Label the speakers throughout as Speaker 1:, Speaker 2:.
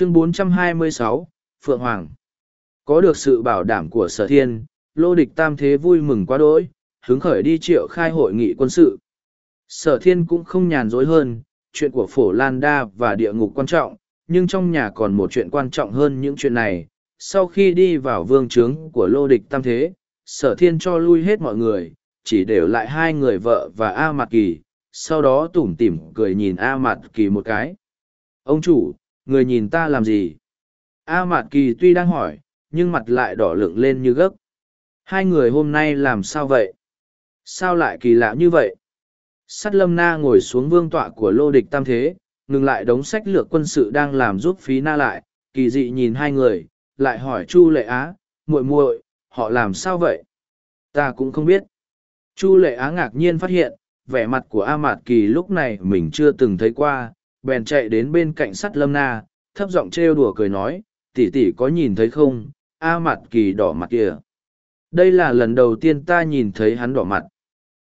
Speaker 1: chương 426, Phượng Hoàng Có được sự bảo đảm của sở thiên, lô địch tam thế vui mừng quá đỗi, hứng khởi đi triệu khai hội nghị quân sự. Sở thiên cũng không nhàn dối hơn, chuyện của phổ Lan Đa và địa ngục quan trọng, nhưng trong nhà còn một chuyện quan trọng hơn những chuyện này. Sau khi đi vào vương trướng của lô địch tam thế, sở thiên cho lui hết mọi người, chỉ để lại hai người vợ và A Mạt Kỳ, sau đó tủm tỉm cười nhìn A Mạt Kỳ một cái. Ông chủ, người nhìn ta làm gì? A Mạt Kỳ tuy đang hỏi, nhưng mặt lại đỏ lựng lên như gấc. Hai người hôm nay làm sao vậy? Sao lại kỳ lạ như vậy? Sắt lâm na ngồi xuống vương tọa của lô địch tam thế, ngừng lại đống sách lược quân sự đang làm giúp phí na lại, kỳ dị nhìn hai người, lại hỏi Chu lệ á, muội muội, họ làm sao vậy? Ta cũng không biết. Chu lệ á ngạc nhiên phát hiện, vẻ mặt của A Mạt Kỳ lúc này mình chưa từng thấy qua, bèn chạy đến bên cạnh sắt lâm na, thấp giọng trêu đùa cười nói, tỷ tỷ có nhìn thấy không, A mặt Kỳ đỏ mặt kìa. Đây là lần đầu tiên ta nhìn thấy hắn đỏ mặt.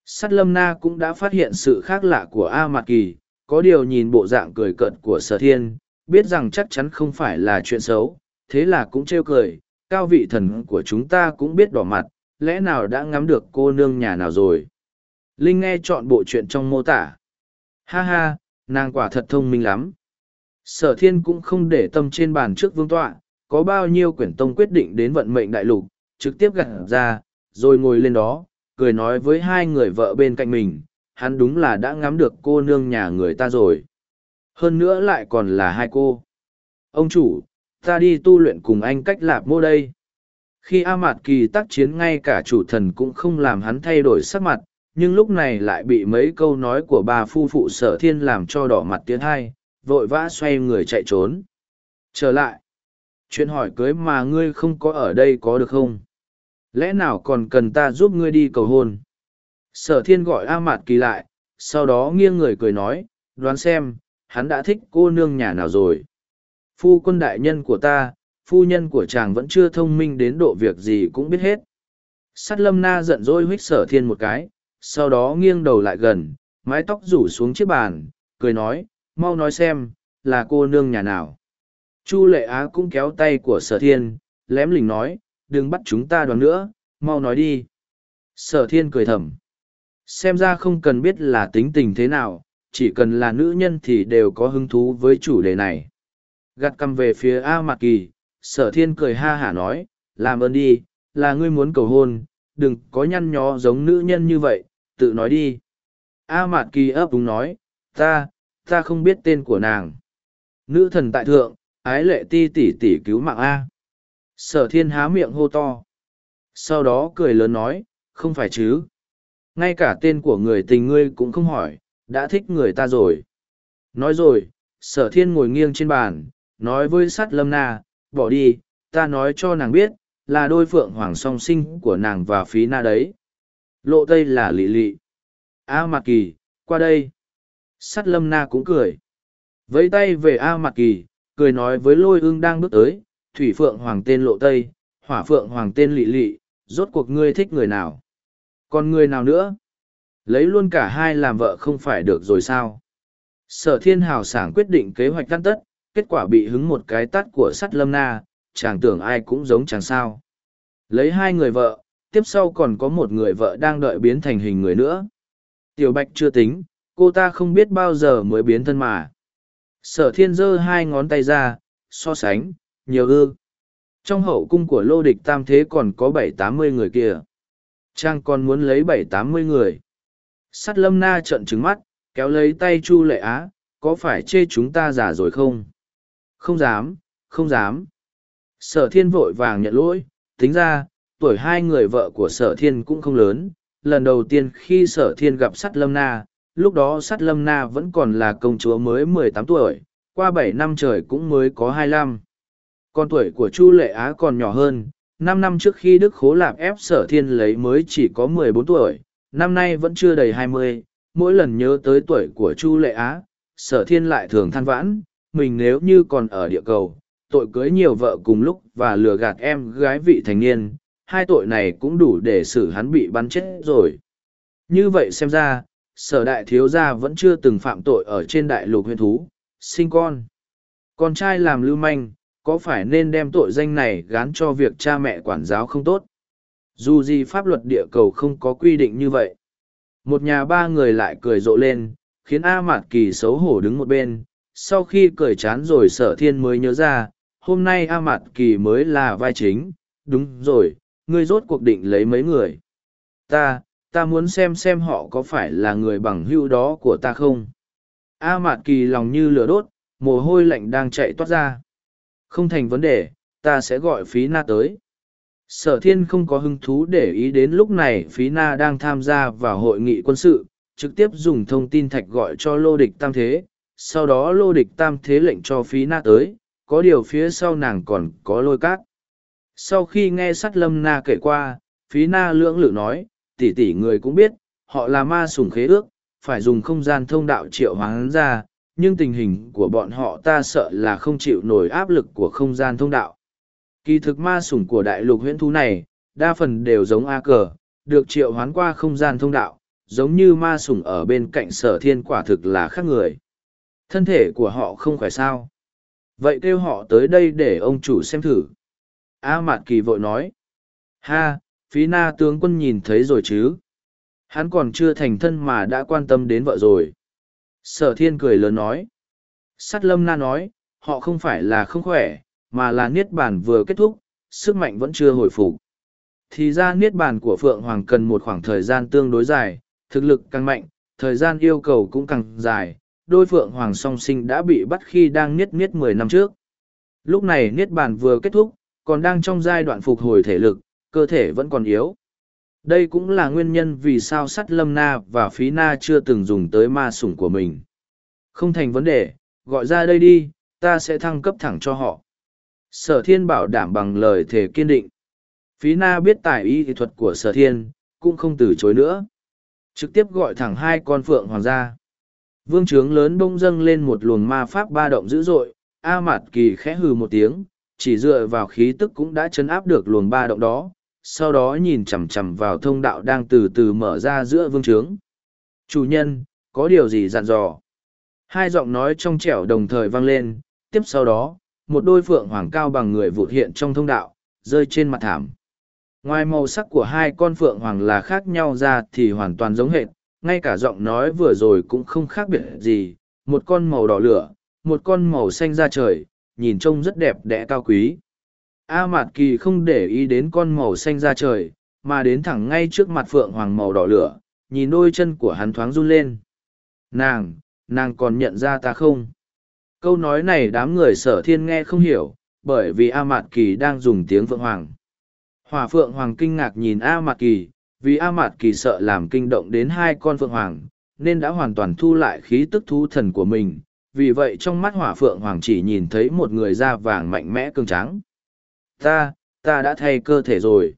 Speaker 1: Sắt lâm na cũng đã phát hiện sự khác lạ của A Mạt Kỳ, có điều nhìn bộ dạng cười cợt của sở thiên, biết rằng chắc chắn không phải là chuyện xấu, thế là cũng trêu cười, cao vị thần của chúng ta cũng biết đỏ mặt, lẽ nào đã ngắm được cô nương nhà nào rồi. Linh nghe chọn bộ chuyện trong mô tả. Ha ha, nàng quả thật thông minh lắm. Sở thiên cũng không để tâm trên bàn trước vương tọa, có bao nhiêu quyển tông quyết định đến vận mệnh đại lục, trực tiếp gặt ra, rồi ngồi lên đó, cười nói với hai người vợ bên cạnh mình, hắn đúng là đã ngắm được cô nương nhà người ta rồi. Hơn nữa lại còn là hai cô. Ông chủ, ta đi tu luyện cùng anh cách lạp mô đây. Khi A Mạt Kỳ tác chiến ngay cả chủ thần cũng không làm hắn thay đổi sắc mặt, nhưng lúc này lại bị mấy câu nói của bà phu phụ sở thiên làm cho đỏ mặt tiến hai, vội vã xoay người chạy trốn. Trở lại. Chuyện hỏi cưới mà ngươi không có ở đây có được không? Lẽ nào còn cần ta giúp ngươi đi cầu hôn? Sở thiên gọi A Mạt Kỳ lại, sau đó nghiêng người cười nói, đoán xem, hắn đã thích cô nương nhà nào rồi. Phu quân đại nhân của ta, phu nhân của chàng vẫn chưa thông minh đến độ việc gì cũng biết hết. Sát lâm na giận dỗi huých sở thiên một cái, sau đó nghiêng đầu lại gần, mái tóc rủ xuống chiếc bàn, cười nói, mau nói xem, là cô nương nhà nào. Chu lệ á cũng kéo tay của sở thiên, lém lình nói, đừng bắt chúng ta đoán nữa, mau nói đi. Sở thiên cười thầm. Xem ra không cần biết là tính tình thế nào, chỉ cần là nữ nhân thì đều có hứng thú với chủ đề này. Gặt cầm về phía A Mạc Kỳ, sở thiên cười ha hả nói, làm ơn đi, là ngươi muốn cầu hôn, đừng có nhăn nhó giống nữ nhân như vậy, tự nói đi. A Mạt Kỳ ấp đúng nói, ta, ta không biết tên của nàng. Nữ thần tại thượng, ái lệ ti tỷ tỷ cứu mạng A. Sở thiên há miệng hô to. Sau đó cười lớn nói, không phải chứ. Ngay cả tên của người tình ngươi cũng không hỏi, đã thích người ta rồi. Nói rồi, sở thiên ngồi nghiêng trên bàn, nói với sắt lâm na, bỏ đi, ta nói cho nàng biết, là đôi phượng hoàng song sinh của nàng và phí na đấy. Lộ tây là lị lị. A Mạc Kỳ, qua đây. Sắt lâm na cũng cười. Vẫy tay về A Mạc Kỳ, cười nói với lôi ương đang bước tới, thủy phượng hoàng tên lộ tây, hỏa phượng hoàng tên lị lị, rốt cuộc ngươi thích người nào? Còn người nào nữa? Lấy luôn cả hai làm vợ không phải được rồi sao? Sở thiên hào sảng quyết định kế hoạch căn tất, kết quả bị hứng một cái tắt của sắt lâm na, chàng tưởng ai cũng giống chàng sao. Lấy hai người vợ, tiếp sau còn có một người vợ đang đợi biến thành hình người nữa. Tiểu Bạch chưa tính, cô ta không biết bao giờ mới biến thân mà. Sở thiên giơ hai ngón tay ra, so sánh, nhiều ư. Trong hậu cung của lô địch tam thế còn có bảy tám mươi người kia. Trang còn muốn lấy bảy tám mươi người. Sắt lâm na trận trứng mắt, kéo lấy tay Chu Lệ Á, có phải chê chúng ta giả rồi không? Không dám, không dám. Sở thiên vội vàng nhận lỗi, tính ra, tuổi hai người vợ của sở thiên cũng không lớn. Lần đầu tiên khi sở thiên gặp sắt lâm na, lúc đó sắt lâm na vẫn còn là công chúa mới mười tám tuổi, qua bảy năm trời cũng mới có hai lăm. Còn tuổi của Chu Lệ Á còn nhỏ hơn, năm năm trước khi Đức Khố Lạp ép sở thiên lấy mới chỉ có mười bốn tuổi, năm nay vẫn chưa đầy hai mươi. mỗi lần nhớ tới tuổi của Chu Lệ Á, sở thiên lại thường than vãn, mình nếu như còn ở địa cầu, tội cưới nhiều vợ cùng lúc và lừa gạt em gái vị thành niên, hai tội này cũng đủ để xử hắn bị bắn chết rồi. Như vậy xem ra, sở đại thiếu gia vẫn chưa từng phạm tội ở trên đại lục huyền thú, sinh con. Con trai làm lưu manh, có phải nên đem tội danh này gán cho việc cha mẹ quản giáo không tốt? Dù gì pháp luật địa cầu không có quy định như vậy. Một nhà ba người lại cười rộ lên, khiến A Mạt Kỳ xấu hổ đứng một bên. Sau khi cười chán rồi sở thiên mới nhớ ra, hôm nay A Mạt Kỳ mới là vai chính. Đúng rồi, ngươi rốt cuộc định lấy mấy người. Ta, ta muốn xem xem họ có phải là người bằng hữu đó của ta không. A Mạt Kỳ lòng như lửa đốt, mồ hôi lạnh đang chạy toát ra. Không thành vấn đề, ta sẽ gọi phí na tới. Sở thiên không có hứng thú để ý đến lúc này phí na đang tham gia vào hội nghị quân sự, trực tiếp dùng thông tin thạch gọi cho lô địch tam thế, sau đó lô địch tam thế lệnh cho phí na tới, có điều phía sau nàng còn có lôi cát. Sau khi nghe sắt lâm na kể qua, phí na lưỡng lự nói, tỷ tỷ người cũng biết, họ là ma sùng khế ước, phải dùng không gian thông đạo triệu hoán ra, nhưng tình hình của bọn họ ta sợ là không chịu nổi áp lực của không gian thông đạo. Kỳ thực ma sủng của đại lục huyễn thú này, đa phần đều giống A cờ, được triệu hoán qua không gian thông đạo, giống như ma sủng ở bên cạnh sở thiên quả thực là khác người. Thân thể của họ không khỏe sao. Vậy kêu họ tới đây để ông chủ xem thử. A Mạt Kỳ vội nói. Ha, phí na tướng quân nhìn thấy rồi chứ. Hắn còn chưa thành thân mà đã quan tâm đến vợ rồi. Sở thiên cười lớn nói. Sát lâm na nói, họ không phải là không khỏe, mà là niết bàn vừa kết thúc, sức mạnh vẫn chưa hồi phục. Thì ra niết bàn của Phượng Hoàng cần một khoảng thời gian tương đối dài, thực lực càng mạnh, thời gian yêu cầu cũng càng dài. Đôi Phượng Hoàng song sinh đã bị bắt khi đang niết niết mười năm trước. Lúc này niết bàn vừa kết thúc, còn đang trong giai đoạn phục hồi thể lực, cơ thể vẫn còn yếu. Đây cũng là nguyên nhân vì sao sắt lâm na và phí na chưa từng dùng tới ma sủng của mình. Không thành vấn đề, gọi ra đây đi, ta sẽ thăng cấp thẳng cho họ. Sở thiên bảo đảm bằng lời thể kiên định. Phí na biết tài y kỹ thuật của sở thiên, cũng không từ chối nữa. Trực tiếp gọi thẳng hai con phượng hoàng gia. Vương trướng lớn bông dâng lên một luồng ma pháp ba động dữ dội, A Mạt Kỳ khẽ hừ một tiếng, chỉ dựa vào khí tức cũng đã chấn áp được luồng ba động đó, sau đó nhìn chằm chằm vào thông đạo đang từ từ mở ra giữa vương trướng. Chủ nhân, có điều gì dặn dò? Hai giọng nói trong trẻo đồng thời vang lên, tiếp sau đó, một đôi phượng hoàng cao bằng người vụt hiện trong thông đạo, rơi trên mặt thảm. Ngoài màu sắc của hai con phượng hoàng là khác nhau ra thì hoàn toàn giống hệt, ngay cả giọng nói vừa rồi cũng không khác biệt gì, một con màu đỏ lửa, một con màu xanh da trời, nhìn trông rất đẹp đẽ cao quý. A Mạt Kỳ không để ý đến con màu xanh ra trời, mà đến thẳng ngay trước mặt phượng hoàng màu đỏ lửa, nhìn đôi chân của hắn thoáng run lên. Nàng, nàng còn nhận ra ta không? Câu nói này đám người sở thiên nghe không hiểu, bởi vì A Mạt Kỳ đang dùng tiếng Phượng Hoàng. Hỏa Phượng Hoàng kinh ngạc nhìn A Mạt Kỳ, vì A Mạt Kỳ sợ làm kinh động đến hai con Phượng Hoàng, nên đã hoàn toàn thu lại khí tức thú thần của mình. Vì vậy trong mắt Hỏa Phượng Hoàng chỉ nhìn thấy một người da vàng mạnh mẽ cương trắng. Ta, ta đã thay cơ thể rồi.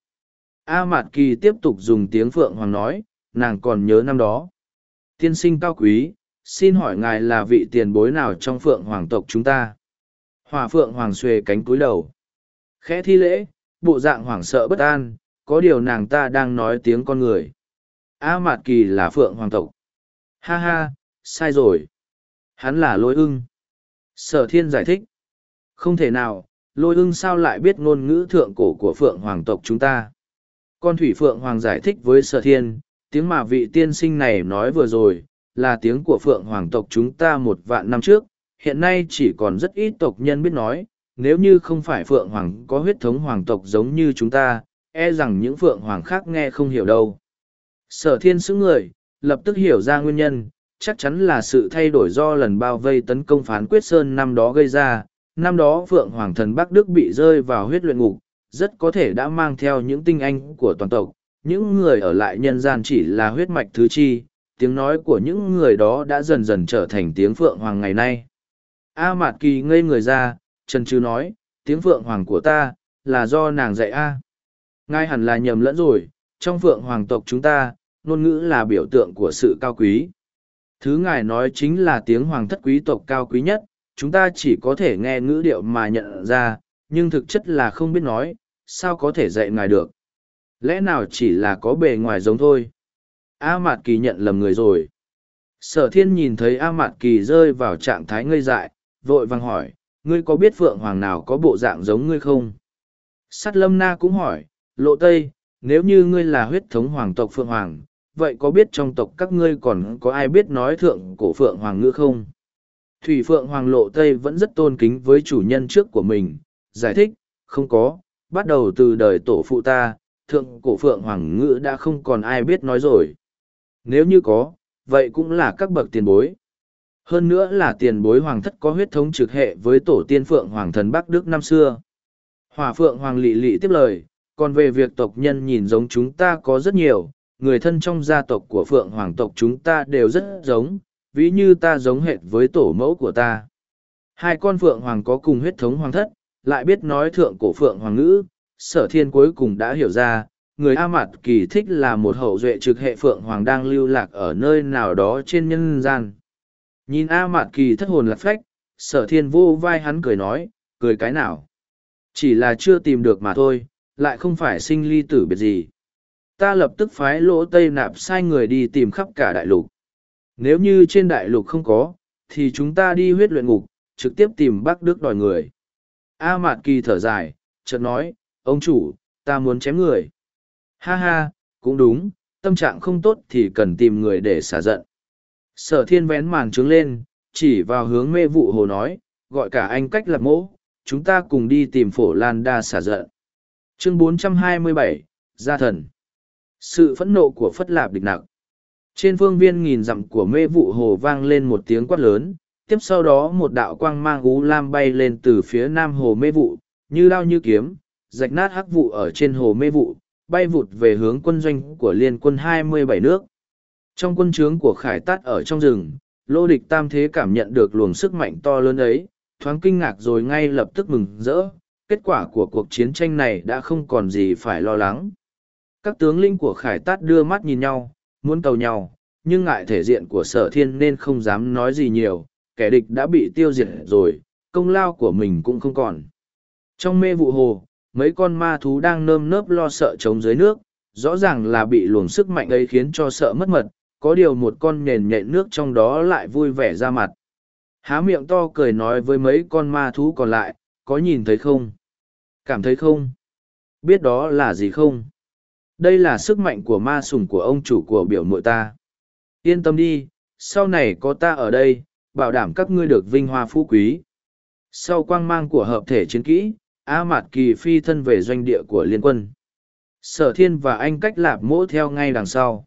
Speaker 1: A Mạt Kỳ tiếp tục dùng tiếng Phượng Hoàng nói, nàng còn nhớ năm đó. Tiên sinh cao quý, xin hỏi ngài là vị tiền bối nào trong phượng hoàng tộc chúng ta hòa phượng hoàng xuề cánh cúi đầu khẽ thi lễ bộ dạng hoảng sợ bất an có điều nàng ta đang nói tiếng con người a mạt kỳ là phượng hoàng tộc ha ha sai rồi hắn là lôi ưng sở thiên giải thích không thể nào lôi ưng sao lại biết ngôn ngữ thượng cổ của phượng hoàng tộc chúng ta con thủy phượng hoàng giải thích với sở thiên tiếng mà vị tiên sinh này nói vừa rồi là tiếng của phượng hoàng tộc chúng ta một vạn năm trước, hiện nay chỉ còn rất ít tộc nhân biết nói, nếu như không phải phượng hoàng có huyết thống hoàng tộc giống như chúng ta, e rằng những phượng hoàng khác nghe không hiểu đâu. Sở thiên xứng người, lập tức hiểu ra nguyên nhân, chắc chắn là sự thay đổi do lần bao vây tấn công phán quyết sơn năm đó gây ra. Năm đó Phượng Hoàng thần Bắc Đức bị rơi vào huyết luyện ngục, rất có thể đã mang theo những tinh anh của toàn tộc. Những người ở lại nhân gian chỉ là huyết mạch thứ chi, tiếng nói của những người đó đã dần dần trở thành tiếng phượng hoàng ngày nay a mạt kỳ ngây người ra trần trừ nói tiếng phượng hoàng của ta là do nàng dạy a Ngay hẳn là nhầm lẫn rồi trong phượng hoàng tộc chúng ta ngôn ngữ là biểu tượng của sự cao quý thứ ngài nói chính là tiếng hoàng thất quý tộc cao quý nhất chúng ta chỉ có thể nghe ngữ điệu mà nhận ra nhưng thực chất là không biết nói sao có thể dạy ngài được lẽ nào chỉ là có bề ngoài giống thôi A Mạt Kỳ nhận lầm người rồi. Sở thiên nhìn thấy A Mạt Kỳ rơi vào trạng thái ngây dại, vội vàng hỏi, ngươi có biết Phượng Hoàng nào có bộ dạng giống ngươi không? Sát lâm na cũng hỏi, lộ tây, nếu như ngươi là huyết thống hoàng tộc Phượng Hoàng, vậy có biết trong tộc các ngươi còn có ai biết nói thượng cổ Phượng Hoàng ngữ không? Thủy Phượng Hoàng lộ tây vẫn rất tôn kính với chủ nhân trước của mình, giải thích, không có, bắt đầu từ đời tổ phụ ta, thượng cổ Phượng Hoàng ngữ đã không còn ai biết nói rồi. Nếu như có, vậy cũng là các bậc tiền bối. Hơn nữa là tiền bối hoàng thất có huyết thống trực hệ với tổ tiên Phượng Hoàng thần Bắc Đức năm xưa. Hỏa Phượng Hoàng lị lị tiếp lời, còn về việc tộc nhân nhìn giống chúng ta có rất nhiều, người thân trong gia tộc của Phượng Hoàng tộc chúng ta đều rất giống, ví như ta giống hệt với tổ mẫu của ta. Hai con Phượng Hoàng có cùng huyết thống hoàng thất, lại biết nói thượng cổ Phượng Hoàng ngữ, sở thiên cuối cùng đã hiểu ra, người A Mạt Kỳ thích là một hậu duệ trực hệ Phượng Hoàng đang lưu lạc ở nơi nào đó trên nhân gian. Nhìn A Mạt Kỳ thất hồn lạc phách, sở thiên vô vai hắn cười nói, cười cái nào? Chỉ là chưa tìm được mà thôi, lại không phải sinh ly tử biệt gì. Ta lập tức phái lỗ tây nạp sai người đi tìm khắp cả đại lục. Nếu như trên đại lục không có, thì chúng ta đi huyết luyện ngục, trực tiếp tìm Bắc Đức đòi người. A Mạt Kỳ thở dài, chợt nói, ông chủ, ta muốn chém người. Ha ha, cũng đúng, tâm trạng không tốt thì cần tìm người để xả giận. Sở thiên vén màn trướng lên, chỉ vào hướng mê vụ hồ nói, gọi cả anh cách lập mỗ, chúng ta cùng đi tìm phổ lan đa xả giận. Chương 427, Gia thần. Sự phẫn nộ của Phất Lạp địch nặng. Trên phương viên nghìn dặm của mê vụ hồ vang lên một tiếng quát lớn, tiếp sau đó một đạo quang mang ú lam bay lên từ phía nam hồ mê vụ, như lao như kiếm, rạch nát hắc vụ ở trên hồ mê vụ, bay vụt về hướng quân doanh của liên quân 27 nước. Trong quân trướng của Khải Tát ở trong rừng, Lô Địch Tam Thế cảm nhận được luồng sức mạnh to lớn ấy, thoáng kinh ngạc rồi ngay lập tức mừng rỡ, kết quả của cuộc chiến tranh này đã không còn gì phải lo lắng. Các tướng linh của Khải Tát đưa mắt nhìn nhau, muốn cầu nhau, nhưng ngại thể diện của sở thiên nên không dám nói gì nhiều, kẻ địch đã bị tiêu diệt rồi, công lao của mình cũng không còn. Trong mê vụ hồ, mấy con ma thú đang nơm nớp lo sợ trống dưới nước, rõ ràng là bị luồng sức mạnh ấy khiến cho sợ mất mật, có điều một con nhền nhện nước trong đó lại vui vẻ ra mặt. Há miệng to cười nói với mấy con ma thú còn lại, có nhìn thấy không? Cảm thấy không? Biết đó là gì không? Đây là sức mạnh của ma sủng của ông chủ của biểu mội ta. Yên tâm đi, sau này có ta ở đây, bảo đảm các ngươi được vinh hoa phú quý. Sau quang mang của hợp thể chiến kỹ, A Mạt Kỳ phi thân về doanh địa của liên quân. Sở thiên và anh cách lạp mỗ theo ngay đằng sau.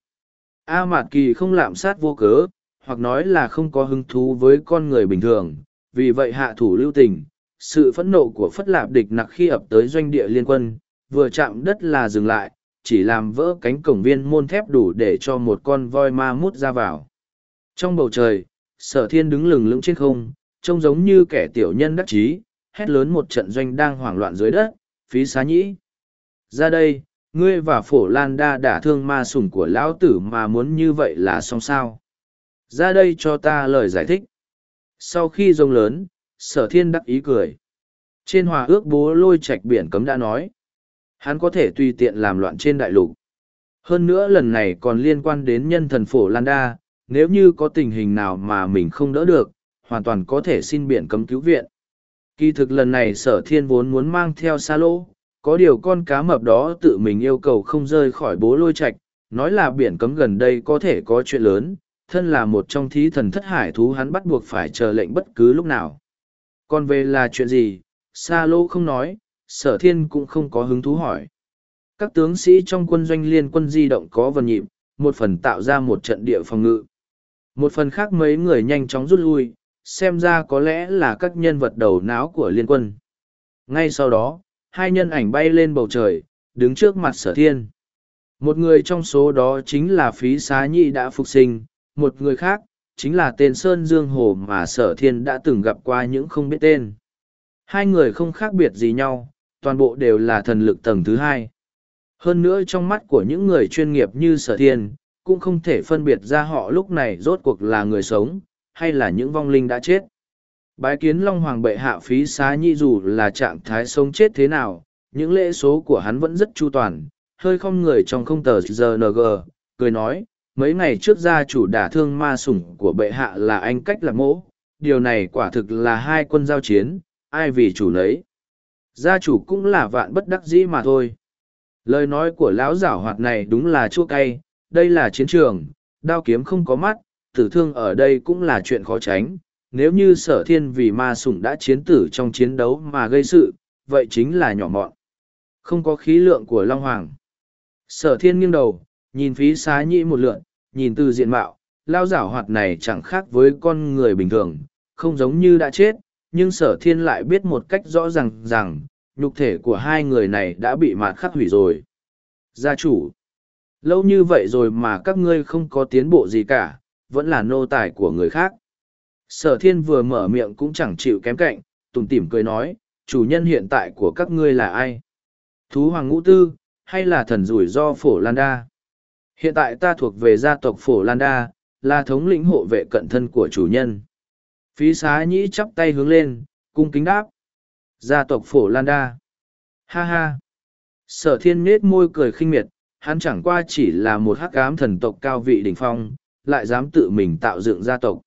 Speaker 1: A Mạt Kỳ không lạm sát vô cớ, hoặc nói là không có hứng thú với con người bình thường, vì vậy hạ thủ lưu tình. Sự phẫn nộ của Phất Lạp địch nặc khi ập tới doanh địa liên quân, vừa chạm đất là dừng lại, chỉ làm vỡ cánh cổng viên môn thép đủ để cho một con voi ma mút ra vào. Trong bầu trời, sở thiên đứng lừng lững trên không, trông giống như kẻ tiểu nhân đắc chí, hét lớn một trận doanh đang hoảng loạn dưới đất, phí xá nhĩ. Ra đây, ngươi và phổ lan đa đả thương ma sủng của lão tử mà muốn như vậy là xong sao. Ra đây cho ta lời giải thích. Sau khi rông lớn, sở thiên đắc ý cười. Trên hòa ước bố lôi Trạch biển cấm đã nói. Hắn có thể tùy tiện làm loạn trên đại lục. Hơn nữa lần này còn liên quan đến nhân thần phổ Lan Đa, nếu như có tình hình nào mà mình không đỡ được, hoàn toàn có thể xin biển cấm cứu viện. Kỳ thực lần này sở thiên vốn muốn mang theo xa lô, có điều con cá mập đó tự mình yêu cầu không rơi khỏi bố lôi Trạch, nói là biển cấm gần đây có thể có chuyện lớn, thân là một trong thí thần thất hải thú hắn bắt buộc phải chờ lệnh bất cứ lúc nào. Còn về là chuyện gì, Sa Lô không nói, sở thiên cũng không có hứng thú hỏi. Các tướng sĩ trong quân doanh liên quân di động có vần nhịp, một phần tạo ra một trận địa phòng ngự. Một phần khác mấy người nhanh chóng rút lui, xem ra có lẽ là các nhân vật đầu não của liên quân. Ngay sau đó, hai nhân ảnh bay lên bầu trời, đứng trước mặt sở thiên. Một người trong số đó chính là phí xá nhị đã phục sinh, một người khác, chính là tên Sơn Dương Hồ mà sở thiên đã từng gặp qua những không biết tên. Hai người không khác biệt gì nhau, toàn bộ đều là thần lực tầng thứ hai. Hơn nữa trong mắt của những người chuyên nghiệp như sở thiên, cũng không thể phân biệt ra họ lúc này rốt cuộc là người sống, hay là những vong linh đã chết. Bái kiến Long Hoàng bệ hạ phí xá nhi dù là trạng thái sống chết thế nào, những lễ số của hắn vẫn rất chu toàn, hơi không người trong không tờ GNG, cười nói, mấy ngày trước gia chủ đả thương ma sủng của bệ hạ là anh cách lạc mỗ, điều này quả thực là hai quân giao chiến, ai vì chủ lấy. Gia chủ cũng là vạn bất đắc dĩ mà thôi. Lời nói của lão giảo hoạt này đúng là chua cay, đây là chiến trường, đao kiếm không có mắt, tử thương ở đây cũng là chuyện khó tránh. Nếu như sở thiên vì ma sủng đã chiến tử trong chiến đấu mà gây sự, vậy chính là nhỏ mọn. Không có khí lượng của Long Hoàng. Sở thiên nghiêng đầu, nhìn phí xá nhĩ một lượn, nhìn từ diện mạo, lao giảo hoạt này chẳng khác với con người bình thường, không giống như đã chết, nhưng sở thiên lại biết một cách rõ ràng rằng, nhục thể của hai người này đã bị mạt khắc hủy rồi. Gia chủ, lâu như vậy rồi mà các ngươi không có tiến bộ gì cả, vẫn là nô tài của người khác. Sở thiên vừa mở miệng cũng chẳng chịu kém cạnh, tùng tỉm cười nói, chủ nhân hiện tại của các ngươi là ai? Thú Hoàng Ngũ Tư, hay là thần rủi do Phổ Lan Đa? Hiện tại ta thuộc về gia tộc Phổ Lan Đa, là thống lĩnh hộ vệ cận thân của chủ nhân. Phí xá nhĩ chắp tay hướng lên, cung kính đáp. Gia tộc Phổ Lan Đa. Ha ha. Sở thiên nết môi cười khinh miệt, hắn chẳng qua chỉ là một hắc ám thần tộc cao vị đỉnh phong, lại dám tự mình tạo dựng gia tộc.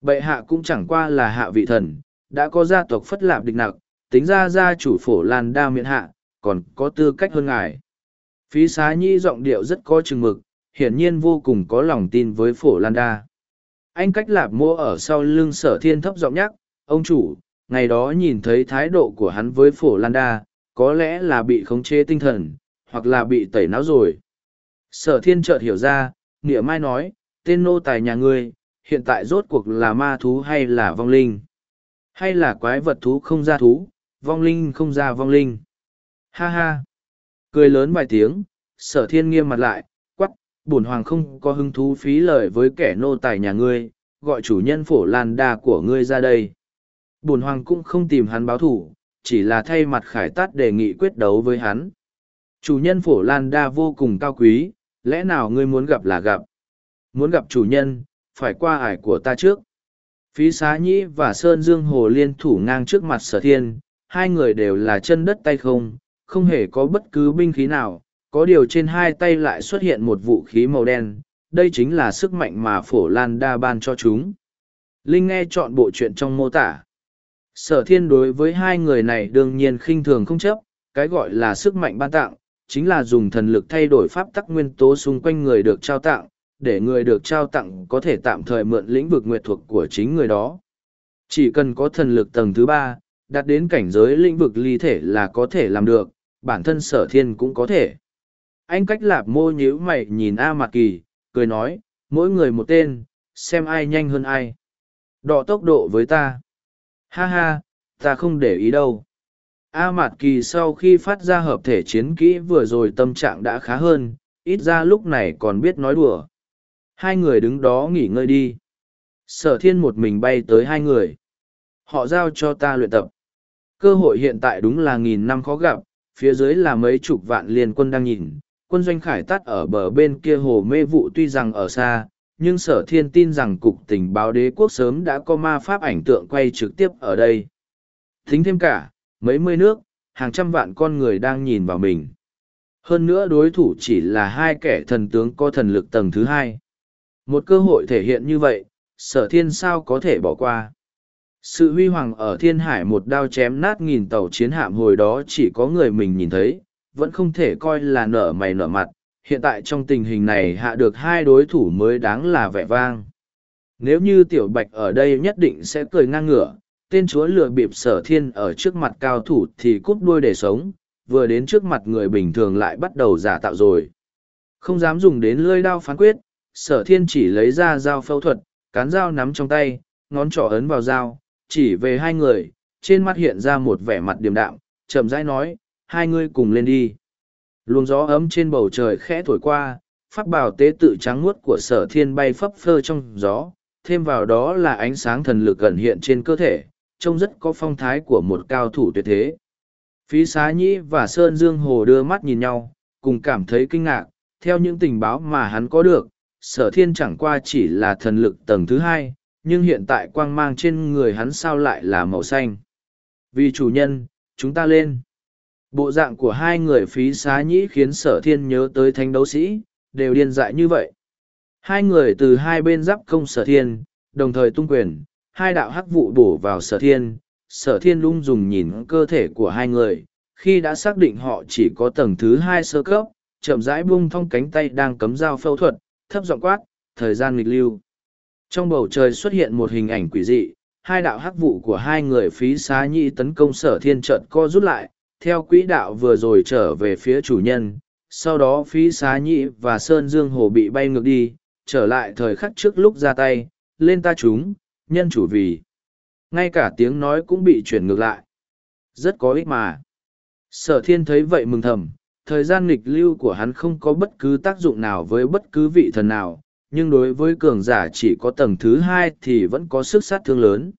Speaker 1: Bệ hạ cũng chẳng qua là hạ vị thần, đã có gia tộc phất lạp địch nặc, tính ra gia chủ phổ lan đa miễn hạ, còn có tư cách hơn ngài. Phí xá Nhĩ giọng điệu rất có chừng mực, hiển nhiên vô cùng có lòng tin với phổ lan đa. Anh cách lạp mua ở sau lưng sở thiên thấp giọng nhắc, ông chủ, ngày đó nhìn thấy thái độ của hắn với phổ lan đa, có lẽ là bị khống chế tinh thần, hoặc là bị tẩy não rồi. Sở thiên chợt hiểu ra, nghĩa mai nói, tên nô tài nhà ngươi, hiện tại rốt cuộc là ma thú hay là vong linh? Hay là quái vật thú không ra thú, vong linh không ra vong linh? Ha ha! Cười lớn vài tiếng, sở thiên nghiêm mặt lại, bổn hoàng không có hứng thú phí lời với kẻ nô tài nhà ngươi, gọi chủ nhân phổ lan đa của ngươi ra đây. Bổn hoàng cũng không tìm hắn báo thủ, chỉ là thay mặt khải tát đề nghị quyết đấu với hắn. Chủ nhân phổ lan đa vô cùng cao quý, lẽ nào ngươi muốn gặp là gặp? Muốn gặp chủ nhân, phải qua ải của ta trước. Phí xá nhĩ và Sơn Dương Hồ liên thủ ngang trước mặt sở thiên, hai người đều là chân đất tay không, không hề có bất cứ binh khí nào, có điều trên hai tay lại xuất hiện một vũ khí màu đen, đây chính là sức mạnh mà phổ lan đa ban cho chúng. Linh nghe chọn bộ chuyện trong mô tả. Sở thiên đối với hai người này đương nhiên khinh thường không chấp, cái gọi là sức mạnh ban tặng, chính là dùng thần lực thay đổi pháp tắc nguyên tố xung quanh người được trao tặng, để người được trao tặng có thể tạm thời mượn lĩnh vực nguyệt thuộc của chính người đó. Chỉ cần có thần lực tầng thứ ba, đạt đến cảnh giới lĩnh vực ly thể là có thể làm được, bản thân sở thiên cũng có thể. Anh cách lạp mô nhíu mày nhìn A Mạc Kỳ, cười nói, mỗi người một tên, xem ai nhanh hơn ai. Đọ tốc độ với ta. Ha ha, ta không để ý đâu. A Mạt Kỳ sau khi phát ra hợp thể chiến kỹ vừa rồi tâm trạng đã khá hơn, ít ra lúc này còn biết nói đùa. Hai người đứng đó nghỉ ngơi đi. Sở thiên một mình bay tới hai người. Họ giao cho ta luyện tập. Cơ hội hiện tại đúng là nghìn năm khó gặp, phía dưới là mấy chục vạn liên quân đang nhìn. Quân doanh khải tắt ở bờ bên kia hồ mê vụ tuy rằng ở xa, nhưng sở thiên tin rằng cục tình báo đế quốc sớm đã có ma pháp ảnh tượng quay trực tiếp ở đây. Thính thêm cả, mấy mươi nước, hàng trăm vạn con người đang nhìn vào mình. Hơn nữa đối thủ chỉ là hai kẻ thần tướng có thần lực tầng thứ hai. Một cơ hội thể hiện như vậy, sở thiên sao có thể bỏ qua. Sự huy hoàng ở thiên hải một đao chém nát nghìn tàu chiến hạm hồi đó chỉ có người mình nhìn thấy, vẫn không thể coi là nở mày nở mặt. Hiện tại trong tình hình này hạ được hai đối thủ mới đáng là vẻ vang. Nếu như tiểu bạch ở đây nhất định sẽ cười ngang ngửa, tên chúa lừa bịp sở thiên ở trước mặt cao thủ thì cúp đuôi để sống, vừa đến trước mặt người bình thường lại bắt đầu giả tạo rồi. Không dám dùng đến lưỡi đao phán quyết, sở thiên chỉ lấy ra dao phẫu thuật, cán dao nắm trong tay, ngón trỏ ấn vào dao, chỉ về hai người, trên mắt hiện ra một vẻ mặt điềm đạm, chậm rãi nói, hai ngươi cùng lên đi. Luồng gió ấm trên bầu trời khẽ thổi qua, pháp bảo tế tự trắng muốt của sở thiên bay phấp phơ trong gió, thêm vào đó là ánh sáng thần lực gần hiện trên cơ thể, trông rất có phong thái của một cao thủ tuyệt thế. Phí Xá Nhĩ và Sơn Dương Hồ đưa mắt nhìn nhau, cùng cảm thấy kinh ngạc, theo những tình báo mà hắn có được, sở thiên chẳng qua chỉ là thần lực tầng thứ hai, nhưng hiện tại quang mang trên người hắn sao lại là màu xanh. Vì chủ nhân, chúng ta lên. Bộ dạng của hai người phí xá nhĩ khiến sở thiên nhớ tới thánh đấu sĩ, đều điên dại như vậy. Hai người từ hai bên giáp công sở thiên, đồng thời tung quyền, hai đạo hắc vụ bổ vào sở thiên, sở thiên lung dùng nhìn cơ thể của hai người khi đã xác định họ chỉ có tầng thứ hai sơ cấp chậm rãi buông thong cánh tay đang cấm dao phẫu thuật thấp giọng quát thời gian nghịch lưu trong bầu trời xuất hiện một hình ảnh quỷ dị hai đạo hắc vụ của hai người phí xá nhĩ tấn công sở thiên trợt co rút lại theo quỹ đạo vừa rồi trở về phía chủ nhân, sau đó phí xá nhĩ và sơn dương hồ bị bay ngược đi, trở lại thời khắc trước lúc ra tay, lên ta chúng, nhân chủ vì. Ngay cả tiếng nói cũng bị chuyển ngược lại. Rất có ích mà. Sở thiên thấy vậy mừng thầm, thời gian nghịch lưu của hắn không có bất cứ tác dụng nào với bất cứ vị thần nào, nhưng đối với cường giả chỉ có tầng thứ hai thì vẫn có sức sát thương lớn.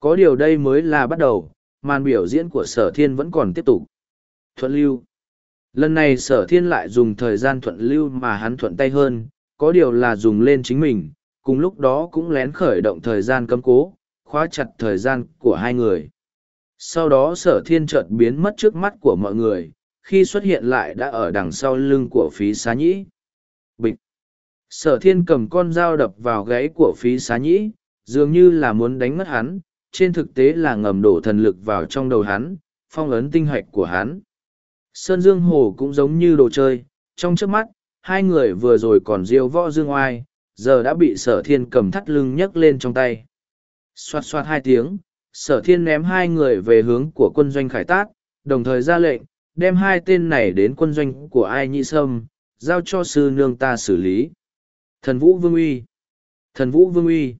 Speaker 1: Có điều đây mới là bắt đầu màn biểu diễn của sở thiên vẫn còn tiếp tục. Thuận lưu. Lần này sở thiên lại dùng thời gian thuận lưu mà hắn thuận tay hơn, có điều là dùng lên chính mình, cùng lúc đó cũng lén khởi động thời gian cấm cố, khóa chặt thời gian của hai người. Sau đó sở thiên chợt biến mất trước mắt của mọi người, khi xuất hiện lại đã ở đằng sau lưng của phí xá nhĩ. Bịch. Sở thiên cầm con dao đập vào gáy của phí xá nhĩ, dường như là muốn đánh mất hắn trên thực tế là ngầm đổ thần lực vào trong đầu hắn, phong ấn tinh hạch của hắn. Sơn dương hồ cũng giống như đồ chơi, trong trước mắt, hai người vừa rồi còn diêu võ dương oai, giờ đã bị sở thiên cầm thắt lưng nhấc lên trong tay. Xoạt xoạt hai tiếng, sở thiên ném hai người về hướng của quân doanh khải tát, đồng thời ra lệnh, đem hai tên này đến quân doanh của ai nhị sâm, giao cho sư nương ta xử lý. Thần vũ vương uy. Thần vũ vương uy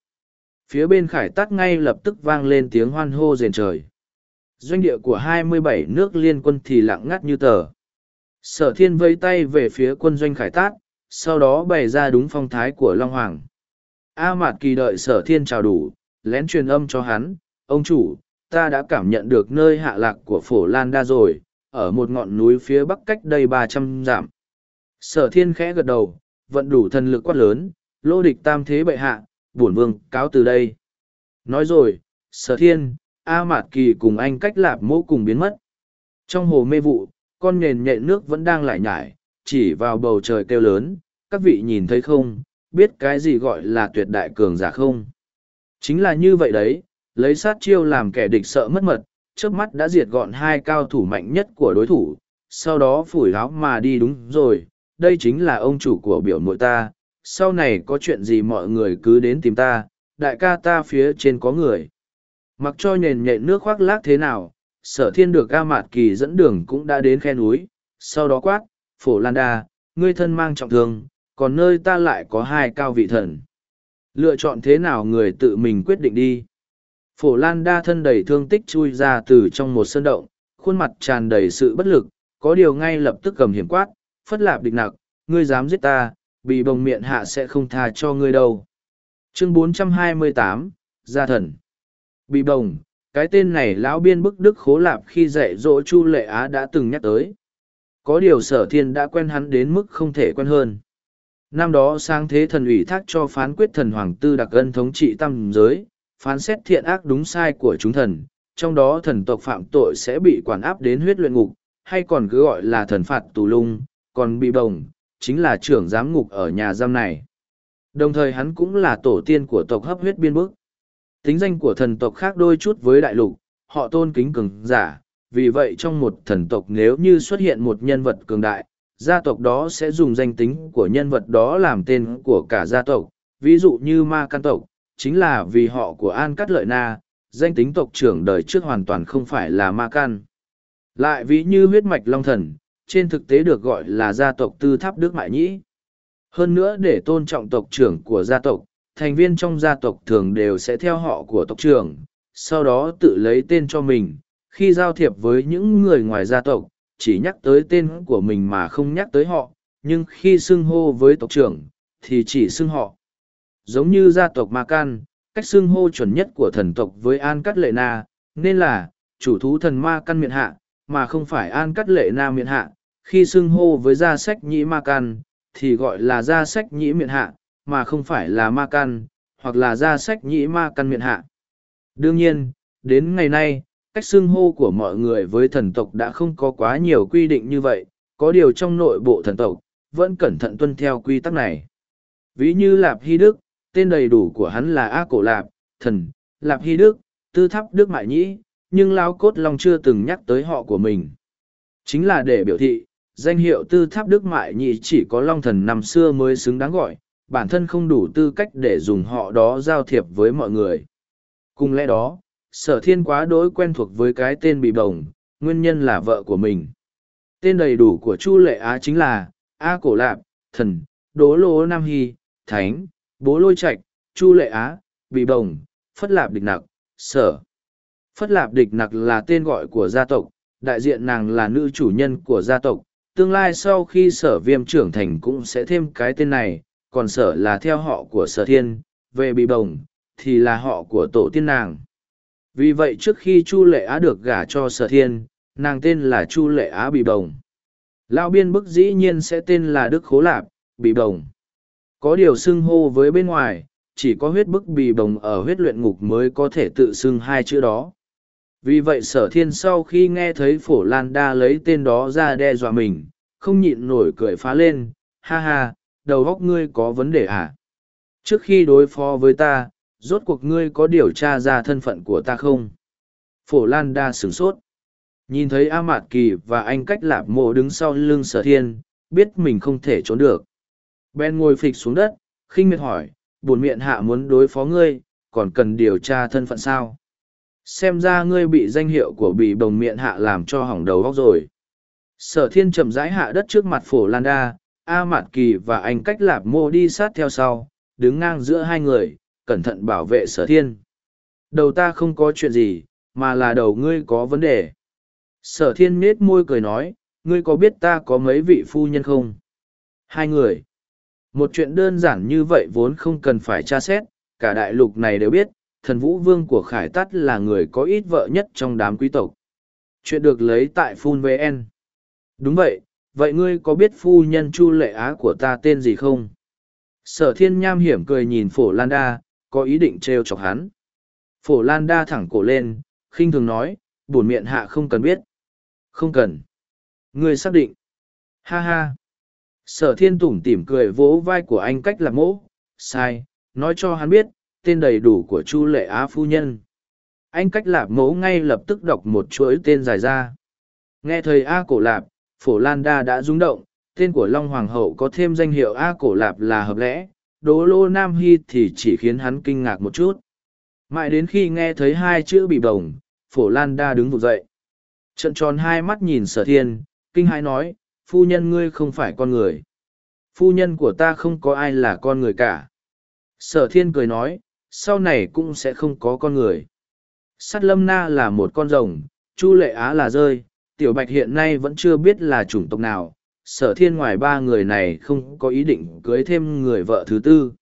Speaker 1: phía bên khải tát ngay lập tức vang lên tiếng hoan hô rền trời. Doanh địa của hai mươi bảy nước liên quân thì lặng ngắt như tờ. Sở thiên vây tay về phía quân doanh khải tát, sau đó bày ra đúng phong thái của long hoàng. A mạt kỳ đợi sở thiên chào đủ, lén truyền âm cho hắn, ông chủ, ta đã cảm nhận được nơi hạ lạc của phổ lan đa rồi, ở một ngọn núi phía bắc cách đây ba trăm dặm. Sở thiên khẽ gật đầu, vận đủ thần lực quát lớn, lô địch tam thế bệ hạ bổn vương, cáo từ đây. Nói rồi, sở thiên, a mạt kỳ cùng anh cách lạp mỗ cùng biến mất. Trong hồ mê vụ, con nền nhện nước vẫn đang lại nhải, chỉ vào bầu trời kêu lớn. Các vị nhìn thấy không? Biết cái gì gọi là tuyệt đại cường giả không? Chính là như vậy đấy, lấy sát chiêu làm kẻ địch sợ mất mật trước mắt đã diệt gọn hai cao thủ mạnh nhất của đối thủ, sau đó phủi áo mà đi đúng rồi. Đây chính là ông chủ của biểu mội ta sau này có chuyện gì mọi người cứ đến tìm ta, đại ca ta phía trên có người. Mặc cho nền nhện nước khoác lác thế nào, sở thiên được a mạt kỳ dẫn đường cũng đã đến khe núi, sau đó quát, phổ lan đa, ngươi thân mang trọng thương, còn nơi ta lại có hai cao vị thần. Lựa chọn thế nào người tự mình quyết định đi. Phổ lan đa thân đầy thương tích chui ra từ trong một sân động, khuôn mặt tràn đầy sự bất lực, có điều ngay lập tức cầm hiểm quát, phất lạp địch nặc, ngươi dám giết ta bị bồng miệng hạ sẽ không tha cho ngươi đâu. Chương 428, gia thần. Bị bồng cái tên này lão biên bức đức khố lạp khi dạy dỗ chu lệ á đã từng nhắc tới. Có điều sở thiên đã quen hắn đến mức không thể quen hơn. Năm đó sang thế thần ủy thác cho phán quyết thần hoàng tư đặc ân thống trị tam giới phán xét thiện ác đúng sai của chúng thần trong đó thần tộc phạm tội sẽ bị quản áp đến huyết luyện ngục hay còn cứ gọi là thần phạt tù lung còn bị bồng chính là trưởng giám ngục ở nhà giam này. Đồng thời hắn cũng là tổ tiên của tộc hấp huyết biên bức. Tính danh của thần tộc khác đôi chút với đại lục, họ tôn kính cường giả, vì vậy trong một thần tộc nếu như xuất hiện một nhân vật cường đại, gia tộc đó sẽ dùng danh tính của nhân vật đó làm tên của cả gia tộc. Ví dụ như ma căn tộc, chính là vì họ của an cắt lợi na, danh tính tộc trưởng đời trước hoàn toàn không phải là ma căn lại ví như huyết mạch long thần trên thực tế được gọi là gia tộc tư tháp đức mại nhĩ. Hơn nữa để tôn trọng tộc trưởng của gia tộc, thành viên trong gia tộc thường đều sẽ theo họ của tộc trưởng, sau đó tự lấy tên cho mình. Khi giao thiệp với những người ngoài gia tộc, chỉ nhắc tới tên của mình mà không nhắc tới họ, nhưng khi xưng hô với tộc trưởng, thì chỉ xưng họ. Giống như gia tộc ma can, cách xưng hô chuẩn nhất của thần tộc với an cắt lệ na, nên là, chủ thú thần ma căn miệng hạ, mà không phải an cắt lệ na miệng hạ khi xưng hô với gia sách nhĩ ma căn thì gọi là gia sách nhĩ miệng hạ mà không phải là ma căn hoặc là gia sách nhĩ ma căn miệng hạ đương nhiên đến ngày nay cách xưng hô của mọi người với thần tộc đã không có quá nhiều quy định như vậy có điều trong nội bộ thần tộc vẫn cẩn thận tuân theo quy tắc này ví như lạp hy đức tên đầy đủ của hắn là a cổ lạp thần lạp hy đức tư thắp đức mại nhĩ nhưng Lao Cốt Long chưa từng nhắc tới họ của mình. Chính là để biểu thị, danh hiệu tư tháp Đức Mại Nhị chỉ có Long Thần năm xưa mới xứng đáng gọi, bản thân không đủ tư cách để dùng họ đó giao thiệp với mọi người. Cùng lẽ đó, sở thiên quá đỗi quen thuộc với cái tên bị bồng, nguyên nhân là vợ của mình. Tên đầy đủ của Chu Lệ Á chính là A Cổ Lạp, Thần, Đố lỗ Nam Hy, Thánh, Bố Lôi Trạch, Chu Lệ Á, Bị Bồng, Phất Lạp Địch Nặc, Sở. Phất Lạp Địch Nặc là tên gọi của gia tộc, đại diện nàng là nữ chủ nhân của gia tộc. Tương lai sau khi sở viêm trưởng thành cũng sẽ thêm cái tên này, còn sở là theo họ của sở thiên, về Bị Bồng, thì là họ của tổ tiên nàng. Vì vậy trước khi Chu Lệ Á được gả cho sở thiên, nàng tên là Chu Lệ Á Bị Bồng. Lão biên bức dĩ nhiên sẽ tên là Đức Khố Lạp, Bị Bồng. Có điều xưng hô với bên ngoài, chỉ có huyết bức Bị Bồng ở huyết luyện ngục mới có thể tự xưng hai chữ đó. Vì vậy sở thiên sau khi nghe thấy phổ lan đa lấy tên đó ra đe dọa mình, không nhịn nổi cười phá lên, ha ha, đầu góc ngươi có vấn đề à? Trước khi đối phó với ta, rốt cuộc ngươi có điều tra ra thân phận của ta không? Phổ Lan đa sửng sốt. Nhìn thấy A Mạt Kỳ và anh cách lạp mộ đứng sau lưng sở thiên, biết mình không thể trốn được. Ben ngồi phịch xuống đất, khinh miệt hỏi, buồn miệng hạ muốn đối phó ngươi, còn cần điều tra thân phận sao? Xem ra ngươi bị danh hiệu của bị bồng miệng hạ làm cho hỏng đầu góc rồi. Sở thiên chậm rãi hạ đất trước mặt phổ Lan đa, A Mạt Kỳ và anh cách lạp mô đi sát theo sau, đứng ngang giữa hai người, cẩn thận bảo vệ sở thiên. Đầu ta không có chuyện gì, mà là đầu ngươi có vấn đề. Sở thiên nết môi cười nói, ngươi có biết ta có mấy vị phu nhân không? Hai người. Một chuyện đơn giản như vậy vốn không cần phải tra xét, cả đại lục này đều biết, thần vũ vương của Khải Tắt là người có ít vợ nhất trong đám quý tộc. Chuyện được lấy tại Phun VN. Đúng vậy, vậy ngươi có biết phu nhân Chu Lệ Á của ta tên gì không? Sở thiên nham hiểm cười nhìn phổ Lan Đa, có ý định trêu chọc hắn. Phổ Lan Đa thẳng cổ lên, khinh thường nói, bổn miệng hạ không cần biết. Không cần. Ngươi xác định. Ha ha. Sở thiên tủm tỉm cười vỗ vai của anh cách làm mỗ. Sai, nói cho hắn biết, tên đầy đủ của Chu Lệ Á Phu Nhân. Anh cách lạp mỗ ngay lập tức đọc một chuỗi tên dài ra. Nghe thầy A Cổ Lạp, Phổ Lan Đa đã rung động, tên của Long Hoàng hậu có thêm danh hiệu A Cổ Lạp là hợp lẽ, Đỗ Lô Nam Hy thì chỉ khiến hắn kinh ngạc một chút. Mãi đến khi nghe thấy hai chữ bị bổng, Phổ Lan Đa đứng vụt dậy. Trận tròn hai mắt nhìn sở thiên, kinh hãi nói, phu nhân ngươi không phải con người. Phu nhân của ta không có ai là con người cả. Sở thiên cười nói, sau này cũng sẽ không có con người. Sát lâm na là một con rồng, chu lệ á là rơi, tiểu bạch hiện nay vẫn chưa biết là chủng tộc nào. Sở thiên ngoài ba người này không có ý định cưới thêm người vợ thứ tư.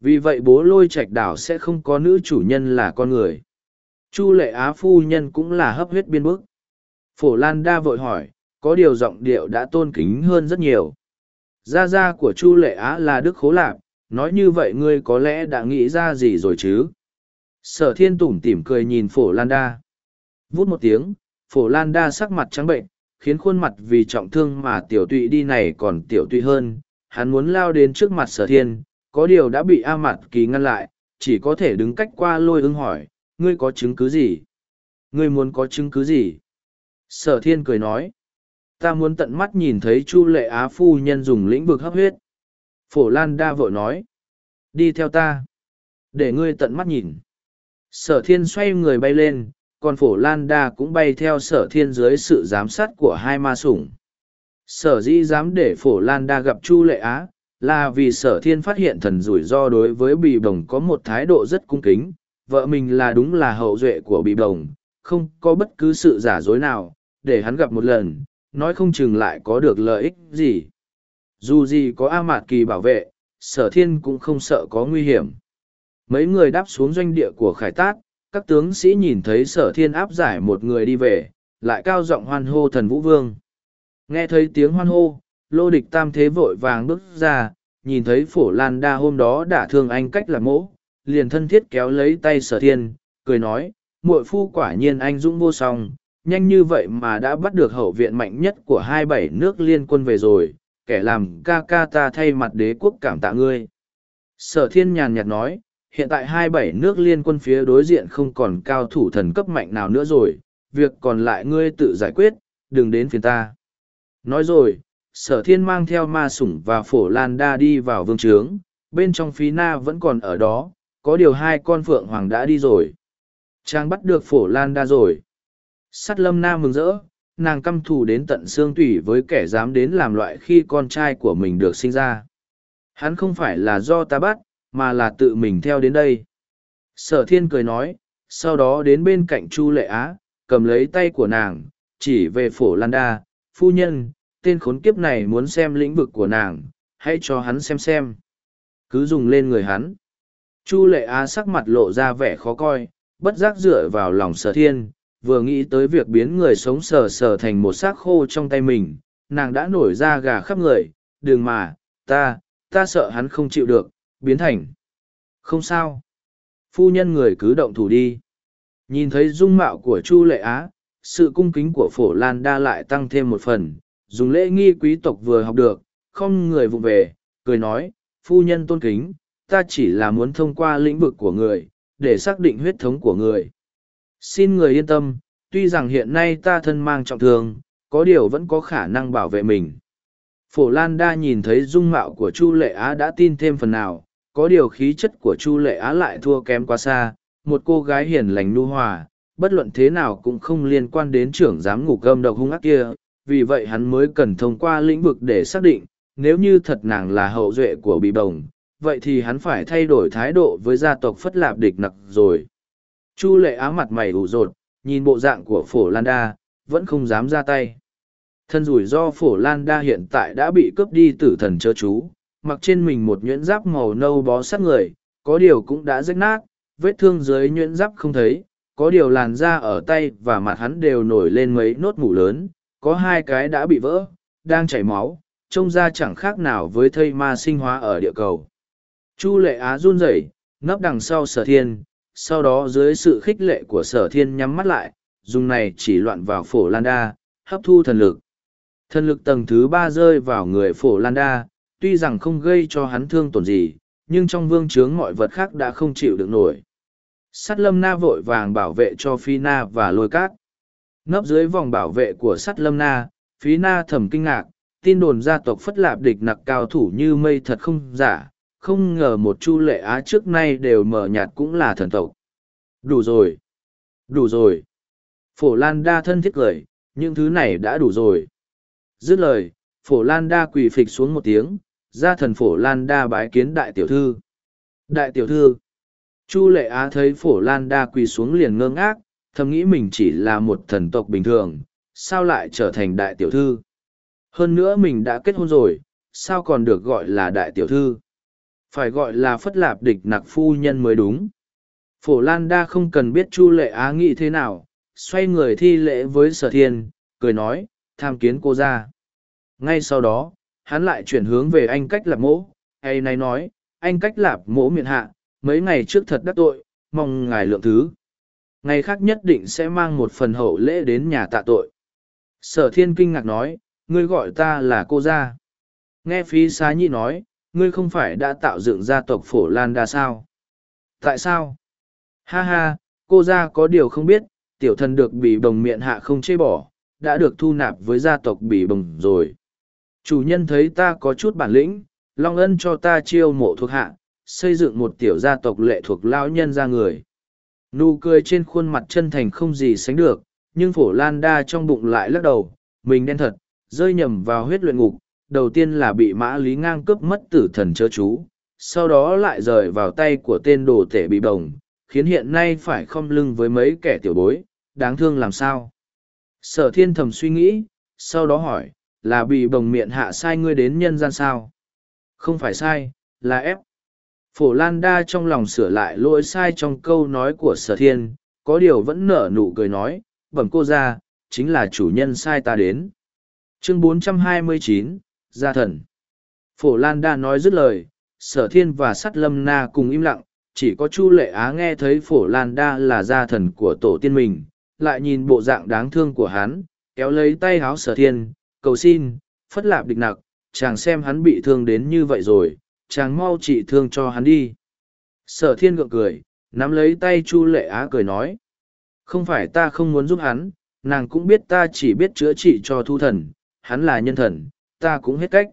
Speaker 1: Vì vậy bố lôi trạch đảo sẽ không có nữ chủ nhân là con người. Chu lệ á phu nhân cũng là hấp huyết biên bức. Phổ Lan đa vội hỏi, có điều giọng điệu đã tôn kính hơn rất nhiều. Gia gia của Chu Lệ Á là Đức Khố Lạp, nói như vậy ngươi có lẽ đã nghĩ ra gì rồi chứ? Sở thiên tủm tỉm cười nhìn Phổ Lan đa. Vút một tiếng, Phổ Lan đa sắc mặt trắng bệnh, khiến khuôn mặt vì trọng thương mà tiểu tụy đi này còn tiểu tụy hơn. Hắn muốn lao đến trước mặt sở thiên, có điều đã bị A Mặt Kỳ ngăn lại, chỉ có thể đứng cách qua lôi ứng hỏi, ngươi có chứng cứ gì? Ngươi muốn có chứng cứ gì? Sở thiên cười nói. Ta muốn tận mắt nhìn thấy Chu lệ á phu nhân dùng lĩnh vực hấp huyết. Phổ Lan đa vội nói. Đi theo ta. Để ngươi tận mắt nhìn. Sở thiên xoay người bay lên, còn phổ Lan đa cũng bay theo sở thiên dưới sự giám sát của hai ma sủng. Sở dĩ dám để phổ Lan đa gặp Chu lệ á, là vì sở thiên phát hiện thần rủi ro đối với bì đồng có một thái độ rất cung kính. Vợ mình là đúng là hậu duệ của bì đồng, không có bất cứ sự giả dối nào, để hắn gặp một lần, nói không chừng lại có được lợi ích gì. Dù gì có A Mạt Kỳ bảo vệ, sở thiên cũng không sợ có nguy hiểm. Mấy người đáp xuống doanh địa của Khải Tát, các tướng sĩ nhìn thấy sở thiên áp giải một người đi về, lại cao giọng hoan hô thần Vũ Vương. Nghe thấy tiếng hoan hô, lô địch tam thế vội vàng bước ra, nhìn thấy phổ lan đa hôm đó đã thương anh cách là mỗ, liền thân thiết kéo lấy tay sở thiên, cười nói, muội phu quả nhiên anh dũng vô song, nhanh như vậy mà đã bắt được hậu viện mạnh nhất của hai bảy nước liên quân về rồi, kẻ làm ca ca ta thay mặt đế quốc cảm tạ ngươi. Sở thiên nhàn nhạt nói, hiện tại hai bảy nước liên quân phía đối diện không còn cao thủ thần cấp mạnh nào nữa rồi, việc còn lại ngươi tự giải quyết, đừng đến phiền ta. Nói rồi, sở thiên mang theo ma sủng và phổ lan đa đi vào vương trướng, bên trong phí na vẫn còn ở đó, có điều hai con phượng hoàng đã đi rồi. Trang bắt được phổ lan đa rồi. Sắt lâm na mừng rỡ, nàng căm thù đến tận xương tủy với kẻ dám đến làm loại khi con trai của mình được sinh ra. Hắn không phải là do ta bắt, mà là tự mình theo đến đây. Sở thiên cười nói, sau đó đến bên cạnh Chu Lệ Á, cầm lấy tay của nàng, chỉ về phổ Lan Đa, phu nhân, tên khốn kiếp này muốn xem lĩnh vực của nàng, hãy cho hắn xem xem. Cứ dùng lên người hắn. Chu Lệ Á sắc mặt lộ ra vẻ khó coi, bất giác dựa vào lòng sở thiên, vừa nghĩ tới việc biến người sống sờ sờ thành một xác khô trong tay mình, nàng đã nổi ra gà khắp người, đừng mà, ta, ta sợ hắn không chịu được, biến thành. Không sao. Phu nhân người cứ động thủ đi. Nhìn thấy dung mạo của Chu Lệ Á, sự cung kính của phổ Lan đa lại tăng thêm một phần, dùng lễ nghi quý tộc vừa học được, không người vụ về, cười nói, phu nhân tôn kính, ta chỉ là muốn thông qua lĩnh vực của người, để xác định huyết thống của người. Xin người yên tâm, tuy rằng hiện nay ta thân mang trọng thương, có điều vẫn có khả năng bảo vệ mình. Phổ Lan Đa nhìn thấy dung mạo của Chu Lệ Á đã tin thêm phần nào, có điều khí chất của Chu Lệ Á lại thua kém quá xa, một cô gái hiền lành nu hòa, bất luận thế nào cũng không liên quan đến trưởng giám ngục gâm độc hung ác kia, vì vậy hắn mới cần thông qua lĩnh vực để xác định, nếu như thật nàng là hậu duệ của bị bồng, vậy thì hắn phải thay đổi thái độ với gia tộc phất lạp địch nặc rồi. Chu lệ á mặt mày ủ rột, nhìn bộ dạng của phổ Lan Đa, vẫn không dám ra tay. Thân rủi do phổ Lan Đa hiện tại đã bị cướp đi tử thần chớ chú, mặc trên mình một nhuyễn giáp màu nâu bó sát người, có điều cũng đã rách nát, vết thương dưới nhuyễn giáp không thấy, có điều làn da ở tay và mặt hắn đều nổi lên mấy nốt mủ lớn, có hai cái đã bị vỡ, đang chảy máu, trông ra chẳng khác nào với thây ma sinh hóa ở địa cầu. Chu lệ á run rẩy, nấp đằng sau sở thiên, sau đó dưới sự khích lệ của sở thiên nhắm mắt lại, dùng này chỉ loạn vào phổ lan đa, hấp thu thần lực. Thần lực tầng thứ ba rơi vào người phổ lan đa, tuy rằng không gây cho hắn thương tổn gì, nhưng trong vương chướng mọi vật khác đã không chịu được nổi. Sắt lâm na vội vàng bảo vệ cho phi na và lôi cát. Nấp dưới vòng bảo vệ của sắt lâm na, phi na thầm kinh ngạc, tin đồn gia tộc phất lạp địch nặc cao thủ như mây thật không giả, không ngờ một chu lệ á trước nay đều mờ nhạt cũng là thần tộc. Đủ rồi. Đủ rồi. Phổ Lan đa thân thiết cười, những thứ này đã đủ rồi. Dứt lời, phổ Lan đa quỳ phịch xuống một tiếng, ra thần phổ Lan đa bái kiến đại tiểu thư. Đại tiểu thư. Chu lệ á thấy phổ Lan đa quỳ xuống liền ngơ ngác, thầm nghĩ mình chỉ là một thần tộc bình thường, sao lại trở thành đại tiểu thư. Hơn nữa mình đã kết hôn rồi, sao còn được gọi là đại tiểu thư phải gọi là phất lạp địch nặc phu nhân mới đúng. Phổ lan đa không cần biết chu lệ á nghĩ thế nào, xoay người thi lễ với sở thiên, cười nói, tham kiến cô ra ngay sau đó, hắn lại chuyển hướng về anh cách lạp mỗ, hay nay nói, anh cách lạp mỗ miệng hạ, mấy ngày trước thật đắc tội, mong ngài lượng thứ. Ngày khác nhất định sẽ mang một phần hậu lễ đến nhà tạ tội. Sở thiên kinh ngạc nói, ngươi gọi ta là cô gia. Nghe phí xá nhị nói ngươi không phải đã tạo dựng gia tộc phổ lan đa sao? Tại sao? Ha ha, cô gia có điều không biết, tiểu thần được bị bồng miệng hạ không chê bỏ, đã được thu nạp với gia tộc bị bồng rồi. Chủ nhân thấy ta có chút bản lĩnh, long ân cho ta chiêu mộ thuộc hạ, xây dựng một tiểu gia tộc lệ thuộc lao nhân ra người. Nụ cười trên khuôn mặt chân thành không gì sánh được, nhưng phổ lan đa trong bụng lại lắc đầu, mình đen thật, rơi nhầm vào huyết luyện ngục đầu tiên là bị mã lý ngang cướp mất tử thần chớ chú, sau đó lại rời vào tay của tên đồ tể bị bồng, khiến hiện nay phải khom lưng với mấy kẻ tiểu bối, đáng thương làm sao. Sở thiên thầm suy nghĩ, sau đó hỏi, là bị bồng miệng hạ sai ngươi đến nhân gian sao? Không phải sai, là ép. Phổ Lan Đa trong lòng sửa lại lỗi sai trong câu nói của sở thiên, có điều vẫn nở nụ cười nói, bẩm cô ra, chính là chủ nhân sai ta đến. Chương 429, gia thần. Phổ Lan Đa nói dứt lời, sở thiên và sắt lâm na cùng im lặng, chỉ có Chu Lệ Á nghe thấy Phổ Lan Đa là gia thần của tổ tiên mình, lại nhìn bộ dạng đáng thương của hắn, kéo lấy tay háo sở thiên, cầu xin, phất lạp địch nặc, chàng xem hắn bị thương đến như vậy rồi, chàng mau trị thương cho hắn đi. Sở thiên gượng cười, nắm lấy tay Chu Lệ Á cười nói. Không phải ta không muốn giúp hắn, nàng cũng biết ta chỉ biết chữa trị cho thu thần, hắn là nhân thần, ta cũng hết cách.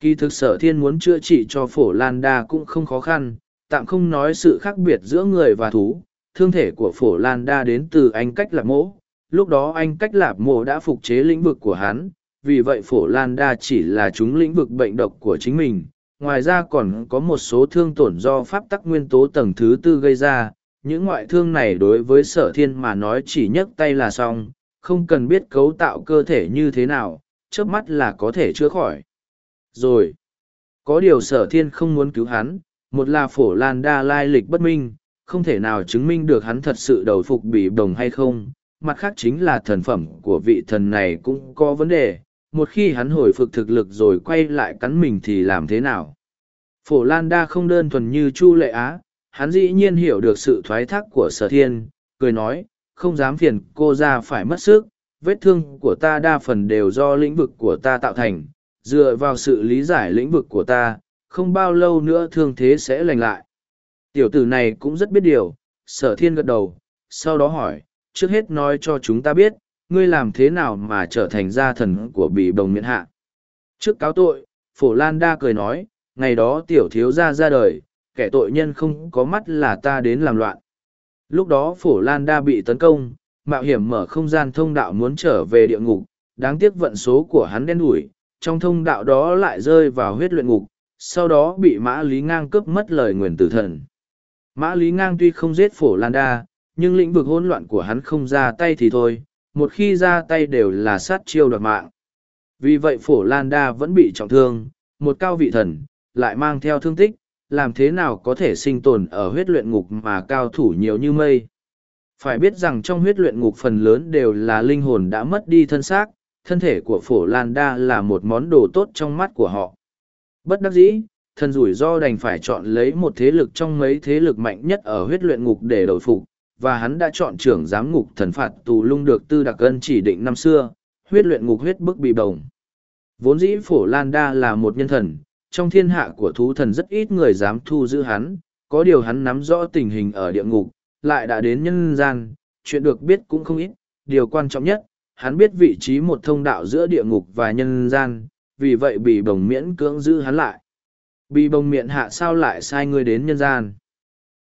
Speaker 1: Kỳ thực sở thiên muốn chữa trị cho phổ Lan Đa cũng không khó khăn, tạm không nói sự khác biệt giữa người và thú. Thương thể của phổ Lan Đa đến từ anh cách lạp mỗ, lúc đó anh cách lạp mộ đã phục chế lĩnh vực của hắn, vì vậy phổ Lan Đa chỉ là chúng lĩnh vực bệnh độc của chính mình. Ngoài ra còn có một số thương tổn do pháp tắc nguyên tố tầng thứ tư gây ra, những ngoại thương này đối với sở thiên mà nói chỉ nhấc tay là xong, không cần biết cấu tạo cơ thể như thế nào, chớp mắt là có thể chữa khỏi. Rồi, có điều sở thiên không muốn cứu hắn, một là phổ lan đa lai lịch bất minh, không thể nào chứng minh được hắn thật sự đầu phục bị đồng hay không, mặt khác chính là thần phẩm của vị thần này cũng có vấn đề, một khi hắn hồi phục thực lực rồi quay lại cắn mình thì làm thế nào. Phổ Lan Đa không đơn thuần như Chu Lệ Á, hắn dĩ nhiên hiểu được sự thoái thác của sở thiên, cười nói, không dám phiền cô ra phải mất sức, vết thương của ta đa phần đều do lĩnh vực của ta tạo thành, dựa vào sự lý giải lĩnh vực của ta, không bao lâu nữa thương thế sẽ lành lại. Tiểu tử này cũng rất biết điều, sở thiên gật đầu, sau đó hỏi, trước hết nói cho chúng ta biết, ngươi làm thế nào mà trở thành gia thần của bị bồng miễn hạ. Trước cáo tội, Phổ Lan Đa cười nói, ngày đó tiểu thiếu gia ra đời, kẻ tội nhân không có mắt là ta đến làm loạn. Lúc đó Phổ Lan Đa bị tấn công, mạo hiểm mở không gian thông đạo muốn trở về địa ngục, đáng tiếc vận số của hắn đen đủi, trong thông đạo đó lại rơi vào huyết luyện ngục, sau đó bị Mã Lý Ngang cướp mất lời nguyền tử thần. Mã Lý Ngang tuy không giết Phổ Lan Đa, nhưng lĩnh vực hỗn loạn của hắn không ra tay thì thôi, một khi ra tay đều là sát chiêu đoạt mạng. Vì vậy Phổ Lan Đa vẫn bị trọng thương, một cao vị thần, lại mang theo thương tích, làm thế nào có thể sinh tồn ở huyết luyện ngục mà cao thủ nhiều như mây. Phải biết rằng trong huyết luyện ngục phần lớn đều là linh hồn đã mất đi thân xác, thân thể của phổ Lan Đa là một món đồ tốt trong mắt của họ. Bất đắc dĩ, thần rủi do đành phải chọn lấy một thế lực trong mấy thế lực mạnh nhất ở huyết luyện ngục để đổi phục, và hắn đã chọn trưởng giám ngục thần phạt tù lung được tư đặc ân chỉ định năm xưa, huyết luyện ngục huyết bức bị bồng. Vốn dĩ phổ Lan Đa là một nhân thần, trong thiên hạ của thú thần rất ít người dám thu giữ hắn, có điều hắn nắm rõ tình hình ở địa ngục, lại đã đến nhân gian, chuyện được biết cũng không ít, điều quan trọng nhất, hắn biết vị trí một thông đạo giữa địa ngục và nhân gian, vì vậy bị bồng miễn cưỡng giữ hắn lại. Bị bồng miệng hạ sao lại sai ngươi đến nhân gian?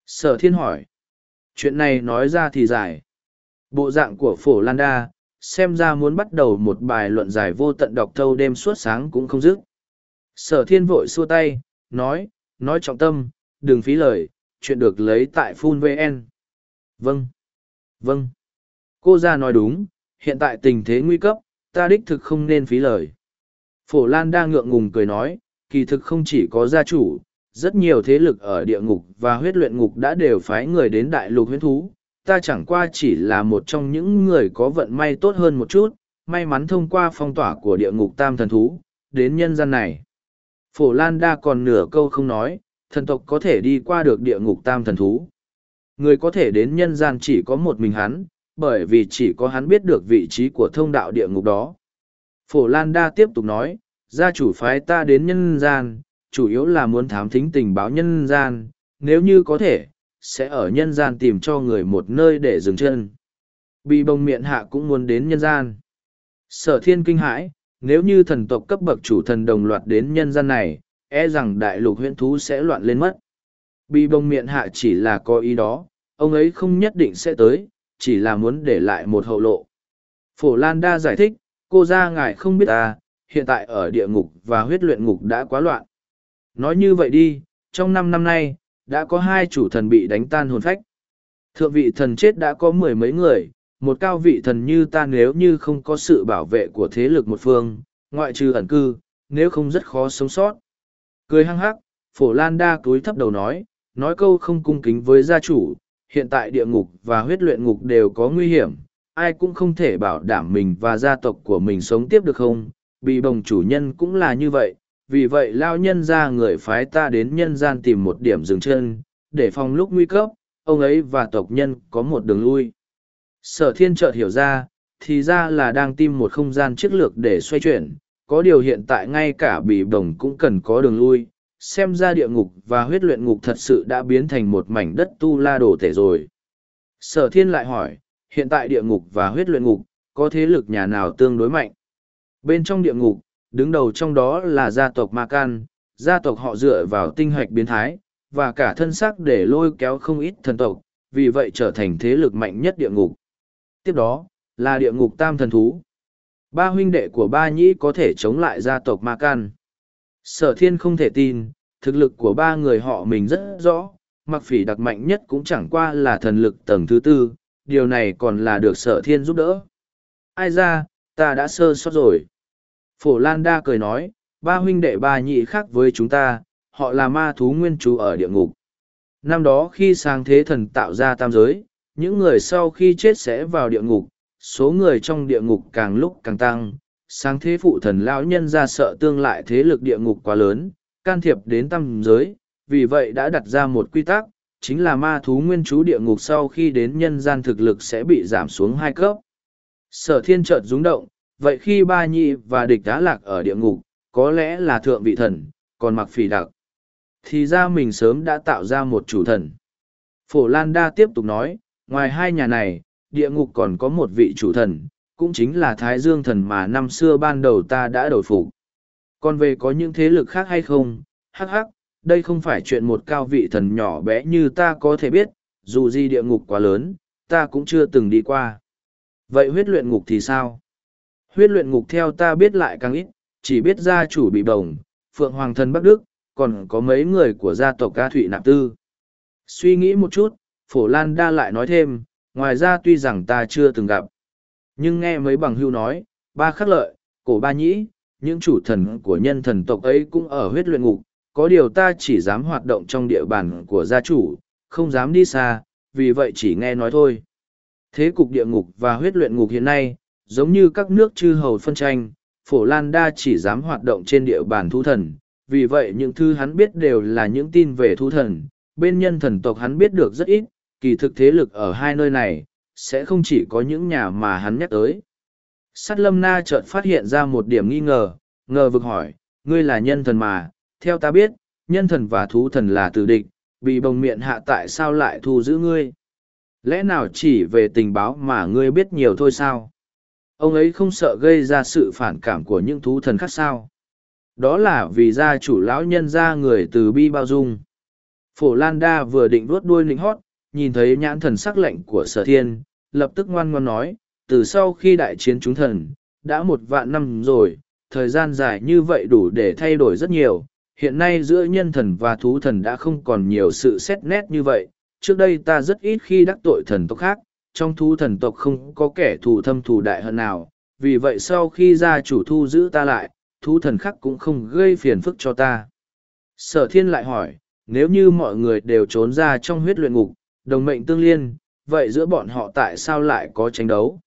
Speaker 1: Sở thiên hỏi. Chuyện này nói ra thì dài. Bộ dạng của phổ Lan Đa, xem ra muốn bắt đầu một bài luận giải vô tận đọc thâu đêm suốt sáng cũng không dứt. Sở thiên vội xua tay, nói, nói trọng tâm, đừng phí lời, chuyện được lấy tại Phun VN. Vâng, vâng. Cô ra nói đúng, hiện tại tình thế nguy cấp, ta đích thực không nên phí lời. Phổ Lan đang ngượng ngùng cười nói, kỳ thực không chỉ có gia chủ, rất nhiều thế lực ở địa ngục và huyết luyện ngục đã đều phái người đến đại lục huyết thú. Ta chẳng qua chỉ là một trong những người có vận may tốt hơn một chút, may mắn thông qua phong tỏa của địa ngục tam thần thú, đến nhân gian này. Phổ Lan Đa còn nửa câu không nói, thần tộc có thể đi qua được địa ngục tam thần thú. Người có thể đến nhân gian chỉ có một mình hắn, bởi vì chỉ có hắn biết được vị trí của thông đạo địa ngục đó. Phổ Lan Đa tiếp tục nói, gia chủ phái ta đến nhân gian, chủ yếu là muốn thám thính tình báo nhân gian, nếu như có thể, sẽ ở nhân gian tìm cho người một nơi để dừng chân. Bị bồng miệng hạ cũng muốn đến nhân gian. Sở thiên kinh hãi, nếu như thần tộc cấp bậc chủ thần đồng loạt đến nhân gian này, e rằng đại lục huyễn thú sẽ loạn lên mất. Bị bông miệng hạ chỉ là có ý đó, ông ấy không nhất định sẽ tới, chỉ là muốn để lại một hậu lộ. Phổ Lan Đa giải thích, cô ra ngài không biết à, hiện tại ở địa ngục và huyết luyện ngục đã quá loạn. Nói như vậy đi, trong năm năm nay, đã có hai chủ thần bị đánh tan hồn phách. Thượng vị thần chết đã có mười mấy người, một cao vị thần như ta nếu như không có sự bảo vệ của thế lực một phương, ngoại trừ ẩn cư, nếu không rất khó sống sót. Cười hăng hắc, phổ lan đa cúi thấp đầu nói, nói câu không cung kính với gia chủ, hiện tại địa ngục và huyết luyện ngục đều có nguy hiểm, ai cũng không thể bảo đảm mình và gia tộc của mình sống tiếp được không, bị bồng chủ nhân cũng là như vậy, vì vậy lao nhân ra người phái ta đến nhân gian tìm một điểm dừng chân, để phòng lúc nguy cấp, ông ấy và tộc nhân có một đường lui. Sở thiên chợt hiểu ra, thì ra là đang tìm một không gian chiến lược để xoay chuyển, có điều hiện tại ngay cả bị bồng cũng cần có đường lui, xem ra địa ngục và huyết luyện ngục thật sự đã biến thành một mảnh đất tu la đồ tể rồi. Sở thiên lại hỏi, hiện tại địa ngục và huyết luyện ngục, có thế lực nhà nào tương đối mạnh? Bên trong địa ngục, đứng đầu trong đó là gia tộc Ma Can, gia tộc họ dựa vào tinh hoạch biến thái, và cả thân xác để lôi kéo không ít thần tộc, vì vậy trở thành thế lực mạnh nhất địa ngục. Tiếp đó, là địa ngục tam thần thú. Ba huynh đệ của ba nhĩ có thể chống lại gia tộc Ma Can. Sở thiên không thể tin, thực lực của ba người họ mình rất rõ, mặc phỉ đặc mạnh nhất cũng chẳng qua là thần lực tầng thứ tư, điều này còn là được sở thiên giúp đỡ. Ai ra, ta đã sơ sót rồi. Phổ Lan Đa cười nói, ba huynh đệ ba nhị khác với chúng ta, họ là ma thú nguyên chú ở địa ngục. Năm đó khi sang thế thần tạo ra tam giới, những người sau khi chết sẽ vào địa ngục, số người trong địa ngục càng lúc càng tăng. Sáng thế phụ thần lão nhân ra sợ tương lại thế lực địa ngục quá lớn, can thiệp đến tam giới, vì vậy đã đặt ra một quy tắc, chính là ma thú nguyên chú địa ngục sau khi đến nhân gian thực lực sẽ bị giảm xuống hai cấp. Sở thiên chợt rúng động, vậy khi ba nhi và địch đá lạc ở địa ngục, có lẽ là thượng vị thần, còn mặc phỉ đặc. Thì ra mình sớm đã tạo ra một chủ thần. Phổ Lan Đa tiếp tục nói, ngoài hai nhà này, địa ngục còn có một vị chủ thần, cũng chính là Thái Dương thần mà năm xưa ban đầu ta đã đổi phục. Còn về có những thế lực khác hay không, hắc hắc, đây không phải chuyện một cao vị thần nhỏ bé như ta có thể biết, dù gì địa ngục quá lớn, ta cũng chưa từng đi qua. Vậy huyết luyện ngục thì sao? Huyết luyện ngục theo ta biết lại càng ít, chỉ biết gia chủ bị bồng, Phượng Hoàng thần Bắc Đức, còn có mấy người của gia tộc ca thụy nạp tư. Suy nghĩ một chút, Phổ Lan đa lại nói thêm, ngoài ra tuy rằng ta chưa từng gặp. Nhưng nghe mấy bằng hưu nói, ba khắc lợi, cổ ba nhĩ, những chủ thần của nhân thần tộc ấy cũng ở huyết luyện ngục, có điều ta chỉ dám hoạt động trong địa bàn của gia chủ, không dám đi xa, vì vậy chỉ nghe nói thôi. Thế cục địa ngục và huyết luyện ngục hiện nay, giống như các nước chư hầu phân tranh, phổ lan đa chỉ dám hoạt động trên địa bàn thu thần, vì vậy những thứ hắn biết đều là những tin về thu thần, bên nhân thần tộc hắn biết được rất ít, kỳ thực thế lực ở hai nơi này, sẽ không chỉ có những nhà mà hắn nhắc tới. Sát lâm na chợt phát hiện ra một điểm nghi ngờ, ngờ vực hỏi, ngươi là nhân thần mà, theo ta biết, nhân thần và thú thần là tử địch, bị bồng miệng hạ tại sao lại thu giữ ngươi? Lẽ nào chỉ về tình báo mà ngươi biết nhiều thôi sao? Ông ấy không sợ gây ra sự phản cảm của những thú thần khác sao? Đó là vì gia chủ lão nhân ra người từ bi bao dung. Phổ Lan Đa vừa định vuốt đuôi nịnh hót, nhìn thấy nhãn thần sắc lệnh của sở thiên, lập tức ngoan ngoan nói, từ sau khi đại chiến chúng thần, đã một vạn năm rồi, thời gian dài như vậy đủ để thay đổi rất nhiều, hiện nay giữa nhân thần và thú thần đã không còn nhiều sự xét nét như vậy trước đây ta rất ít khi đắc tội thần tộc khác trong thú thần tộc không có kẻ thù thâm thù đại hận nào vì vậy sau khi gia chủ thu giữ ta lại thú thần khác cũng không gây phiền phức cho ta. Sở thiên lại hỏi nếu như mọi người đều trốn ra trong huyết luyện ngục đồng mệnh tương liên vậy giữa bọn họ tại sao lại có tranh đấu?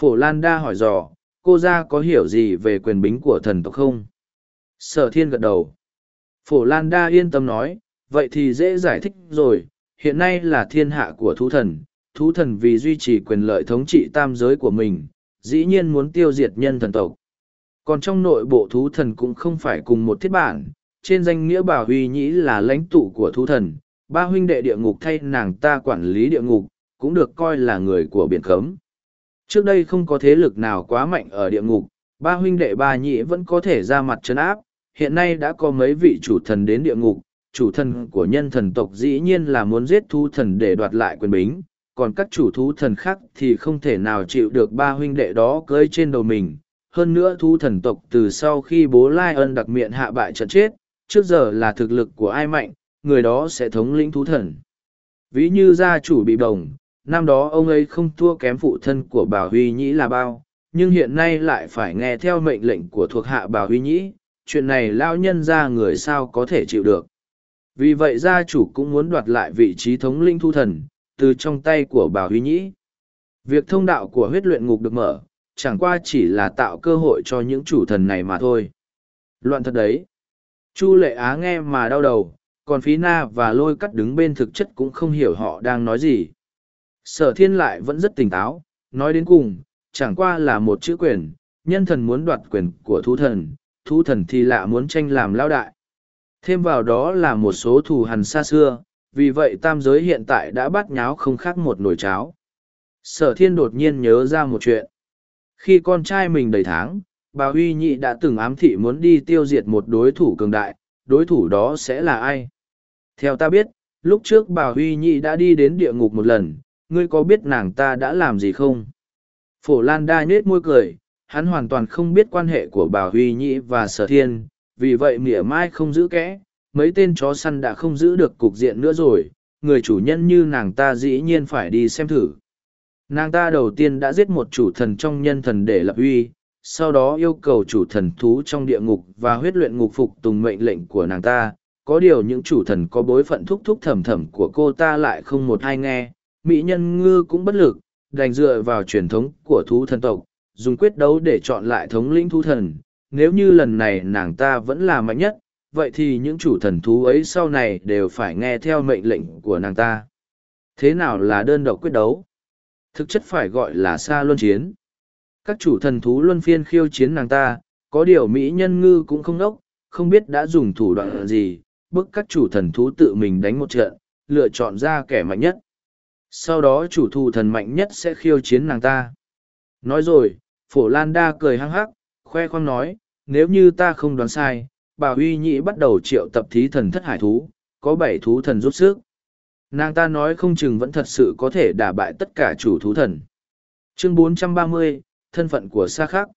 Speaker 1: Phổ lan đa hỏi dò cô ra có hiểu gì về quyền bính của thần tộc không? Sở thiên gật đầu. Phổ Lan Đa yên tâm nói, vậy thì dễ giải thích rồi, hiện nay là thiên hạ của thú thần, thú thần vì duy trì quyền lợi thống trị tam giới của mình, dĩ nhiên muốn tiêu diệt nhân thần tộc. Còn trong nội bộ thú thần cũng không phải cùng một thiết bản, trên danh nghĩa bảo huy nhĩ là lãnh tụ của thú thần, ba huynh đệ địa ngục thay nàng ta quản lý địa ngục, cũng được coi là người của biển cấm. Trước đây không có thế lực nào quá mạnh ở địa ngục, ba huynh đệ ba nhị vẫn có thể ra mặt chấn áp, hiện nay đã có mấy vị chủ thần đến địa ngục, chủ thần của nhân thần tộc dĩ nhiên là muốn giết thú thần để đoạt lại quyền bính, còn các chủ thú thần khác thì không thể nào chịu được ba huynh đệ đó cưới trên đầu mình. Hơn nữa thú thần tộc từ sau khi bố Lai ân đặc miệng hạ bại trận chết, trước giờ là thực lực của ai mạnh, người đó sẽ thống lĩnh thú thần. Ví như gia chủ bị bồng, năm đó ông ấy không thua kém phụ thân của bà Huy Nhĩ là bao, nhưng hiện nay lại phải nghe theo mệnh lệnh của thuộc hạ bà Huy Nhĩ, chuyện này lao nhân ra người sao có thể chịu được. Vì vậy gia chủ cũng muốn đoạt lại vị trí thống lĩnh thu thần, từ trong tay của bà Huy Nhĩ. Việc thông đạo của huyết luyện ngục được mở, chẳng qua chỉ là tạo cơ hội cho những chủ thần này mà thôi. Loạn thật đấy. Chu lệ á nghe mà đau đầu, còn phí na và lôi cắt đứng bên thực chất cũng không hiểu họ đang nói gì. Sở thiên lại vẫn rất tỉnh táo, nói đến cùng, chẳng qua là một chữ quyền, nhân thần muốn đoạt quyền của thú thần, thú thần thì lạ muốn tranh làm lao đại. Thêm vào đó là một số thù hằn xa xưa, vì vậy tam giới hiện tại đã bắt nháo không khác một nồi cháo. Sở thiên đột nhiên nhớ ra một chuyện. Khi con trai mình đầy tháng, bà Huy Nhị đã từng ám thị muốn đi tiêu diệt một đối thủ cường đại, đối thủ đó sẽ là ai? Theo ta biết, lúc trước bà Huy Nhi đã đi đến địa ngục một lần, ngươi có biết nàng ta đã làm gì không? Phổ Lan đa nết môi cười, hắn hoàn toàn không biết quan hệ của bà Huy Nhi và Sở Thiên, vì vậy mỉa mai không giữ kẽ, mấy tên chó săn đã không giữ được cục diện nữa rồi, người chủ nhân như nàng ta dĩ nhiên phải đi xem thử. Nàng ta đầu tiên đã giết một chủ thần trong nhân thần để lập uy, sau đó yêu cầu chủ thần thú trong địa ngục và huyết luyện ngục phục tùng mệnh lệnh của nàng ta. Có điều những chủ thần có bối phận thúc thúc thầm thầm của cô ta lại không một ai nghe, mỹ nhân ngư cũng bất lực, đành dựa vào truyền thống của thú thần tộc, dùng quyết đấu để chọn lại thống lĩnh thú thần. Nếu như lần này nàng ta vẫn là mạnh nhất, vậy thì những chủ thần thú ấy sau này đều phải nghe theo mệnh lệnh của nàng ta. Thế nào là đơn độc quyết đấu? Thực chất phải gọi là xa luân chiến. Các chủ thần thú luân phiên khiêu chiến nàng ta, có điều Mỹ nhân ngư cũng không đốc, không biết đã dùng thủ đoạn gì, bức các chủ thần thú tự mình đánh một trận, lựa chọn ra kẻ mạnh nhất. Sau đó chủ thù thần mạnh nhất sẽ khiêu chiến nàng ta. Nói rồi, phổ lan đa cười hăng hắc, khoe khoang nói, nếu như ta không đoán sai, bà huy nhĩ bắt đầu triệu tập thí thần thất hải thú, có bảy thú thần giúp sức. Nàng ta nói không chừng vẫn thật sự có thể đả bại tất cả chủ thú thần. Chương 430, thân phận của Sa Khắc.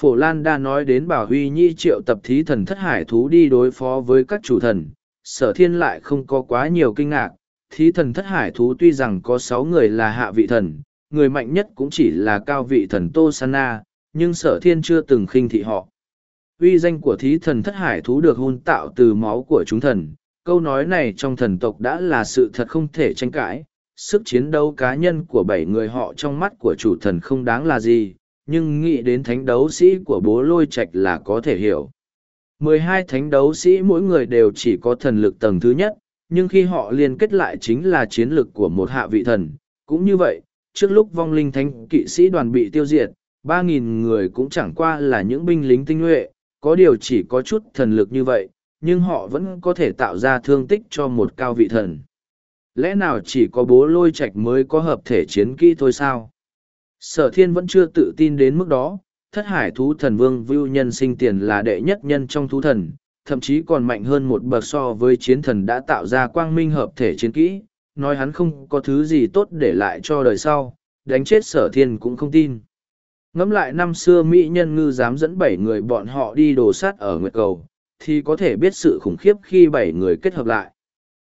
Speaker 1: Phổ Lan đa nói đến bảo huy nhi triệu tập thí thần thất hải thú đi đối phó với các chủ thần. Sở thiên lại không có quá nhiều kinh ngạc. Thí thần thất hải thú tuy rằng có sáu người là hạ vị thần, người mạnh nhất cũng chỉ là cao vị thần Tô Sana, nhưng sở thiên chưa từng khinh thị họ. Uy danh của thí thần thất hải thú được hôn tạo từ máu của chúng thần, câu nói này trong thần tộc đã là sự thật không thể tranh cãi sức chiến đấu cá nhân của bảy người họ trong mắt của chủ thần không đáng là gì nhưng nghĩ đến thánh đấu sĩ của bố lôi trạch là có thể hiểu mười hai thánh đấu sĩ mỗi người đều chỉ có thần lực tầng thứ nhất, nhưng khi họ liên kết lại chính là chiến lực của một hạ vị thần cũng như vậy, trước lúc vong linh thánh kỵ sĩ đoàn bị tiêu diệt, ba nghìn người cũng chẳng qua là những binh lính tinh nhuệ, có điều chỉ có chút thần lực như vậy, nhưng họ vẫn có thể tạo ra thương tích cho một cao vị thần. Lẽ nào chỉ có bố lôi Trạch mới có hợp thể chiến kỹ thôi sao? Sở thiên vẫn chưa tự tin đến mức đó, thất hải thú thần vương vưu nhân sinh tiền là đệ nhất nhân trong thú thần, thậm chí còn mạnh hơn một bậc so với chiến thần đã tạo ra quang minh hợp thể chiến kỹ, nói hắn không có thứ gì tốt để lại cho đời sau, đánh chết sở thiên cũng không tin. Ngẫm lại năm xưa Mỹ nhân ngư dám dẫn bảy người bọn họ đi đồ sát ở Nguyệt Cầu, thì có thể biết sự khủng khiếp khi bảy người kết hợp lại.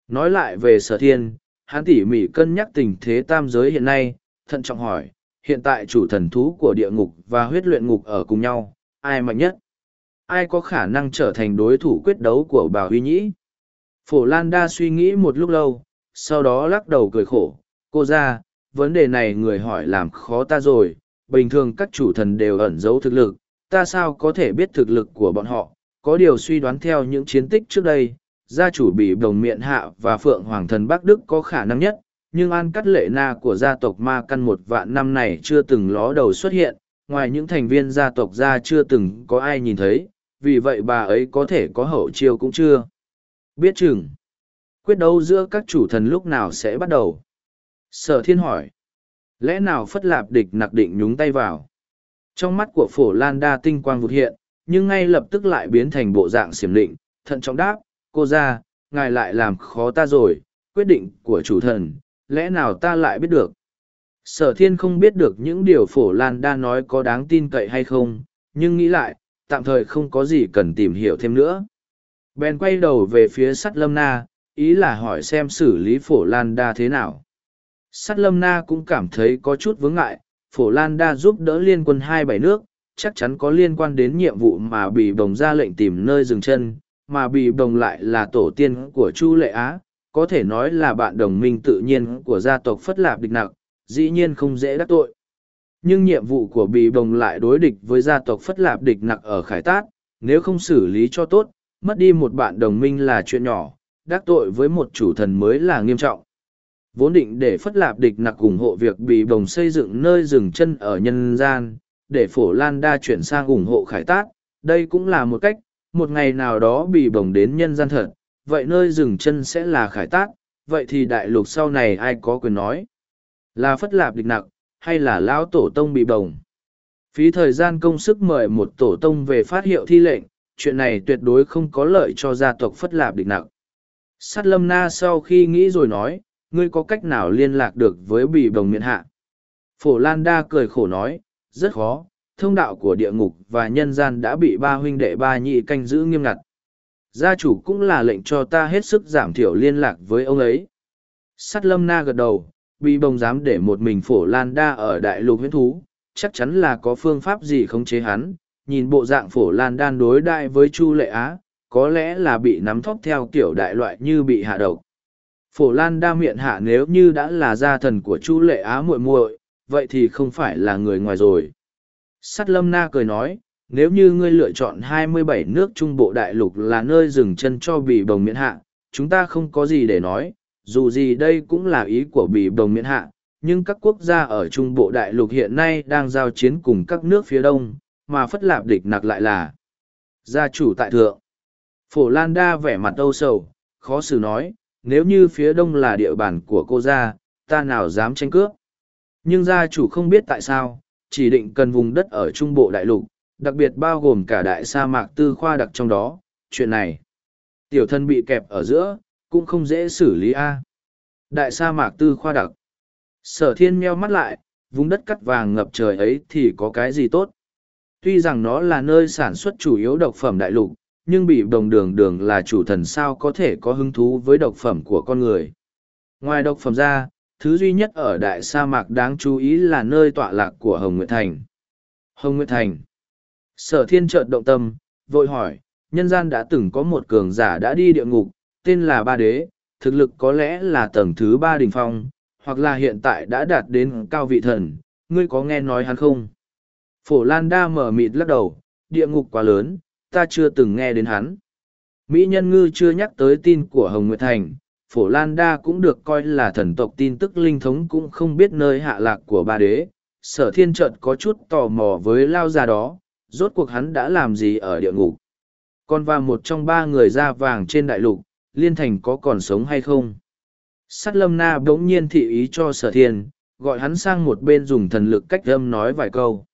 Speaker 1: Nói lại về sở thiên, hắn tỉ mỉ cân nhắc tình thế tam giới hiện nay, thận trọng hỏi, hiện tại chủ thần thú của địa ngục và huyết luyện ngục ở cùng nhau, ai mạnh nhất? Ai có khả năng trở thành đối thủ quyết đấu của bà Huy Nhĩ? Phổ Lan đa suy nghĩ một lúc lâu, sau đó lắc đầu cười khổ, cô ra, vấn đề này người hỏi làm khó ta rồi, bình thường các chủ thần đều ẩn giấu thực lực, ta sao có thể biết thực lực của bọn họ, có điều suy đoán theo những chiến tích trước đây, gia chủ bị đồng miệng hạ và phượng hoàng thần Bắc Đức có khả năng nhất, nhưng an cắt lệ na của gia tộc ma căn một vạn năm này chưa từng ló đầu xuất hiện, ngoài những thành viên gia tộc ra chưa từng có ai nhìn thấy, vì vậy bà ấy có thể có hậu chiêu cũng chưa. Biết chừng, quyết đấu giữa các chủ thần lúc nào sẽ bắt đầu? Sở thiên hỏi, lẽ nào phất lạp địch nặc định nhúng tay vào? Trong mắt của phổ lan đa tinh quang vụt hiện, nhưng ngay lập tức lại biến thành bộ dạng xiểm định, thận trọng đáp, cô ra, ngài lại làm khó ta rồi, quyết định của chủ thần, lẽ nào ta lại biết được. Sở thiên không biết được những điều phổ lan đa nói có đáng tin cậy hay không, nhưng nghĩ lại, tạm thời không có gì cần tìm hiểu thêm nữa. Ben quay đầu về phía sắt lâm na, ý là hỏi xem xử lý phổ lan đa thế nào. Sắt lâm na cũng cảm thấy có chút vướng ngại, phổ lan đa giúp đỡ liên quân hai bảy nước, chắc chắn có liên quan đến nhiệm vụ mà bị bồng ra lệnh tìm nơi dừng chân, mà bị bồng lại là tổ tiên của Chu Lệ Á, có thể nói là bạn đồng minh tự nhiên của gia tộc Phất Lạp Địch Nặc, dĩ nhiên không dễ đắc tội. Nhưng nhiệm vụ của Bì bồng lại đối địch với gia tộc Phất Lạp Địch Nặc ở Khải Tát, nếu không xử lý cho tốt, mất đi một bạn đồng minh là chuyện nhỏ, đắc tội với một chủ thần mới là nghiêm trọng. Vốn định để Phất Lạp Địch Nặc ủng hộ việc Bì bồng xây dựng nơi dừng chân ở nhân gian, để phổ lan đa chuyển sang ủng hộ khải tát đây cũng là một cách một ngày nào đó Bì bồng đến nhân gian thật, vậy nơi dừng chân sẽ là khải tác, vậy thì đại lục sau này ai có quyền nói? Là phất lạp địch nặng, hay là lão tổ tông bị bồng? Phí thời gian công sức mời một tổ tông về phát hiệu thi lệnh, chuyện này tuyệt đối không có lợi cho gia tộc phất lạp địch nặng. Sát lâm na sau khi nghĩ rồi nói, ngươi có cách nào liên lạc được với bị bồng miện hạ? Phổ Lan Đa cười khổ nói, rất khó, thông đạo của địa ngục và nhân gian đã bị ba huynh đệ ba nhị canh giữ nghiêm ngặt. Gia chủ cũng là lệnh cho ta hết sức giảm thiểu liên lạc với ông ấy. Sắt lâm na gật đầu, bị bồng dám để một mình phổ lan đa ở đại lục huyễn thú, chắc chắn là có phương pháp gì khống chế hắn. Nhìn bộ dạng phổ lan đan đối đại với Chu Lệ Á, có lẽ là bị nắm thóp theo kiểu đại loại như bị hạ độc. Phổ lan đa miệng hạ nếu như đã là gia thần của Chu Lệ Á muội muội, vậy thì không phải là người ngoài rồi. Sắt lâm na cười nói, nếu như ngươi lựa chọn 27 nước trung bộ đại lục là nơi dừng chân cho bì bồng miễn hạ, chúng ta không có gì để nói, dù gì đây cũng là ý của bì bồng miễn hạ, nhưng các quốc gia ở trung bộ đại lục hiện nay đang giao chiến cùng các nước phía đông, mà phất lạp địch nặc lại là gia chủ tại thượng. Phổ Lan Đa vẻ mặt âu sầu, khó xử nói, nếu như phía đông là địa bàn của cô gia, ta nào dám tranh cướp. Nhưng gia chủ không biết tại sao, chỉ định cần vùng đất ở trung bộ đại lục, đặc biệt bao gồm cả đại sa mạc tư khoa đặc trong đó, chuyện này. Tiểu thân bị kẹp ở giữa, cũng không dễ xử lý a. Đại sa mạc tư khoa đặc. Sở thiên meo mắt lại, vùng đất cắt vàng ngập trời ấy thì có cái gì tốt. Tuy rằng nó là nơi sản xuất chủ yếu độc phẩm đại lục, nhưng bị đồng đường đường là chủ thần sao có thể có hứng thú với độc phẩm của con người. Ngoài độc phẩm ra, thứ duy nhất ở đại sa mạc đáng chú ý là nơi tọa lạc của Hồng Nguyệt Thành. Hồng Nguyệt Thành. Sở thiên trợt động tâm, vội hỏi, nhân gian đã từng có một cường giả đã đi địa ngục, tên là Ba Đế, thực lực có lẽ là tầng thứ ba đỉnh phong, hoặc là hiện tại đã đạt đến cao vị thần, ngươi có nghe nói hắn không? Phổ Lan Đa mở mịt lắc đầu, địa ngục quá lớn, ta chưa từng nghe đến hắn. Mỹ Nhân Ngư chưa nhắc tới tin của Hồng Nguyệt Thành, Phổ Lan Đa cũng được coi là thần tộc tin tức linh thống cũng không biết nơi hạ lạc của ba đế. Sở thiên trợt có chút tò mò với lao già đó, rốt cuộc hắn đã làm gì ở địa ngục. Còn và một trong ba người da vàng trên đại lục, liên thành có còn sống hay không? Sát lâm na bỗng nhiên thị ý cho sở thiên, gọi hắn sang một bên dùng thần lực cách âm nói vài câu.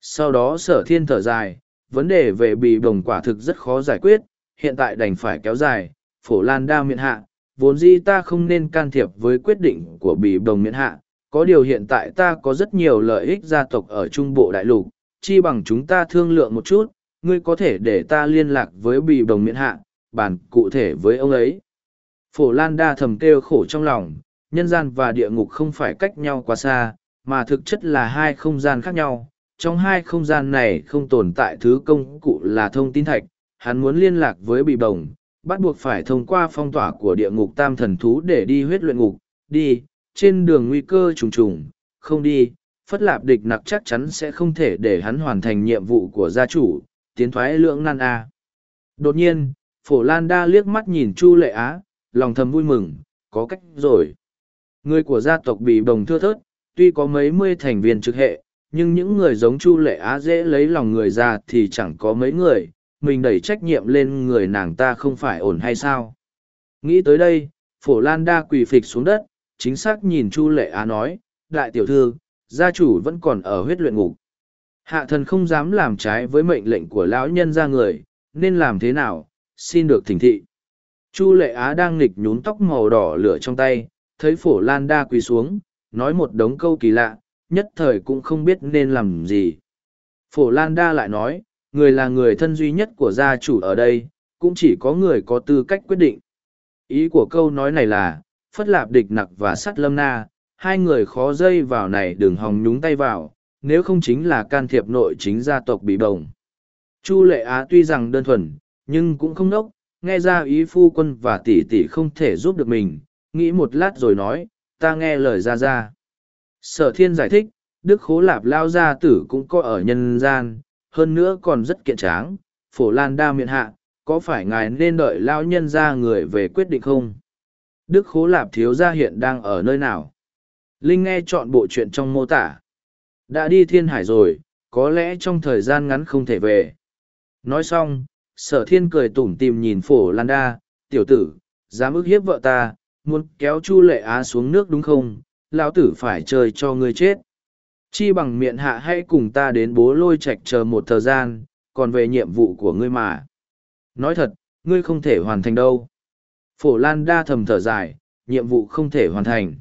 Speaker 1: Sau đó sở thiên thở dài, vấn đề về bị bồng quả thực rất khó giải quyết, hiện tại đành phải kéo dài, phổ lan đa miệng hạ, vốn dĩ ta không nên can thiệp với quyết định của bị đồng miễn hạ, có điều hiện tại ta có rất nhiều lợi ích gia tộc ở trung bộ đại lục, chi bằng chúng ta thương lượng một chút, ngươi có thể để ta liên lạc với Bì đồng miễn hạ, bàn cụ thể với ông ấy. Phổ Lan đa thầm kêu khổ trong lòng, nhân gian và địa ngục không phải cách nhau quá xa, mà thực chất là hai không gian khác nhau. Trong hai không gian này không tồn tại thứ công cụ là thông tin thạch, hắn muốn liên lạc với bị bồng, bắt buộc phải thông qua phong tỏa của địa ngục tam thần thú để đi huyết luyện ngục, đi, trên đường nguy cơ trùng trùng, không đi, phất lạp địch nặc chắc chắn sẽ không thể để hắn hoàn thành nhiệm vụ của gia chủ, tiến thoái lưỡng nan a. Đột nhiên, phổ lan đa liếc mắt nhìn chu lệ á, lòng thầm vui mừng, có cách rồi. Người của gia tộc bị bồng thưa thớt, tuy có mấy mươi thành viên trực hệ, nhưng những người giống chu lệ á dễ lấy lòng người ra thì chẳng có mấy người, mình đẩy trách nhiệm lên người nàng ta không phải ổn hay sao nghĩ tới đây phổ lan đa quỳ phịch xuống đất chính xác nhìn chu lệ á nói đại tiểu thư gia chủ vẫn còn ở huyết luyện ngục. Hạ thần không dám làm trái với mệnh lệnh của lão nhân ra người nên làm thế nào? Xin được thỉnh thị. Chu lệ á đang nghịch nhún tóc màu đỏ lửa trong tay thấy phổ lan đa quỳ xuống nói một đống câu kỳ lạ nhất thời cũng không biết nên làm gì. Phổ lan đa lại nói người là người thân duy nhất của gia chủ ở đây, cũng chỉ có người có tư cách quyết định. Ý của câu nói này là, Phất Lạp Địch Nặc và Sắt Lâm Na, hai người khó dây vào này đừng hòng nhúng tay vào, nếu không chính là can thiệp nội chính gia tộc bị bồng. Chu Lệ Á tuy rằng đơn thuần, nhưng cũng không nốc, nghe ra ý phu quân và tỷ tỷ không thể giúp được mình, nghĩ một lát rồi nói, ta nghe lời ra ra. Sở thiên giải thích, Đức Khố Lạp Lao Gia Tử cũng có ở nhân gian, hơn nữa còn rất kiện tráng, phổ lan đa miệng hạ, có phải ngài nên đợi lao nhân ra người về quyết định không? Đức Khố Lạp thiếu gia hiện đang ở nơi nào? Linh nghe chọn bộ chuyện trong mô tả. Đã đi thiên hải rồi, có lẽ trong thời gian ngắn không thể về. Nói xong, sở thiên cười tủm tìm nhìn phổ lan đa tiểu tử dám ức hiếp vợ ta muốn kéo chu lệ á xuống nước đúng không? Lão tử phải chơi cho ngươi chết. Chi bằng miệng hạ hãy cùng ta đến bố lôi Trạch chờ một thời gian còn về nhiệm vụ của ngươi mà. Nói thật ngươi không thể hoàn thành đâu. Phổ lan đa thầm thở dài nhiệm vụ không thể hoàn thành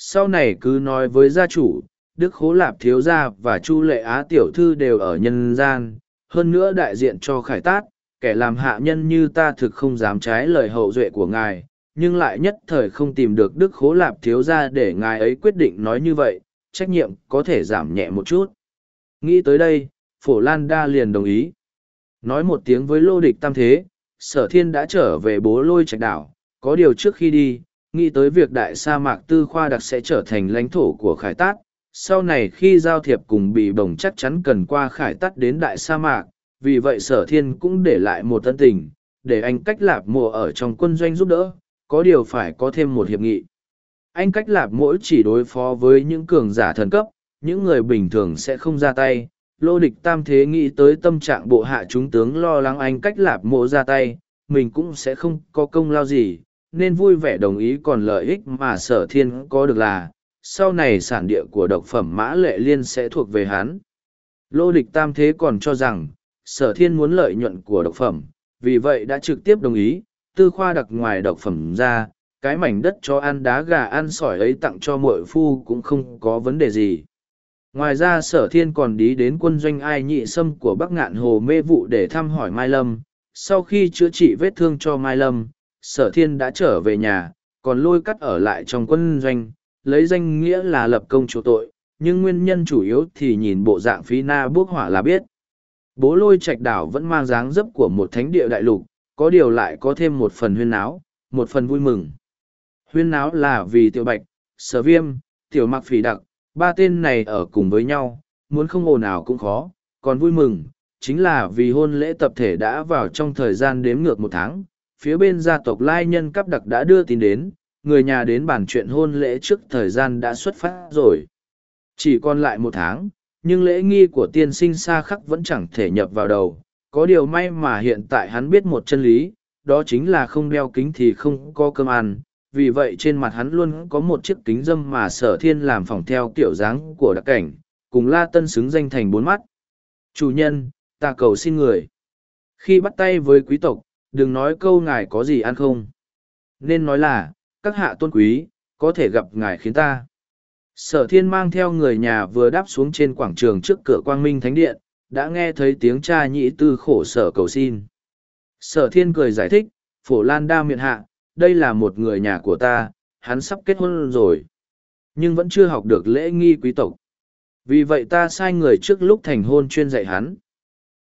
Speaker 1: sau này cứ nói với gia chủ, đức khố lạp thiếu gia và chu lệ á tiểu thư đều ở nhân gian, hơn nữa đại diện cho khải tát, kẻ làm hạ nhân như ta thực không dám trái lời hậu duệ của ngài, nhưng lại nhất thời không tìm được đức khố lạp thiếu gia để ngài ấy quyết định nói như vậy, trách nhiệm có thể giảm nhẹ một chút. Nghĩ tới đây, phổ lan đa liền đồng ý. Nói một tiếng với lô địch tam thế, sở thiên đã trở về bố lôi trạch đảo, có điều trước khi đi nghĩ tới việc đại sa mạc tư khoa đặc sẽ trở thành lãnh thổ của khải tát, sau này khi giao thiệp cùng bị bồng chắc chắn cần qua khải tát đến đại sa mạc, vì vậy sở thiên cũng để lại một tân tình, để anh cách lạp mộ ở trong quân doanh giúp đỡ, có điều phải có thêm một hiệp nghị. Anh cách lạp mỗi chỉ đối phó với những cường giả thần cấp, những người bình thường sẽ không ra tay. Lô địch tam thế nghĩ tới tâm trạng bộ hạ chúng tướng lo lắng anh cách lạp mộ ra tay, mình cũng sẽ không có công lao gì nên vui vẻ đồng ý còn lợi ích mà sở thiên có được là, sau này sản địa của độc phẩm mã lệ liên sẽ thuộc về hắn. Lô địch tam thế còn cho rằng, sở thiên muốn lợi nhuận của độc phẩm, vì vậy đã trực tiếp đồng ý, tư khoa đặc ngoài độc phẩm ra, cái mảnh đất cho ăn đá gà ăn sỏi ấy tặng cho mội phu cũng không có vấn đề gì. Ngoài ra sở thiên còn đi đến quân doanh ai nhị sâm của bắc ngạn hồ mê vụ để thăm hỏi mai lâm, sau khi chữa trị vết thương cho mai lâm sở thiên đã trở về nhà, còn lôi cắt ở lại trong quân doanh, lấy danh nghĩa là lập công chỗ tội, nhưng nguyên nhân chủ yếu thì nhìn bộ dạng phí na bước hỏa là biết. Bố lôi trạch đảo vẫn mang dáng dấp của một thánh địa đại lục, có điều lại có thêm một phần huyên náo, một phần vui mừng. Huyên náo là vì tiểu bạch, sở viêm, tiểu mặc phỉ đặc, ba tên này ở cùng với nhau, muốn không ồn ào cũng khó, còn vui mừng, chính là vì hôn lễ tập thể đã vào trong thời gian đếm ngược một tháng phía bên gia tộc lai nhân cấp đặc đã đưa tin đến, người nhà đến bàn chuyện hôn lễ trước thời gian đã xuất phát rồi. Chỉ còn lại một tháng, nhưng lễ nghi của tiên sinh xa khắc vẫn chẳng thể nhập vào đầu. Có điều may mà hiện tại hắn biết một chân lý, đó chính là không đeo kính thì không có cơm ăn. Vì vậy trên mặt hắn luôn có một chiếc kính dâm mà sở thiên làm phỏng theo kiểu dáng của đặc cảnh, cùng la tân xứng danh thành bốn mắt. Chủ nhân, ta cầu xin người. Khi bắt tay với quý tộc đừng nói câu ngài có gì ăn không. Nên nói là, các hạ tôn quý, có thể gặp ngài khiến ta. Sở thiên mang theo người nhà vừa đáp xuống trên quảng trường trước cửa quang minh thánh điện, đã nghe thấy tiếng cha nhĩ tư khổ sở cầu xin. Sở thiên cười giải thích, phổ lan đa miệng hạ, đây là một người nhà của ta, hắn sắp kết hôn rồi. Nhưng vẫn chưa học được lễ nghi quý tộc. Vì vậy ta sai người trước lúc thành hôn chuyên dạy hắn.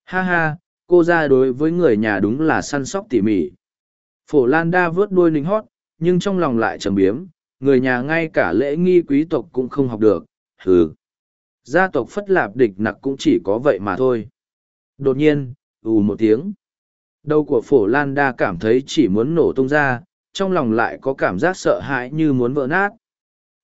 Speaker 1: Ha ha cô ra đối với người nhà đúng là săn sóc tỉ mỉ. Phổ lan đa vớt đuôi lính hót, nhưng trong lòng lại trầm biếm, người nhà ngay cả lễ nghi quý tộc cũng không học được, hừ. Gia tộc phất lạp địch nặc cũng chỉ có vậy mà thôi. Đột nhiên, ù một tiếng. Đầu của phổ lan đa cảm thấy chỉ muốn nổ tung ra, trong lòng lại có cảm giác sợ hãi như muốn vỡ nát.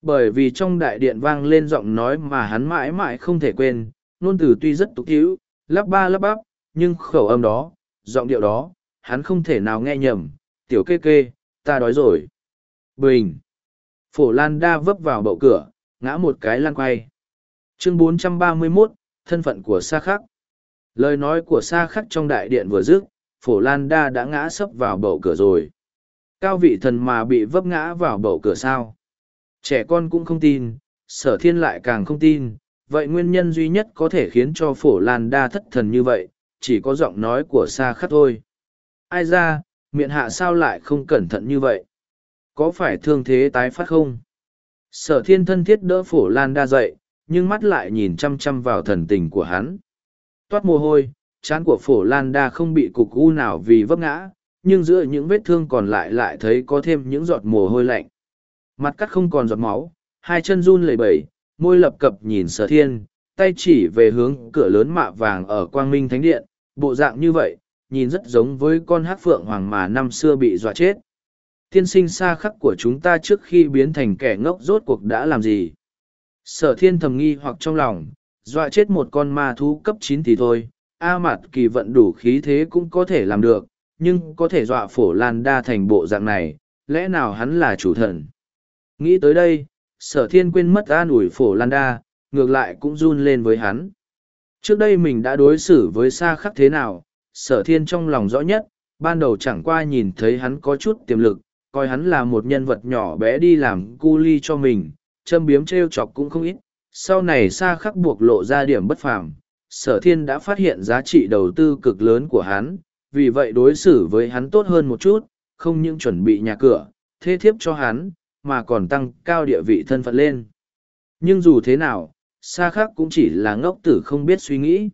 Speaker 1: Bởi vì trong đại điện vang lên giọng nói mà hắn mãi mãi không thể quên nôn từ tuy rất tục hữu, lắp ba lắp bắp nhưng khẩu âm đó giọng điệu đó hắn không thể nào nghe nhầm tiểu kê kê ta đói rồi. Bình. Phổ lan đa vấp vào bậu cửa ngã một cái lan quay. Chương 431, thân phận của sa khắc. Lời nói của sa khắc trong đại điện vừa dứt phổ lan đa đã ngã sấp vào bậu cửa rồi. Cao vị thần mà bị vấp ngã vào bậu cửa sao? Trẻ con cũng không tin sở thiên lại càng không tin vậy nguyên nhân duy nhất có thể khiến cho phổ lan đa thất thần như vậy chỉ có giọng nói của sa khắc thôi. Ai ra, miệng hạ sao lại không cẩn thận như vậy? Có phải thương thế tái phát không? Sở thiên thân thiết đỡ phổ lan đa dậy, nhưng mắt lại nhìn chăm chăm vào thần tình của hắn. Toát mồ hôi, chán của phổ lan đa không bị cục u nào vì vấp ngã, nhưng giữa những vết thương còn lại lại thấy có thêm những giọt mồ hôi lạnh. Mặt cắt không còn giọt máu, hai chân run lẩy bẩy, môi lập cập nhìn sở thiên, tay chỉ về hướng cửa lớn mạ vàng ở quang minh thánh điện bộ dạng như vậy nhìn rất giống với con hát phượng hoàng mà năm xưa bị dọa chết tiên sinh xa khắc của chúng ta trước khi biến thành kẻ ngốc rốt cuộc đã làm gì sở thiên thầm nghi hoặc trong lòng dọa chết một con ma thú cấp chín thì thôi A Mạt Kỳ vận đủ khí thế cũng có thể làm được, nhưng có thể dọa phổ lan đa thành bộ dạng này, lẽ nào hắn là chủ thần? Nghĩ tới đây, sở thiên quên mất an ủi phổ lan đa, ngược lại cũng run lên với hắn. Trước đây mình đã đối xử với Sa khắc thế nào, sở thiên trong lòng rõ nhất, ban đầu chẳng qua nhìn thấy hắn có chút tiềm lực, coi hắn là một nhân vật nhỏ bé đi làm cu ly cho mình, châm biếm trêu chọc cũng không ít. Sau này Sa khắc buộc lộ ra điểm bất phàm, sở thiên đã phát hiện giá trị đầu tư cực lớn của hắn, vì vậy đối xử với hắn tốt hơn một chút, không những chuẩn bị nhà cửa, thế thiếp cho hắn, mà còn tăng cao địa vị thân phận lên. Nhưng dù thế nào, xa khác cũng chỉ là ngốc tử không biết suy nghĩ.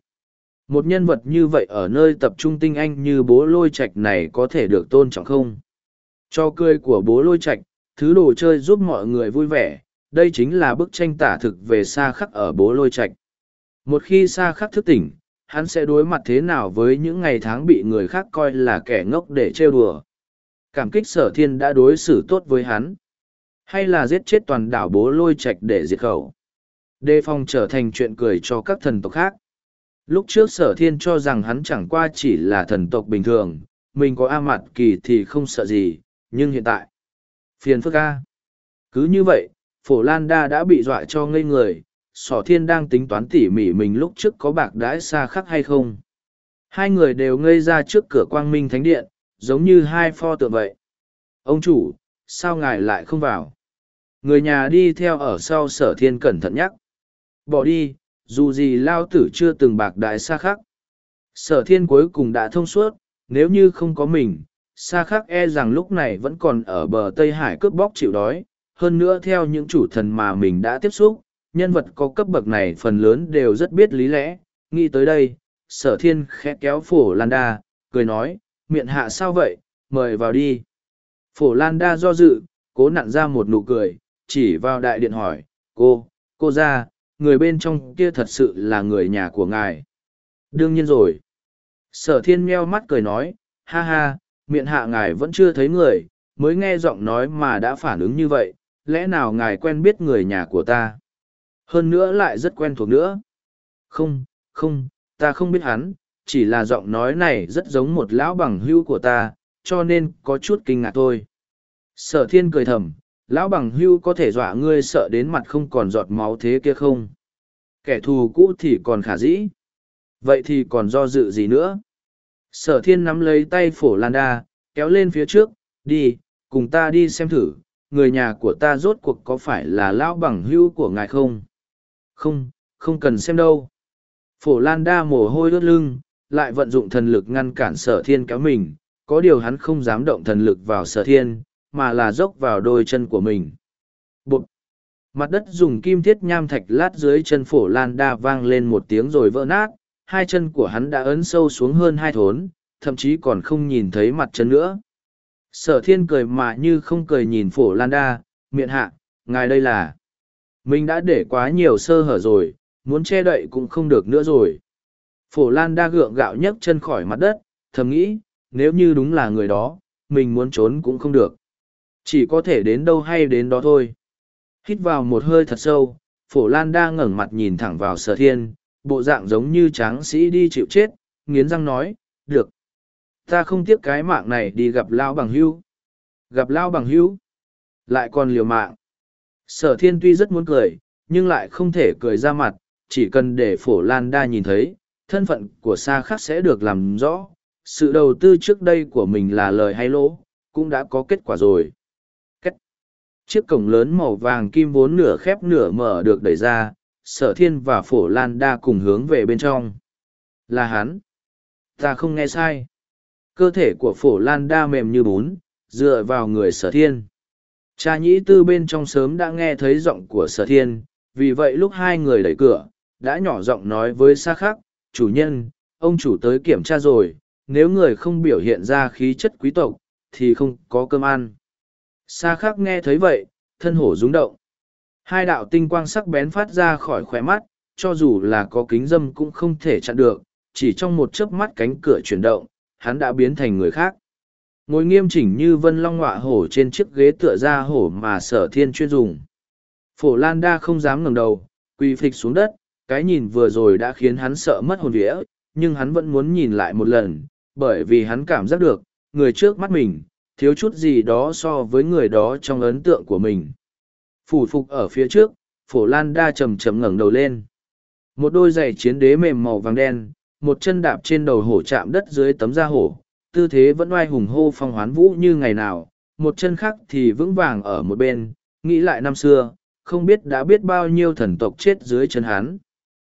Speaker 1: Một nhân vật như vậy ở nơi tập trung tinh anh như bố lôi Trạch này có thể được tôn trọng không? Cho cười của bố lôi Trạch, thứ đồ chơi giúp mọi người vui vẻ, đây chính là bức tranh tả thực về xa khắc ở bố lôi Trạch. Một khi xa khắc thức tỉnh, hắn sẽ đối mặt thế nào với những ngày tháng bị người khác coi là kẻ ngốc để trêu đùa. Cảm kích sở thiên đã đối xử tốt với hắn. Hay là giết chết toàn đảo bố lôi Trạch để diệt khẩu. Đề phòng trở thành chuyện cười cho các thần tộc khác. Lúc trước sở thiên cho rằng hắn chẳng qua chỉ là thần tộc bình thường, mình có A mặt kỳ thì không sợ gì, nhưng hiện tại, phiền phức A. Cứ như vậy, phổ lan đa đã bị dọa cho ngây người, sở thiên đang tính toán tỉ mỉ mình lúc trước có bạc đãi xa khắc hay không. Hai người đều ngây ra trước cửa quang minh thánh điện, giống như hai pho tượng vậy. Ông chủ, sao ngài lại không vào? Người nhà đi theo ở sau sở thiên cẩn thận nhắc. Bỏ đi, dù gì lao tử chưa từng bạc đại xa khắc. Sở thiên cuối cùng đã thông suốt, nếu như không có mình, xa khắc e rằng lúc này vẫn còn ở bờ Tây Hải cướp bóc chịu đói. Hơn nữa theo những chủ thần mà mình đã tiếp xúc, nhân vật có cấp bậc này phần lớn đều rất biết lý lẽ. Nghĩ tới đây, sở thiên khẽ kéo phổ Lan Đa, cười nói, miệng hạ sao vậy, mời vào đi. Phổ Lan Đa do dự, cố nặn ra một nụ cười, chỉ vào đại điện hỏi, cô, cô ra, người bên trong kia thật sự là người nhà của ngài. Đương nhiên rồi. Sở thiên meo mắt cười nói, ha ha, miệng hạ ngài vẫn chưa thấy người, mới nghe giọng nói mà đã phản ứng như vậy, lẽ nào ngài quen biết người nhà của ta? Hơn nữa lại rất quen thuộc nữa. Không, không, ta không biết hắn, chỉ là giọng nói này rất giống một lão bằng hữu của ta, cho nên có chút kinh ngạc thôi. Sở thiên cười thầm, lão bằng hưu có thể dọa ngươi sợ đến mặt không còn giọt máu thế kia không? Kẻ thù cũ thì còn khả dĩ. Vậy thì còn do dự gì nữa? Sở thiên nắm lấy tay phổ lan đa, kéo lên phía trước, đi, cùng ta đi xem thử, người nhà của ta rốt cuộc có phải là lão bằng hưu của ngài không? Không không cần xem đâu. Phổ lan đa mồ hôi đốt lưng, lại vận dụng thần lực ngăn cản sở thiên kéo mình, có điều hắn không dám động thần lực vào sở thiên mà là dốc vào đôi chân của mình. Bụt! Mặt đất dùng kim thiết nham thạch lát dưới chân phổ lan đa vang lên một tiếng rồi vỡ nát, hai chân của hắn đã ấn sâu xuống hơn hai thốn, thậm chí còn không nhìn thấy mặt chân nữa. Sở thiên cười mà như không cười nhìn phổ lan đa, miệng hạ, ngài đây là. Mình đã để quá nhiều sơ hở rồi, muốn che đậy cũng không được nữa rồi. Phổ lan đa gượng gạo nhấc chân khỏi mặt đất, thầm nghĩ, nếu như đúng là người đó, mình muốn trốn cũng không được chỉ có thể đến đâu hay đến đó thôi. Hít vào một hơi thật sâu, phổ lan đa ngẩng mặt nhìn thẳng vào sở thiên, bộ dạng giống như tráng sĩ đi chịu chết, nghiến răng nói, được, ta không tiếc cái mạng này đi gặp lao bằng hưu gặp lao bằng hưu lại còn liều mạng? Sở thiên tuy rất muốn cười, nhưng lại không thể cười ra mặt, chỉ cần để phổ lan đa nhìn thấy, thân phận của xa khắc sẽ được làm rõ. Sự đầu tư trước đây của mình là lời hay lỗ, cũng đã có kết quả rồi chiếc cổng lớn màu vàng kim vốn nửa khép nửa mở được đẩy ra, sở thiên và phổ lan đa cùng hướng về bên trong. Là hắn. Ta không nghe sai. Cơ thể của phổ lan đa mềm như bún, dựa vào người sở thiên. Cha nhĩ tư bên trong sớm đã nghe thấy giọng của sở thiên, vì vậy lúc hai người đẩy cửa, đã nhỏ giọng nói với xa khắc, chủ nhân, ông chủ tới kiểm tra rồi, nếu người không biểu hiện ra khí chất quý tộc, thì không có cơm ăn. Sa khắc nghe thấy vậy, thân hổ rung động. Hai đạo tinh quang sắc bén phát ra khỏi khóe mắt, cho dù là có kính dâm cũng không thể chặn được, chỉ trong một chớp mắt cánh cửa chuyển động, hắn đã biến thành người khác. Ngồi nghiêm chỉnh như vân long ngọa hổ trên chiếc ghế tựa ra hổ mà sở thiên chuyên dùng. Phổ Lan Đa không dám ngẩng đầu, quỳ phịch xuống đất, cái nhìn vừa rồi đã khiến hắn sợ mất hồn vía, nhưng hắn vẫn muốn nhìn lại một lần, bởi vì hắn cảm giác được, người trước mắt mình, thiếu chút gì đó so với người đó trong ấn tượng của mình. Phủ phục ở phía trước, phổ lan đa chầm chầm ngẩng đầu lên. Một đôi giày chiến đế mềm màu vàng đen, một chân đạp trên đầu hổ chạm đất dưới tấm da hổ, tư thế vẫn oai hùng hô phong hoán vũ như ngày nào, một chân khác thì vững vàng ở một bên, nghĩ lại năm xưa, không biết đã biết bao nhiêu thần tộc chết dưới chân hắn.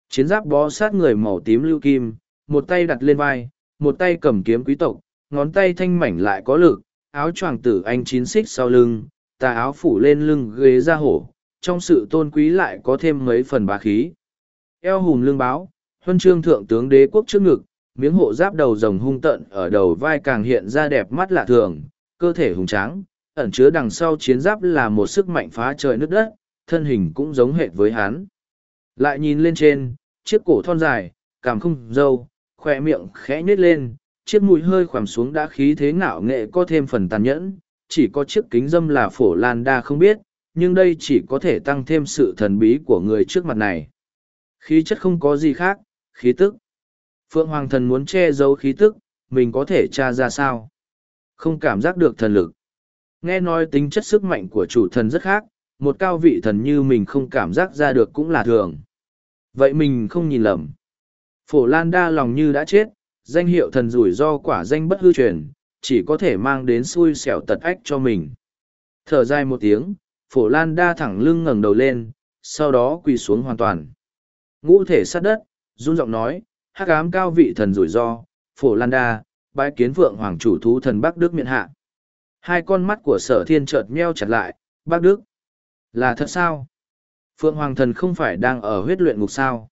Speaker 1: Chiến giáp bó sát người màu tím lưu kim, một tay đặt lên vai, một tay cầm kiếm quý tộc, ngón tay thanh mảnh lại có lực, áo choàng tử anh chín xích sau lưng, tà áo phủ lên lưng ghế ra hổ, trong sự tôn quý lại có thêm mấy phần bá khí. Eo hùm lưng báo, huân chương thượng tướng đế quốc trước ngực, miếng hộ giáp đầu rồng hung tận ở đầu vai càng hiện ra đẹp mắt lạ thường, cơ thể hùng tráng, ẩn chứa đằng sau chiến giáp là một sức mạnh phá trời nước đất, thân hình cũng giống hệt với hắn. Lại nhìn lên trên, chiếc cổ thon dài, cảm không dâu, khoe miệng khẽ nhếch lên, chiếc mũi hơi khoằm xuống đã khí thế ngạo nghệ có thêm phần tàn nhẫn, chỉ có chiếc kính dâm là phổ lan đa không biết, nhưng đây chỉ có thể tăng thêm sự thần bí của người trước mặt này. Khí chất không có gì khác, khí tức. Phượng Hoàng thần muốn che giấu khí tức, mình có thể tra ra sao? Không cảm giác được thần lực. Nghe nói tính chất sức mạnh của chủ thần rất khác, một cao vị thần như mình không cảm giác ra được cũng là thường. Vậy mình không nhìn lầm. Phổ Lan đa lòng như đã chết, danh hiệu thần rủi ro quả danh bất hư truyền, chỉ có thể mang đến xui xẻo tật ách cho mình. Thở dài một tiếng, Phổ Lan đa thẳng lưng ngẩng đầu lên, sau đó quỳ xuống hoàn toàn. Ngũ thể sát đất, run giọng nói, hắc ám cao vị thần rủi ro, Phổ Lan đa, bái kiến vượng hoàng chủ thú thần Bắc Đức miện hạ. Hai con mắt của sở thiên chợt meo chặt lại, Bắc Đức. Là thật sao? Phượng Hoàng thần không phải đang ở huyết luyện ngục sao?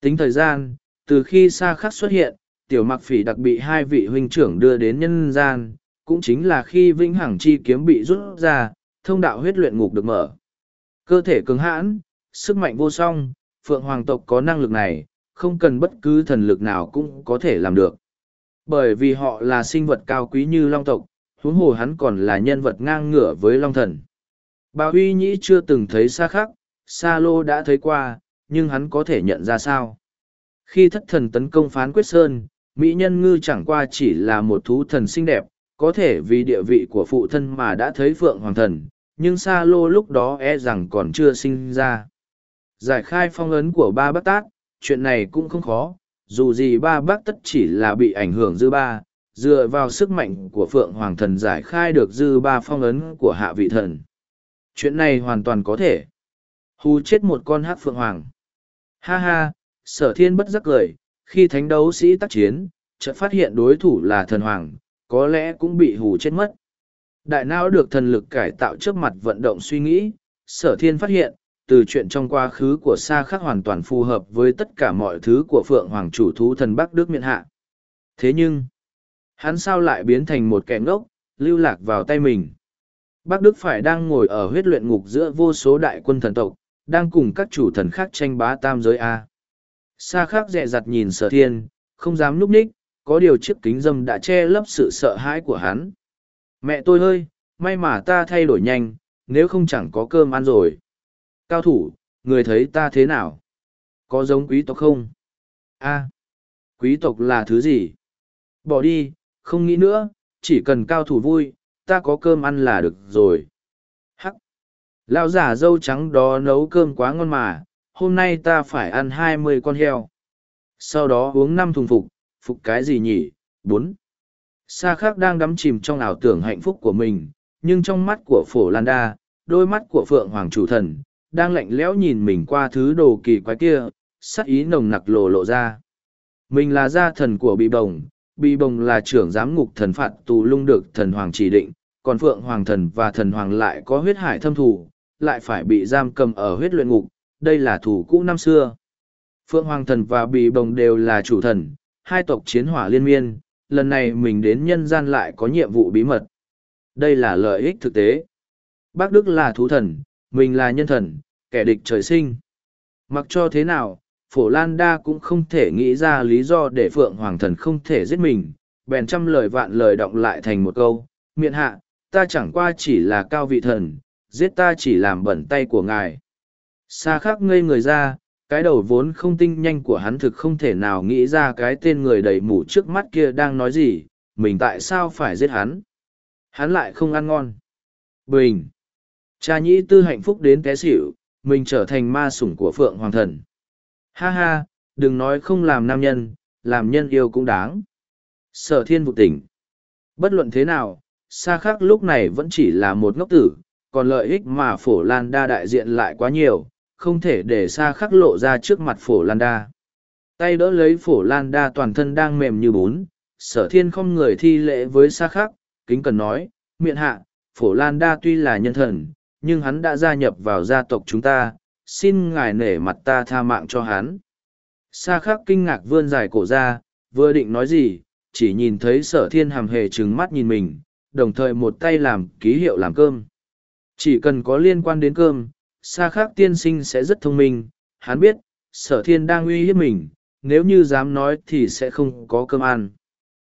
Speaker 1: Tính thời gian, từ khi Sa Khắc xuất hiện, tiểu mặc phỉ đặc bị hai vị huynh trưởng đưa đến nhân gian, cũng chính là khi vĩnh hằng chi kiếm bị rút ra, thông đạo huyết luyện ngục được mở. Cơ thể cứng hãn, sức mạnh vô song, Phượng Hoàng tộc có năng lực này, không cần bất cứ thần lực nào cũng có thể làm được. Bởi vì họ là sinh vật cao quý như Long tộc, huống hồ hắn còn là nhân vật ngang ngửa với Long thần. Bà Huy Nhĩ chưa từng thấy xa khắc, Sa Lô đã thấy qua, nhưng hắn có thể nhận ra sao? Khi thất thần tấn công phán quyết sơn, Mỹ nhân ngư chẳng qua chỉ là một thú thần xinh đẹp, có thể vì địa vị của phụ thân mà đã thấy Phượng Hoàng thần, nhưng Sa Lô lúc đó e rằng còn chưa sinh ra. Giải khai phong ấn của ba bác tát, chuyện này cũng không khó, dù gì ba bác tất chỉ là bị ảnh hưởng dư ba, dựa vào sức mạnh của Phượng Hoàng thần giải khai được dư ba phong ấn của hạ vị thần. Chuyện này hoàn toàn có thể. Hù chết một con hát Phượng Hoàng. Ha ha, sở thiên bất giác cười, khi thánh đấu sĩ tác chiến, chợt phát hiện đối thủ là thần hoàng, có lẽ cũng bị hù chết mất. Đại não được thần lực cải tạo trước mặt vận động suy nghĩ, sở thiên phát hiện, từ chuyện trong quá khứ của Sa Khắc hoàn toàn phù hợp với tất cả mọi thứ của Phượng Hoàng chủ thú thần Bắc Đức miện hạ. Thế nhưng, hắn sao lại biến thành một kẻ ngốc, lưu lạc vào tay mình. Bắc Đức phải đang ngồi ở huyết luyện ngục giữa vô số đại quân thần tộc, đang cùng các chủ thần khác tranh bá tam giới A. Sa khác dè dặt nhìn sở thiên, không dám núp ních, có điều chiếc kính dâm đã che lấp sự sợ hãi của hắn. Mẹ tôi ơi, may mà ta thay đổi nhanh, nếu không chẳng có cơm ăn rồi. Cao thủ, người thấy ta thế nào? Có giống quý tộc không? a quý tộc là thứ gì? Bỏ đi, không nghĩ nữa, chỉ cần cao thủ vui, ta có cơm ăn là được rồi. Hắc! Lão giả dâu trắng đó nấu cơm quá ngon mà, hôm nay ta phải ăn hai mươi con heo. Sau đó uống năm thùng phục, phục cái gì nhỉ? Bốn. Sa khắc đang đắm chìm trong ảo tưởng hạnh phúc của mình, nhưng trong mắt của phổ lan đa, đôi mắt của phượng hoàng chủ thần, đang lạnh lẽo nhìn mình qua thứ đồ kỳ quái kia, sắc ý nồng nặc lộ lộ ra. Mình là gia thần của bị bồng, bị bồng là trưởng giám ngục thần phạt tù lung được thần hoàng chỉ định, còn phượng hoàng thần và thần hoàng lại có huyết hải thâm thù, lại phải bị giam cầm ở huyết luyện ngục, đây là thủ cũ năm xưa. Phượng hoàng thần và Bì bồng đều là chủ thần, hai tộc chiến hỏa liên miên, lần này mình đến nhân gian lại có nhiệm vụ bí mật. Đây là lợi ích thực tế. Bác Đức là thú thần, mình là nhân thần, kẻ địch trời sinh. Mặc cho thế nào, Phổ Lan Đa cũng không thể nghĩ ra lý do để Phượng Hoàng thần không thể giết mình, bèn trăm lời vạn lời động lại thành một câu, miệng hạ, ta chẳng qua chỉ là cao vị thần, giết ta chỉ làm bẩn tay của ngài xa khác ngây người ra, cái đầu vốn không tinh nhanh của hắn thực không thể nào nghĩ ra cái tên người đầy mủ trước mắt kia đang nói gì mình tại sao phải giết hắn? Hắn lại không ăn ngon. Bình. Cha nhĩ tư hạnh phúc đến té xỉu mình trở thành ma sủng của phượng hoàng thần. Ha ha đừng nói không làm nam nhân làm nhân yêu cũng đáng. Sở thiên vụ tỉnh. Bất luận thế nào xa khác lúc này vẫn chỉ là một ngốc tử còn lợi ích mà phổ lan đa đại diện lại quá nhiều không thể để xa khắc lộ ra trước mặt phổ lan đa tay đỡ lấy phổ lan đa toàn thân đang mềm như bún, sở thiên không người thi lễ với xa khắc, kính cần nói miệng hạ, phổ lan đa tuy là nhân thần, nhưng hắn đã gia nhập vào gia tộc chúng ta, xin ngài nể mặt ta tha mạng cho hắn. Xa khắc kinh ngạc vươn dài cổ ra, vừa định nói gì, chỉ nhìn thấy sở thiên hàm hề trừng mắt nhìn mình, đồng thời một tay làm ký hiệu làm cơm. Chỉ cần có liên quan đến cơm xa khác tiên sinh sẽ rất thông minh, hắn biết, sở thiên đang uy hiếp mình, nếu như dám nói thì sẽ không có cơm ăn.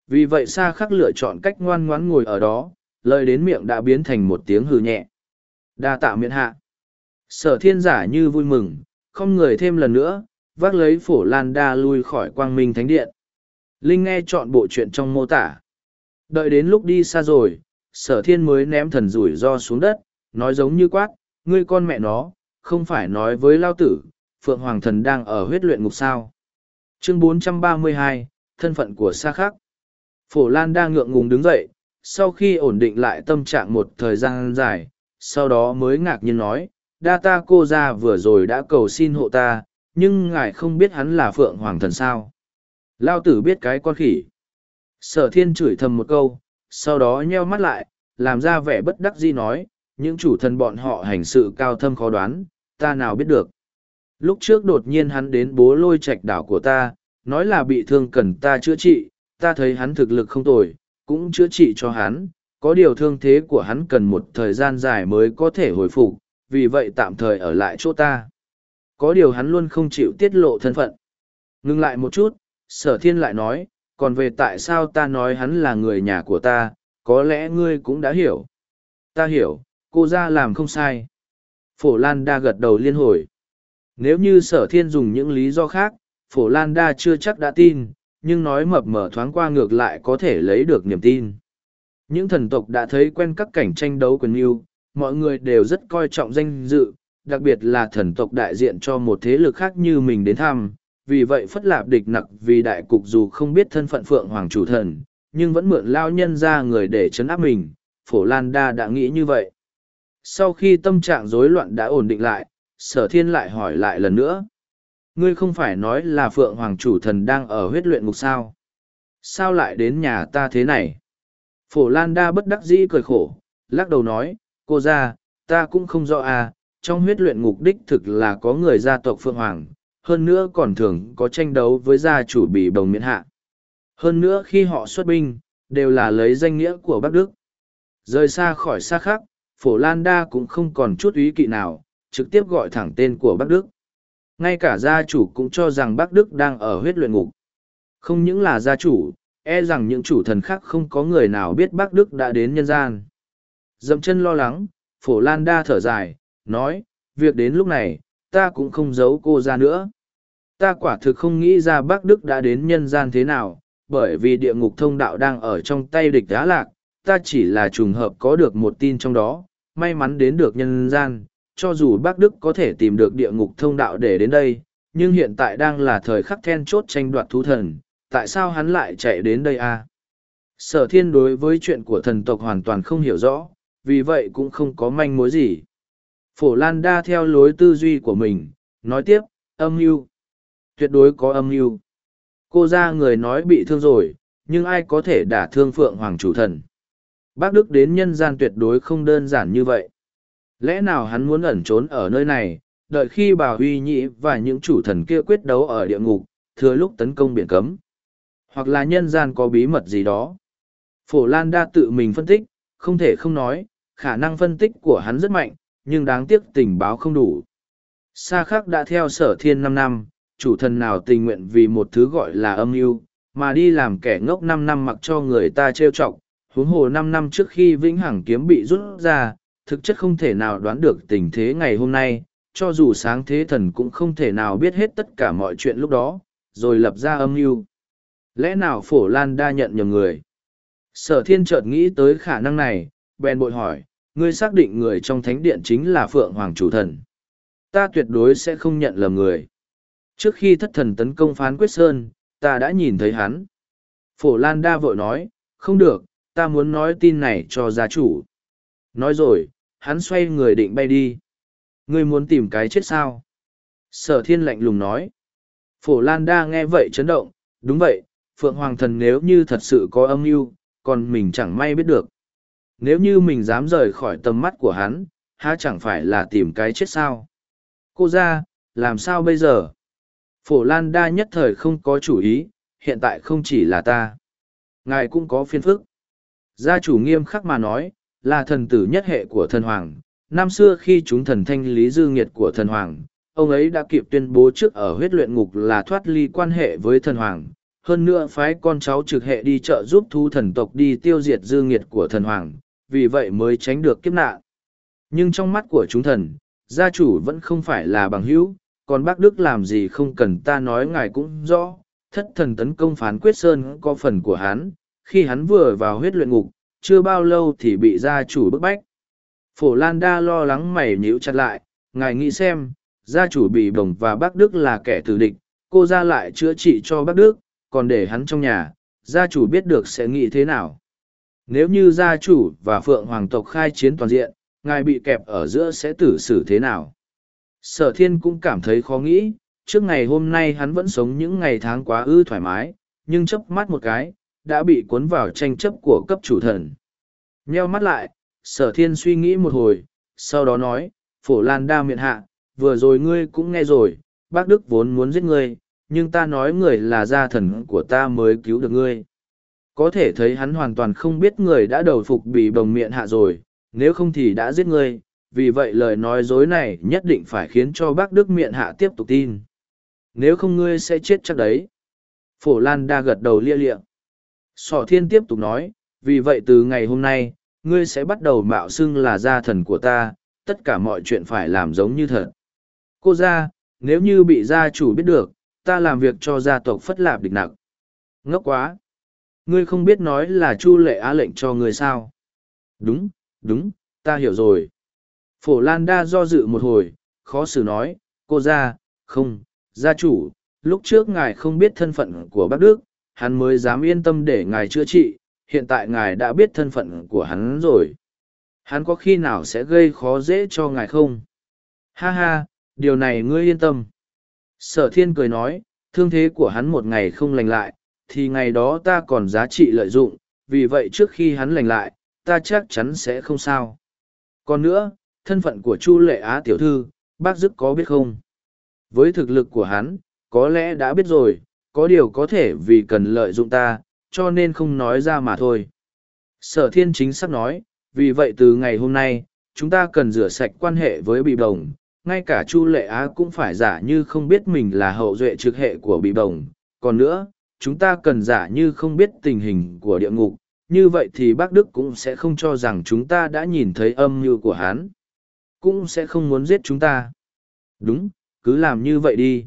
Speaker 1: Vì vậy xa khắc lựa chọn cách ngoan ngoãn ngồi ở đó, lời đến miệng đã biến thành một tiếng hừ nhẹ. Đa tạ miễn hạ. Sở thiên giả như vui mừng, không người thêm lần nữa, vác lấy phổ lan đa lui khỏi quang minh thánh điện. Linh nghe chọn bộ chuyện trong mô tả. Đợi đến lúc đi xa rồi, sở thiên mới ném thần rủi ro xuống đất, nói giống như quát ngươi con mẹ nó không phải nói với lao tử phượng hoàng thần đang ở huyết luyện ngục sao? Chương 432, thân phận của sa khắc. Phổ lan đang ngượng ngùng đứng dậy sau khi ổn định lại tâm trạng một thời gian dài sau đó mới ngạc nhiên nói đa ta cô ra vừa rồi đã cầu xin hộ ta nhưng ngài không biết hắn là phượng hoàng thần sao? Lao tử biết cái con khỉ. Sở thiên chửi thầm một câu sau đó nheo mắt lại làm ra vẻ bất đắc dĩ nói những chủ thần bọn họ hành sự cao thâm khó đoán, ta nào biết được. Lúc trước đột nhiên hắn đến bố lôi trạch đảo của ta, nói là bị thương cần ta chữa trị, ta thấy hắn thực lực không tồi, cũng chữa trị cho hắn, có điều thương thế của hắn cần một thời gian dài mới có thể hồi phục, vì vậy tạm thời ở lại chỗ ta. Có điều hắn luôn không chịu tiết lộ thân phận. Ngưng lại một chút, sở thiên lại nói, còn về tại sao ta nói hắn là người nhà của ta, có lẽ ngươi cũng đã hiểu. Ta hiểu cô ra làm không sai. Phổ lan đa gật đầu liên hồi. Nếu như sở thiên dùng những lý do khác phổ lan đa chưa chắc đã tin nhưng nói mập mờ thoáng qua ngược lại có thể lấy được niềm tin. Những thần tộc đã thấy quen các cảnh tranh đấu quyền yêu, mọi người đều rất coi trọng danh dự đặc biệt là thần tộc đại diện cho một thế lực khác như mình đến thăm. Vì vậy phất lạp địch nặc vì đại cục dù không biết thân phận phượng hoàng chủ thần nhưng vẫn mượn lao nhân ra người để chấn áp mình. Phổ lan đa đã nghĩ như vậy sau khi tâm trạng rối loạn đã ổn định lại, sở thiên lại hỏi lại lần nữa. Ngươi không phải nói là phượng hoàng chủ thần đang ở huyết luyện ngục sao? Sao lại đến nhà ta thế này? Phổ lan đa bất đắc dĩ cười khổ, lắc đầu nói, cô ra ta cũng không rõ à trong huyết luyện ngục đích thực là có người gia tộc phượng hoàng, hơn nữa còn thường có tranh đấu với gia chủ bị bồng miễn hạ. Hơn nữa khi họ xuất binh, đều là lấy danh nghĩa của bắc đức. Rời xa khỏi xa khác phổ lan đa cũng không còn chút ý kỵ nào, trực tiếp gọi thẳng tên của bắc đức. Ngay cả gia chủ cũng cho rằng bắc đức đang ở huyết luyện ngục. Không những là gia chủ e rằng những chủ thần khác không có người nào biết bắc đức đã đến nhân gian. Dậm chân lo lắng, phổ lan đa thở dài, nói, việc đến lúc này, ta cũng không giấu cô ra nữa. Ta quả thực không nghĩ ra bắc đức đã đến nhân gian thế nào, bởi vì địa ngục thông đạo đang ở trong tay địch đá lạc. Ta chỉ là trùng hợp có được một tin trong đó may mắn đến được nhân gian, cho dù bác Đức có thể tìm được địa ngục thông đạo để đến đây, nhưng hiện tại đang là thời khắc then chốt tranh đoạt thú thần, tại sao hắn lại chạy đến đây a? À? Sở thiên đối với chuyện của thần tộc hoàn toàn không hiểu rõ, vì vậy cũng không có manh mối gì. Phổ Lan đa theo lối tư duy của mình, nói tiếp, âm mưu Tuyệt đối có âm mưu Cô ra người nói bị thương rồi, nhưng ai có thể đả thương Phượng Hoàng chủ thần? Bác Đức đến nhân gian tuyệt đối không đơn giản như vậy. Lẽ nào hắn muốn ẩn trốn ở nơi này, đợi khi bà Huy Nhĩ và những chủ thần kia quyết đấu ở địa ngục, thừa lúc tấn công biển cấm. Hoặc là nhân gian có bí mật gì đó. Phổ Lan đa tự mình phân tích, không thể không nói, khả năng phân tích của hắn rất mạnh, nhưng đáng tiếc tình báo không đủ. Sa khắc đã theo sở thiên năm năm, chủ thần nào tình nguyện vì một thứ gọi là âm mưu mà đi làm kẻ ngốc năm năm mặc cho người ta trêu chọc, huống hồ năm năm trước khi vĩnh hằng kiếm bị rút ra thực chất không thể nào đoán được tình thế ngày hôm nay cho dù sáng thế thần cũng không thể nào biết hết tất cả mọi chuyện lúc đó, rồi lập ra âm mưu. Lẽ nào phổ lan đa nhận nhầm người? Sở thiên chợt nghĩ tới khả năng này, bèn bội hỏi, ngươi xác định người trong thánh điện chính là Phượng Hoàng chủ thần. Ta tuyệt đối sẽ không nhận lầm người. Trước khi thất thần tấn công phán quyết sơn, ta đã nhìn thấy hắn. Phổ Lan đa vội nói, không được, ta muốn nói tin này cho gia chủ. Nói rồi, hắn xoay người định bay đi. Ngươi muốn tìm cái chết sao? Sở thiên lạnh lùng nói. Phổ Lan đa nghe vậy chấn động, đúng vậy, Phượng Hoàng thần nếu như thật sự có âm mưu còn mình chẳng may biết được. Nếu như mình dám rời khỏi tầm mắt của hắn, há chẳng phải là tìm cái chết sao? Cô ra, làm sao bây giờ? Phổ Lan đa nhất thời không có chủ ý, hiện tại không chỉ là ta. Ngài cũng có phiên phức. Gia chủ nghiêm khắc mà nói, là thần tử nhất hệ của thần hoàng. Năm xưa khi chúng thần thanh lý dư nghiệt của thần hoàng, ông ấy đã kịp tuyên bố trước ở huyết luyện ngục là thoát ly quan hệ với thần hoàng. Hơn nữa phái con cháu trực hệ đi trợ giúp thu thần tộc đi tiêu diệt dư nghiệt của thần hoàng, vì vậy mới tránh được kiếp nạn. Nhưng trong mắt của chúng thần, gia chủ vẫn không phải là bằng hữu, còn bác Đức làm gì không cần ta nói ngài cũng rõ, thất thần tấn công phán quyết sơn có phần của hắn, khi hắn vừa vào huyết luyện ngục, chưa bao lâu thì bị gia chủ bức bách. Phổ Lan Đa lo lắng mày nhíu chặt lại, ngài nghĩ xem, gia chủ bị bổng và bác Đức là kẻ tử địch, cô ra lại chữa trị cho bác Đức, còn để hắn trong nhà, gia chủ biết được sẽ nghĩ thế nào. Nếu như gia chủ và phượng hoàng tộc khai chiến toàn diện, ngài bị kẹp ở giữa sẽ tử xử thế nào? Sở thiên cũng cảm thấy khó nghĩ, trước ngày hôm nay hắn vẫn sống những ngày tháng quá ư thoải mái, nhưng chớp mắt một cái, đã bị cuốn vào tranh chấp của cấp chủ thần. Nheo mắt lại, sở thiên suy nghĩ một hồi, sau đó nói, phổ lan đa miệng hạ, vừa rồi ngươi cũng nghe rồi, bác Đức vốn muốn giết ngươi, nhưng ta nói người là gia thần của ta mới cứu được ngươi. Có thể thấy hắn hoàn toàn không biết người đã đầu phục bị bồng miệng hạ rồi, nếu không thì đã giết ngươi, vì vậy lời nói dối này nhất định phải khiến cho bác Đức miệng hạ tiếp tục tin. Nếu không ngươi sẽ chết chắc đấy. Phổ Lan đa gật đầu lia lịa. Sọ thiên tiếp tục nói, vì vậy từ ngày hôm nay, ngươi sẽ bắt đầu mạo xưng là gia thần của ta, tất cả mọi chuyện phải làm giống như thật. Cô gia, nếu như bị gia chủ biết được, ta làm việc cho gia tộc phất lạp địch nặng. Ngốc quá! Ngươi không biết nói là Chu lệ á lệnh cho ngươi sao? Đúng, đúng, ta hiểu rồi. Phổ Lan đa do dự một hồi, khó xử nói, cô gia, không, gia chủ, lúc trước ngài không biết thân phận của bác Đức, hắn mới dám yên tâm để ngài chữa trị, hiện tại ngài đã biết thân phận của hắn rồi. Hắn có khi nào sẽ gây khó dễ cho ngài không? Ha ha, điều này ngươi yên tâm. Sở thiên cười nói, thương thế của hắn một ngày không lành lại, thì ngày đó ta còn giá trị lợi dụng, vì vậy trước khi hắn lành lại, ta chắc chắn sẽ không sao. Còn nữa, thân phận của Chu Lệ Á tiểu thư, bác dứt có biết không? Với thực lực của hắn, có lẽ đã biết rồi, có điều có thể vì cần lợi dụng ta, cho nên không nói ra mà thôi. Sở thiên chính xác nói, vì vậy từ ngày hôm nay, chúng ta cần rửa sạch quan hệ với bị đồng, ngay cả Chu Lệ Á cũng phải giả như không biết mình là hậu duệ trực hệ của bị đồng. Còn nữa, chúng ta cần giả như không biết tình hình của địa ngục, như vậy thì bác Đức cũng sẽ không cho rằng chúng ta đã nhìn thấy âm mưu của hắn. Cũng sẽ không muốn giết chúng ta. Đúng, cứ làm như vậy đi.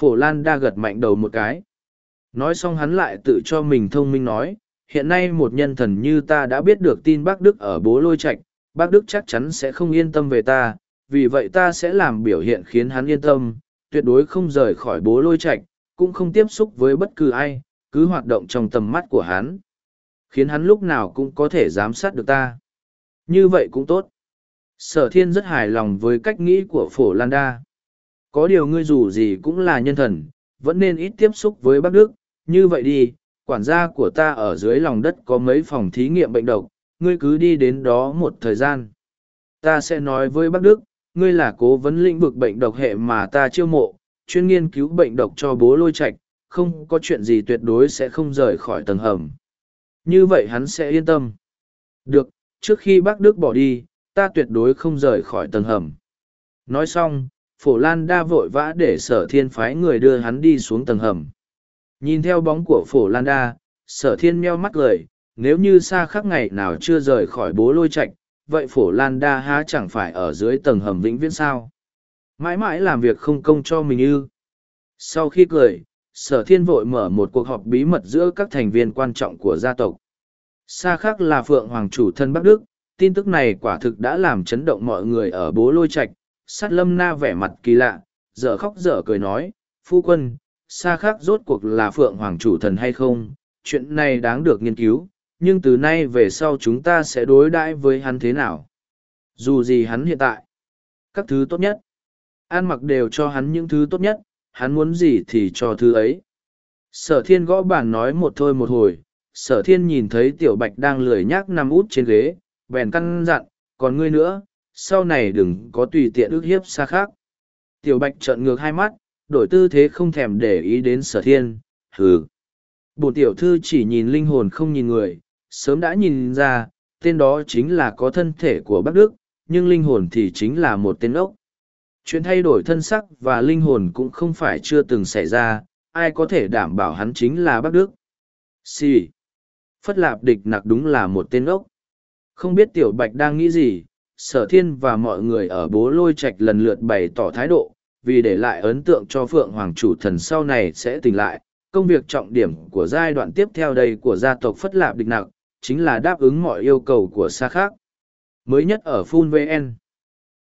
Speaker 1: Phổ Lan đa gật mạnh đầu một cái. Nói xong hắn lại tự cho mình thông minh nói, hiện nay một nhân thần như ta đã biết được tin bác Đức ở bố lôi Trạch, bác Đức chắc chắn sẽ không yên tâm về ta, vì vậy ta sẽ làm biểu hiện khiến hắn yên tâm, tuyệt đối không rời khỏi bố lôi Trạch, cũng không tiếp xúc với bất cứ ai, cứ hoạt động trong tầm mắt của hắn. Khiến hắn lúc nào cũng có thể giám sát được ta. Như vậy cũng tốt. Sở thiên rất hài lòng với cách nghĩ của phổ Lan Đa. Có điều ngươi dù gì cũng là nhân thần, vẫn nên ít tiếp xúc với bác Đức, như vậy đi, quản gia của ta ở dưới lòng đất có mấy phòng thí nghiệm bệnh độc, ngươi cứ đi đến đó một thời gian. Ta sẽ nói với bác Đức, ngươi là cố vấn lĩnh vực bệnh độc hệ mà ta chiêu mộ, chuyên nghiên cứu bệnh độc cho bố lôi Trạch, không có chuyện gì tuyệt đối sẽ không rời khỏi tầng hầm. Như vậy hắn sẽ yên tâm. Được, trước khi bác Đức bỏ đi, ta tuyệt đối không rời khỏi tầng hầm. Nói xong, phổ lan đa vội vã để sở thiên phái người đưa hắn đi xuống tầng hầm nhìn theo bóng của phổ lan đa sở thiên meo mắt cười nếu như xa khắc ngày nào chưa rời khỏi bố lôi Trạch, vậy phổ lan đa há chẳng phải ở dưới tầng hầm vĩnh viễn sao Mãi mãi làm việc không công cho mình ư. Sau khi cười, sở thiên vội mở một cuộc họp bí mật giữa các thành viên quan trọng của gia tộc. Xa khác là Phượng Hoàng chủ thân Bắc Đức, tin tức này quả thực đã làm chấn động mọi người ở bố lôi Trạch sát lâm na vẻ mặt kỳ lạ, dở khóc dở cười nói, phu quân, xa khác rốt cuộc là Phượng Hoàng chủ thần hay không, chuyện này đáng được nghiên cứu, nhưng từ nay về sau chúng ta sẽ đối đãi với hắn thế nào. Dù gì hắn hiện tại, các thứ tốt nhất, an mặc đều cho hắn những thứ tốt nhất, hắn muốn gì thì cho thứ ấy. Sở thiên gõ bàn nói một thôi một hồi, sở thiên nhìn thấy tiểu bạch đang lười nhác nằm út trên ghế, bèn căn dặn, còn ngươi nữa, sau này đừng có tùy tiện ước hiếp xa khác. Tiểu bạch trợn ngược hai mắt, đổi tư thế không thèm để ý đến sở thiên, hừ. bộ tiểu thư chỉ nhìn linh hồn không nhìn người, sớm đã nhìn ra, tên đó chính là có thân thể của Bắc Đức, nhưng linh hồn thì chính là một tên ốc. Chuyện thay đổi thân sắc và linh hồn cũng không phải chưa từng xảy ra, ai có thể đảm bảo hắn chính là Bắc Đức. Xì. Phất lạp địch nặc đúng là một tên ốc. Không biết Tiểu Bạch đang nghĩ gì, sở thiên và mọi người ở bố lôi Trạch lần lượt bày tỏ thái độ, vì để lại ấn tượng cho Phượng Hoàng chủ thần sau này sẽ tỉnh lại. Công việc trọng điểm của giai đoạn tiếp theo đây của gia tộc Phất Lạp Địch Nặc, chính là đáp ứng mọi yêu cầu của xa khác. Mới nhất ở Phun VN.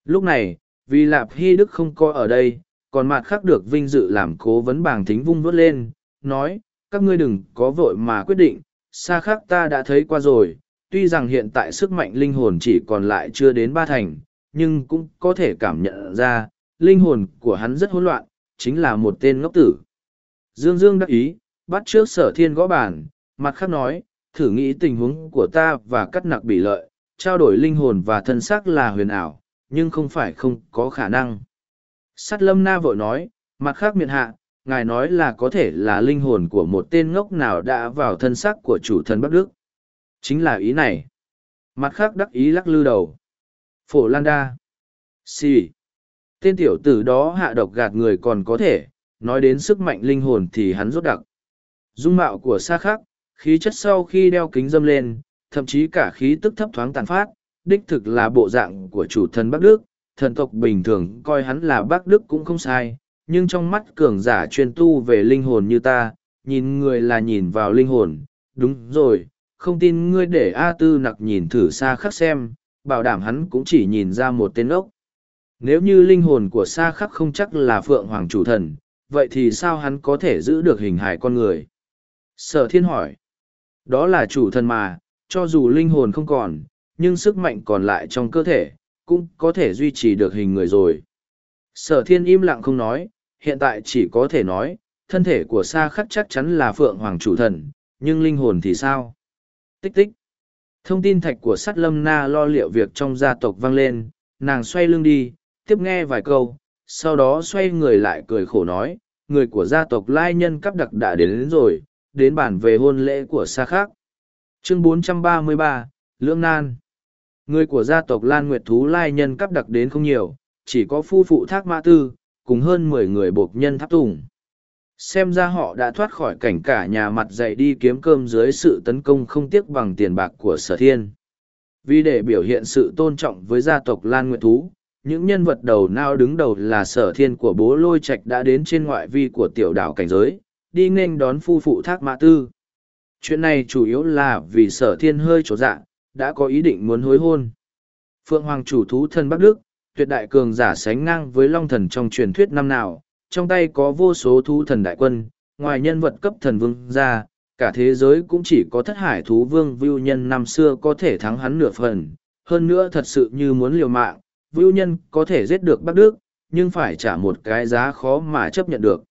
Speaker 1: Lúc này, vì Lạp Hy Đức không có ở đây, còn mặt khác được vinh dự làm cố vấn bảng thính vung vút lên, nói, các ngươi đừng có vội mà quyết định, xa khác ta đã thấy qua rồi, tuy rằng hiện tại sức mạnh linh hồn chỉ còn lại chưa đến ba thành, nhưng cũng có thể cảm nhận ra, linh hồn của hắn rất hỗn loạn, chính là một tên ngốc tử. Dương Dương đắc ý, bắt trước sở thiên gõ bàn, mặt khác nói, thử nghĩ tình huống của ta và cắt nặc bị lợi, trao đổi linh hồn và thân xác là huyền ảo, nhưng không phải không có khả năng. Sát lâm na vội nói, mặt khác miệng hạ, ngài nói là có thể là linh hồn của một tên ngốc nào đã vào thân xác của chủ thần Bắc Đức. Chính là ý này. Mặt khác đắc ý lắc lư đầu. Phổ Lan Đa. Xì. Tên tiểu tử đó hạ độc gạt người còn có thể, nói đến sức mạnh linh hồn thì hắn rốt đặc. Dung mạo của xa khắc khí chất sau khi đeo kính dâm lên, thậm chí cả khí tức thấp thoáng tàn phát, đích thực là bộ dạng của chủ thần Bắc Đức, thần tộc bình thường coi hắn là Bắc Đức cũng không sai, nhưng trong mắt cường giả chuyên tu về linh hồn như ta, nhìn người là nhìn vào linh hồn, đúng rồi, không tin ngươi để A Tư nặc nhìn thử xa khắc xem, bảo đảm hắn cũng chỉ nhìn ra một tên ốc. Nếu như linh hồn của Sa khắc không chắc là Phượng Hoàng chủ thần, vậy thì sao hắn có thể giữ được hình hài con người? Sở thiên hỏi. Đó là chủ thần mà, cho dù linh hồn không còn, nhưng sức mạnh còn lại trong cơ thể, cũng có thể duy trì được hình người rồi. Sở thiên im lặng không nói, hiện tại chỉ có thể nói, thân thể của Sa khắc chắc chắn là Phượng Hoàng chủ thần, nhưng linh hồn thì sao? Tích tích. Thông tin thạch của sắt lâm na lo liệu việc trong gia tộc vang lên, nàng xoay lưng đi, tiếp nghe vài câu, sau đó xoay người lại cười khổ nói, người của gia tộc Lai Nhân cấp đặc đã đến, đến rồi, đến bản về hôn lễ của xa khác. Chương 433, Lưỡng Nan Người của gia tộc Lan Nguyệt Thú Lai Nhân cấp đặc đến không nhiều, chỉ có phu phụ thác mã tư, cùng hơn mười người bộc nhân tháp tùng. Xem ra họ đã thoát khỏi cảnh cả nhà mặt dậy đi kiếm cơm dưới sự tấn công không tiếc bằng tiền bạc của sở thiên. Vì để biểu hiện sự tôn trọng với gia tộc Lan Nguyệt Thú, những nhân vật đầu nao đứng đầu là sở thiên của bố lôi trạch đã đến trên ngoại vi của tiểu đảo cảnh giới, đi nghênh đón phu phụ thác mã tư. Chuyện này chủ yếu là vì sở thiên hơi trổ dạ, đã có ý định muốn hối hôn. Phượng Hoàng chủ thú thân Bắc Đức, tuyệt đại cường giả sánh ngang với Long Thần trong truyền thuyết năm nào, trong tay có vô số thú thần đại quân, ngoài nhân vật cấp thần vương ra, cả thế giới cũng chỉ có thất hải thú vương vưu nhân năm xưa có thể thắng hắn nửa phần. Hơn nữa thật sự như muốn liều mạng, vưu nhân có thể giết được Bắc Đức, nhưng phải trả một cái giá khó mà chấp nhận được.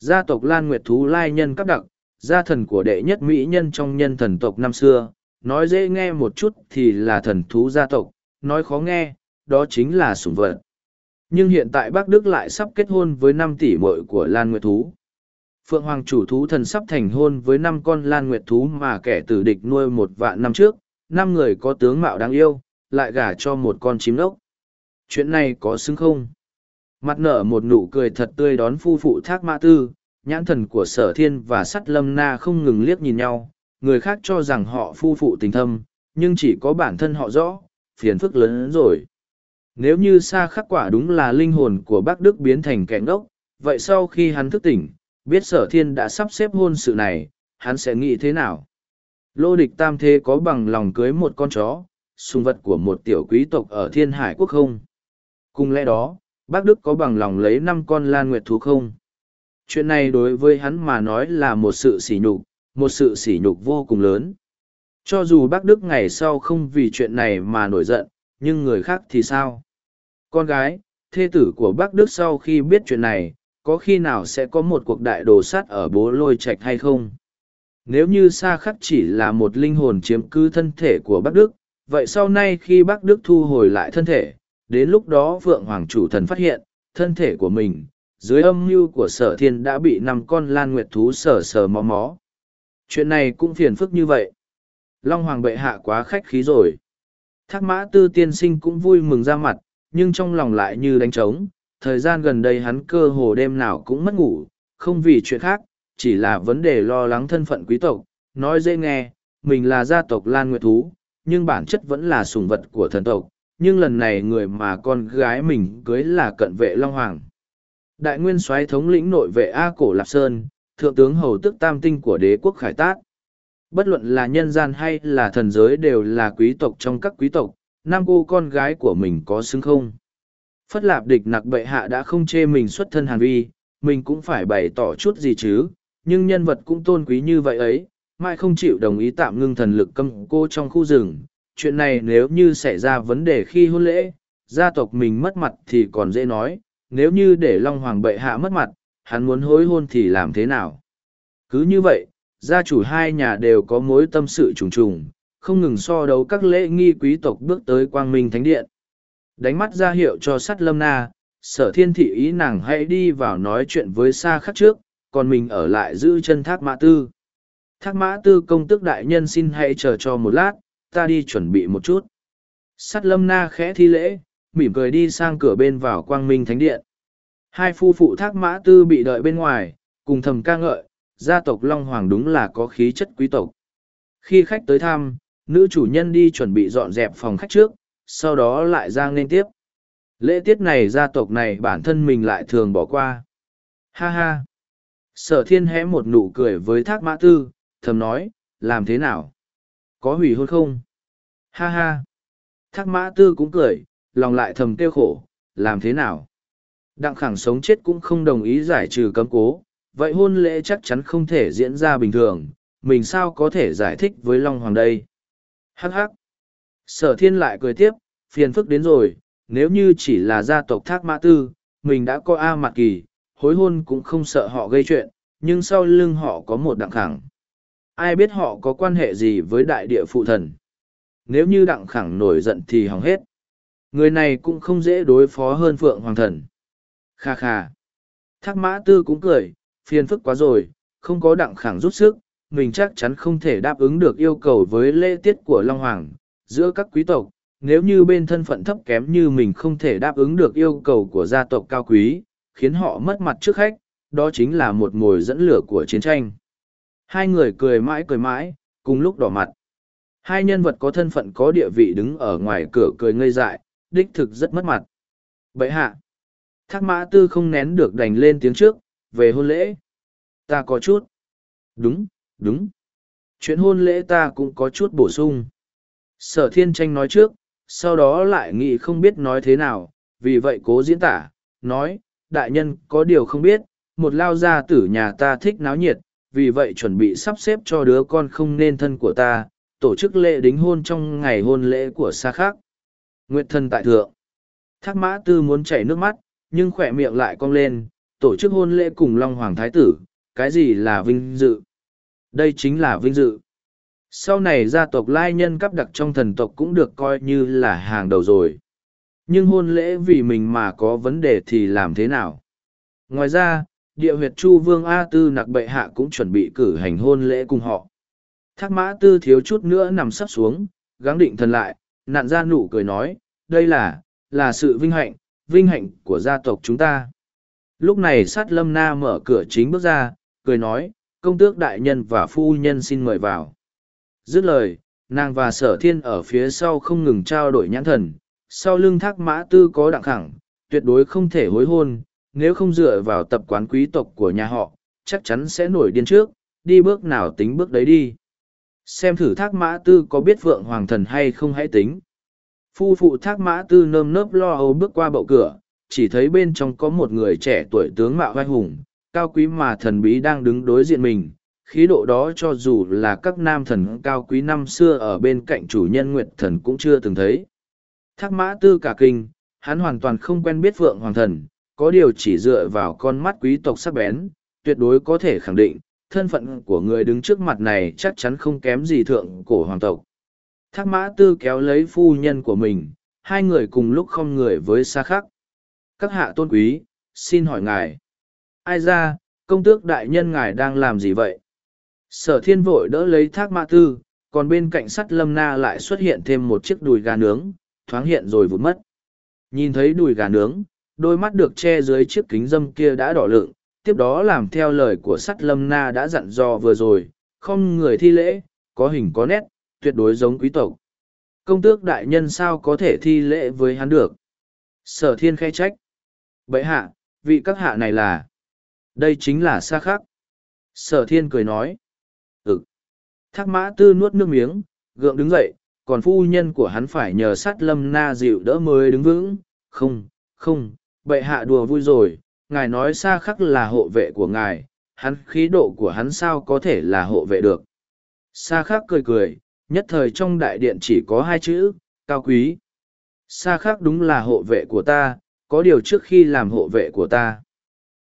Speaker 1: Gia tộc Lan Nguyệt Thú Lai Nhân cấp đặc, gia thần của đệ nhất mỹ nhân trong nhân thần tộc năm xưa, nói dễ nghe một chút thì là thần thú gia tộc, nói khó nghe, đó chính là sủng vật. Nhưng hiện tại Bắc Đức lại sắp kết hôn với năm tỷ muội của Lan Nguyệt Thú. Phượng Hoàng chủ thú thần sắp thành hôn với năm con Lan Nguyệt Thú mà kẻ tử địch nuôi một vạn năm trước, năm người có tướng mạo đáng yêu, lại gả cho một con chim lốc. Chuyện này có xứng không? Mặt nở một nụ cười thật tươi đón phu phụ thác mã tư nhãn thần của sở thiên và sắt lâm na không ngừng liếc nhìn nhau người khác cho rằng họ phu phụ tình thâm nhưng chỉ có bản thân họ rõ phiền phức lớn hơn rồi. Nếu như xa khắc quả đúng là linh hồn của bác Đức biến thành kẻ ngốc, vậy sau khi hắn thức tỉnh, biết sở thiên đã sắp xếp hôn sự này, hắn sẽ nghĩ thế nào? Lô địch tam thế có bằng lòng cưới một con chó, sùng vật của một tiểu quý tộc ở thiên hải quốc không? Cùng lẽ đó, bác Đức có bằng lòng lấy năm con lan nguyệt thú không? Chuyện này đối với hắn mà nói là một sự sỉ nhục, một sự sỉ nhục vô cùng lớn. Cho dù bác Đức ngày sau không vì chuyện này mà nổi giận, nhưng người khác thì sao? Con gái, thê tử của bác Đức sau khi biết chuyện này, có khi nào sẽ có một cuộc đại đồ sát ở bố lôi Trạch hay không? Nếu như Sa Khắc chỉ là một linh hồn chiếm cứ thân thể của bác Đức, vậy sau này khi bác Đức thu hồi lại thân thể, đến lúc đó Vượng Hoàng chủ thần phát hiện, thân thể của mình, dưới âm mưu của sở thiên đã bị năm con lan nguyệt thú sờ sờ mó mó. Chuyện này cũng phiền phức như vậy. Long Hoàng bệ hạ quá khách khí rồi. Thác mã tư tiên sinh cũng vui mừng ra mặt, nhưng trong lòng lại như đánh trống. Thời gian gần đây hắn cơ hồ đêm nào cũng mất ngủ, không vì chuyện khác, chỉ là vấn đề lo lắng thân phận quý tộc. Nói dễ nghe, mình là gia tộc Lan Nguyệt Thú, nhưng bản chất vẫn là sùng vật của thần tộc. Nhưng lần này người mà con gái mình cưới là cận vệ Long Hoàng. Đại nguyên soái thống lĩnh nội vệ A Cổ Lạp Sơn, thượng tướng hầu tức tam tinh của đế quốc Khải Tát. Bất luận là nhân gian hay là thần giới đều là quý tộc trong các quý tộc, nam cô con gái của mình có xứng không? Phất lạp địch nặc bệ hạ đã không chê mình xuất thân hàn vi, mình cũng phải bày tỏ chút gì chứ, nhưng nhân vật cũng tôn quý như vậy ấy, mai không chịu đồng ý tạm ngưng thần lực cầm cô trong khu rừng. Chuyện này nếu như xảy ra vấn đề khi hôn lễ, gia tộc mình mất mặt thì còn dễ nói, nếu như để Long Hoàng bệ hạ mất mặt, hắn muốn hối hôn thì làm thế nào? Cứ như vậy, gia chủ hai nhà đều có mối tâm sự trùng trùng, không ngừng so đấu các lễ nghi quý tộc bước tới quang minh thánh điện. Đánh mắt ra hiệu cho sắt lâm na, sở thiên thị ý nàng hãy đi vào nói chuyện với xa khắc trước, còn mình ở lại giữ chân thác mã tư. Thác mã tư công tức đại nhân xin hãy chờ cho một lát, ta đi chuẩn bị một chút. Sắt lâm na khẽ thi lễ, mỉm cười đi sang cửa bên vào quang minh thánh điện. Hai phu phụ thác mã tư bị đợi bên ngoài, cùng thầm ca ngợi, gia tộc Long Hoàng đúng là có khí chất quý tộc. Khi khách tới thăm, nữ chủ nhân đi chuẩn bị dọn dẹp phòng khách trước, sau đó lại ra nên tiếp. Lễ tiết này gia tộc này bản thân mình lại thường bỏ qua. Ha ha! Sở thiên hẽ một nụ cười với thác mã tư, thầm nói, làm thế nào? Có hủy hôn không? Ha ha! Thác mã tư cũng cười, lòng lại thầm tiêu khổ, làm thế nào? Đặng khẳng sống chết cũng không đồng ý giải trừ cấm cố, vậy hôn lễ chắc chắn không thể diễn ra bình thường, mình sao có thể giải thích với Long Hoàng đây? Hắc hắc! Sở thiên lại cười tiếp, phiền phức đến rồi, nếu như chỉ là gia tộc thác mã tư, mình đã có A mặt kỳ, hối hôn cũng không sợ họ gây chuyện, nhưng sau lưng họ có một đặng khẳng. Ai biết họ có quan hệ gì với đại địa phụ thần? Nếu như đặng khẳng nổi giận thì hỏng hết. Người này cũng không dễ đối phó hơn Phượng Hoàng Thần. Kha kha. Thác mã tư cũng cười, phiền phức quá rồi, không có đặng khẳng rút sức, mình chắc chắn không thể đáp ứng được yêu cầu với lễ tiết của Long Hoàng. Giữa các quý tộc, nếu như bên thân phận thấp kém như mình không thể đáp ứng được yêu cầu của gia tộc cao quý, khiến họ mất mặt trước khách, đó chính là một mồi dẫn lửa của chiến tranh. Hai người cười mãi cười mãi, cùng lúc đỏ mặt. Hai nhân vật có thân phận có địa vị đứng ở ngoài cửa cười ngây dại, đích thực rất mất mặt. Vậy hạ, thác mã tư không nén được đành lên tiếng trước, về hôn lễ. Ta có chút. Đúng, đúng. Chuyện hôn lễ ta cũng có chút bổ sung. Sở thiên tranh nói trước, sau đó lại nghĩ không biết nói thế nào, vì vậy cố diễn tả, nói, đại nhân có điều không biết, một lao gia tử nhà ta thích náo nhiệt, vì vậy chuẩn bị sắp xếp cho đứa con không nên thân của ta, tổ chức lễ đính hôn trong ngày hôn lễ của xa khác. Nguyệt thân tại thượng. Thác mã tư muốn chảy nước mắt, nhưng khỏe miệng lại cong lên, tổ chức hôn lễ cùng Long Hoàng Thái Tử, cái gì là vinh dự? Đây chính là vinh dự. Sau này gia tộc lai nhân cấp đặc trong thần tộc cũng được coi như là hàng đầu rồi. Nhưng hôn lễ vì mình mà có vấn đề thì làm thế nào? Ngoài ra, địa huyệt chu vương A Tư nặc bệ hạ cũng chuẩn bị cử hành hôn lễ cùng họ. Thác mã tư thiếu chút nữa nằm sắp xuống, gắng định thần lại, nạn ra nụ cười nói, đây là, là sự vinh hạnh, vinh hạnh của gia tộc chúng ta. Lúc này sát lâm na mở cửa chính bước ra, cười nói, công tước đại nhân và phu nhân xin mời vào. Dứt lời, nàng và sở thiên ở phía sau không ngừng trao đổi nhãn thần, sau lưng thác mã tư có đặng khẳng, tuyệt đối không thể hối hôn, nếu không dựa vào tập quán quý tộc của nhà họ, chắc chắn sẽ nổi điên trước, đi bước nào tính bước đấy đi. Xem thử thác mã tư có biết vượng hoàng thần hay không hãy tính. Phu phụ thác mã tư nơm nớp lo âu bước qua bậu cửa, chỉ thấy bên trong có một người trẻ tuổi tướng mạo vai hùng, cao quý mà thần bí đang đứng đối diện mình. Khí độ đó cho dù là các nam thần cao quý năm xưa ở bên cạnh chủ nhân Nguyệt thần cũng chưa từng thấy. Thác mã tư cả kinh, hắn hoàn toàn không quen biết Phượng Hoàng thần, có điều chỉ dựa vào con mắt quý tộc sắc bén, tuyệt đối có thể khẳng định, thân phận của người đứng trước mặt này chắc chắn không kém gì thượng cổ hoàng tộc. Thác mã tư kéo lấy phu nhân của mình, hai người cùng lúc không người với xa khắc. Các hạ tôn quý, xin hỏi ngài. Ai ra, công tước đại nhân ngài đang làm gì vậy? Sở thiên vội đỡ lấy thác mã tư, còn bên cạnh sắt lâm na lại xuất hiện thêm một chiếc đùi gà nướng, thoáng hiện rồi vụt mất. Nhìn thấy đùi gà nướng, đôi mắt được che dưới chiếc kính dâm kia đã đỏ lượng, tiếp đó làm theo lời của sắt lâm na đã dặn dò vừa rồi, không người thi lễ, có hình có nét, tuyệt đối giống quý tộc. Công tước đại nhân sao có thể thi lễ với hắn được? Sở thiên khai trách. Bậy hạ, vị các hạ này là... Đây chính là xa khắc. Sở thiên cười nói. Ừ. Thác mã tư nuốt nước miếng, gượng đứng dậy, còn phu nhân của hắn phải nhờ sát lâm na dịu đỡ mới đứng vững. Không, không, bậy hạ đùa vui rồi, ngài nói xa khắc là hộ vệ của ngài, hắn khí độ của hắn sao có thể là hộ vệ được. Sa khắc cười cười, nhất thời trong đại điện chỉ có hai chữ, cao quý. Sa khắc đúng là hộ vệ của ta, có điều trước khi làm hộ vệ của ta.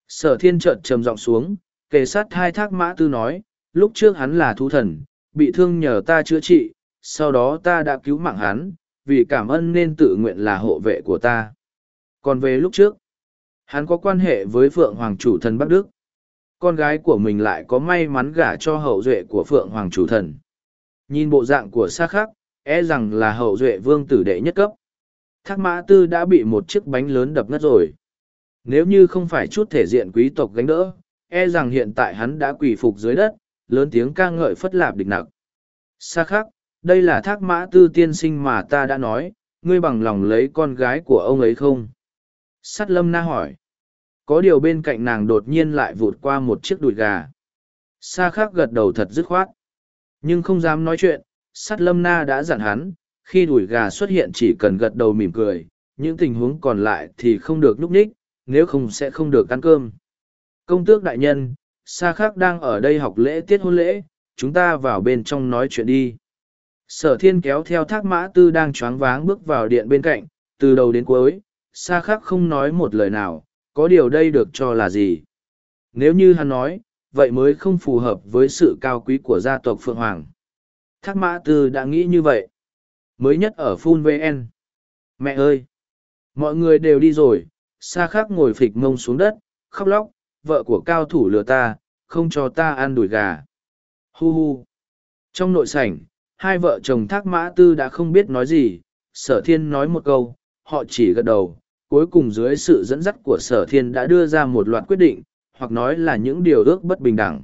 Speaker 1: Sở thiên trợt trầm giọng xuống, kề sát hai thác mã tư nói, lúc trước hắn là thú thần, bị thương nhờ ta chữa trị, sau đó ta đã cứu mạng hắn, vì cảm ơn nên tự nguyện là hộ vệ của ta. Còn về lúc trước, hắn có quan hệ với Phượng Hoàng chủ thần Bắc Đức. Con gái của mình lại có may mắn gả cho hậu duệ của Phượng Hoàng chủ thần. Nhìn bộ dạng của xa khắc, e rằng là hậu duệ vương tử đệ nhất cấp. Thác mã tư đã bị một chiếc bánh lớn đập ngất rồi. Nếu như không phải chút thể diện quý tộc gánh đỡ, e rằng hiện tại hắn đã quỳ phục dưới đất, lớn tiếng ca ngợi phất lạp địch nặc. Xa Khắc, đây là thác mã tư tiên sinh mà ta đã nói, ngươi bằng lòng lấy con gái của ông ấy không? Sắt lâm na hỏi. Có điều bên cạnh nàng đột nhiên lại vụt qua một chiếc đùi gà. Sa Khắc gật đầu thật dứt khoát. Nhưng không dám nói chuyện, sắt lâm na đã dặn hắn, khi đùi gà xuất hiện chỉ cần gật đầu mỉm cười, những tình huống còn lại thì không được núp ních, nếu không sẽ không được ăn cơm. Công tước đại nhân, Sa Khắc đang ở đây học lễ tiết hôn lễ, chúng ta vào bên trong nói chuyện đi. Sở thiên kéo theo thác mã tư đang choáng váng bước vào điện bên cạnh, từ đầu đến cuối, Sa Khắc không nói một lời nào, có điều đây được cho là gì. Nếu như hắn nói, vậy mới không phù hợp với sự cao quý của gia tộc Phượng Hoàng. Thác mã tư đã nghĩ như vậy. Mới nhất ở Phun VN. Mẹ ơi! Mọi người đều đi rồi, Sa Khắc ngồi phịch mông xuống đất, khóc lóc, vợ của cao thủ lừa ta, không cho ta ăn đùi gà. Hu hu. Trong nội sảnh, hai vợ chồng thác mã tư đã không biết nói gì, sở thiên nói một câu, họ chỉ gật đầu, cuối cùng dưới sự dẫn dắt của sở thiên đã đưa ra một loạt quyết định, hoặc nói là những điều ước bất bình đẳng.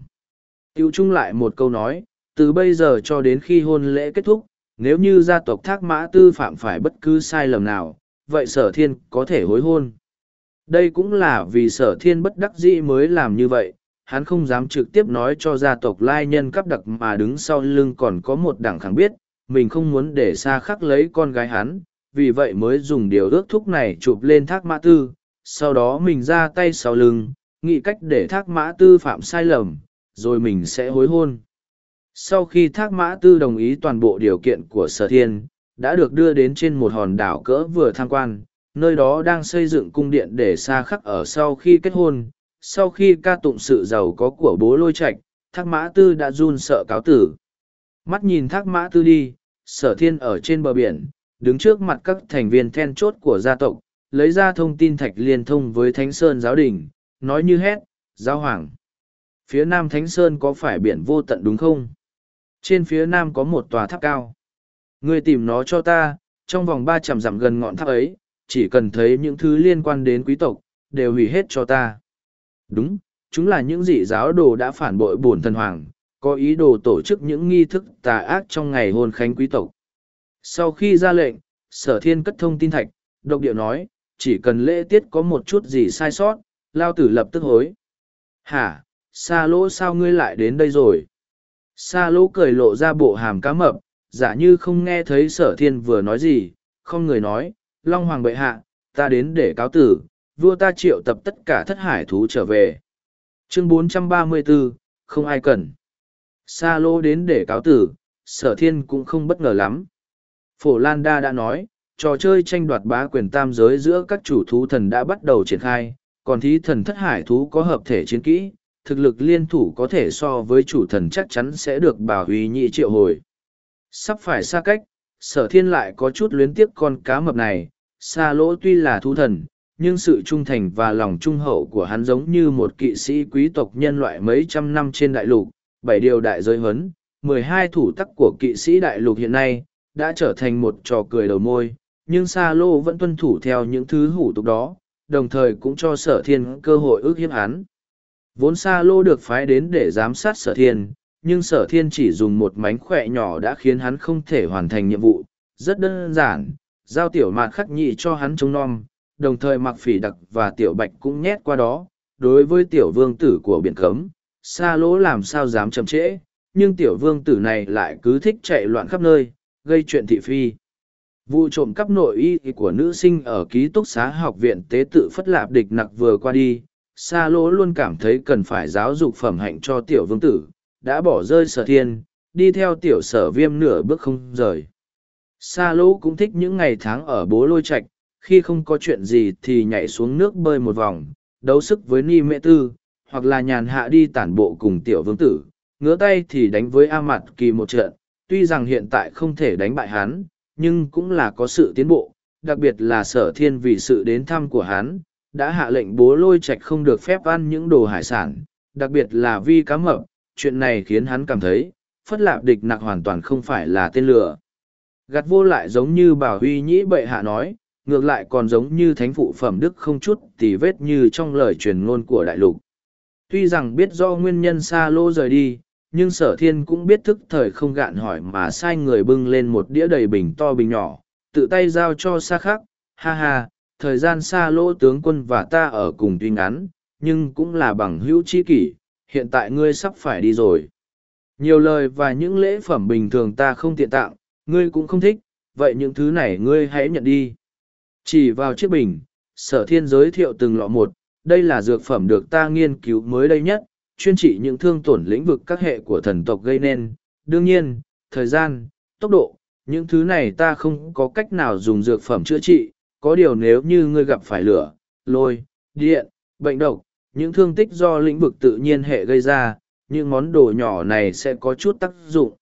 Speaker 1: Tiêu chung lại một câu nói, từ bây giờ cho đến khi hôn lễ kết thúc, nếu như gia tộc thác mã tư phạm phải bất cứ sai lầm nào, vậy sở thiên có thể hối hôn. Đây cũng là vì sở thiên bất đắc dĩ mới làm như vậy, hắn không dám trực tiếp nói cho gia tộc lai nhân cắp đặc mà đứng sau lưng còn có một đảng khẳng biết, mình không muốn để xa khắc lấy con gái hắn, vì vậy mới dùng điều ước thúc này chụp lên thác mã tư, sau đó mình ra tay sau lưng, nghĩ cách để thác mã tư phạm sai lầm, rồi mình sẽ hối hôn. Sau khi thác mã tư đồng ý toàn bộ điều kiện của sở thiên, đã được đưa đến trên một hòn đảo cỡ vừa tham quan, nơi đó đang xây dựng cung điện để xa khắc ở sau khi kết hôn. Sau khi ca tụng sự giàu có của bố lôi trạch thác mã tư đã run sợ cáo tử. Mắt nhìn thác mã tư đi sở thiên ở trên bờ biển đứng trước mặt các thành viên then chốt của gia tộc lấy ra thông tin thạch liên thông với thánh sơn giáo đình nói như hét giáo hoàng phía nam thánh sơn có phải biển vô tận đúng không? Trên phía nam có một tòa tháp cao ngươi tìm nó cho ta trong vòng ba trăm dặm gần ngọn tháp ấy chỉ cần thấy những thứ liên quan đến quý tộc, đều hủy hết cho ta. Đúng, chúng là những dị giáo đồ đã phản bội bổn thần hoàng, có ý đồ tổ chức những nghi thức tà ác trong ngày hôn khánh quý tộc. Sau khi ra lệnh, sở thiên cất thông tin thạch, độc điệu nói, chỉ cần lễ tiết có một chút gì sai sót, lao tử lập tức hối. Hả, xa lỗ sao ngươi lại đến đây rồi? Sa lỗ cười lộ ra bộ hàm cá mập, giả như không nghe thấy sở thiên vừa nói gì, không người nói, Long Hoàng bệ hạ, ta đến để cáo tử, vua ta triệu tập tất cả thất hải thú trở về. Chương 434, không ai cần. Sa lô đến để cáo tử, sở thiên cũng không bất ngờ lắm. Phổ Lan Đa đã nói, trò chơi tranh đoạt bá quyền tam giới giữa các chủ thú thần đã bắt đầu triển khai, còn thí thần thất hải thú có hợp thể chiến kỹ, thực lực liên thủ có thể so với chủ thần chắc chắn sẽ được bảo huy nhị triệu hồi. Sắp phải xa cách, sở thiên lại có chút luyến tiếc con cá mập này, xa lỗ tuy là thú thần, nhưng sự trung thành và lòng trung hậu của hắn giống như một kỵ sĩ quý tộc nhân loại mấy trăm năm trên đại lục, bảy điều đại giới huấn, mười hai thủ tắc của kỵ sĩ đại lục hiện nay, đã trở thành một trò cười đầu môi, nhưng Sa Lô vẫn tuân thủ theo những thứ hủ tục đó, đồng thời cũng cho sở thiên cơ hội ước hiếp hắn. Vốn Sa Lô được phái đến để giám sát sở thiên, nhưng sở thiên chỉ dùng một mánh khỏe nhỏ đã khiến hắn không thể hoàn thành nhiệm vụ. Rất đơn giản, giao tiểu mạt khắc nhị cho hắn chống non, đồng thời mặc phỉ đặc và tiểu bạch cũng nhét qua đó. Đối với tiểu vương tử của biển cấm, Sa Lô làm sao dám chậm trễ, nhưng tiểu vương tử này lại cứ thích chạy loạn khắp nơi, gây chuyện thị phi. Vụ trộm cắp nội y của nữ sinh ở ký túc xá học viện tế tự phất lạp địch nặc vừa qua đi, Sa lỗ luôn cảm thấy cần phải giáo dục phẩm hạnh cho tiểu vương tử, đã bỏ rơi sở thiên, đi theo tiểu sở viêm nửa bước không rời. Sa lỗ cũng thích những ngày tháng ở bố lôi Trạch, khi không có chuyện gì thì nhảy xuống nước bơi một vòng, đấu sức với Ni Mẹ Tư, hoặc là nhàn hạ đi tản bộ cùng tiểu vương tử, ngứa tay thì đánh với A Mặt Kỳ một trận, tuy rằng hiện tại không thể đánh bại hắn, nhưng cũng là có sự tiến bộ, đặc biệt là sở thiên vì sự đến thăm của hắn, đã hạ lệnh bố lôi Trạch không được phép ăn những đồ hải sản, đặc biệt là vi cá mập, chuyện này khiến hắn cảm thấy, phất lạp địch nặc hoàn toàn không phải là tên lửa. Gạt vô lại giống như bảo huy nhĩ bệ hạ nói, ngược lại còn giống như thánh phụ phẩm đức không chút tì vết như trong lời truyền ngôn của đại lục. Tuy rằng biết do nguyên nhân xa lô rời đi, nhưng sở thiên cũng biết thức thời không gạn hỏi mà sai người bưng lên một đĩa đầy bình to bình nhỏ, tự tay giao cho xa khắc, ha ha, thời gian xa lỗ tướng quân và ta ở cùng tuy ngắn, nhưng cũng là bằng hữu chi kỷ, hiện tại ngươi sắp phải đi rồi. Nhiều lời và những lễ phẩm bình thường ta không tiện tặng, ngươi cũng không thích, vậy những thứ này ngươi hãy nhận đi. Chỉ vào chiếc bình, sở thiên giới thiệu từng lọ một, đây là dược phẩm được ta nghiên cứu mới đây nhất, chuyên trị những thương tổn lĩnh vực các hệ của thần tộc gây nên. Đương nhiên, thời gian, tốc độ, những thứ này ta không có cách nào dùng dược phẩm chữa trị, có điều nếu như ngươi gặp phải lửa, lôi, điện, bệnh độc, những thương tích do lĩnh vực tự nhiên hệ gây ra, những món đồ nhỏ này sẽ có chút tác dụng.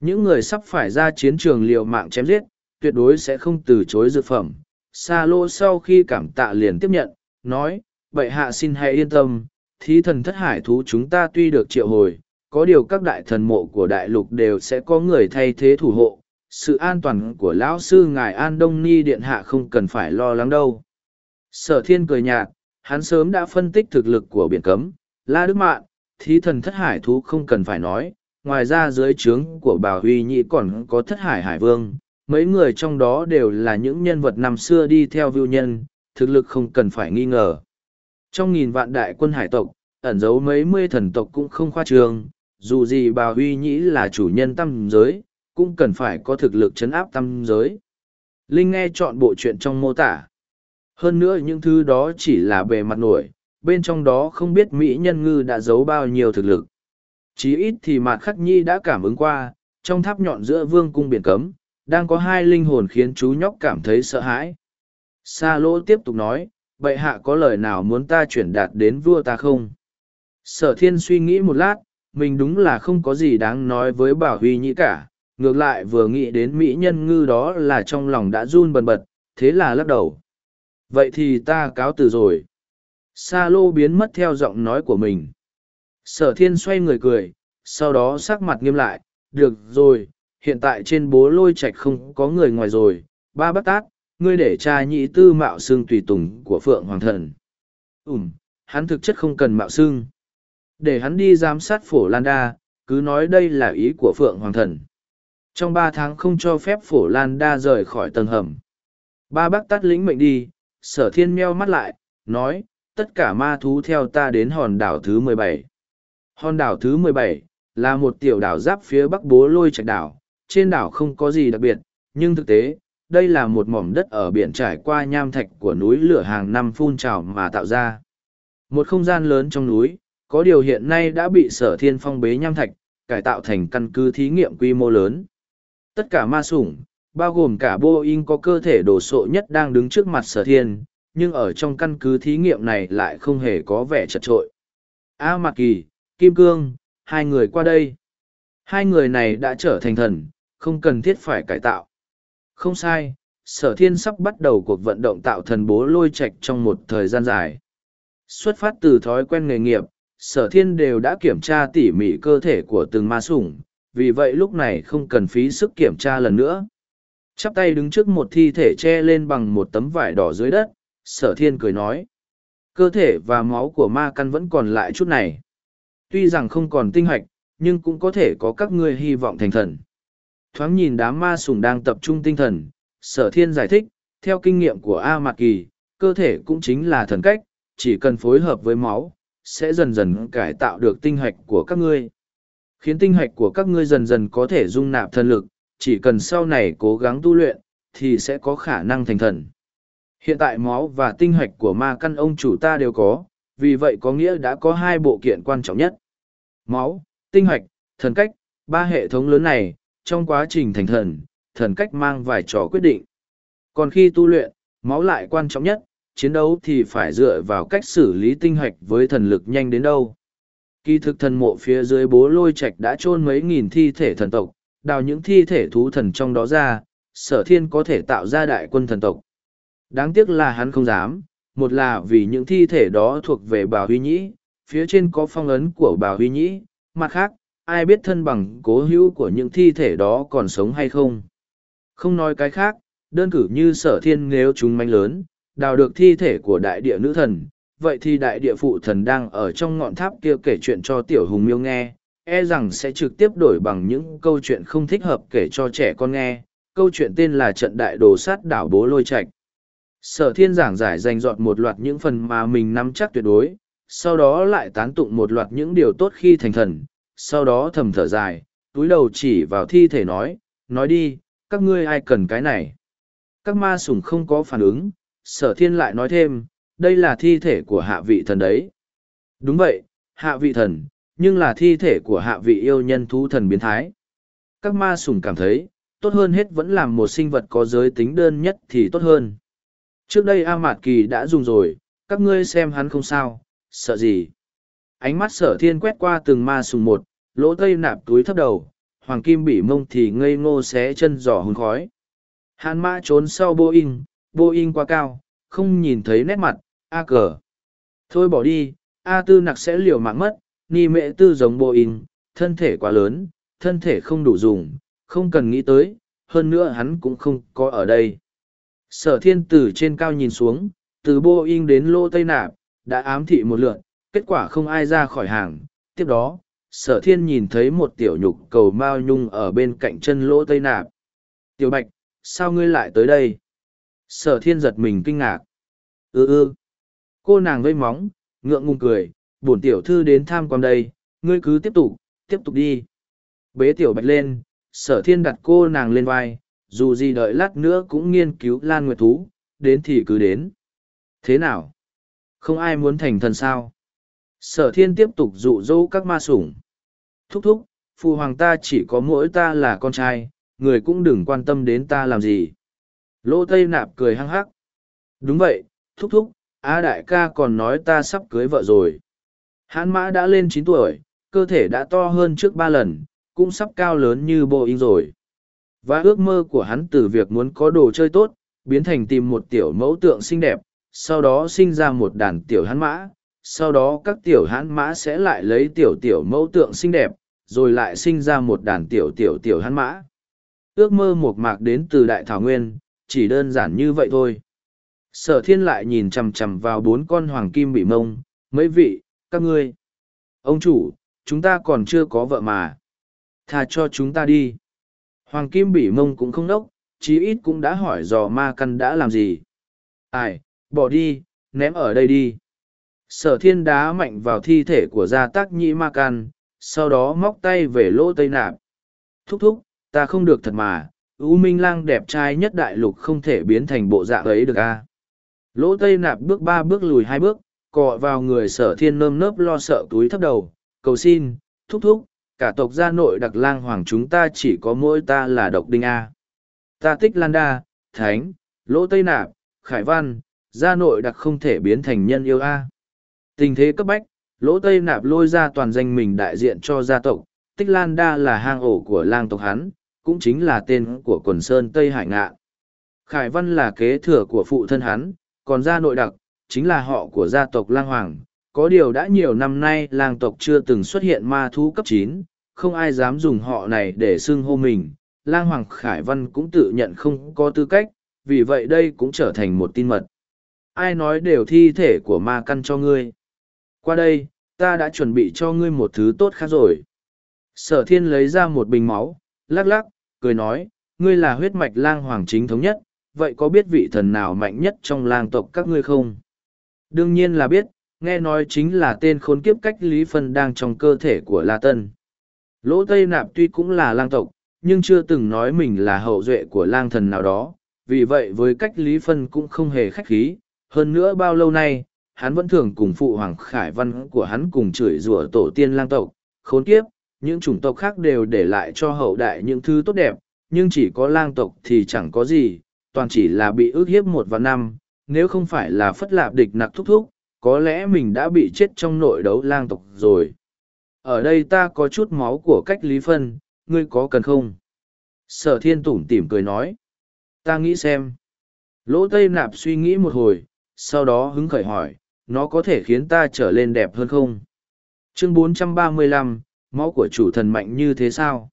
Speaker 1: Những người sắp phải ra chiến trường liều mạng chém giết, tuyệt đối sẽ không từ chối dược phẩm. Sa lô sau khi cảm tạ liền tiếp nhận, nói, bệ hạ xin hãy yên tâm, thí thần thất hải thú chúng ta tuy được triệu hồi, có điều các đại thần mộ của đại lục đều sẽ có người thay thế thủ hộ, sự an toàn của lão sư ngài an đông ni điện hạ không cần phải lo lắng đâu. Sở thiên cười nhạt, hắn sớm đã phân tích thực lực của biển cấm. La đức mạn, thí thần thất hải thú không cần phải nói, ngoài ra dưới trướng của bà huy nhĩ còn có thất hải hải vương. Mấy người trong đó đều là những nhân vật năm xưa đi theo vưu nhân, thực lực không cần phải nghi ngờ. Trong nghìn vạn đại quân hải tộc, ẩn giấu mấy mươi thần tộc cũng không khoa trương dù gì bà huy nhĩ là chủ nhân tâm giới cũng cần phải có thực lực chấn áp tâm giới. Linh nghe chọn bộ chuyện trong mô tả. Hơn nữa những thứ đó chỉ là bề mặt nổi, bên trong đó không biết Mỹ nhân ngư đã giấu bao nhiêu thực lực. Chí ít thì Mạt Khắc Nhi đã cảm ứng qua, trong tháp nhọn giữa vương cung biển cấm, đang có hai linh hồn khiến chú nhóc cảm thấy sợ hãi. Sa lỗ tiếp tục nói, bệ hạ có lời nào muốn ta chuyển đạt đến vua ta không? Sở thiên suy nghĩ một lát, mình đúng là không có gì đáng nói với bảo huy nhĩ cả, ngược lại vừa nghĩ đến mỹ nhân ngư đó là trong lòng đã run bần bật, thế là lắc đầu. Vậy thì ta cáo từ rồi. Sa lô biến mất theo giọng nói của mình. Sở thiên xoay người cười, sau đó sắc mặt nghiêm lại. Được rồi, hiện tại trên bố lôi trạch không có người ngoài rồi. Ba bát tát, ngươi để cha nhị tư mạo xương tùy tùng của phượng hoàng thần. Ùm hắn thực chất không cần mạo xương. Để hắn đi giám sát phổ lan đa, cứ nói đây là ý của phượng hoàng thần trong ba tháng không cho phép phổ lan đa rời khỏi tầng hầm. Ba bác tắt lĩnh mệnh đi, sở thiên meo mắt lại, nói, tất cả ma thú theo ta đến hòn đảo thứ mười bảy. Hòn đảo thứ mười bảy là một tiểu đảo giáp phía bắc bố lôi trạch đảo, trên đảo không có gì đặc biệt, nhưng thực tế, đây là một mỏm đất ở biển trải qua nham thạch của núi lửa hàng năm phun trào mà tạo ra. Một không gian lớn trong núi, có điều hiện nay đã bị sở thiên phong bế nham thạch, cải tạo thành căn cứ thí nghiệm quy mô lớn tất cả ma sủng, bao gồm cả boeing có cơ thể đồ sộ nhất đang đứng trước mặt sở thiên, nhưng ở trong căn cứ thí nghiệm này lại không hề có vẻ chật trội. A mạc kỳ, kim cương, hai người qua đây. Hai người này đã trở thành thần, không cần thiết phải cải tạo. Không sai, sở thiên sắp bắt đầu cuộc vận động tạo thần bố lôi Trạch trong một thời gian dài. Xuất phát từ thói quen nghề nghiệp, sở thiên đều đã kiểm tra tỉ mỉ cơ thể của từng ma sủng vì vậy lúc này không cần phí sức kiểm tra lần nữa. Chắp tay đứng trước một thi thể che lên bằng một tấm vải đỏ dưới đất, sở thiên cười nói. Cơ thể và máu của ma căn vẫn còn lại chút này. Tuy rằng không còn tinh hoạch nhưng cũng có thể có các ngươi hy vọng thành thần. Thoáng nhìn đám ma sùng đang tập trung tinh thần, sở thiên giải thích, theo kinh nghiệm của a mạc kỳ, cơ thể cũng chính là thần cách, chỉ cần phối hợp với máu, sẽ dần dần cải tạo được tinh hạch của các ngươi khiến tinh hạch của các ngươi dần dần có thể dung nạp thần lực, chỉ cần sau này cố gắng tu luyện, thì sẽ có khả năng thành thần. Hiện tại máu và tinh hạch của ma căn ông chủ ta đều có, vì vậy có nghĩa đã có hai bộ kiện quan trọng nhất. Máu, tinh hạch, thần cách, ba hệ thống lớn này, trong quá trình thành thần thần cách mang vài trò quyết định. Còn khi tu luyện, máu lại quan trọng nhất, chiến đấu thì phải dựa vào cách xử lý tinh hạch với thần lực nhanh đến đâu. Kỳ thực thần mộ phía dưới bố lôi Trạch đã chôn mấy nghìn thi thể thần tộc, đào những thi thể thú thần trong đó ra, sở thiên có thể tạo ra đại quân thần tộc. Đáng tiếc là hắn không dám, một là vì những thi thể đó thuộc về bà huy nhĩ, phía trên có phong ấn của bà huy nhĩ, mặt khác, ai biết thân bằng cố hữu của những thi thể đó còn sống hay không. Không nói cái khác, đơn cử như sở thiên nếu chúng manh lớn, đào được thi thể của đại địa nữ thần, vậy thì đại địa phụ thần đang ở trong ngọn tháp kia kể chuyện cho tiểu hùng miêu nghe, e rằng sẽ trực tiếp đổi bằng những câu chuyện không thích hợp kể cho trẻ con nghe. Câu chuyện tên là trận đại đồ sát đảo bố lôi Trạch. Sở thiên giảng giải dành dọn một loạt những phần mà mình nắm chắc tuyệt đối, sau đó lại tán tụng một loạt những điều tốt khi thành thần, sau đó thầm thở dài, túi đầu chỉ vào thi thể nói, nói đi, các ngươi ai cần cái này. Các ma sủng không có phản ứng, sở thiên lại nói thêm, đây là thi thể của hạ vị thần đấy. Đúng vậy, hạ vị thần, nhưng là thi thể của hạ vị yêu nhân thú thần biến thái. Các ma sủng cảm thấy, tốt hơn hết vẫn làm một sinh vật có giới tính đơn nhất thì tốt hơn. Trước đây A Mạt Kỳ đã dùng rồi, các ngươi xem hắn không sao, sợ gì. Ánh mắt sở thiên quét qua từng ma sùng một, lỗ tây nạp túi thấp đầu, hoàng kim bị mông thì ngây ngô xé chân giỏ hồn khói. Hàn mã trốn sau Boeing, Boeing quá cao, không nhìn thấy nét mặt, A cờ. Thôi bỏ đi, A tư nặc sẽ liều mạng mất, ni Mễ tư giống Boeing, thân thể quá lớn, thân thể không đủ dùng, không cần nghĩ tới, hơn nữa hắn cũng không có ở đây. Sở thiên từ trên cao nhìn xuống, từ Boeing đến lô Tây Nạp, đã ám thị một lượn, kết quả không ai ra khỏi hàng. Tiếp đó, sở thiên nhìn thấy một tiểu nhục cầu mao nhung ở bên cạnh chân lỗ Tây Nạp. Tiểu Bạch, sao ngươi lại tới đây? Sở thiên giật mình kinh ngạc. ư ừ, ư. Cô nàng vây móng, ngượng ngùng cười, bổn tiểu thư đến tham quan đây, ngươi cứ tiếp tục, tiếp tục đi. Bế tiểu bạch lên, sở thiên đặt cô nàng lên vai, dù gì đợi lát nữa cũng nghiên cứu lan nguyệt thú, đến thì cứ đến. Thế nào? Không ai muốn thành thần sao? Sở thiên tiếp tục dụ dỗ các ma sủng. Thúc thúc, phụ hoàng ta chỉ có mỗi ta là con trai, người cũng đừng quan tâm đến ta làm gì. Lỗ Tây Nạp cười hăng hắc. Đúng vậy, thúc thúc, Á đại ca còn nói ta sắp cưới vợ rồi. Hãn mã đã lên chín tuổi, cơ thể đã to hơn trước ba lần, cũng sắp cao lớn như bộ in rồi. Và ước mơ của hắn từ việc muốn có đồ chơi tốt, biến thành tìm một tiểu mẫu tượng xinh đẹp, sau đó sinh ra một đàn tiểu hãn mã, sau đó các tiểu hãn mã sẽ lại lấy tiểu tiểu mẫu tượng xinh đẹp, rồi lại sinh ra một đàn tiểu tiểu tiểu hãn mã. Ước mơ một mạc đến từ Đại Thảo Nguyên, chỉ đơn giản như vậy thôi. Sở thiên lại nhìn chằm chằm vào bốn con hoàng kim bị mông, mấy vị, các ngươi. Ông chủ, chúng ta còn chưa có vợ mà. Thà cho chúng ta đi. Hoàng Kim Bỉ Mông cũng không đốc, chí ít cũng đã hỏi dò ma căn đã làm gì. Ai, bỏ đi, ném ở đây đi. Sở thiên đá mạnh vào thi thể của gia tác nhĩ ma căn, sau đó móc tay về lỗ tây nạp. Thúc thúc, ta không được thật mà, U Minh Lang đẹp trai nhất đại lục không thể biến thành bộ dạng ấy được a. Lỗ tây nạp bước ba bước lùi hai bước, cọ vào người sở thiên nơm nớp lo sợ túi thấp đầu, cầu xin, thúc thúc, cả tộc gia nội đặc lang hoàng chúng ta chỉ có mỗi ta là độc đinh A. Ta tích lan đa, thánh, lỗ tây nạp, khải văn, gia nội đặc không thể biến thành nhân yêu A. Tình thế cấp bách, lỗ tây nạp lôi ra toàn danh mình đại diện cho gia tộc, tích lan đa là hang ổ của lang tộc hắn, cũng chính là tên của quần sơn Tây Hải Ngạ. Khải văn là kế thừa của phụ thân hắn, còn gia nội đặc, chính là họ của gia tộc lang hoàng. Có điều đã nhiều năm nay lang tộc chưa từng xuất hiện ma thú cấp chín, không ai dám dùng họ này để xưng hô mình. Lang Hoàng Khải Văn cũng tự nhận không có tư cách, vì vậy đây cũng trở thành một tin mật. Ai nói đều thi thể của ma căn cho ngươi. Qua đây, ta đã chuẩn bị cho ngươi một thứ tốt khác rồi. Sở thiên lấy ra một bình máu, lắc lắc, cười nói, ngươi là huyết mạch lang hoàng chính thống nhất, vậy có biết vị thần nào mạnh nhất trong lang tộc các ngươi không? Đương nhiên là biết, nghe nói chính là tên khốn kiếp cách Lý Phân đang trong cơ thể của La Tân. Lỗ Tây Nạp tuy cũng là lang tộc, nhưng chưa từng nói mình là hậu duệ của lang thần nào đó, vì vậy với cách Lý Phân cũng không hề khách khí. Hơn nữa bao lâu nay, hắn vẫn thường cùng phụ hoàng khải văn của hắn cùng chửi rủa tổ tiên lang tộc, khốn kiếp, những chủng tộc khác đều để lại cho hậu đại những thứ tốt đẹp, nhưng chỉ có lang tộc thì chẳng có gì, toàn chỉ là bị ước hiếp một và năm, nếu không phải là phất lạp địch nặc thúc thúc, có lẽ mình đã bị chết trong nội đấu lang tộc rồi. Ở đây ta có chút máu của cách lý phân, ngươi có cần không? Sở thiên tủm tỉm cười nói. Ta nghĩ xem. Lỗ tây nạp suy nghĩ một hồi, sau đó hứng khởi hỏi, nó có thể khiến ta trở lên đẹp hơn không? Chương 435, máu của chủ thần mạnh như thế sao?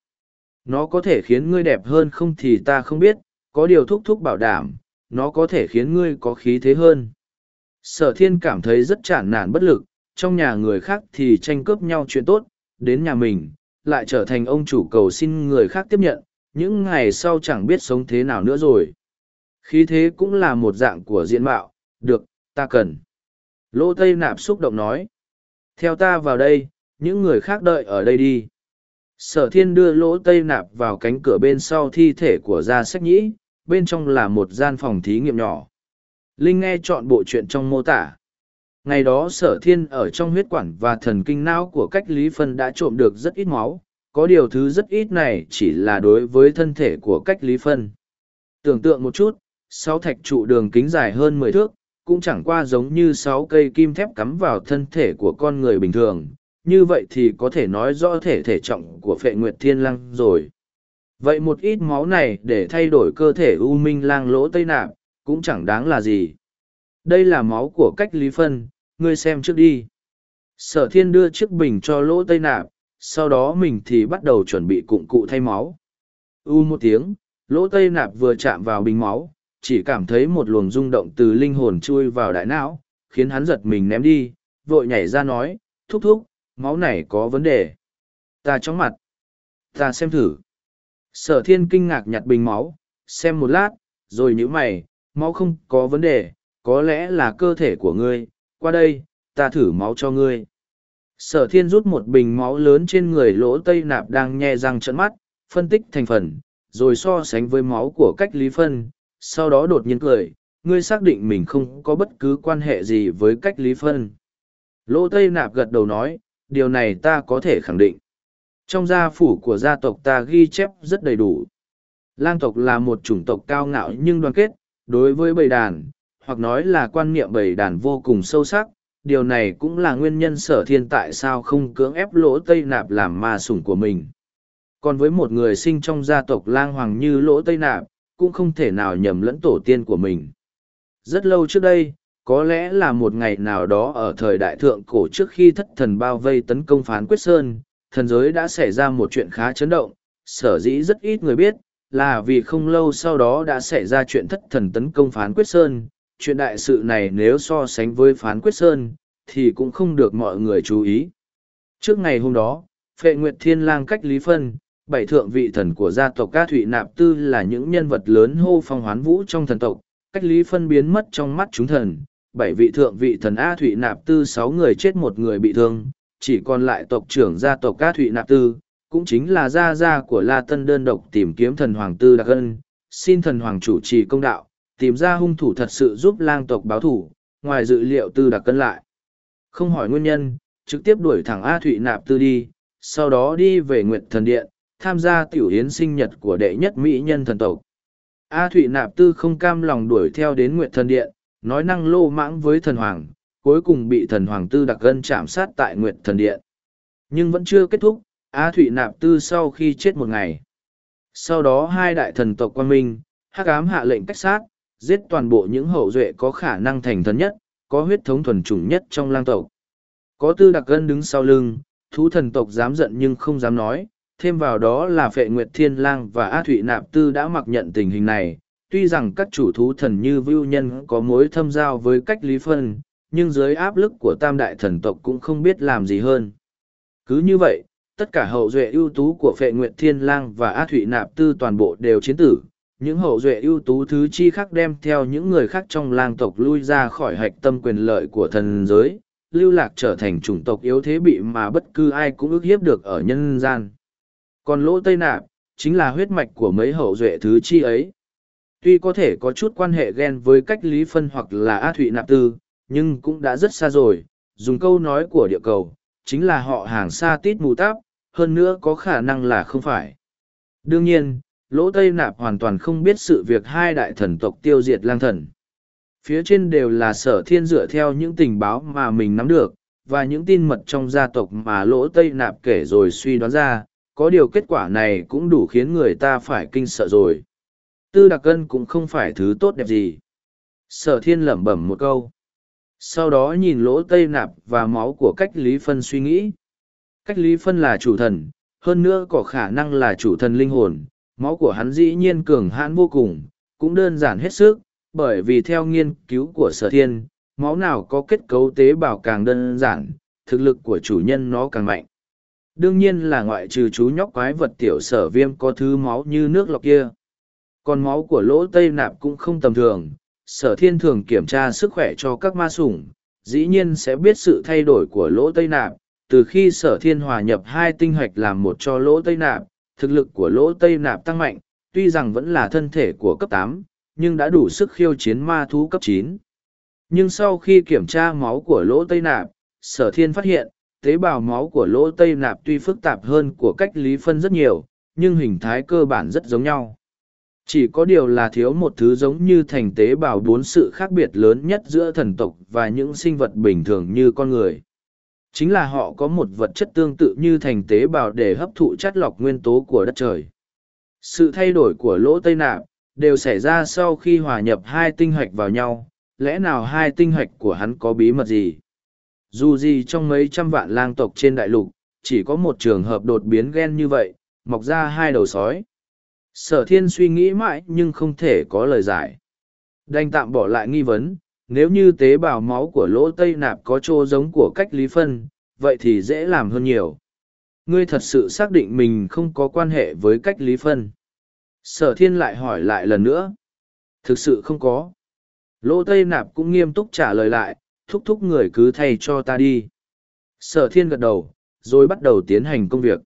Speaker 1: Nó có thể khiến ngươi đẹp hơn không thì ta không biết, có điều thúc thúc bảo đảm, nó có thể khiến ngươi có khí thế hơn. Sở thiên cảm thấy rất chản nản bất lực, trong nhà người khác thì tranh cướp nhau chuyện tốt, đến nhà mình, lại trở thành ông chủ cầu xin người khác tiếp nhận, những ngày sau chẳng biết sống thế nào nữa rồi. Khí thế cũng là một dạng của diện mạo, được, ta cần. Lô Tây Nạp xúc động nói. Theo ta vào đây, những người khác đợi ở đây đi. Sở thiên đưa lỗ Tây Nạp vào cánh cửa bên sau thi thể của gia sách nhĩ, bên trong là một gian phòng thí nghiệm nhỏ. Linh nghe chọn bộ chuyện trong mô tả. Ngày đó sở thiên ở trong huyết quản và thần kinh não của cách lý phân đã trộm được rất ít máu, có điều thứ rất ít này chỉ là đối với thân thể của cách lý phân. Tưởng tượng một chút, sáu thạch trụ đường kính dài hơn mười thước, cũng chẳng qua giống như sáu cây kim thép cắm vào thân thể của con người bình thường, như vậy thì có thể nói rõ thể thể trọng của phệ nguyệt thiên lăng rồi. Vậy một ít máu này để thay đổi cơ thể U Minh lang lỗ tây nạp, cũng chẳng đáng là gì. Đây là máu của cách lý phân, ngươi xem trước đi. Sở thiên đưa chiếc bình cho lỗ tây nạp, sau đó mình thì bắt đầu chuẩn bị cụm cụ thay máu. U một tiếng, lỗ tây nạp vừa chạm vào bình máu, chỉ cảm thấy một luồng rung động từ linh hồn chui vào đại não, khiến hắn giật mình ném đi, vội nhảy ra nói, thúc thúc, máu này có vấn đề. Ta chóng mặt. Ta xem thử. Sở thiên kinh ngạc nhặt bình máu, xem một lát, rồi nhíu mày, máu không có vấn đề, có lẽ là cơ thể của ngươi, qua đây, ta thử máu cho ngươi. Sở thiên rút một bình máu lớn trên người lỗ tây nạp đang nhe răng trận mắt, phân tích thành phần, rồi so sánh với máu của cách lý phân, sau đó đột nhiên cười, ngươi xác định mình không có bất cứ quan hệ gì với cách lý phân. Lỗ tây nạp gật đầu nói, điều này ta có thể khẳng định. Trong gia phủ của gia tộc ta ghi chép rất đầy đủ. Lang tộc là một chủng tộc cao ngạo nhưng đoàn kết, đối với bầy đàn, hoặc nói là quan niệm bầy đàn vô cùng sâu sắc. Điều này cũng là nguyên nhân sở thiên tại sao không cưỡng ép lỗ Tây Nạp làm ma sủng của mình. Còn với một người sinh trong gia tộc lang hoàng như lỗ Tây Nạp, cũng không thể nào nhầm lẫn tổ tiên của mình. Rất lâu trước đây, có lẽ là một ngày nào đó ở thời đại thượng cổ trước khi thất thần bao vây tấn công phán quyết sơn, thần giới đã xảy ra một chuyện khá chấn động, sở dĩ rất ít người biết, là vì không lâu sau đó đã xảy ra chuyện thất thần tấn công phán quyết sơn. Chuyện đại sự này nếu so sánh với phán quyết sơn, thì cũng không được mọi người chú ý. Trước ngày hôm đó, Phệ Nguyệt Thiên Lang cách Lý Phân, bảy thượng vị thần của gia tộc ca thụy nạp tư là những nhân vật lớn hô phong hoán vũ trong thần tộc cách lý phân biến mất trong mắt chúng thần bảy vị thượng vị thần a thụy nạp tư sáu người chết một người bị thương chỉ còn lại tộc trưởng gia tộc ca thụy nạp tư cũng chính là gia gia của la tân đơn độc tìm kiếm thần hoàng tư đặc ân xin thần hoàng chủ trì công đạo tìm ra hung thủ thật sự giúp lang tộc báo thủ ngoài dự liệu tư đặc cân lại không hỏi nguyên nhân trực tiếp đuổi thẳng a thụy nạp tư đi sau đó đi về nguyện thần điện tham gia tiểu yến sinh nhật của đệ nhất mỹ nhân thần tộc. A Thụy Nạp Tư không cam lòng đuổi theo đến Nguyệt Thần Điện, nói năng lô mãng với thần hoàng, cuối cùng bị thần hoàng tư đặc gân chạm sát tại Nguyệt Thần Điện. Nhưng vẫn chưa kết thúc, A Thụy Nạp Tư sau khi chết một ngày. Sau đó hai đại thần tộc quan minh, hắc ám hạ lệnh cách sát, giết toàn bộ những hậu duệ có khả năng thành thần nhất, có huyết thống thuần chủng nhất trong lang tộc. Có tư đặc gân đứng sau lưng, thú thần tộc dám giận nhưng không dám nói, thêm vào đó là phệ nguyệt thiên lang và a thụy nạp tư đã mặc nhận tình hình này tuy rằng các chủ thú thần như vưu nhân có mối thâm giao với cách lý phân nhưng dưới áp lực của tam đại thần tộc cũng không biết làm gì hơn. Cứ như vậy tất cả hậu duệ ưu tú của phệ nguyệt thiên lang và Á thụy nạp tư toàn bộ đều chiến tử. Những hậu duệ ưu tú thứ chi khác đem theo những người khác trong lang tộc lui ra khỏi hạch tâm quyền lợi của thần giới. Lưu lạc trở thành chủng tộc yếu thế bị mà bất cứ ai cũng ước hiếp được ở nhân gian. Còn lỗ tây nạp, chính là huyết mạch của mấy hậu duệ thứ chi ấy. Tuy có thể có chút quan hệ ghen với cách lý phân hoặc là Á Thụy Nạp Tư, nhưng cũng đã rất xa rồi, dùng câu nói của địa cầu, chính là họ hàng xa tít mù táp, hơn nữa có khả năng là không phải. Đương nhiên, lỗ tây nạp hoàn toàn không biết sự việc hai đại thần tộc tiêu diệt lang thần. Phía trên đều là sở thiên dựa theo những tình báo mà mình nắm được, và những tin mật trong gia tộc mà lỗ tây nạp kể rồi suy đoán ra, có điều kết quả này cũng đủ khiến người ta phải kinh sợ rồi. Tư đặc cân cũng không phải thứ tốt đẹp gì. Sở thiên lẩm bẩm một câu. Sau đó nhìn lỗ tây nạp và máu của cách lý phân suy nghĩ. Cách lý phân là chủ thần, hơn nữa có khả năng là chủ thần linh hồn. Máu của hắn dĩ nhiên cường hãn vô cùng, cũng đơn giản hết sức, bởi vì theo nghiên cứu của sở thiên, máu nào có kết cấu tế bào càng đơn giản, thực lực của chủ nhân nó càng mạnh đương nhiên là ngoại trừ chú nhóc quái vật tiểu sở viêm có thứ máu như nước lọc kia còn máu của lỗ tây nạp cũng không tầm thường sở thiên thường kiểm tra sức khỏe cho các ma sủng, dĩ nhiên sẽ biết sự thay đổi của lỗ tây nạp. Từ khi sở thiên hòa nhập hai tinh hạch làm một cho lỗ tây nạp, thực lực của lỗ tây nạp tăng mạnh, tuy rằng vẫn là thân thể của cấp tám, nhưng đã đủ sức khiêu chiến ma thú cấp chín. Nhưng sau khi kiểm tra máu của lỗ tây nạp, sở thiên phát hiện, tế bào máu của lỗ tây nạp tuy phức tạp hơn của cách lý phân rất nhiều, nhưng hình thái cơ bản rất giống nhau chỉ có điều là thiếu một thứ giống như thành tế bào bốn sự khác biệt lớn nhất giữa thần tộc và những sinh vật bình thường như con người. Chính là họ có một vật chất tương tự như thành tế bào để hấp thụ chất lọc nguyên tố của đất trời. Sự thay đổi của lỗ tây nạp đều xảy ra sau khi hòa nhập hai tinh hạch vào nhau. Lẽ nào hai tinh hạch của hắn có bí mật gì? Dù gì trong mấy trăm vạn lang tộc trên đại lục, chỉ có một trường hợp đột biến gen như vậy, mọc ra hai đầu sói. Sở thiên suy nghĩ mãi nhưng không thể có lời giải. Đành tạm bỏ lại nghi vấn, nếu như tế bào máu của lỗ tây nạp có chỗ giống của cách lý phân, vậy thì dễ làm hơn nhiều. Ngươi thật sự xác định mình không có quan hệ với cách lý phân. Sở thiên lại hỏi lại lần nữa. Thực sự không có. Lỗ tây nạp cũng nghiêm túc trả lời lại, thúc thúc người cứ thay cho ta đi. Sở thiên gật đầu, rồi bắt đầu tiến hành công việc.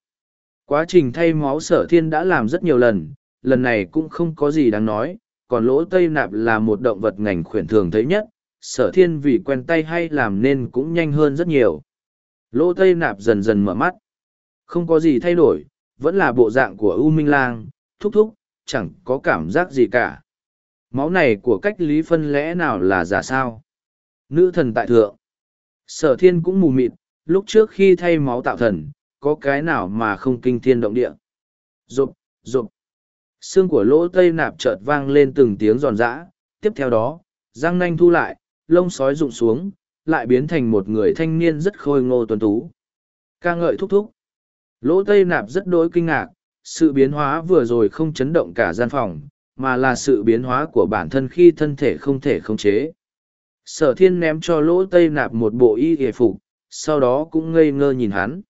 Speaker 1: Quá trình thay máu sở thiên đã làm rất nhiều lần, lần này cũng không có gì đáng nói, còn lỗ tây nạp là một động vật ngành khuyển thường thấy nhất, sở thiên vì quen tay hay làm nên cũng nhanh hơn rất nhiều. Lỗ tây nạp dần dần mở mắt. Không có gì thay đổi, vẫn là bộ dạng của U Minh Lang, thúc thúc, chẳng có cảm giác gì cả. Máu này của cách lý phân lẽ nào là giả sao? Nữ thần tại thượng. Sở thiên cũng mù mịt, lúc trước khi thay máu tạo thần, có cái nào mà không kinh thiên động địa. Rộp, rộp. Xương của lỗ tây nạp chợt vang lên từng tiếng giòn giã, tiếp theo đó, răng nanh thu lại, lông sói rụng xuống, lại biến thành một người thanh niên rất khôi ngô tuấn tú. ca ngợi thúc thúc. Lỗ tây nạp rất đỗi kinh ngạc, sự biến hóa vừa rồi không chấn động cả gian phòng, mà là sự biến hóa của bản thân khi thân thể không thể khống chế sở thiên ném cho lỗ tây nạp một bộ y hề phục sau đó cũng ngây ngơ nhìn hắn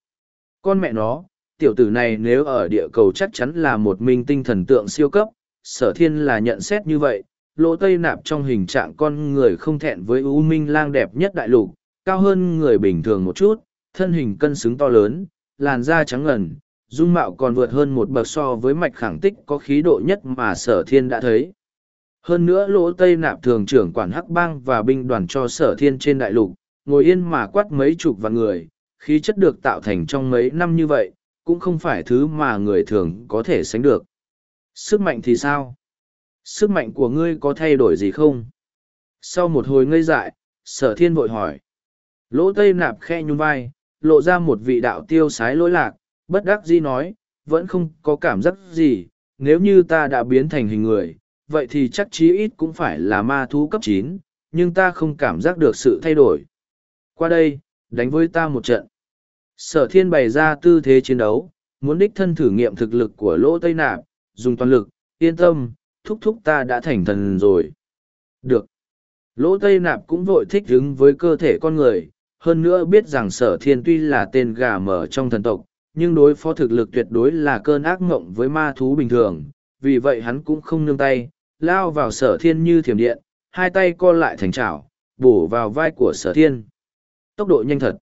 Speaker 1: con mẹ nó tiểu tử này nếu ở địa cầu chắc chắn là một minh tinh thần tượng siêu cấp, sở thiên là nhận xét như vậy, lỗ tây nạp trong hình trạng con người không thẹn với ưu minh lang đẹp nhất đại lục, cao hơn người bình thường một chút, thân hình cân xứng to lớn, làn da trắng ngần, dung mạo còn vượt hơn một bậc so với mạch khẳng tích có khí độ nhất mà sở thiên đã thấy. Hơn nữa lỗ Tây Nạp thường trưởng quản hắc bang và binh đoàn cho sở thiên trên đại lục, ngồi yên mà quát mấy chục vạn người, khí chất được tạo thành trong mấy năm như vậy, cũng không phải thứ mà người thường có thể sánh được. Sức mạnh thì sao? Sức mạnh của ngươi có thay đổi gì không? Sau một hồi ngây dại, sở thiên vội hỏi. Lỗ Tây Nạp khe nhún vai, lộ ra một vị đạo tiêu sái lỗi lạc, bất đắc dĩ nói, vẫn không có cảm giác gì, nếu như ta đã biến thành hình người, vậy thì chắc chí ít cũng phải là ma thú cấp chín, nhưng ta không cảm giác được sự thay đổi. Qua đây, đánh với ta một trận. Sở thiên bày ra tư thế chiến đấu, muốn đích thân thử nghiệm thực lực của lỗ tây nạp, dùng toàn lực, yên tâm, thúc thúc ta đã thành thần rồi. Được. Lỗ tây nạp cũng vội thích ứng với cơ thể con người, hơn nữa biết rằng sở thiên tuy là tên gà mở trong thần tộc, nhưng đối phó thực lực tuyệt đối là cơn ác mộng với ma thú bình thường, vì vậy hắn cũng không nương tay, lao vào sở thiên như thiểm điện, hai tay co lại thành chảo, bổ vào vai của sở thiên. Tốc độ nhanh thật.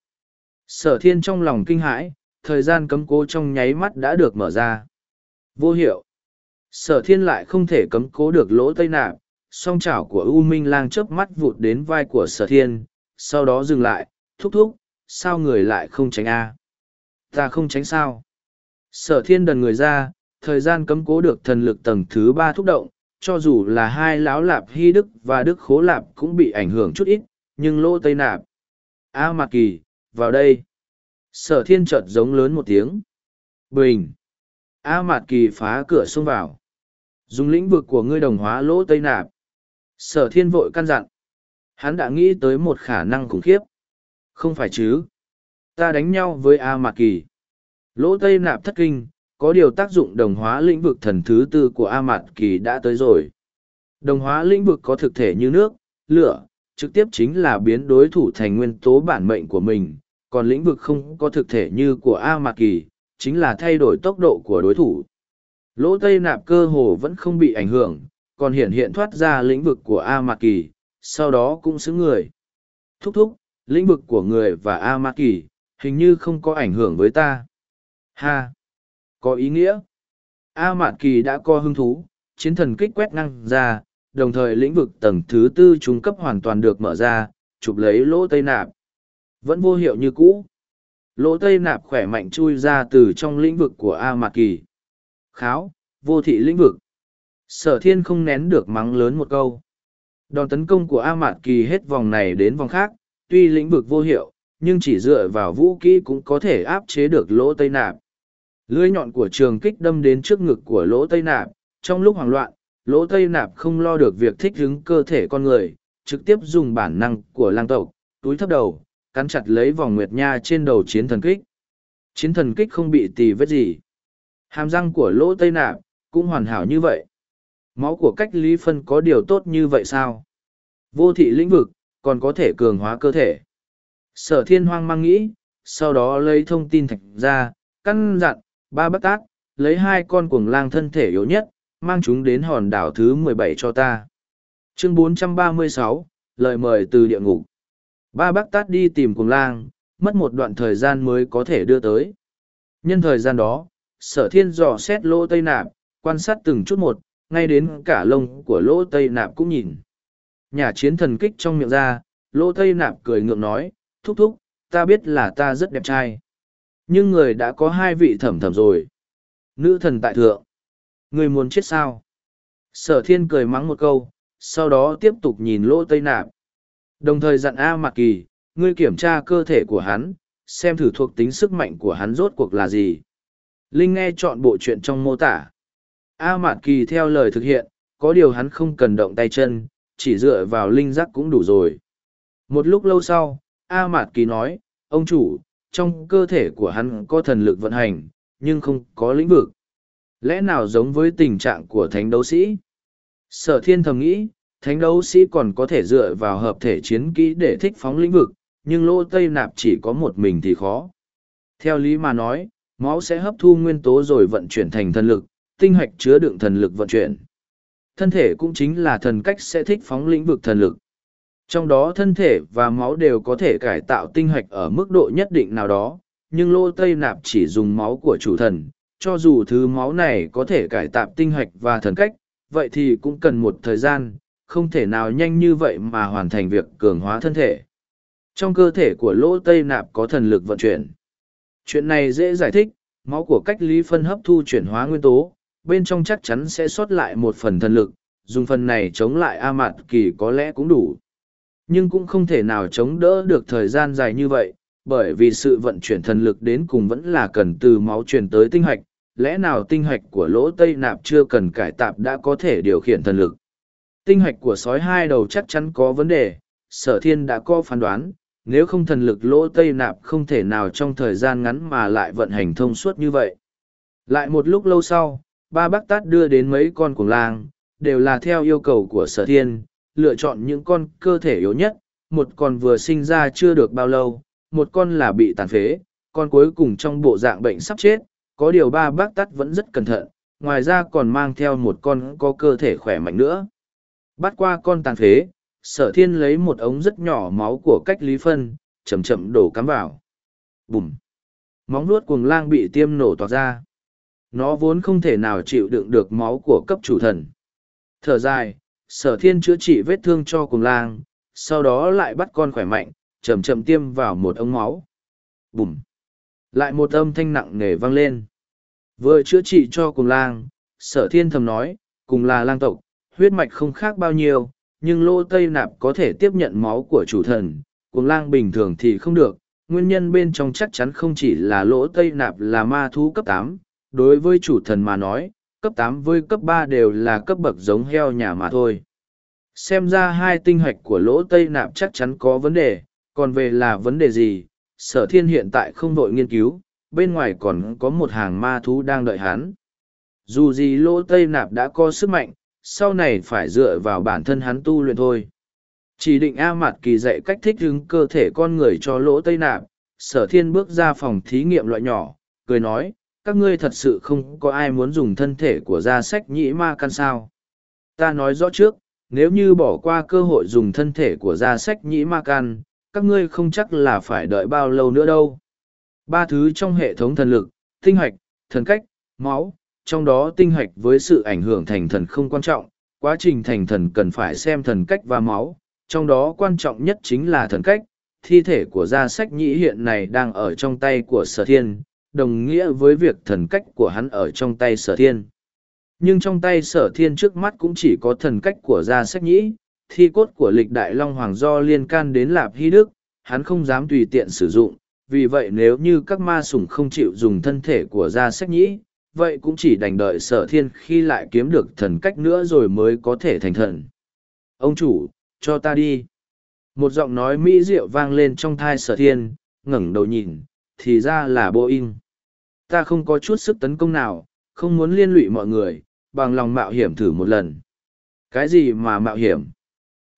Speaker 1: Sở thiên trong lòng kinh hãi, thời gian cấm cố trong nháy mắt đã được mở ra. Vô hiệu. Sở thiên lại không thể cấm cố được lỗ tây nạp, song chảo của U Minh lang chớp mắt vụt đến vai của sở thiên, sau đó dừng lại, thúc thúc, sao người lại không tránh a? Ta không tránh sao? Sở thiên đần người ra, thời gian cấm cố được thần lực tầng thứ ba thúc động, cho dù là hai lão lạp hy đức và đức khố lạp cũng bị ảnh hưởng chút ít, nhưng lỗ tây nạp. A Mạc Kỳ, vào đây. Sở thiên chợt giống lớn một tiếng. Bình. A Mạt Kỳ phá cửa xông vào. Dùng lĩnh vực của ngươi đồng hóa lỗ tây nạp. Sở thiên vội căn dặn. Hắn đã nghĩ tới một khả năng khủng khiếp. Không phải chứ. Ta đánh nhau với A mạt Kỳ. Lỗ tây nạp thất kinh, có điều tác dụng đồng hóa lĩnh vực thần thứ tư của A Mạt Kỳ đã tới rồi. Đồng hóa lĩnh vực có thực thể như nước, lửa, trực tiếp chính là biến đối thủ thành nguyên tố bản mệnh của mình, còn lĩnh vực không có thực thể như của A Mạc Kỳ, chính là thay đổi tốc độ của đối thủ. Lỗ Tây Nạp cơ hồ vẫn không bị ảnh hưởng, còn hiện hiện thoát ra lĩnh vực của A Mạc Kỳ, sau đó cũng xứng người. Thúc thúc, lĩnh vực của người và A Mạc Kỳ, hình như không có ảnh hưởng với ta. Ha! Có ý nghĩa. A Mạc Kỳ đã co hứng thú, chiến thần kích quét năng ra, đồng thời lĩnh vực tầng thứ tư trung cấp hoàn toàn được mở ra, chụp lấy lỗ tây nạp. Vẫn vô hiệu như cũ. Lỗ tây nạp khỏe mạnh chui ra từ trong lĩnh vực của A Mạc Kỳ. Kháo, vô thị lĩnh vực. Sở thiên không nén được mắng lớn một câu. Đòn tấn công của A Mạc Kỳ hết vòng này đến vòng khác, tuy lĩnh vực vô hiệu, nhưng chỉ dựa vào vũ kỹ cũng có thể áp chế được lỗ tây nạp. Lưới nhọn của trường kích đâm đến trước ngực của lỗ tây nạp, trong lúc hoảng loạn, lỗ tây nạp không lo được việc thích ứng cơ thể con người, trực tiếp dùng bản năng của lang tộc, túi thấp đầu, cắn chặt lấy vòng nguyệt nha trên đầu chiến thần kích. Chiến thần kích không bị tì vết gì. Hàm răng của lỗ tây nạp, cũng hoàn hảo như vậy. Máu của cách lý phân có điều tốt như vậy sao? Vô thị lĩnh vực, còn có thể cường hóa cơ thể. Sở thiên hoang mang nghĩ, sau đó lấy thông tin thạch ra, căn dặn, ba bất tác lấy hai con cuồng lang thân thể yếu nhất, mang chúng đến hòn đảo thứ mười bảy cho ta. Chương 436, lời mời từ địa ngục. Ba bác tát đi tìm cùng lang, mất một đoạn thời gian mới có thể đưa tới. Nhân thời gian đó, sở thiên dò xét lỗ tây nạp, quan sát từng chút một, ngay đến cả lông của lỗ tây nạp cũng nhìn. Nhà chiến thần kích trong miệng ra, lỗ tây nạp cười ngượng nói, thúc thúc, ta biết là ta rất đẹp trai nhưng người đã có hai vị thẩm thẩm rồi nữ thần tại thượng Ngươi muốn chết sao? Sở thiên cười mắng một câu sau đó tiếp tục nhìn lỗ tây nạp. Đồng thời dặn a mạc kỳ ngươi kiểm tra cơ thể của hắn xem thử thuộc tính sức mạnh của hắn rốt cuộc là gì. Linh nghe chọn bộ chuyện trong mô tả. A mạc kỳ theo lời thực hiện có điều hắn không cần động tay chân chỉ dựa vào linh giác cũng đủ rồi. Một lúc lâu sau a mạc kỳ nói ông chủ trong cơ thể của hắn có thần lực vận hành, nhưng không có lĩnh vực. Lẽ nào giống với tình trạng của thánh đấu sĩ? Sở thiên thầm nghĩ, thánh đấu sĩ còn có thể dựa vào hợp thể chiến kỹ để thích phóng lĩnh vực, nhưng lô tây nạp chỉ có một mình thì khó. Theo lý mà nói, máu sẽ hấp thu nguyên tố rồi vận chuyển thành thần lực, tinh hạch chứa đựng thần lực vận chuyển. Thân thể cũng chính là thần cách sẽ thích phóng lĩnh vực thần lực. Trong đó thân thể và máu đều có thể cải tạo tinh hạch ở mức độ nhất định nào đó, nhưng lô tây nạp chỉ dùng máu của chủ thần, cho dù thứ máu này có thể cải tạo tinh hạch và thần cách, vậy thì cũng cần một thời gian, không thể nào nhanh như vậy mà hoàn thành việc cường hóa thân thể. Trong cơ thể của lỗ tây nạp có thần lực vận chuyển. Chuyện này dễ giải thích, máu của cách lý phân hấp thu chuyển hóa nguyên tố, bên trong chắc chắn sẽ sót lại một phần thần lực, dùng phần này chống lại A Mạt Kỳ có lẽ cũng đủ. Nhưng cũng không thể nào chống đỡ được thời gian dài như vậy, bởi vì sự vận chuyển thần lực đến cùng vẫn là cần từ máu chuyển tới tinh hạch, lẽ nào tinh hạch của lỗ tây nạp chưa cần cải tạp đã có thể điều khiển thần lực. Tinh hạch của sói hai đầu chắc chắn có vấn đề, sở thiên đã có phán đoán, nếu không thần lực lỗ tây nạp không thể nào trong thời gian ngắn mà lại vận hành thông suốt như vậy. Lại một lúc lâu sau, ba bác tát đưa đến mấy con cuồng lang, đều là theo yêu cầu của sở thiên, lựa chọn những con cơ thể yếu nhất, một con vừa sinh ra chưa được bao lâu, một con là bị tàn phế, con cuối cùng trong bộ dạng bệnh sắp chết, có điều ba bác tát vẫn rất cẩn thận, ngoài ra còn mang theo một con có cơ thể khỏe mạnh nữa. Bắt qua con tàn phế, sở thiên lấy một ống rất nhỏ máu của cách lý phân, chậm chậm đổ cắm vào. Bùm! Móng nuốt cuồng lang bị tiêm nổ toạc ra. Nó vốn không thể nào chịu đựng được máu của cấp chủ thần. Thở dài, sở thiên chữa trị vết thương cho cuồng lang, sau đó lại bắt con khỏe mạnh, chậm chậm tiêm vào một ống máu. Bùm! Lại một âm thanh nặng nề vang lên. Vừa chữa trị cho cùng lang, sở thiên thầm nói, cùng là lang tộc, huyết mạch không khác bao nhiêu, nhưng lô tây nạp có thể tiếp nhận máu của chủ thần, cùng lang bình thường thì không được. Nguyên nhân bên trong chắc chắn không chỉ là lỗ tây nạp là ma thú cấp tám, đối với chủ thần mà nói, cấp tám với cấp ba đều là cấp bậc giống heo nhà mà thôi. Xem ra hai tinh hạch của lỗ tây nạp chắc chắn có vấn đề, còn về là vấn đề gì, sở thiên hiện tại không đội nghiên cứu, bên ngoài còn có một hàng ma thú đang đợi hắn. Dù gì lỗ tây nạp đã có sức mạnh, sau này phải dựa vào bản thân hắn tu luyện thôi. Chỉ định A Mạt Kỳ dạy cách thích ứng cơ thể con người cho lỗ tây nạp, sở thiên bước ra phòng thí nghiệm loại nhỏ, cười nói, các ngươi thật sự không có ai muốn dùng thân thể của gia sách nhĩ ma căn sao. Ta nói rõ trước, nếu như bỏ qua cơ hội dùng thân thể của gia sách nhĩ ma căn, các ngươi không chắc là phải đợi bao lâu nữa đâu. Ba thứ trong hệ thống thần lực, tinh hoạch, thần cách, máu, trong đó tinh hoạch với sự ảnh hưởng thành thần không quan trọng, quá trình thành thần cần phải xem thần cách và máu, trong đó quan trọng nhất chính là thần cách. Thi thể của gia sách nhĩ hiện này đang ở trong tay của sở thiên, đồng nghĩa với việc thần cách của hắn ở trong tay sở thiên. Nhưng trong tay sở thiên trước mắt cũng chỉ có thần cách của gia sách nhĩ, thi cốt của lịch đại long hoàng do liên can đến lạp hy đức, hắn không dám tùy tiện sử dụng, vì vậy nếu như các ma sủng không chịu dùng thân thể của gia sách nhĩ, vậy cũng chỉ đành đợi sở thiên khi lại kiếm được thần cách nữa rồi mới có thể thành thần. Ông chủ, cho ta đi. Một giọng nói mỹ diệu vang lên trong thai sở thiên, ngẩng đầu nhìn, thì ra là Boeing. Ta không có chút sức tấn công nào, không muốn liên lụy mọi người, bằng lòng mạo hiểm thử một lần. Cái gì mà mạo hiểm?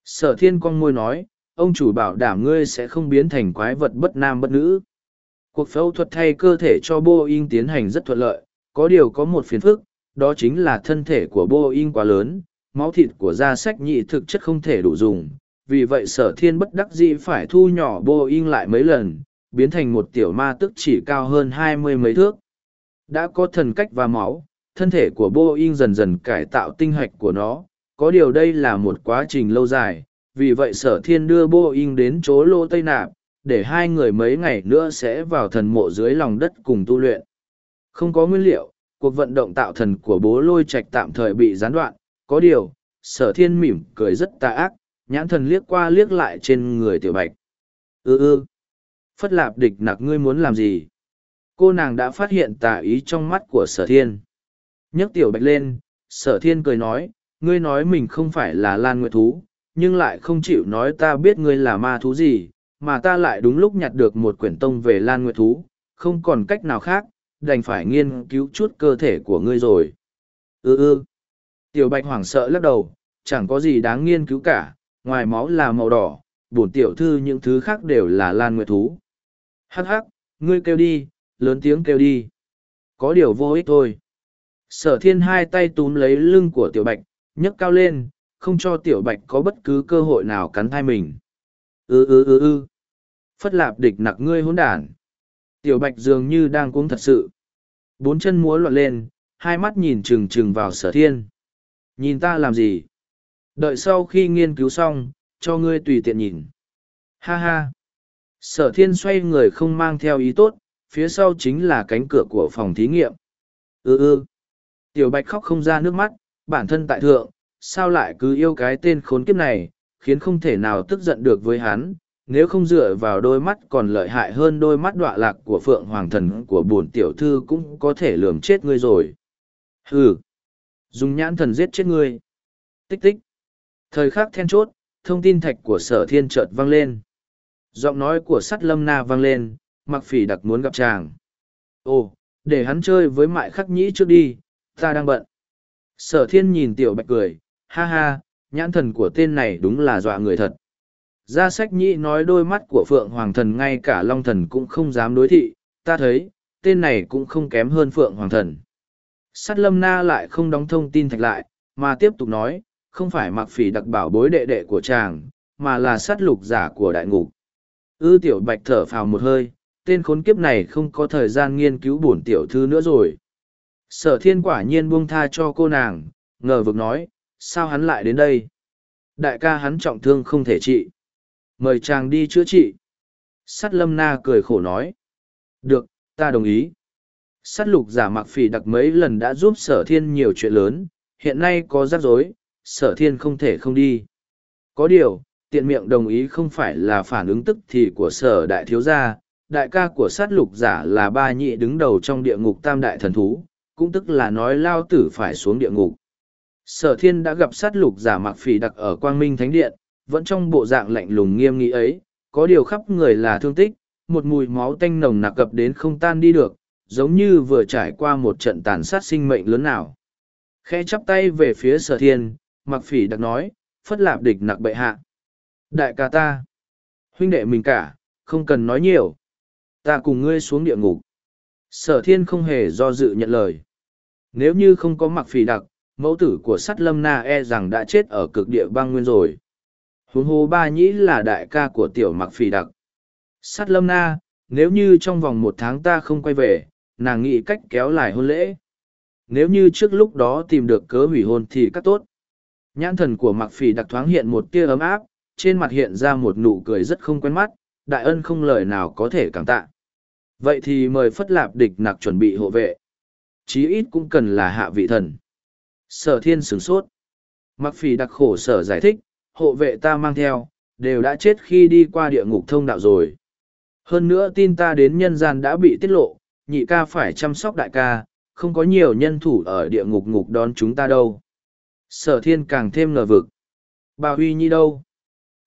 Speaker 1: Sở thiên con môi nói, ông chủ bảo đảm ngươi sẽ không biến thành quái vật bất nam bất nữ. Cuộc phẫu thuật thay cơ thể cho Boeing tiến hành rất thuận lợi, có điều có một phiền phức, đó chính là thân thể của Boeing quá lớn, máu thịt của da sách nhị thực chất không thể đủ dùng. Vì vậy sở thiên bất đắc dĩ phải thu nhỏ Boeing lại mấy lần, biến thành một tiểu ma tức chỉ cao hơn hai mươi mấy thước. Đã có thần cách và máu, thân thể của Boeing dần dần cải tạo tinh hạch của nó, có điều đây là một quá trình lâu dài, vì vậy sở thiên đưa Boeing đến chỗ lô Tây Nạp, để hai người mấy ngày nữa sẽ vào thần mộ dưới lòng đất cùng tu luyện. Không có nguyên liệu, cuộc vận động tạo thần của bố lôi Trạch tạm thời bị gián đoạn, có điều, sở thiên mỉm cười rất tà ác, nhãn thần liếc qua liếc lại trên người tiểu bạch. ư ừ, ư, phất lạp địch nặc ngươi muốn làm gì? Cô nàng đã phát hiện tà ý trong mắt của sở thiên. nhấc tiểu bạch lên, sở thiên cười nói, ngươi nói mình không phải là lan nguyệt thú, nhưng lại không chịu nói ta biết ngươi là ma thú gì, mà ta lại đúng lúc nhặt được một quyển tông về lan nguyệt thú, không còn cách nào khác, đành phải nghiên cứu chút cơ thể của ngươi rồi. ư ừ, ư. Tiểu bạch hoảng sợ lắc đầu, chẳng có gì đáng nghiên cứu cả, ngoài máu là màu đỏ, bổn tiểu thư những thứ khác đều là lan nguyệt thú. Hắc hắc, ngươi kêu đi, lớn tiếng kêu đi. có điều vô ích thôi. Sở thiên hai tay túm lấy lưng của tiểu bạch, nhấc cao lên, không cho tiểu bạch có bất cứ cơ hội nào cắn thai mình. ư ư ư ư phất lạp địch nặc ngươi hỗn đản. Tiểu bạch dường như đang cuống thật sự. Bốn chân múa loạn lên, hai mắt nhìn trừng trừng vào sở thiên. Nhìn ta làm gì? Đợi sau khi nghiên cứu xong, cho ngươi tùy tiện nhìn. Ha ha! Sở thiên xoay người không mang theo ý tốt, phía sau chính là cánh cửa của phòng thí nghiệm. Ừ Ư. Tiểu bạch khóc không ra nước mắt, bản thân tại thượng, sao lại cứ yêu cái tên khốn kiếp này, khiến không thể nào tức giận được với hắn, nếu không dựa vào đôi mắt còn lợi hại hơn đôi mắt đọa lạc của phượng hoàng thần của bổn tiểu thư cũng có thể lường chết ngươi rồi. Hừ! Dùng nhãn thần giết chết ngươi. Tích tích! Thời khắc then chốt, thông tin thạch của sở thiên chợt vang lên. Giọng nói của sắt lâm na vang lên, mặc phỉ đặc muốn gặp chàng. Ồ, để hắn chơi với mại khắc nhĩ trước đi, ta đang bận. Sở thiên nhìn tiểu bạch cười, ha ha, nhãn thần của tên này đúng là dọa người thật. Gia sách nhĩ nói đôi mắt của Phượng Hoàng thần ngay cả Long thần cũng không dám đối thị, ta thấy, tên này cũng không kém hơn Phượng Hoàng thần. Sắt lâm na lại không đóng thông tin thạch lại, mà tiếp tục nói, không phải mặc phỉ đặc bảo bối đệ đệ của chàng, mà là sát lục giả của đại ngục. Ư tiểu bạch thở phào một hơi, tên khốn kiếp này không có thời gian nghiên cứu bổn tiểu thư nữa rồi. Sở thiên quả nhiên buông tha cho cô nàng, ngờ vực nói, sao hắn lại đến đây? Đại ca hắn trọng thương không thể trị. Mời chàng đi chữa trị. Sắt lâm na cười khổ nói. Được, ta đồng ý. Sắt lục giả mặc phỉ đặc mấy lần đã giúp sở thiên nhiều chuyện lớn, hiện nay có rắc rối, sở thiên không thể không đi. Có điều, tiện miệng đồng ý không phải là phản ứng tức thì của sở đại thiếu gia, đại ca của sát lục giả là ba nhị đứng đầu trong địa ngục tam đại thần thú, cũng tức là nói lao tử phải xuống địa ngục. Sở thiên đã gặp sát lục giả mặc phỉ đặc ở quang minh thánh điện, vẫn trong bộ dạng lạnh lùng nghiêm nghị ấy, có điều khắp người là thương tích, một mùi máu tanh nồng nặc cập đến không tan đi được, giống như vừa trải qua một trận tàn sát sinh mệnh lớn nào. Khe chắp tay về phía sở thiên, mặc phỉ đặc nói, phất lạp địch nặc bệ hạ. Đại ca ta, huynh đệ mình cả, không cần nói nhiều. Ta cùng ngươi xuống địa ngục. Sở thiên không hề do dự nhận lời. Nếu như không có mặc phỉ đặc, mẫu tử của sắt lâm na e rằng đã chết ở cực địa băng nguyên rồi. Huống hồ ba nhĩ là đại ca của tiểu mặc phì đặc. Sắt lâm na, nếu như trong vòng một tháng ta không quay về, nàng nghĩ cách kéo lại hôn lễ. Nếu như trước lúc đó tìm được cớ hủy hôn thì cắt tốt. Nhãn thần của mặc phì đặc thoáng hiện một tia ấm áp, trên mặt hiện ra một nụ cười rất không quen mắt, đại ân không lời nào có thể cảm tạ. Vậy thì mời Phất Lạp địch nặc chuẩn bị hộ vệ. Chí ít cũng cần là hạ vị thần. Sở thiên sửng sốt. Mặc phỉ đặc khổ sở giải thích, hộ vệ ta mang theo, đều đã chết khi đi qua địa ngục thông đạo rồi. Hơn nữa tin ta đến nhân gian đã bị tiết lộ, nhị ca phải chăm sóc đại ca, không có nhiều nhân thủ ở địa ngục ngục đón chúng ta đâu. Sở thiên càng thêm ngờ vực. Bà Huy Nhi đâu?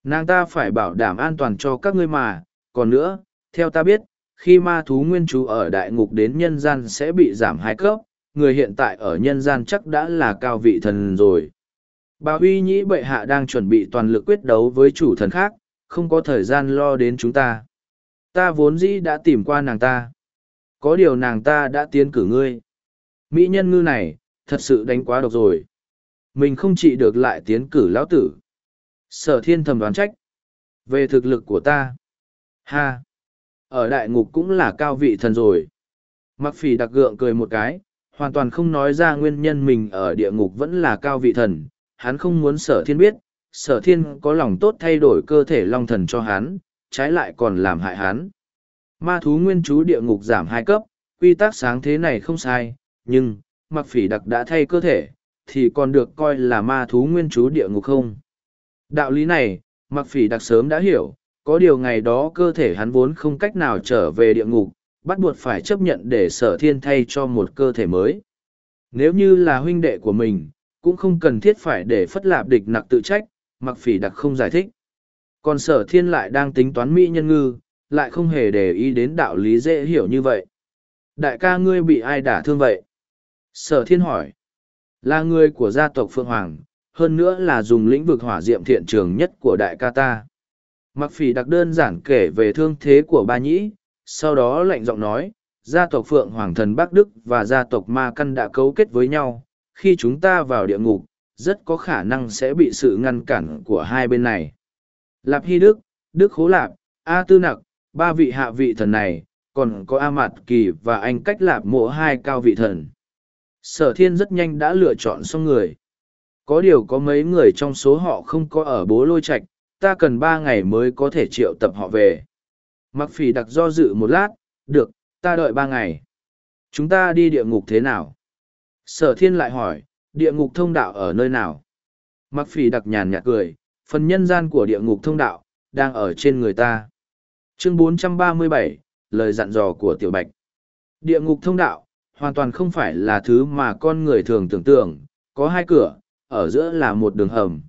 Speaker 1: Nàng ta phải bảo đảm an toàn cho các ngươi mà, còn nữa, theo ta biết, khi ma thú nguyên chú ở đại ngục đến nhân gian sẽ bị giảm hai cấp, người hiện tại ở nhân gian chắc đã là cao vị thần rồi. Bà Huy Nhĩ bệ hạ đang chuẩn bị toàn lực quyết đấu với chủ thần khác, không có thời gian lo đến chúng ta. Ta vốn dĩ đã tìm qua nàng ta. Có điều nàng ta đã tiến cử ngươi. Mỹ nhân ngư này, thật sự đánh quá độc rồi. Mình không chỉ được lại tiến cử lão tử. Sở thiên thầm đoán trách. Về thực lực của ta. Ha! Ở đại ngục cũng là cao vị thần rồi. Mặc phỉ đặc gượng cười một cái, hoàn toàn không nói ra nguyên nhân mình ở địa ngục vẫn là cao vị thần. Hắn không muốn sở thiên biết, sở thiên có lòng tốt thay đổi cơ thể long thần cho hắn, trái lại còn làm hại hắn. Ma thú nguyên chú địa ngục giảm hai cấp, quy tắc sáng thế này không sai, nhưng, mặc phỉ đặc đã thay cơ thể, thì còn được coi là ma thú nguyên chú địa ngục không. Đạo lý này, mặc phỉ đặc sớm đã hiểu, có điều ngày đó cơ thể hắn vốn không cách nào trở về địa ngục, bắt buộc phải chấp nhận để sở thiên thay cho một cơ thể mới. Nếu như là huynh đệ của mình, cũng không cần thiết phải để phất lạp địch nặc tự trách, mặc phỉ đặc không giải thích. Còn sở thiên lại đang tính toán mỹ nhân ngư, lại không hề để ý đến đạo lý dễ hiểu như vậy. Đại ca ngươi bị ai đả thương vậy? Sở thiên hỏi. Là người của gia tộc Phượng Hoàng, hơn nữa là dùng lĩnh vực hỏa diệm thiện trường nhất của đại ca ta. Mặc phỉ đặc đơn giản kể về thương thế của ba nhĩ, sau đó lạnh giọng nói, gia tộc Phượng Hoàng thần Bắc Đức và gia tộc Ma Căn đã cấu kết với nhau, khi chúng ta vào địa ngục, rất có khả năng sẽ bị sự ngăn cản của hai bên này. Lạp Hy Đức, Đức Khố Lạp, A Tư Nặc, ba vị hạ vị thần này, còn có A Mạt Kỳ và anh cách lạp mộ hai cao vị thần. Sở thiên rất nhanh đã lựa chọn xong người. Có điều có mấy người trong số họ không có ở bố lôi Trạch, ta cần ba ngày mới có thể triệu tập họ về. Mặc phỉ đặc do dự một lát, được, ta đợi ba ngày. Chúng ta đi địa ngục thế nào? Sở thiên lại hỏi, địa ngục thông đạo ở nơi nào? Mặc phỉ đặc nhàn nhạt cười, phần nhân gian của địa ngục thông đạo, đang ở trên người ta. Chương 437, lời dặn dò của Tiểu Bạch. Địa ngục thông đạo, hoàn toàn không phải là thứ mà con người thường tưởng tượng, có hai cửa, ở giữa là một đường hầm.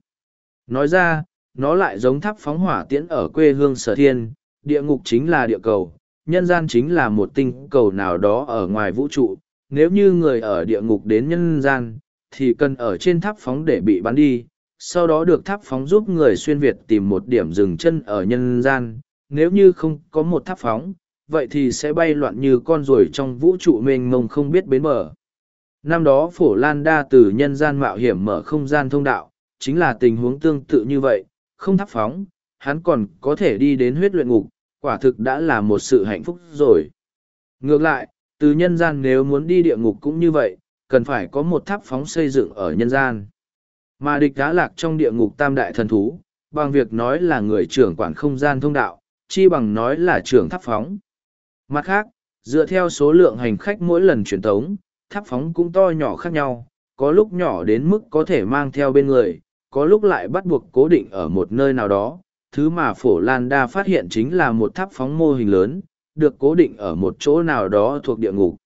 Speaker 1: Nói ra, nó lại giống tháp phóng hỏa tiễn ở quê hương sở thiên, địa ngục chính là địa cầu, nhân gian chính là một tinh cầu nào đó ở ngoài vũ trụ. Nếu như người ở địa ngục đến nhân gian, thì cần ở trên tháp phóng để bị bắn đi, sau đó được tháp phóng giúp người xuyên Việt tìm một điểm dừng chân ở nhân gian. Nếu như không có một tháp phóng, vậy thì sẽ bay loạn như con ruồi trong vũ trụ mênh mông không biết bến bờ. Năm đó phổ Lan đa từ nhân gian mạo hiểm mở không gian thông đạo, chính là tình huống tương tự như vậy, không tháp phóng, hắn còn có thể đi đến huyết luyện ngục, quả thực đã là một sự hạnh phúc rồi. Ngược lại, từ nhân gian nếu muốn đi địa ngục cũng như vậy, cần phải có một tháp phóng xây dựng ở nhân gian. Mà địch đã lạc trong địa ngục tam đại thần thú, bằng việc nói là người trưởng quản không gian thông đạo, chi bằng nói là trưởng tháp phóng. Mặt khác, dựa theo số lượng hành khách mỗi lần truyền tống, tháp phóng cũng to nhỏ khác nhau, có lúc nhỏ đến mức có thể mang theo bên người, có lúc lại bắt buộc cố định ở một nơi nào đó. Thứ mà Phổ Lan Đa phát hiện chính là một tháp phóng mô hình lớn, được cố định ở một chỗ nào đó thuộc địa ngục.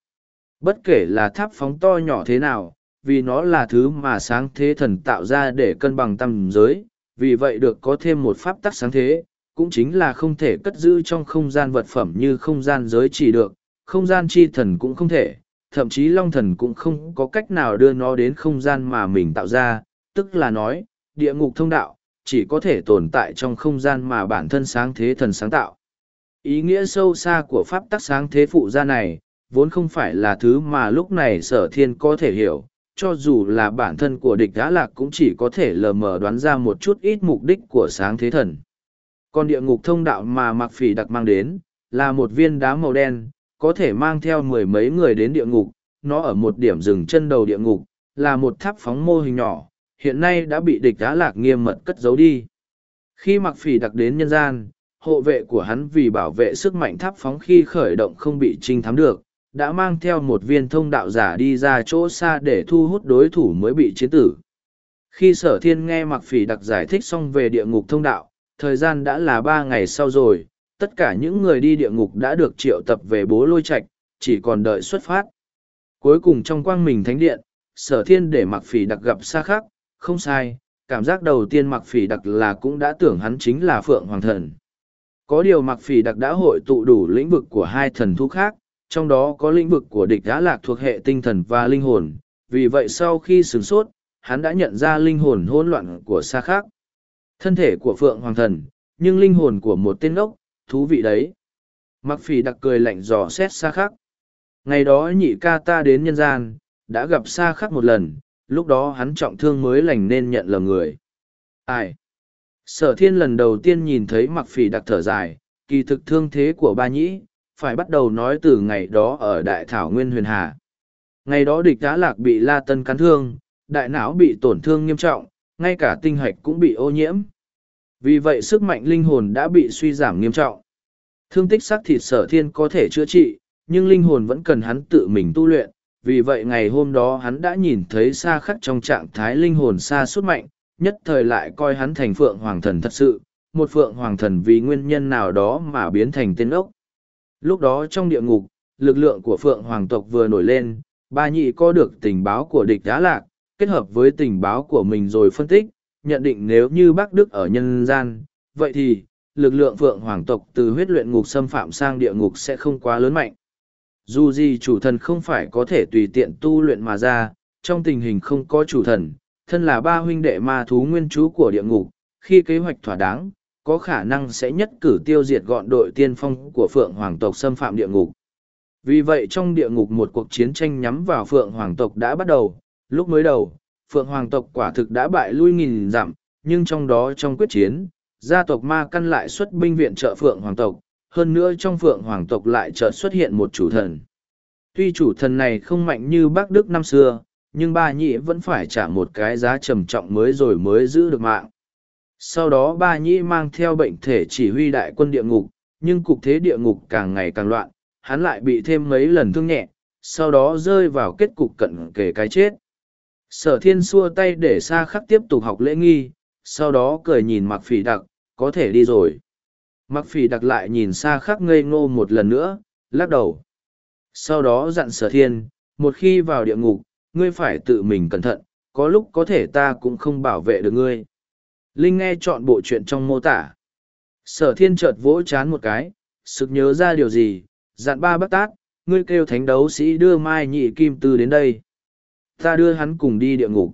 Speaker 1: Bất kể là tháp phóng to nhỏ thế nào, vì nó là thứ mà sáng thế thần tạo ra để cân bằng tâm giới, vì vậy được có thêm một pháp tắc sáng thế, cũng chính là không thể cất giữ trong không gian vật phẩm như không gian giới chỉ được, không gian chi thần cũng không thể, thậm chí long thần cũng không có cách nào đưa nó đến không gian mà mình tạo ra, tức là nói, địa ngục thông đạo, chỉ có thể tồn tại trong không gian mà bản thân sáng thế thần sáng tạo. Ý nghĩa sâu xa của pháp tắc sáng thế phụ gia này, vốn không phải là thứ mà lúc này sở thiên có thể hiểu, cho dù là bản thân của địch đã lạc cũng chỉ có thể lờ mờ đoán ra một chút ít mục đích của sáng thế thần. Còn địa ngục thông đạo mà mặc phỉ đặc mang đến, là một viên đá màu đen, có thể mang theo mười mấy người đến địa ngục, nó ở một điểm dừng chân đầu địa ngục, là một tháp phóng mô hình nhỏ, hiện nay đã bị địch á lạc nghiêm mật cất giấu đi. Khi mặc phỉ đặc đến nhân gian, hộ vệ của hắn vì bảo vệ sức mạnh tháp phóng khi khởi động không bị trinh thám được, đã mang theo một viên thông đạo giả đi ra chỗ xa để thu hút đối thủ mới bị chiến tử. Khi sở thiên nghe mặc phỉ đặc giải thích xong về địa ngục thông đạo, thời gian đã là ba ngày sau rồi, tất cả những người đi địa ngục đã được triệu tập về bố lôi Trạch, chỉ còn đợi xuất phát. Cuối cùng trong quang mình thánh điện, sở thiên để mặc phỉ đặc gặp xa khác, không sai, cảm giác đầu tiên mặc phỉ đặc là cũng đã tưởng hắn chính là Phượng Hoàng Thần. Có điều mặc phỉ đặc đã hội tụ đủ lĩnh vực của hai thần thú khác, trong đó có lĩnh vực của địch đã lạc thuộc hệ tinh thần và linh hồn, vì vậy sau khi sửng sốt, hắn đã nhận ra linh hồn hỗn loạn của xa khác. Thân thể của Phượng Hoàng Thần, nhưng linh hồn của một tên ốc, thú vị đấy. Mặc phỉ đặc cười lạnh dò xét xa khắc. Ngày đó nhị ca ta đến nhân gian, đã gặp xa khắc một lần, lúc đó hắn trọng thương mới lành nên nhận lầm người. Ai? Sở thiên lần đầu tiên nhìn thấy mặc phỉ đặc thở dài, kỳ thực thương thế của ba nhĩ, phải bắt đầu nói từ ngày đó ở đại thảo nguyên huyền hà. Ngày đó địch đã lạc bị la tân cắn thương, đại não bị tổn thương nghiêm trọng, ngay cả tinh hạch cũng bị ô nhiễm. Vì vậy sức mạnh linh hồn đã bị suy giảm nghiêm trọng. Thương tích sắc thịt sở thiên có thể chữa trị, nhưng linh hồn vẫn cần hắn tự mình tu luyện. Vì vậy ngày hôm đó hắn đã nhìn thấy xa khắc trong trạng thái linh hồn xa suốt mạnh, nhất thời lại coi hắn thành phượng hoàng thần thật sự, một phượng hoàng thần vì nguyên nhân nào đó mà biến thành tên ốc. Lúc đó trong địa ngục, lực lượng của phượng hoàng tộc vừa nổi lên, ba nhị có được tình báo của địch đá lạc, kết hợp với tình báo của mình rồi phân tích, nhận định nếu như Bắc Đức ở nhân gian, vậy thì, lực lượng phượng hoàng tộc từ huyết luyện ngục xâm phạm sang địa ngục sẽ không quá lớn mạnh. Dù gì chủ thần không phải có thể tùy tiện tu luyện mà ra, trong tình hình không có chủ thần, thân là ba huynh đệ ma thú nguyên chú của địa ngục, khi kế hoạch thỏa đáng, có khả năng sẽ nhất cử tiêu diệt gọn đội tiên phong của phượng hoàng tộc xâm phạm địa ngục. Vì vậy trong địa ngục một cuộc chiến tranh nhắm vào Phượng Hoàng tộc đã bắt đầu, lúc mới đầu, Phượng Hoàng tộc quả thực đã bại lui nghìn dặm, nhưng trong đó trong quyết chiến, gia tộc Ma Căn lại xuất binh viện trợ Phượng Hoàng tộc, hơn nữa trong Phượng Hoàng tộc lại chợt xuất hiện một chủ thần. Tuy chủ thần này không mạnh như Bắc Đức năm xưa, nhưng ba nhị vẫn phải trả một cái giá trầm trọng mới rồi mới giữ được mạng. Sau đó ba nhị mang theo bệnh thể chỉ huy đại quân địa ngục, nhưng cục thế địa ngục càng ngày càng loạn, hắn lại bị thêm mấy lần thương nhẹ, sau đó rơi vào kết cục cận kề cái chết. Sở thiên xua tay để xa khắc tiếp tục học lễ nghi, sau đó cười nhìn mặc phỉ đặc, có thể đi rồi. Mặc phỉ đặc lại nhìn xa khắc ngây ngô một lần nữa, lắc đầu. Sau đó dặn sở thiên, một khi vào địa ngục, ngươi phải tự mình cẩn thận, có lúc có thể ta cũng không bảo vệ được ngươi. Linh nghe chọn bộ chuyện trong mô tả. Sở thiên chợt vỗ chán một cái, sực nhớ ra điều gì, dặn ba bác tát, ngươi kêu thánh đấu sĩ đưa Mai Nhị Kim Tư đến đây. Ta đưa hắn cùng đi địa ngục.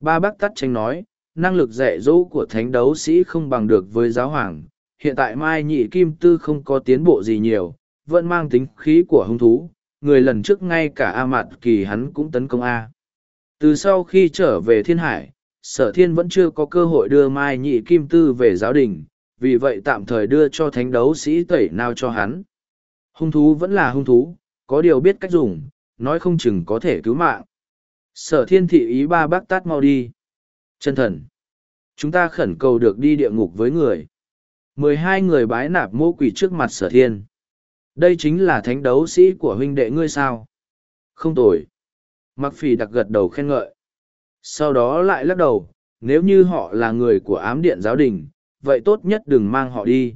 Speaker 1: Ba bác tát tranh nói, năng lực dạy dỗ của thánh đấu sĩ không bằng được với giáo hoàng. Hiện tại Mai Nhị Kim Tư không có tiến bộ gì nhiều, vẫn mang tính khí của hung thú. Người lần trước ngay cả A Mạt Kỳ hắn cũng tấn công A. Từ sau khi trở về thiên hải, sở thiên vẫn chưa có cơ hội đưa Mai Nhị Kim Tư về giáo đình, vì vậy tạm thời đưa cho thánh đấu sĩ tẩy nào cho hắn. Hung thú vẫn là hung thú, có điều biết cách dùng, nói không chừng có thể cứu mạng. Sở thiên thị ý ba bác tát mau đi. Chân thần. Chúng ta khẩn cầu được đi địa ngục với người mười hai người bái nạp mô quỷ trước mặt sở thiên. Đây chính là thánh đấu sĩ của huynh đệ ngươi sao. Không tồi. Mặc phỉ đặc gật đầu khen ngợi. Sau đó lại lắc đầu, nếu như họ là người của ám điện giáo đình, vậy tốt nhất đừng mang họ đi.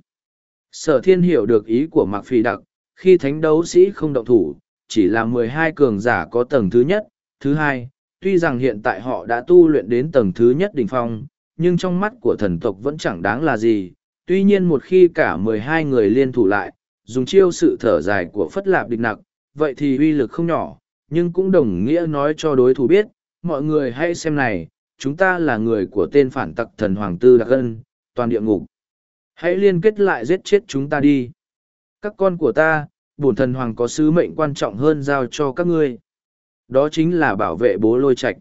Speaker 1: Sở thiên hiểu được ý của Mặc Phỉ Đặc, khi thánh đấu sĩ không động thủ, chỉ là mười hai cường giả có tầng thứ nhất, thứ hai, tuy rằng hiện tại họ đã tu luyện đến tầng thứ nhất đỉnh phong, nhưng trong mắt của thần tộc vẫn chẳng đáng là gì. Tuy nhiên một khi cả mười hai người liên thủ lại, dùng chiêu sự thở dài của Phất Lạp địch nặc, vậy thì uy lực không nhỏ, nhưng cũng đồng nghĩa nói cho đối thủ biết, mọi người hãy xem này, chúng ta là người của tên phản tặc thần Hoàng Tư Đặc Ân, toàn địa ngục. Hãy liên kết lại giết chết chúng ta đi. Các con của ta, bổn thần hoàng có sứ mệnh quan trọng hơn giao cho các ngươi. Đó chính là bảo vệ bố lôi Trạch.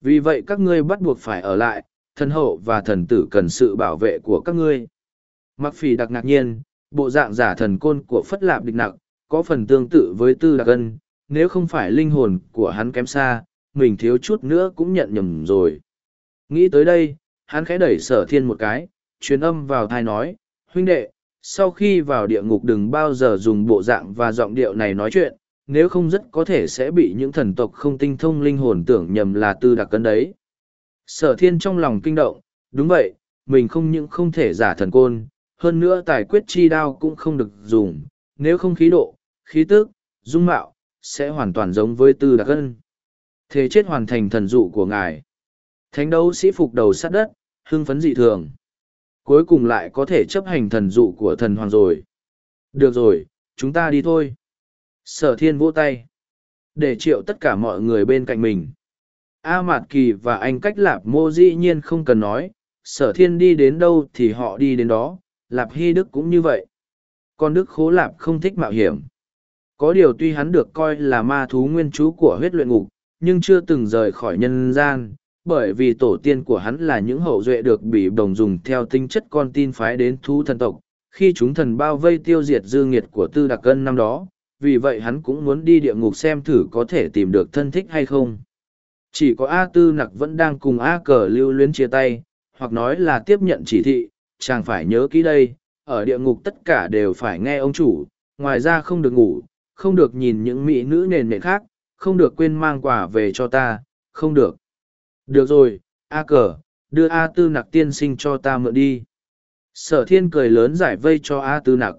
Speaker 1: Vì vậy các ngươi bắt buộc phải ở lại, thần hậu và thần tử cần sự bảo vệ của các ngươi. Mặc phỉ đặc ngạc nhiên, bộ dạng giả thần côn của Phất Lạp địch nặc, có phần tương tự với Tư Đặc Ân, nếu không phải linh hồn của hắn kém xa, mình thiếu chút nữa cũng nhận nhầm rồi. Nghĩ tới đây, hắn khẽ đẩy sở thiên một cái, truyền âm vào thai nói, huynh đệ, sau khi vào địa ngục đừng bao giờ dùng bộ dạng và giọng điệu này nói chuyện, nếu không rất có thể sẽ bị những thần tộc không tinh thông linh hồn tưởng nhầm là tư đặc cân đấy. Sở thiên trong lòng kinh động, đúng vậy, mình không những không thể giả thần côn, hơn nữa tài quyết chi đao cũng không được dùng, nếu không khí độ, khí tức, dung mạo, sẽ hoàn toàn giống với tư đặc ân. Thế chết hoàn thành thần dụ của ngài. Thánh đấu sĩ phục đầu sát đất, hưng phấn dị thường. Cuối cùng lại có thể chấp hành thần dụ của thần hoàng rồi. Được rồi, chúng ta đi thôi. Sở thiên vỗ tay. Để triệu tất cả mọi người bên cạnh mình. A Mạt Kỳ và anh cách lạp mô dĩ nhiên không cần nói. Sở thiên đi đến đâu thì họ đi đến đó. Lạp Hy Đức cũng như vậy. Con Đức Khố Lạp không thích mạo hiểm. Có điều tuy hắn được coi là ma thú nguyên chú của huyết luyện ngục, nhưng chưa từng rời khỏi nhân gian, bởi vì tổ tiên của hắn là những hậu duệ được bị đồng dùng theo tinh chất con tin phái đến thú thần tộc, khi chúng thần bao vây tiêu diệt dư nghiệt của tư đặc cân năm đó, vì vậy hắn cũng muốn đi địa ngục xem thử có thể tìm được thân thích hay không. Chỉ có A Tư Nặc vẫn đang cùng A Cờ lưu luyến chia tay, hoặc nói là tiếp nhận chỉ thị, chàng phải nhớ kỹ đây, ở địa ngục tất cả đều phải nghe ông chủ, ngoài ra không được ngủ, không được nhìn những mỹ nữ nền nền khác, không được quên mang quà về cho ta, không được. Được rồi, A cờ, đưa A tư nặc tiên sinh cho ta mượn đi. Sở thiên cười lớn giải vây cho A tư nặc.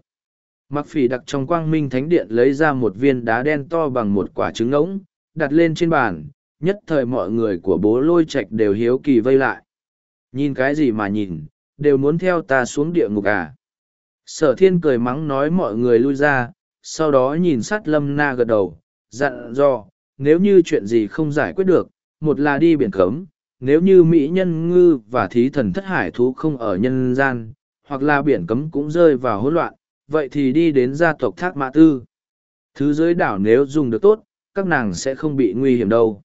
Speaker 1: Mặc phỉ đặc trong quang minh thánh điện lấy ra một viên đá đen to bằng một quả trứng ngỗng, đặt lên trên bàn, nhất thời mọi người của bố lôi Trạch đều hiếu kỳ vây lại. Nhìn cái gì mà nhìn, đều muốn theo ta xuống địa ngục à. Sở thiên cười mắng nói mọi người lui ra, sau đó nhìn sát lâm na gật đầu, dặn dò, nếu như chuyện gì không giải quyết được, một là đi biển cấm, nếu như Mỹ nhân ngư và thí thần thất hải thú không ở nhân gian, hoặc là biển cấm cũng rơi vào hỗn loạn, vậy thì đi đến gia tộc Thác Mã Tư. Thứ dưới đảo nếu dùng được tốt, các nàng sẽ không bị nguy hiểm đâu.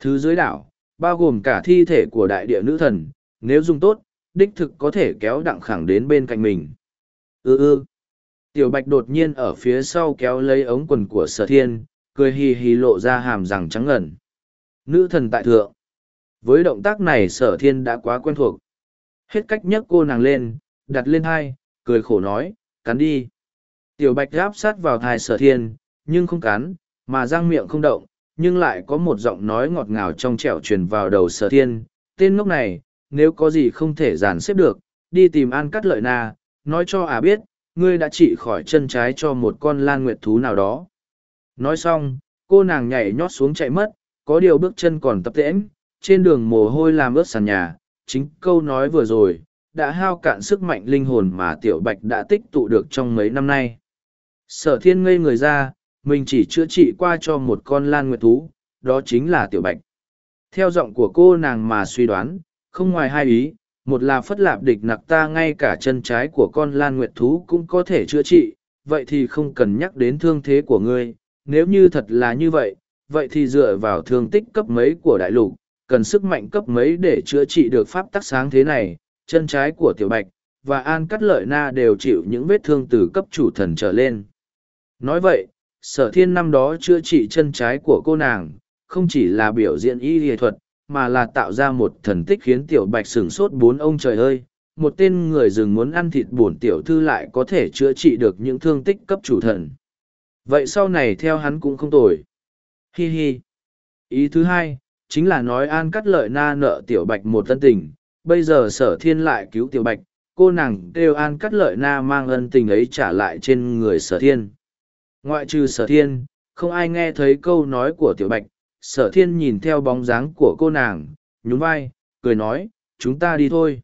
Speaker 1: Thứ dưới đảo, bao gồm cả thi thể của đại địa nữ thần, nếu dùng tốt, đích thực có thể kéo đặng khẳng đến bên cạnh mình. ư ừ, ư. Tiểu bạch đột nhiên ở phía sau kéo lấy ống quần của sở thiên, cười hì hì lộ ra hàm răng trắng ngần. Nữ thần tại thượng. Với động tác này sở thiên đã quá quen thuộc. Hết cách nhấc cô nàng lên, đặt lên hai, cười khổ nói, cắn đi. Tiểu bạch gáp sát vào thai sở thiên, nhưng không cắn, mà răng miệng không động, nhưng lại có một giọng nói ngọt ngào trong trẻo truyền vào đầu sở thiên. Tên ngốc này, nếu có gì không thể dàn xếp được, đi tìm an cắt lợi na, nói cho à biết, ngươi đã trị khỏi chân trái cho một con lan nguyệt thú nào đó. Nói xong, cô nàng nhảy nhót xuống chạy mất, có điều bước chân còn tập tễnh, trên đường mồ hôi làm ướt sàn nhà, chính câu nói vừa rồi, đã hao cạn sức mạnh linh hồn mà tiểu bạch đã tích tụ được trong mấy năm nay. Sở thiên ngây người ra, mình chỉ chữa trị qua cho một con lan nguyệt thú, đó chính là tiểu bạch. Theo giọng của cô nàng mà suy đoán, không ngoài hai ý, một là phất lạp địch nặc ta ngay cả chân trái của con lan nguyệt thú cũng có thể chữa trị, vậy thì không cần nhắc đến thương thế của ngươi, nếu như thật là như vậy, vậy thì dựa vào thương tích cấp mấy của đại lục, cần sức mạnh cấp mấy để chữa trị được pháp tắc sáng thế này, chân trái của tiểu bạch, và an cắt lợi na đều chịu những vết thương từ cấp chủ thần trở lên. Nói vậy, sở thiên năm đó chữa trị chân trái của cô nàng, không chỉ là biểu diễn y nghệ thuật, mà là tạo ra một thần tích khiến tiểu bạch sửng sốt bốn ông trời ơi, một tên người rừng muốn ăn thịt bổn tiểu thư lại có thể chữa trị được những thương tích cấp chủ thần. Vậy sau này theo hắn cũng không tồi. Hi hi. Ý thứ hai, chính là nói an cắt lợi na nợ tiểu bạch một tân tình, bây giờ sở thiên lại cứu tiểu bạch, cô nàng kêu an cắt lợi na mang ân tình ấy trả lại trên người sở thiên. Ngoại trừ sở thiên, không ai nghe thấy câu nói của tiểu bạch, sở thiên nhìn theo bóng dáng của cô nàng, nhún vai, cười nói, chúng ta đi thôi.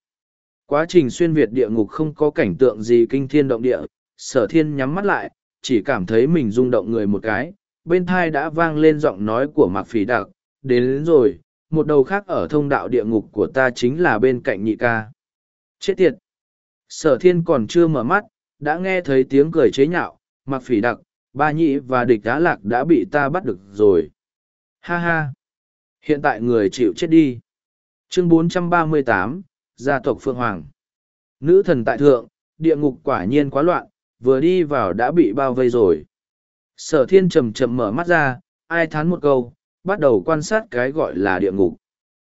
Speaker 1: Quá trình xuyên Việt địa ngục không có cảnh tượng gì kinh thiên động địa, sở thiên nhắm mắt lại, chỉ cảm thấy mình rung động người một cái, bên thai đã vang lên giọng nói của mạc phỉ đặc, đến, đến rồi, một đầu khác ở thông đạo địa ngục của ta chính là bên cạnh nhị ca. Chết tiệt! Sở thiên còn chưa mở mắt, đã nghe thấy tiếng cười chế nhạo, mặc phỉ đặc, ba nhị và địch đá lạc đã bị ta bắt được rồi. Ha ha! Hiện tại người chịu chết đi. Chương 438, Gia tộc Phương Hoàng. Nữ thần tại thượng, địa ngục quả nhiên quá loạn, vừa đi vào đã bị bao vây rồi. Sở thiên chầm chậm mở mắt ra, ai thán một câu, bắt đầu quan sát cái gọi là địa ngục.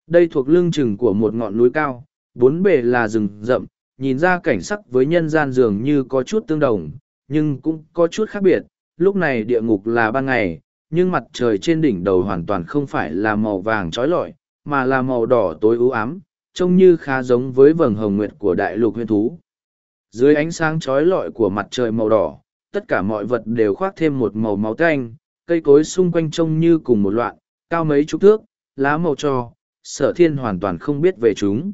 Speaker 1: Đây thuộc lưng chừng của một ngọn núi cao, bốn bề là rừng rậm, nhìn ra cảnh sắc với nhân gian dường như có chút tương đồng, nhưng cũng có chút khác biệt. Lúc này địa ngục là ban ngày, nhưng mặt trời trên đỉnh đầu hoàn toàn không phải là màu vàng trói lọi, mà là màu đỏ tối ưu ám, trông như khá giống với vầng hồng nguyệt của đại lục huyên thú. Dưới ánh sáng trói lọi của mặt trời màu đỏ, tất cả mọi vật đều khoác thêm một màu máu tanh, cây cối xung quanh trông như cùng một loạn, cao mấy chục thước, lá màu cho, sở thiên hoàn toàn không biết về chúng.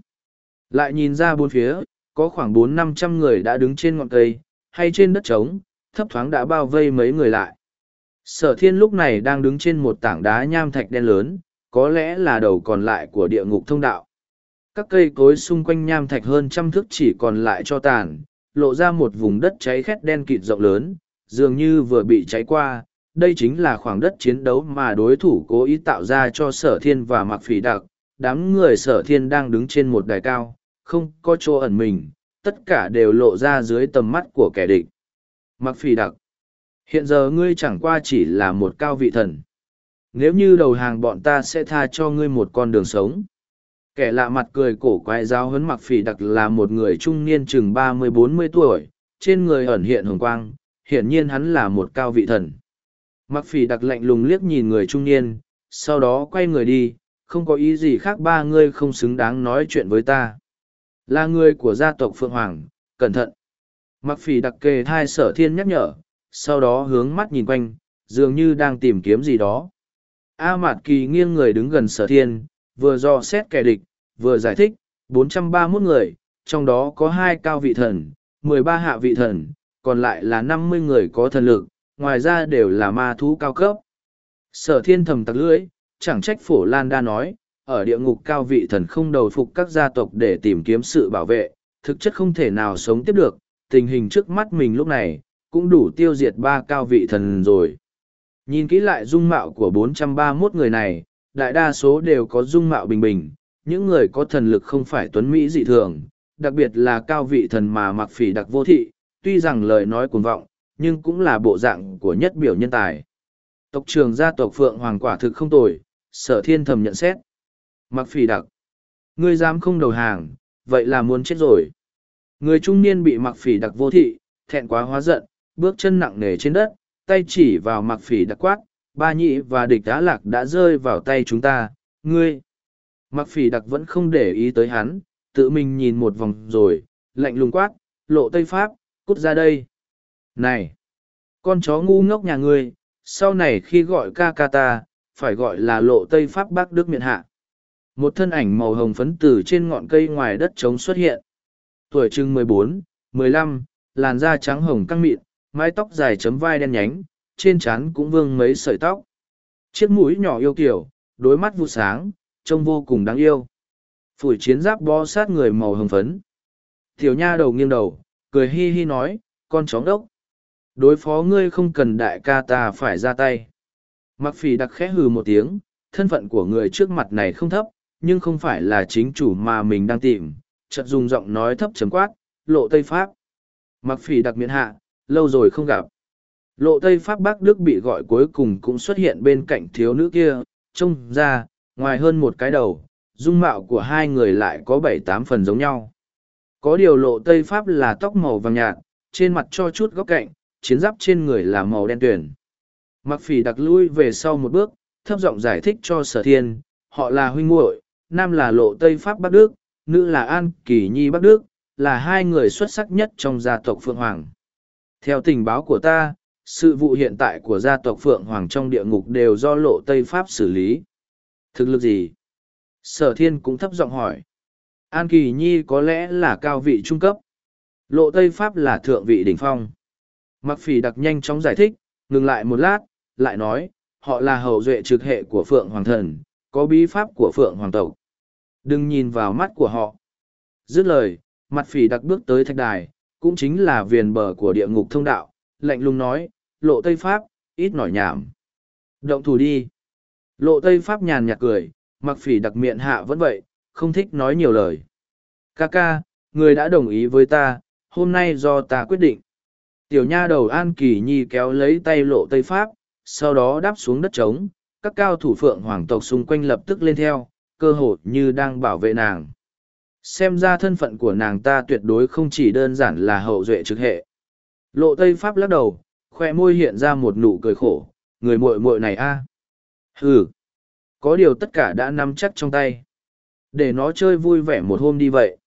Speaker 1: Lại nhìn ra bốn phía, có khoảng bốn năm trăm người đã đứng trên ngọn cây, hay trên đất trống, thấp thoáng đã bao vây mấy người lại. Sở thiên lúc này đang đứng trên một tảng đá nham thạch đen lớn, có lẽ là đầu còn lại của địa ngục thông đạo. Các cây cối xung quanh nham thạch hơn trăm thước chỉ còn lại cho tàn, lộ ra một vùng đất cháy khét đen kịt rộng lớn, dường như vừa bị cháy qua. Đây chính là khoảng đất chiến đấu mà đối thủ cố ý tạo ra cho sở thiên và mặc phỉ đặc. Đám người sở thiên đang đứng trên một đài cao, không có chỗ ẩn mình, tất cả đều lộ ra dưới tầm mắt của kẻ địch. Mặc phỉ đặc. Hiện giờ ngươi chẳng qua chỉ là một cao vị thần. Nếu như đầu hàng bọn ta sẽ tha cho ngươi một con đường sống. Kẻ lạ mặt cười cổ quái giáo huấn mặc phỉ đặc là một người trung niên chừng ba mươi bốn mươi tuổi, trên người ẩn hiện hồng quang, hiển nhiên hắn là một cao vị thần. Mặc phỉ đặc lạnh lùng liếc nhìn người trung niên, sau đó quay người đi, không có ý gì khác ba ngươi không xứng đáng nói chuyện với ta. Là người của gia tộc Phượng Hoàng, cẩn thận. Mặc phỉ đặc kề thai sở thiên nhắc nhở, sau đó hướng mắt nhìn quanh, dường như đang tìm kiếm gì đó. A Mạt Kỳ nghiêng người đứng gần sở thiên, vừa dò xét kẻ địch, vừa giải thích, 431 người, trong đó có hai cao vị thần, 13 hạ vị thần, còn lại là 50 người có thần lực, ngoài ra đều là ma thú cao cấp. Sở thiên thầm tặc lưỡi, chẳng trách phổ Lan đa nói, ở địa ngục cao vị thần không đầu phục các gia tộc để tìm kiếm sự bảo vệ, thực chất không thể nào sống tiếp được, tình hình trước mắt mình lúc này, cũng đủ tiêu diệt ba cao vị thần rồi. Nhìn kỹ lại dung mạo của 431 người này, đại đa số đều có dung mạo bình bình, những người có thần lực không phải tuấn Mỹ dị thường, đặc biệt là cao vị thần mà mặc phỉ đặc vô thị, tuy rằng lời nói cuồng vọng, nhưng cũng là bộ dạng của nhất biểu nhân tài. Tộc trường gia tộc Phượng Hoàng quả thực không tồi, sở thiên thầm nhận xét. Mặc phỉ đặc. Ngươi dám không đầu hàng, vậy là muốn chết rồi. Người trung niên bị mặc phỉ đặc vô thị, thẹn quá hóa giận, bước chân nặng nề trên đất, tay chỉ vào mặc phỉ đặc quát, ba nhị và địch đá lạc đã rơi vào tay chúng ta, ngươi. Mặc phỉ đặc vẫn không để ý tới hắn, tự mình nhìn một vòng rồi, lạnh lùng quát, lộ Tây Pháp, cút ra đây. Này! Con chó ngu ngốc nhà ngươi, sau này khi gọi ca ca ta, phải gọi là lộ Tây Pháp bác Đức miện hạ. Một thân ảnh màu hồng phấn từ trên ngọn cây ngoài đất trống xuất hiện. Tuổi chừng mười bốn, mười lăm, làn da trắng hồng căng mịn, mái tóc dài chấm vai đen nhánh, trên trán cũng vương mấy sợi tóc. Chiếc mũi nhỏ yêu kiểu, đôi mắt vụ sáng, trông vô cùng đáng yêu. Phủi chiến giáp bó sát người màu hồng phấn. Tiểu nha đầu nghiêng đầu, cười hi hi nói, con chó đốc. Đối phó ngươi không cần đại ca ta phải ra tay. Mặc phỉ đặc khẽ hừ một tiếng, thân phận của người trước mặt này không thấp, nhưng không phải là chính chủ mà mình đang tìm, chợt dùng giọng nói thấp chấm quát, lộ Tây Pháp. Mặc phỉ đặc miễn hạ, lâu rồi không gặp. Lộ Tây Pháp Bắc Đức bị gọi cuối cùng cũng xuất hiện bên cạnh thiếu nữ kia, trông ra, ngoài hơn một cái đầu, dung mạo của hai người lại có bảy tám phần giống nhau. Có điều lộ Tây Pháp là tóc màu vàng nhạt, trên mặt cho chút góc cạnh, chiến giáp trên người là màu đen tuyển. Mặc phỉ đặc lui về sau một bước, thấp giọng giải thích cho sở thiên, họ là huynh muội nam là lộ Tây Pháp Bắc Đức, nữ là An Kỳ Nhi Bắc Đức, là hai người xuất sắc nhất trong gia tộc Phượng Hoàng. Theo tình báo của ta, sự vụ hiện tại của gia tộc Phượng Hoàng trong địa ngục đều do lộ Tây Pháp xử lý. Thực lực gì? Sở thiên cũng thấp giọng hỏi. An Kỳ Nhi có lẽ là cao vị trung cấp. Lộ Tây Pháp là thượng vị đỉnh phong. Mặc phỉ đặc nhanh chóng giải thích, ngừng lại một lát, lại nói, họ là hậu duệ trực hệ của Phượng Hoàng Thần, có bí pháp của Phượng Hoàng Tộc. Đừng nhìn vào mắt của họ. Dứt lời, mặt phỉ đặc bước tới thạch đài, cũng chính là viền bờ của địa ngục thông đạo, lạnh lùng nói, lộ Tây Pháp, ít nổi nhảm. Động thủ đi. Lộ Tây Pháp nhàn nhạt cười, mặc phỉ đặc miệng hạ vẫn vậy, không thích nói nhiều lời. Ca ca, người đã đồng ý với ta, hôm nay do ta quyết định. Tiểu nha đầu An Kỳ Nhi kéo lấy tay lộ Tây Pháp, sau đó đáp xuống đất trống, các cao thủ phượng hoàng tộc xung quanh lập tức lên theo, cơ hội như đang bảo vệ nàng. Xem ra thân phận của nàng ta tuyệt đối không chỉ đơn giản là hậu duệ trực hệ. Lộ Tây Pháp lắc đầu, khoe môi hiện ra một nụ cười khổ, người muội muội này a. À? Hừ, có điều tất cả đã nắm chắc trong tay. Để nó chơi vui vẻ một hôm đi vậy.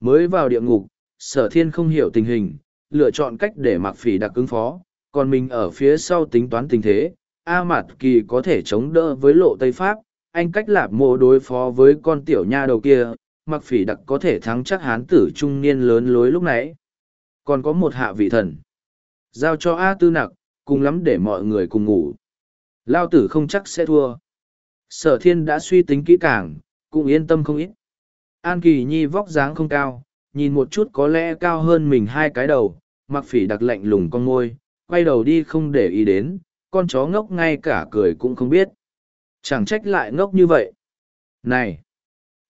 Speaker 1: Mới vào địa ngục, sở thiên không hiểu tình hình, lựa chọn cách để mặc phỉ đặc ứng phó, còn mình ở phía sau tính toán tình thế. A Mạt Kỳ có thể chống đỡ với lộ Tây Pháp, anh cách lạp mộ đối phó với con tiểu nha đầu kia, mặc phỉ đặc có thể thắng chắc hán tử trung niên lớn lối lúc nãy. Còn có một hạ vị thần. Giao cho A Tư Nặc, cùng lắm để mọi người cùng ngủ. Lao tử không chắc sẽ thua. Sở thiên đã suy tính kỹ càng, cũng yên tâm không ít. An Kỳ Nhi vóc dáng không cao, nhìn một chút có lẽ cao hơn mình hai cái đầu, mặc phỉ đặc lạnh lùng con môi, quay đầu đi không để ý đến, con chó ngốc ngay cả cười cũng không biết. Chẳng trách lại ngốc như vậy. Này!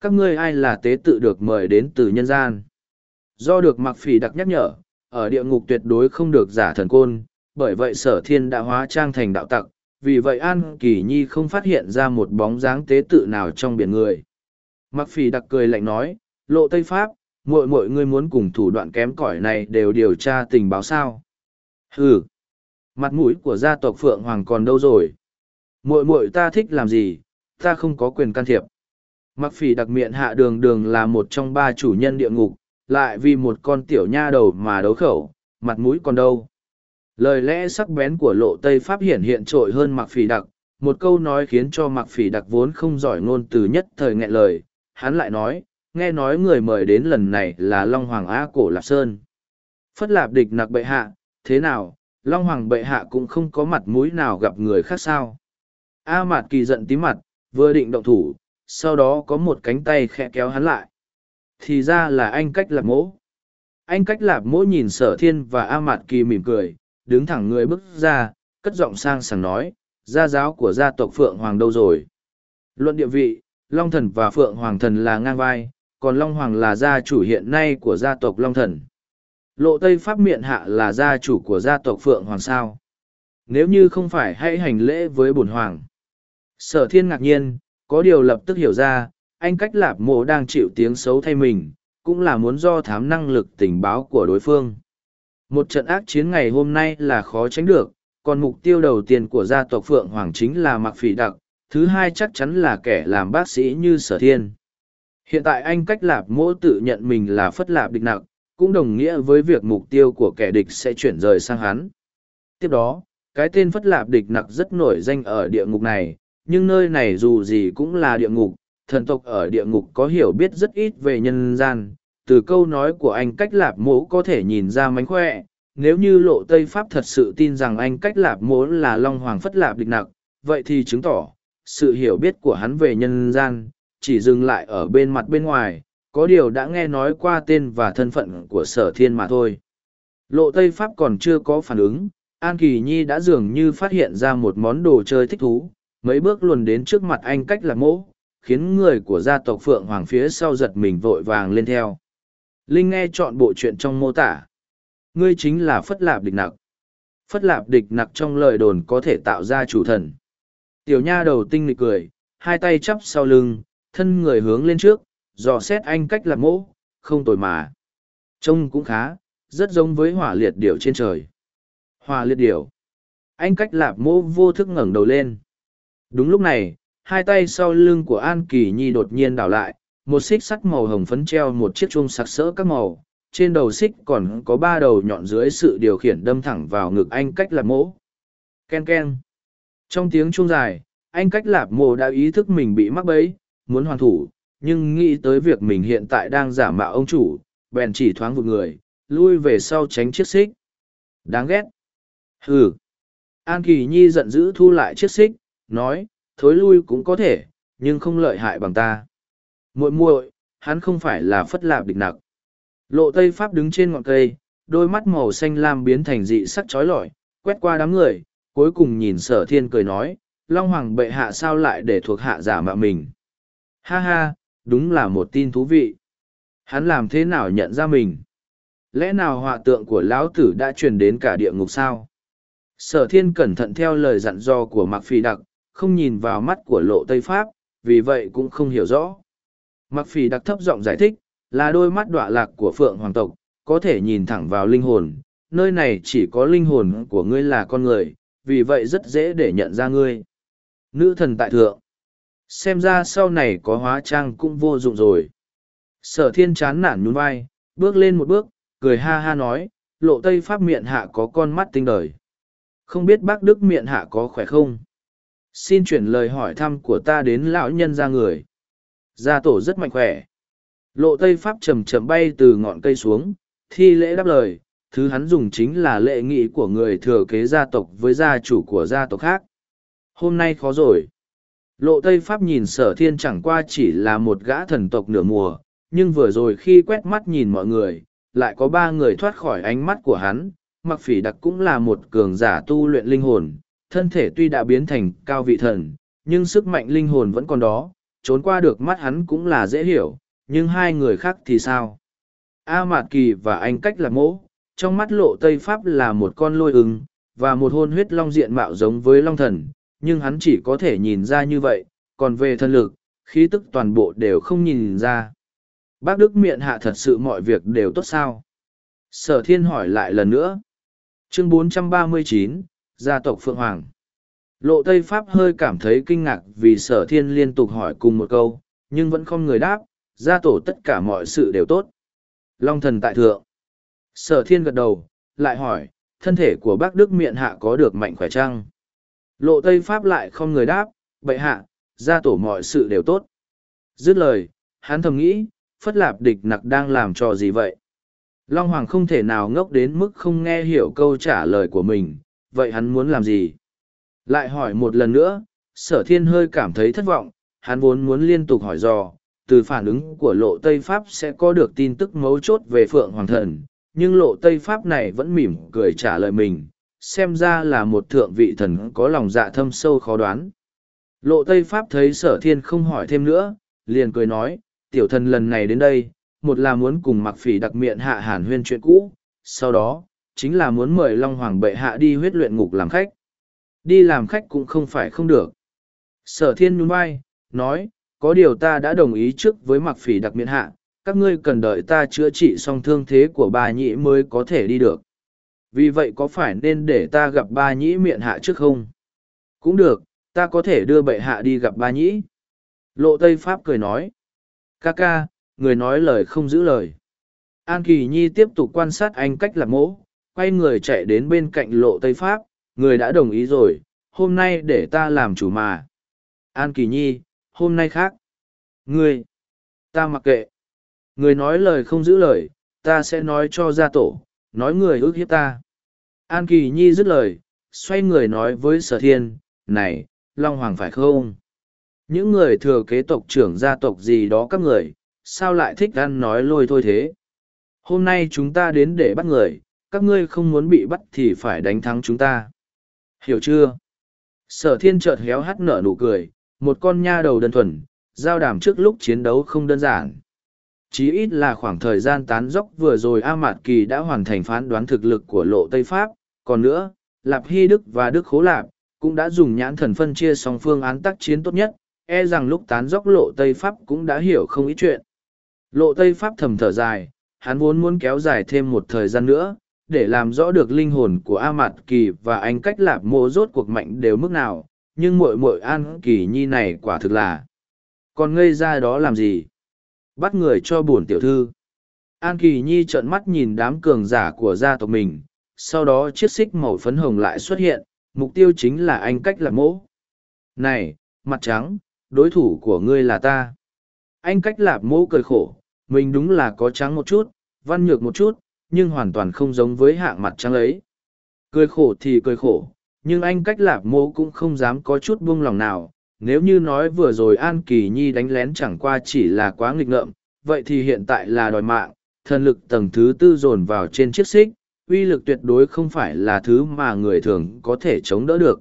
Speaker 1: Các ngươi ai là tế tự được mời đến từ nhân gian? Do được mặc phỉ đặc nhắc nhở, ở địa ngục tuyệt đối không được giả thần côn, bởi vậy sở thiên đã hóa trang thành đạo tặc, vì vậy An Kỳ Nhi không phát hiện ra một bóng dáng tế tự nào trong biển người. Mặc phỉ đặc cười lạnh nói, lộ Tây Pháp, mọi mọi người muốn cùng thủ đoạn kém cỏi này đều điều tra tình báo sao. Hừ, mặt mũi của gia tộc Phượng Hoàng còn đâu rồi? Muội muội ta thích làm gì, ta không có quyền can thiệp. Mặc phỉ đặc miệng hạ đường đường là một trong ba chủ nhân địa ngục, lại vì một con tiểu nha đầu mà đấu khẩu, mặt mũi còn đâu. Lời lẽ sắc bén của lộ Tây Pháp hiển hiện trội hơn mặc phỉ đặc, một câu nói khiến cho mặc phỉ đặc vốn không giỏi ngôn từ nhất thời nghẹn lời, hắn lại nói, nghe nói người mời đến lần này là Long Hoàng A Cổ Lạp Sơn. Phất lạp địch nặc bệ hạ, thế nào, Long Hoàng bệ hạ cũng không có mặt mũi nào gặp người khác sao. A Mạt Kỳ giận tí mặt, vừa định động thủ, sau đó có một cánh tay khẽ kéo hắn lại. Thì ra là anh cách lạp mỗ. Anh cách lạp mỗ nhìn sở thiên và A Mạt Kỳ mỉm cười, đứng thẳng người bước ra, cất giọng sang sảng nói, gia giáo của gia tộc Phượng Hoàng đâu rồi? Luận địa vị, Long Thần và Phượng Hoàng Thần là ngang vai, còn Long Hoàng là gia chủ hiện nay của gia tộc Long Thần. Lộ Tây Pháp miệng Hạ là gia chủ của gia tộc Phượng Hoàng sao? Nếu như không phải hãy hành lễ với bổn Hoàng. Sở thiên ngạc nhiên, có điều lập tức hiểu ra, anh cách lạp mộ đang chịu tiếng xấu thay mình, cũng là muốn do thám năng lực tình báo của đối phương. Một trận ác chiến ngày hôm nay là khó tránh được, còn mục tiêu đầu tiên của gia tộc Phượng Hoàng chính là Mạc Phỉ Đặc, thứ hai chắc chắn là kẻ làm bác sĩ như sở thiên. Hiện tại anh cách lạp mỗ tự nhận mình là phất lạp địch nặng, cũng đồng nghĩa với việc mục tiêu của kẻ địch sẽ chuyển rời sang hắn. Tiếp đó, cái tên phất lạp địch nặc rất nổi danh ở địa ngục này, nhưng nơi này dù gì cũng là địa ngục, thần tộc ở địa ngục có hiểu biết rất ít về nhân gian. Từ câu nói của anh cách lạp mỗ có thể nhìn ra mánh khỏe, nếu như lộ Tây Pháp thật sự tin rằng anh cách lạp mỗ là Long Hoàng phất lạp địch nặc, vậy thì chứng tỏ, sự hiểu biết của hắn về nhân gian, chỉ dừng lại ở bên mặt bên ngoài, có điều đã nghe nói qua tên và thân phận của sở thiên mà thôi. Lộ Tây Pháp còn chưa có phản ứng, An Kỳ Nhi đã dường như phát hiện ra một món đồ chơi thích thú, mấy bước luồn đến trước mặt anh cách lạc mỗ, khiến người của gia tộc Phượng Hoàng phía sau giật mình vội vàng lên theo. Linh nghe chọn bộ chuyện trong mô tả. Ngươi chính là Phất Lạp Địch Nặc. Phất Lạp Địch Nặc trong lời đồn có thể tạo ra chủ thần. Tiểu nha đầu tinh lịch cười, hai tay chắp sau lưng, thân người hướng lên trước, dò xét anh cách lạc mỗ, không tồi mà. Trông cũng khá, rất giống với hỏa liệt điểu trên trời. Hỏa liệt điểu. Anh cách lạp mỗ vô thức ngẩng đầu lên. Đúng lúc này, hai tay sau lưng của An Kỳ Nhi đột nhiên đảo lại, một xích sắt màu hồng phấn treo một chiếc chuông sặc sỡ các màu, trên đầu xích còn có ba đầu nhọn dưới sự điều khiển đâm thẳng vào ngực anh cách lạp mỗ. Ken ken. Trong tiếng chuông dài, anh cách lạp mỗ đã ý thức mình bị mắc bẫy, muốn hoàn thủ, nhưng nghĩ tới việc mình hiện tại đang giả mạo ông chủ, bèn chỉ thoáng vụt người, lui về sau tránh chiếc xích. Đáng ghét. Hừ. An Kỳ Nhi giận dữ thu lại chiếc xích, nói, thối lui cũng có thể, nhưng không lợi hại bằng ta. muội muội, hắn không phải là phất lạp địch nặc. Lộ Tây Pháp đứng trên ngọn cây, đôi mắt màu xanh lam biến thành dị sắc chói lọi, quét qua đám người, cuối cùng nhìn sở thiên cười nói, Long Hoàng bệ hạ sao lại để thuộc hạ giả mạo mình. Ha ha, đúng là một tin thú vị. Hắn làm thế nào nhận ra mình? Lẽ nào họa tượng của lão tử đã truyền đến cả địa ngục sao? Sở thiên cẩn thận theo lời dặn dò của Mạc Phi Đặc, không nhìn vào mắt của lộ Tây Pháp, vì vậy cũng không hiểu rõ. mặc Phi Đặc thấp giọng giải thích, là đôi mắt đọa lạc của Phượng Hoàng tộc, có thể nhìn thẳng vào linh hồn, nơi này chỉ có linh hồn của ngươi là con người, vì vậy rất dễ để nhận ra ngươi. Nữ thần tại thượng. Xem ra sau này có hóa trang cũng vô dụng rồi. Sở thiên chán nản nhún vai, bước lên một bước, cười ha ha nói, lộ tây pháp miệng hạ có con mắt tinh đời. Không biết bác Đức miệng hạ có khỏe không? Xin chuyển lời hỏi thăm của ta đến lão nhân ra người. Gia tổ rất mạnh khỏe. Lộ tây pháp chầm chậm bay từ ngọn cây xuống, thi lễ đáp lời, thứ hắn dùng chính là lệ nghị của người thừa kế gia tộc với gia chủ của gia tộc khác. Hôm nay khó rồi. Lộ Tây Pháp nhìn sở thiên chẳng qua chỉ là một gã thần tộc nửa mùa, nhưng vừa rồi khi quét mắt nhìn mọi người, lại có ba người thoát khỏi ánh mắt của hắn, mặc phỉ đặc cũng là một cường giả tu luyện linh hồn, thân thể tuy đã biến thành cao vị thần, nhưng sức mạnh linh hồn vẫn còn đó, trốn qua được mắt hắn cũng là dễ hiểu, nhưng hai người khác thì sao? A Mạt Kỳ và anh cách là mỗ, trong mắt lộ Tây Pháp là một con lôi ưng, và một hôn huyết long diện mạo giống với long thần, nhưng hắn chỉ có thể nhìn ra như vậy, còn về thân lực, khí tức toàn bộ đều không nhìn ra. Bác Đức miệng hạ thật sự mọi việc đều tốt sao? Sở thiên hỏi lại lần nữa. Chương 439, Gia tộc Phượng Hoàng. Lộ Tây Pháp hơi cảm thấy kinh ngạc vì sở thiên liên tục hỏi cùng một câu, nhưng vẫn không người đáp, gia tổ tất cả mọi sự đều tốt. Long thần tại thượng. Sở thiên gật đầu, lại hỏi, thân thể của bác Đức miệng hạ có được mạnh khỏe chăng? Lộ Tây Pháp lại không người đáp, bệ hạ, gia tổ mọi sự đều tốt. Dứt lời, hắn thầm nghĩ, Phất Lạp địch nặc đang làm trò gì vậy? Long Hoàng không thể nào ngốc đến mức không nghe hiểu câu trả lời của mình, vậy hắn muốn làm gì? Lại hỏi một lần nữa, sở thiên hơi cảm thấy thất vọng, hắn vốn muốn liên tục hỏi dò, từ phản ứng của lộ Tây Pháp sẽ có được tin tức mấu chốt về Phượng Hoàng Thần, nhưng lộ Tây Pháp này vẫn mỉm cười trả lời mình, xem ra là một thượng vị thần có lòng dạ thâm sâu khó đoán. Lộ Tây Pháp thấy sở thiên không hỏi thêm nữa, liền cười nói, tiểu thần lần này đến đây, một là muốn cùng mặc phỉ đặc miệng hạ hàn huyên chuyện cũ, sau đó, chính là muốn mời Long Hoàng bệ hạ đi huyết luyện ngục làm khách. Đi làm khách cũng không phải không được. Sở thiên nhún vai, nói, có điều ta đã đồng ý trước với mặc phỉ đặc miễn hạ, các ngươi cần đợi ta chữa trị xong thương thế của bà nhĩ mới có thể đi được. Vì vậy có phải nên để ta gặp ba nhĩ miệng hạ trước không? Cũng được, ta có thể đưa bệ hạ đi gặp ba nhĩ. Lộ Tây Pháp cười nói. Ca ca, người nói lời không giữ lời. An Kỳ Nhi tiếp tục quan sát anh cách làm mỗ, quay người chạy đến bên cạnh lộ Tây Pháp, người đã đồng ý rồi, hôm nay để ta làm chủ mà. An Kỳ Nhi, hôm nay khác. Ngươi, ta mặc kệ. Người nói lời không giữ lời, ta sẽ nói cho gia tổ, nói người ước hiếp ta. An Kỳ Nhi dứt lời, xoay người nói với sở thiên, này, Long Hoàng phải không? Những người thừa kế tộc trưởng gia tộc gì đó các người, sao lại thích ăn nói lôi thôi thế? Hôm nay chúng ta đến để bắt người, các ngươi không muốn bị bắt thì phải đánh thắng chúng ta. Hiểu chưa? Sở thiên chợt héo hắt nở nụ cười, một con nha đầu đơn thuần, giao đảm trước lúc chiến đấu không đơn giản. Chí ít là khoảng thời gian tán dốc vừa rồi A Mạt Kỳ đã hoàn thành phán đoán thực lực của lộ Tây Pháp, còn nữa, Lạp Hy Đức và Đức Khố Lạp, cũng đã dùng nhãn thần phân chia song phương án tác chiến tốt nhất, e rằng lúc tán dốc lộ Tây Pháp cũng đã hiểu không ít chuyện. Lộ Tây Pháp thầm thở dài, hắn vốn muốn kéo dài thêm một thời gian nữa, để làm rõ được linh hồn của A Mạt Kỳ và anh cách lạp mô rốt cuộc mạnh đều mức nào, nhưng muội muội An Kỳ Nhi này quả thực là. Còn ngây ra đó làm gì? Bắt người cho buồn tiểu thư. An Kỳ Nhi trợn mắt nhìn đám cường giả của gia tộc mình, sau đó chiếc xích màu phấn hồng lại xuất hiện, mục tiêu chính là anh cách lạp mỗ. Này, mặt trắng, đối thủ của ngươi là ta. Anh cách lạp mỗ cười khổ, mình đúng là có trắng một chút, văn nhược một chút, nhưng hoàn toàn không giống với hạng mặt trắng ấy. Cười khổ thì cười khổ, nhưng anh cách lạp mô cũng không dám có chút buông lòng nào. Nếu như nói vừa rồi An Kỳ Nhi đánh lén chẳng qua chỉ là quá nghịch ngợm, vậy thì hiện tại là đòi mạng, thần lực tầng thứ tư dồn vào trên chiếc xích, uy lực tuyệt đối không phải là thứ mà người thường có thể chống đỡ được.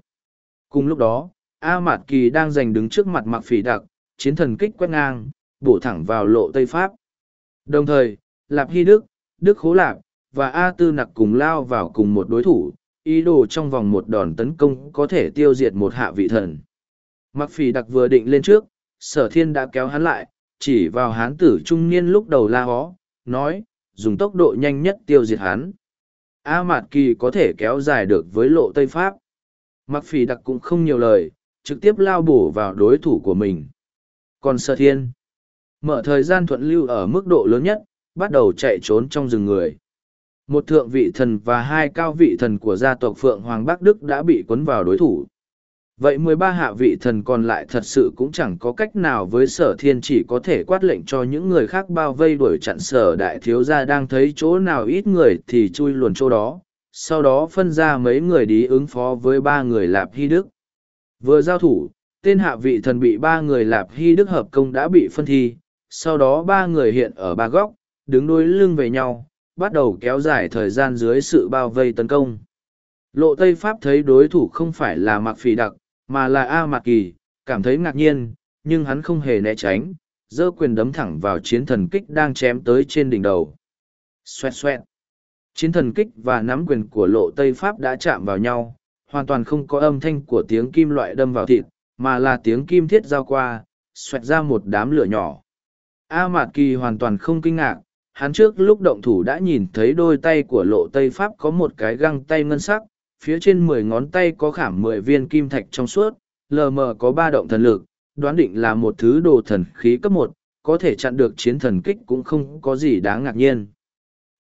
Speaker 1: Cùng lúc đó, A Mạt Kỳ đang giành đứng trước mặt mặc phỉ đặc, chiến thần kích quét ngang, bổ thẳng vào lộ Tây Pháp. Đồng thời, Lạp Hy Đức, Đức Khố Lạp, và A Tư Nặc cùng lao vào cùng một đối thủ, ý đồ trong vòng một đòn tấn công có thể tiêu diệt một hạ vị thần. Mặc phỉ đặc vừa định lên trước, sở thiên đã kéo hắn lại, chỉ vào hán tử trung niên lúc đầu la hó, nói, dùng tốc độ nhanh nhất tiêu diệt hắn. A Mạt Kỳ có thể kéo dài được với lộ Tây Pháp. Mặc phỉ đặc cũng không nhiều lời, trực tiếp lao bổ vào đối thủ của mình. Còn sở thiên, mở thời gian thuận lưu ở mức độ lớn nhất, bắt đầu chạy trốn trong rừng người. Một thượng vị thần và hai cao vị thần của gia tộc Phượng Hoàng Bắc Đức đã bị cuốn vào đối thủ. Vậy mười ba hạ vị thần còn lại thật sự cũng chẳng có cách nào với sở thiên chỉ có thể quát lệnh cho những người khác bao vây đuổi chặn sở đại thiếu gia đang thấy chỗ nào ít người thì chui luồn chỗ đó, sau đó phân ra mấy người đi ứng phó với ba người Lạp Hy Đức. Vừa giao thủ, tên hạ vị thần bị ba người Lạp Hy Đức hợp công đã bị phân thi, sau đó ba người hiện ở ba góc, đứng đối lưng về nhau, bắt đầu kéo dài thời gian dưới sự bao vây tấn công. Lộ Tây Pháp thấy đối thủ không phải là Mạc Phỉ Đặc, mà là A Mạc Kỳ, cảm thấy ngạc nhiên, nhưng hắn không hề né tránh, giơ quyền đấm thẳng vào chiến thần kích đang chém tới trên đỉnh đầu. Xoẹt xoẹt. Chiến thần kích và nắm quyền của lộ Tây Pháp đã chạm vào nhau, hoàn toàn không có âm thanh của tiếng kim loại đâm vào thịt, mà là tiếng kim thiết giao qua, xoẹt ra một đám lửa nhỏ. A Mạt Kỳ hoàn toàn không kinh ngạc, hắn trước lúc động thủ đã nhìn thấy đôi tay của lộ tây pháp có một cái găng tay ngân sắc, phía trên mười ngón tay có khảm mười viên kim thạch trong suốt, lờ mờ có ba động thần lực, đoán định là một thứ đồ thần khí cấp một, có thể chặn được chiến thần kích cũng không có gì đáng ngạc nhiên.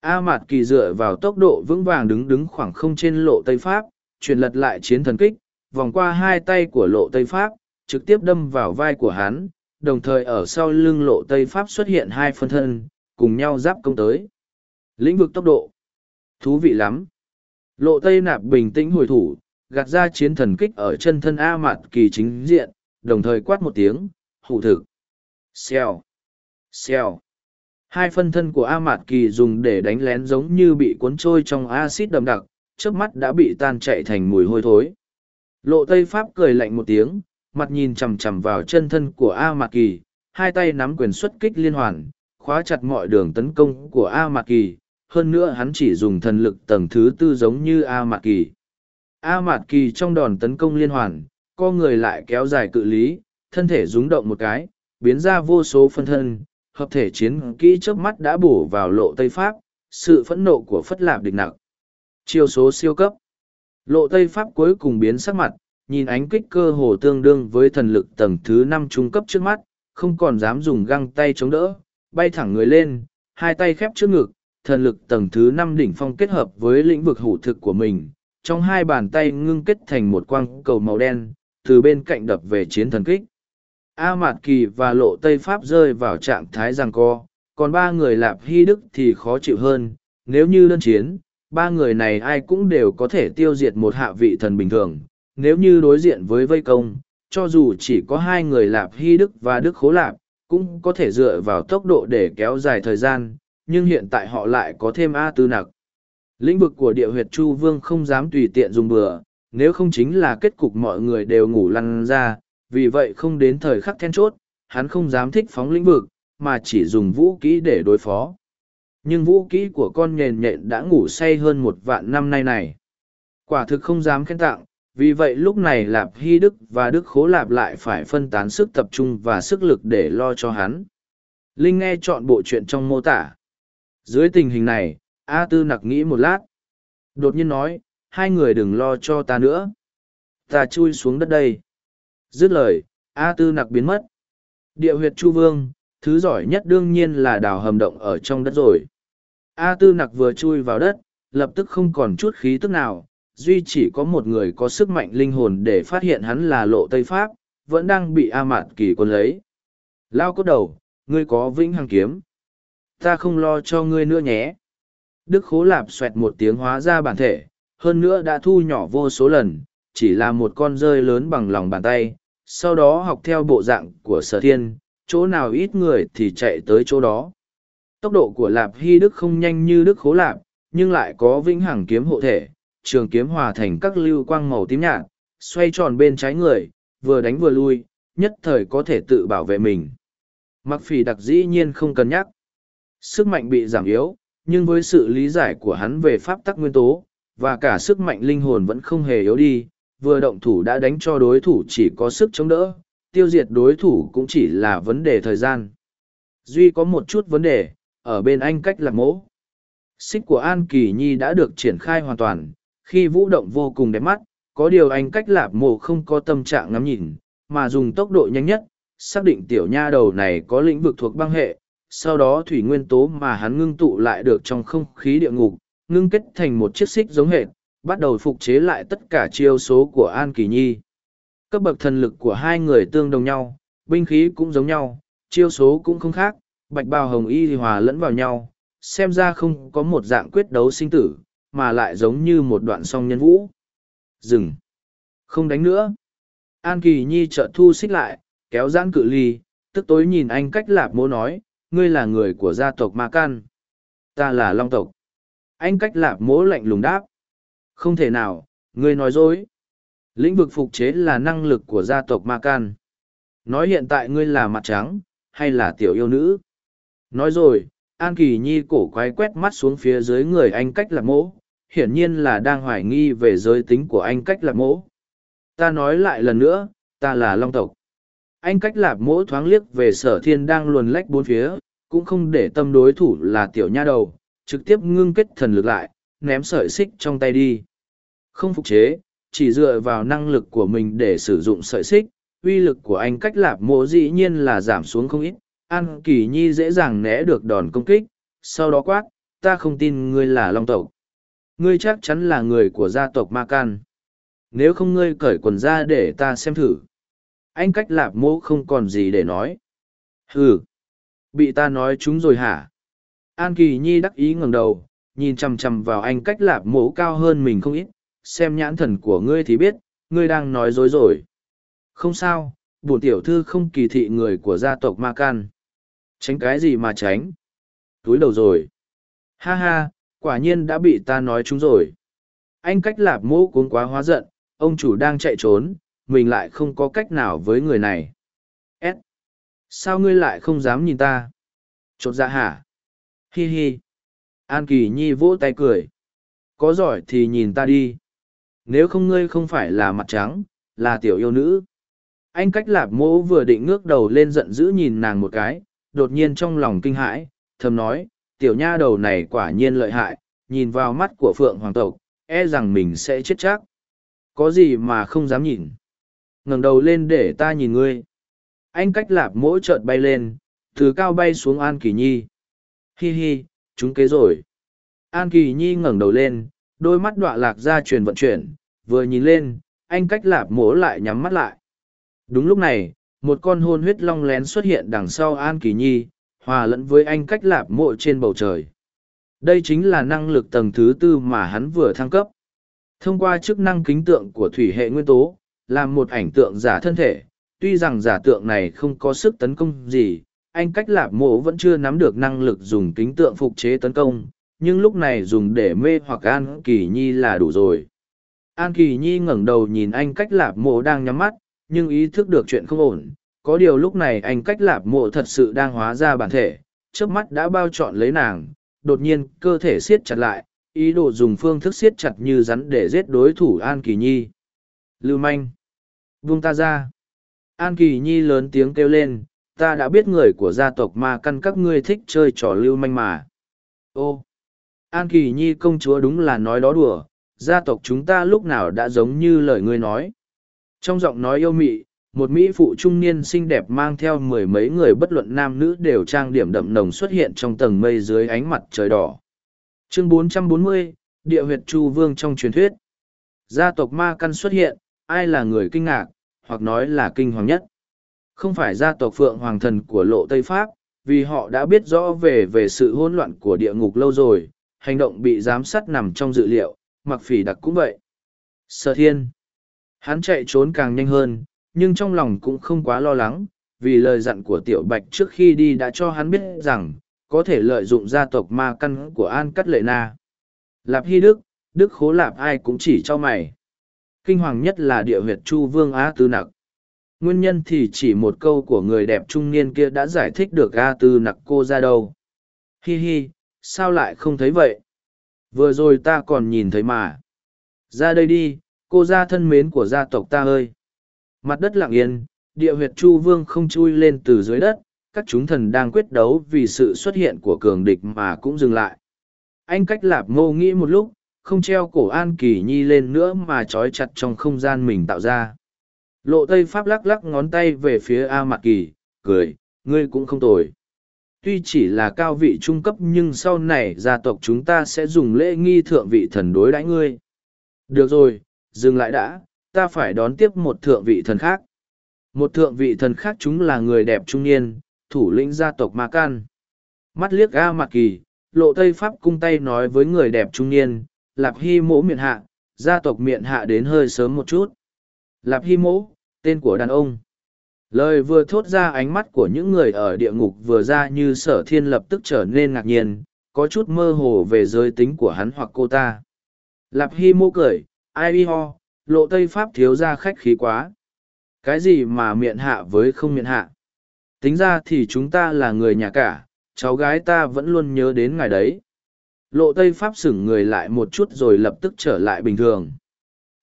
Speaker 1: A mạt kỳ dựa vào tốc độ vững vàng đứng đứng khoảng không trên lộ tây pháp, truyền lật lại chiến thần kích, vòng qua hai tay của lộ tây pháp, trực tiếp đâm vào vai của hắn, đồng thời ở sau lưng lộ tây pháp xuất hiện hai phân thân cùng nhau giáp công tới. Lĩnh vực tốc độ. Thú vị lắm. Lộ Tây Nạp bình tĩnh hồi thủ, gạt ra chiến thần kích ở chân thân A mặt Kỳ chính diện, đồng thời quát một tiếng, hủ thực. Xèo. Xèo. Hai phân thân của A Mạt Kỳ dùng để đánh lén giống như bị cuốn trôi trong axit đậm đặc, trước mắt đã bị tan chạy thành mùi hôi thối. Lộ Tây Pháp cười lạnh một tiếng, mặt nhìn chằm chằm vào chân thân của A Mạt Kỳ, hai tay nắm quyền xuất kích liên hoàn, khóa chặt mọi đường tấn công của A Mạc Kỳ, hơn nữa hắn chỉ dùng thần lực tầng thứ tư giống như A Mạc Kỳ. A Mạt Kỳ trong đòn tấn công liên hoàn, co người lại kéo dài cự lý, thân thể rúng động một cái, biến ra vô số phân thân, hợp thể chiến kỹ trước mắt đã bổ vào lộ Tây Pháp, sự phẫn nộ của Phất Lạp địch nặng. Chiêu số siêu cấp. Lộ Tây Pháp cuối cùng biến sắc mặt, nhìn ánh kích cơ hồ tương đương với thần lực tầng thứ năm trung cấp trước mắt, không còn dám dùng găng tay chống đỡ, bay thẳng người lên, hai tay khép trước ngực, thần lực tầng thứ năm đỉnh phong kết hợp với lĩnh vực hủ thực của mình, trong hai bàn tay ngưng kết thành một quang cầu màu đen, từ bên cạnh đập về chiến thần kích. A Mạt Kỳ và Lộ Tây Pháp rơi vào trạng thái giằng co, còn ba người Lạp Hy Đức thì khó chịu hơn, nếu như đơn chiến, ba người này ai cũng đều có thể tiêu diệt một hạ vị thần bình thường, nếu như đối diện với vây công, cho dù chỉ có hai người Lạp Hy Đức và Đức Khố Lạp, cũng có thể dựa vào tốc độ để kéo dài thời gian, nhưng hiện tại họ lại có thêm A Tư Nặc. Lĩnh vực của địa huyệt Chu Vương không dám tùy tiện dùng bừa, nếu không chính là kết cục mọi người đều ngủ lăn ra, vì vậy không đến thời khắc then chốt, hắn không dám thích phóng lĩnh vực, mà chỉ dùng vũ kỹ để đối phó. Nhưng vũ kỹ của con nhện nhện đã ngủ say hơn một vạn năm nay này. Quả thực không dám khen tặng, vì vậy lúc này Lạp Hy Đức và Đức Khố Lạp lại phải phân tán sức tập trung và sức lực để lo cho hắn. Linh nghe chọn bộ chuyện trong mô tả. Dưới tình hình này, A Tư nặc nghĩ một lát. Đột nhiên nói, hai người đừng lo cho ta nữa. Ta chui xuống đất đây. Dứt lời, A Tư nặc biến mất. Địa huyệt Chu Vương, thứ giỏi nhất đương nhiên là đào hầm động ở trong đất rồi. A Tư nặc vừa chui vào đất, lập tức không còn chút khí tức nào. Duy chỉ có một người có sức mạnh linh hồn để phát hiện hắn là lộ Tây Pháp, vẫn đang bị A Mạn Kỳ quân lấy. Lao cốt đầu, ngươi có vĩnh hằng kiếm. Ta không lo cho ngươi nữa nhé. Đức Khố Lạp xoẹt một tiếng hóa ra bản thể, hơn nữa đã thu nhỏ vô số lần, chỉ là một con rơi lớn bằng lòng bàn tay, sau đó học theo bộ dạng của sở thiên, chỗ nào ít người thì chạy tới chỗ đó. Tốc độ của Lạp Hy Đức không nhanh như Đức Khố Lạp, nhưng lại có vĩnh hằng kiếm hộ thể, trường kiếm hòa thành các lưu quang màu tím nhạt, xoay tròn bên trái người, vừa đánh vừa lui, nhất thời có thể tự bảo vệ mình. Mặc phỉ đặc dĩ nhiên không cân nhắc. Sức mạnh bị giảm yếu, nhưng với sự lý giải của hắn về pháp tắc nguyên tố, và cả sức mạnh linh hồn vẫn không hề yếu đi, vừa động thủ đã đánh cho đối thủ chỉ có sức chống đỡ, tiêu diệt đối thủ cũng chỉ là vấn đề thời gian. Duy có một chút vấn đề, ở bên anh cách lạc mỗ. Xích của An Kỳ Nhi đã được triển khai hoàn toàn, khi vũ động vô cùng đẹp mắt, có điều anh cách lạp mộ không có tâm trạng ngắm nhìn, mà dùng tốc độ nhanh nhất, xác định tiểu nha đầu này có lĩnh vực thuộc băng hệ, sau đó thủy nguyên tố mà hắn ngưng tụ lại được trong không khí địa ngục, ngưng kết thành một chiếc xích giống hệt, bắt đầu phục chế lại tất cả chiêu số của An Kỳ Nhi. Cấp bậc thần lực của hai người tương đồng nhau, binh khí cũng giống nhau, chiêu số cũng không khác, bạch bào hồng y hòa lẫn vào nhau, xem ra không có một dạng quyết đấu sinh tử, mà lại giống như một đoạn song nhân vũ. Dừng! Không đánh nữa! An Kỳ Nhi chợt thu xích lại, kéo giãn cự ly, tức tối nhìn anh cách lạp mô nói, ngươi là người của gia tộc Ma Can. Ta là Long tộc. Anh cách lạp mỗ lạnh lùng đáp. Không thể nào, ngươi nói dối. Lĩnh vực phục chế là năng lực của gia tộc Ma Can. Nói hiện tại ngươi là mặt trắng, hay là tiểu yêu nữ. Nói rồi, An Kỳ Nhi cổ quái quét mắt xuống phía dưới người anh cách lạp mỗ, hiển nhiên là đang hoài nghi về giới tính của anh cách lạp mỗ. Ta nói lại lần nữa, ta là Long tộc. Anh cách lạp mỗ thoáng liếc về sở thiên đang luồn lách bốn phía cũng không để tâm đối thủ là tiểu nha đầu trực tiếp ngưng kết thần lực lại ném sợi xích trong tay đi. Không phục chế chỉ dựa vào năng lực của mình để sử dụng sợi xích uy lực của anh cách lạp mỗ dĩ nhiên là giảm xuống không ít. An kỳ nhi dễ dàng né được đòn công kích sau đó quát ta không tin ngươi là long tộc ngươi chắc chắn là người của gia tộc ma can. Nếu không ngươi cởi quần ra để ta xem thử. Anh cách lạp mỗ không còn gì để nói. Hừ, bị ta nói chúng rồi hả? An kỳ nhi đắc ý ngẩng đầu nhìn chằm chằm vào anh cách lạp mỗ cao hơn mình không ít. Xem nhãn thần của ngươi thì biết ngươi đang nói dối rồi. Không sao bổn tiểu thư không kỳ thị người của gia tộc ma can. Tránh cái gì mà tránh? Túi đầu rồi. Ha ha quả nhiên đã bị ta nói chúng rồi. Anh cách lạp mô cuốn quá hóa giận, ông chủ đang chạy trốn, mình lại không có cách nào với người này. S. Sao ngươi lại không dám nhìn ta? Chột dạ hả? Hi hi. An kỳ nhi vỗ tay cười. Có giỏi thì nhìn ta đi. Nếu không ngươi không phải là mặt trắng, là tiểu yêu nữ. Anh cách lạp mỗ vừa định ngước đầu lên giận dữ nhìn nàng một cái, đột nhiên trong lòng kinh hãi, thầm nói tiểu nha đầu này quả nhiên lợi hại, nhìn vào mắt của phượng hoàng tộc e rằng mình sẽ chết chắc. Có gì mà không dám nhìn? Ngẩng đầu lên để ta nhìn ngươi. Anh cách lạp mỗi chợt bay lên, từ cao bay xuống an kỳ nhi. Hi hi, chúng kế rồi. An kỳ nhi ngẩng đầu lên, đôi mắt đọa lạc ra truyền vận chuyển, vừa nhìn lên, anh cách lạp mỗ lại nhắm mắt lại. Đúng lúc này, một con hôn huyết long lén xuất hiện đằng sau an kỳ nhi hòa lẫn với anh cách lạp mộ trên bầu trời. Đây chính là năng lực tầng thứ tư mà hắn vừa thăng cấp. Thông qua chức năng kính tượng của thủy hệ nguyên tố, làm một ảnh tượng giả thân thể, tuy rằng giả tượng này không có sức tấn công gì, anh cách lạp mộ vẫn chưa nắm được năng lực dùng kính tượng phục chế tấn công, nhưng lúc này dùng để mê hoặc an kỳ nhi là đủ rồi. An kỳ nhi ngẩng đầu nhìn anh cách lạp mộ đang nhắm mắt, nhưng ý thức được chuyện không ổn có điều lúc này anh cách lạp mộ thật sự đang hóa ra bản thể trước mắt đã bao trọn lấy nàng, đột nhiên cơ thể siết chặt lại, ý đồ dùng phương thức siết chặt như rắn để giết đối thủ an kỳ nhi. Lưu manh vung ta ra. An kỳ nhi lớn tiếng kêu lên, ta đã biết người của gia tộc ma căn các ngươi thích chơi trò lưu manh mà. Ô, an kỳ nhi công chúa đúng là nói đó đùa, gia tộc chúng ta lúc nào đã giống như lời ngươi nói. Trong giọng nói yêu mị một mỹ phụ trung niên xinh đẹp mang theo mười mấy người bất luận nam nữ đều trang điểm đậm nồng xuất hiện trong tầng mây dưới ánh mặt trời đỏ. Chương 440, địa huyệt chu vương trong truyền thuyết. Gia tộc ma căn xuất hiện ai là người kinh ngạc hoặc nói là kinh hoàng nhất? Không phải gia tộc phượng hoàng thần của lộ tây pháp vì họ đã biết rõ về về sự hỗn loạn của địa ngục lâu rồi hành động bị giám sát nằm trong dự liệu mặc phỉ đặc cũng vậy. Sở thiên. Hắn chạy trốn càng nhanh hơn nhưng trong lòng cũng không quá lo lắng, vì lời dặn của tiểu bạch trước khi đi đã cho hắn biết rằng, có thể lợi dụng gia tộc ma căn của an cắt lệ na. Lạp hy đức đức khố lạp ai cũng chỉ cho mày. Kinh hoàng nhất là địa huyệt chu vương á tư nặc. Nguyên nhân thì chỉ một câu của người đẹp trung niên kia đã giải thích được a tư nặc cô ra đâu. Hi hi, sao lại không thấy vậy? Vừa rồi ta còn nhìn thấy mà. Ra đây đi, cô gia thân mến của gia tộc ta ơi mặt đất lặng yên, địa huyệt chu vương không chui lên từ dưới đất, các chúng thần đang quyết đấu vì sự xuất hiện của cường địch mà cũng dừng lại. Anh cách lạp ngô nghĩ một lúc, không treo cổ an kỳ nhi lên nữa mà trói chặt trong không gian mình tạo ra. Lộ tây pháp lắc lắc ngón tay về phía a mạc kỳ, cười, ngươi cũng không tồi. Tuy chỉ là cao vị trung cấp nhưng sau này gia tộc chúng ta sẽ dùng lễ nghi thượng vị thần đối đãi ngươi. Được rồi, dừng lại đã ta phải đón tiếp một thượng vị thần khác. Một thượng vị thần khác chúng là người đẹp trung niên, thủ lĩnh gia tộc ma can. Mắt liếc a mạc kỳ, lộ tây pháp cung tay nói với người đẹp trung niên, lạp hy mỗ miệng hạ, gia tộc miệng hạ đến hơi sớm một chút. Lạp hy mỗ, tên của đàn ông. Lời vừa thốt ra ánh mắt của những người ở địa ngục vừa ra như sở thiên lập tức trở nên ngạc nhiên, có chút mơ hồ về giới tính của hắn hoặc cô ta. Lạp hy mỗ cười, ai bi ho lộ tây pháp thiếu ra khách khí quá. Cái gì mà miệng hạ với không miệng hạ? Tính ra thì chúng ta là người nhà cả, cháu gái ta vẫn luôn nhớ đến ngài đấy. Lộ tây pháp sửng người lại một chút rồi lập tức trở lại bình thường.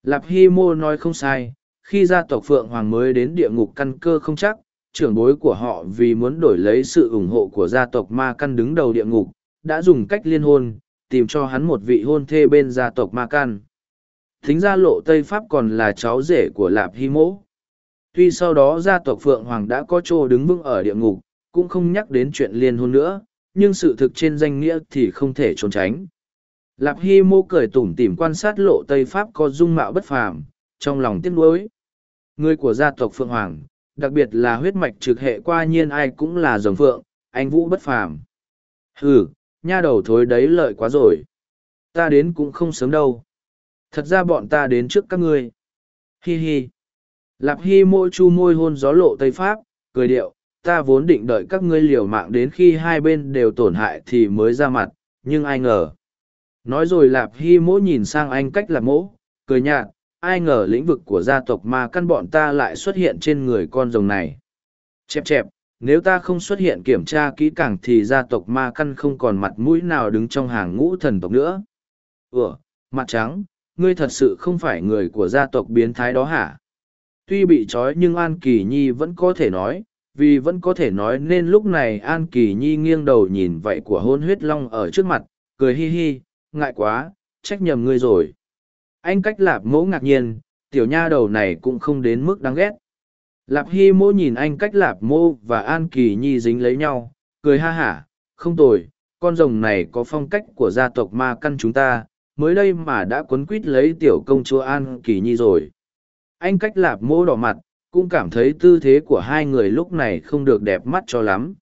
Speaker 1: Lạp hi mô nói không sai, khi gia tộc phượng hoàng mới đến địa ngục căn cơ không chắc, trưởng bối của họ vì muốn đổi lấy sự ủng hộ của gia tộc ma căn đứng đầu địa ngục, đã dùng cách liên hôn, tìm cho hắn một vị hôn thê bên gia tộc ma căn thính ra lộ tây pháp còn là cháu rể của lạp hi mỗ. Tuy sau đó gia tộc phượng hoàng đã có chỗ đứng vững ở địa ngục, cũng không nhắc đến chuyện liên hôn nữa, nhưng sự thực trên danh nghĩa thì không thể trốn tránh. Lạp hi mô cười tủm tỉm quan sát lộ tây pháp có dung mạo bất phàm, trong lòng tiếc nuối. Người của gia tộc phượng hoàng, đặc biệt là huyết mạch trực hệ qua nhiên ai cũng là dòng phượng, anh vũ bất phàm. Ừ nha đầu thối đấy lợi quá rồi. Ta đến cũng không sớm đâu thật ra bọn ta đến trước các ngươi. Hi hi. Lạp hi môi chu môi hôn gió lộ tây pháp, cười điệu, ta vốn định đợi các ngươi liều mạng đến khi hai bên đều tổn hại thì mới ra mặt, nhưng ai ngờ. Nói rồi lạp hi mỗ nhìn sang anh cách lạp mỗ, cười nhạt, ai ngờ lĩnh vực của gia tộc ma căn bọn ta lại xuất hiện trên người con rồng này. Chẹp chẹp, nếu ta không xuất hiện kiểm tra kỹ càng thì gia tộc ma căn không còn mặt mũi nào đứng trong hàng ngũ thần tộc nữa. Ủa, mặt trắng ngươi thật sự không phải người của gia tộc biến thái đó hả? Tuy bị trói nhưng an kỳ nhi vẫn có thể nói, vì vẫn có thể nói nên lúc này an kỳ nhi nghiêng đầu nhìn vậy của hôn huyết long ở trước mặt, cười hi hi, ngại quá, trách nhầm ngươi rồi. Anh cách lạp mỗ ngạc nhiên, tiểu nha đầu này cũng không đến mức đáng ghét. Lạp hi mỗ nhìn anh cách lạp mô và an kỳ nhi dính lấy nhau, cười ha hả, không tồi, con rồng này có phong cách của gia tộc ma căn chúng ta mới đây mà đã quấn quít lấy tiểu công chúa an kỳ nhi rồi. Anh cách lạp mô đỏ mặt, cũng cảm thấy tư thế của hai người lúc này không được đẹp mắt cho lắm.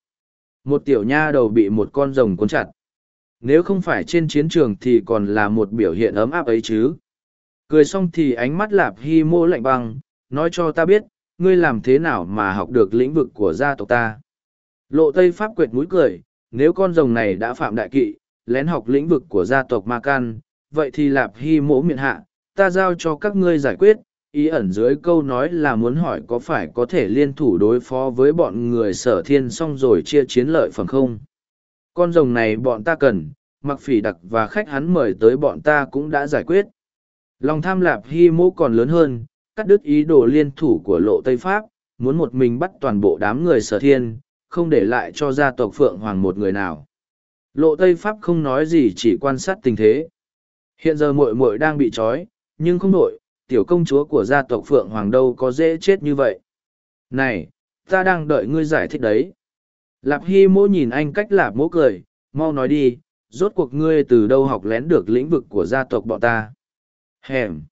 Speaker 1: Một tiểu nha đầu bị một con rồng cuốn chặt. Nếu không phải trên chiến trường thì còn là một biểu hiện ấm áp ấy chứ. Cười xong thì ánh mắt lạp hi mô lạnh băng, nói cho ta biết, ngươi làm thế nào mà học được lĩnh vực của gia tộc ta. Lộ tây pháp quệt mũi cười, nếu con rồng này đã phạm đại kỵ, lén học lĩnh vực của gia tộc ma can vậy thì lạp hy mỗ miệng hạ, ta giao cho các ngươi giải quyết. Ý ẩn dưới câu nói là muốn hỏi có phải có thể liên thủ đối phó với bọn người sở thiên xong rồi chia chiến lợi phẩm không? Con rồng này bọn ta cần, mặc phỉ đặc và khách hắn mời tới bọn ta cũng đã giải quyết. Lòng tham lạp hy mỗ còn lớn hơn, cắt đứt ý đồ liên thủ của lộ tây pháp, muốn một mình bắt toàn bộ đám người sở thiên, không để lại cho gia tộc phượng hoàng một người nào. Lộ tây pháp không nói gì chỉ quan sát tình thế hiện giờ muội muội đang bị trói nhưng không nổi, tiểu công chúa của gia tộc Phượng Hoàng đâu có dễ chết như vậy. Này, ta đang đợi ngươi giải thích đấy. Lạp Hy mô nhìn anh cách lạp mỗ cười, mau nói đi, rốt cuộc ngươi từ đâu học lén được lĩnh vực của gia tộc bọn ta. Hèm.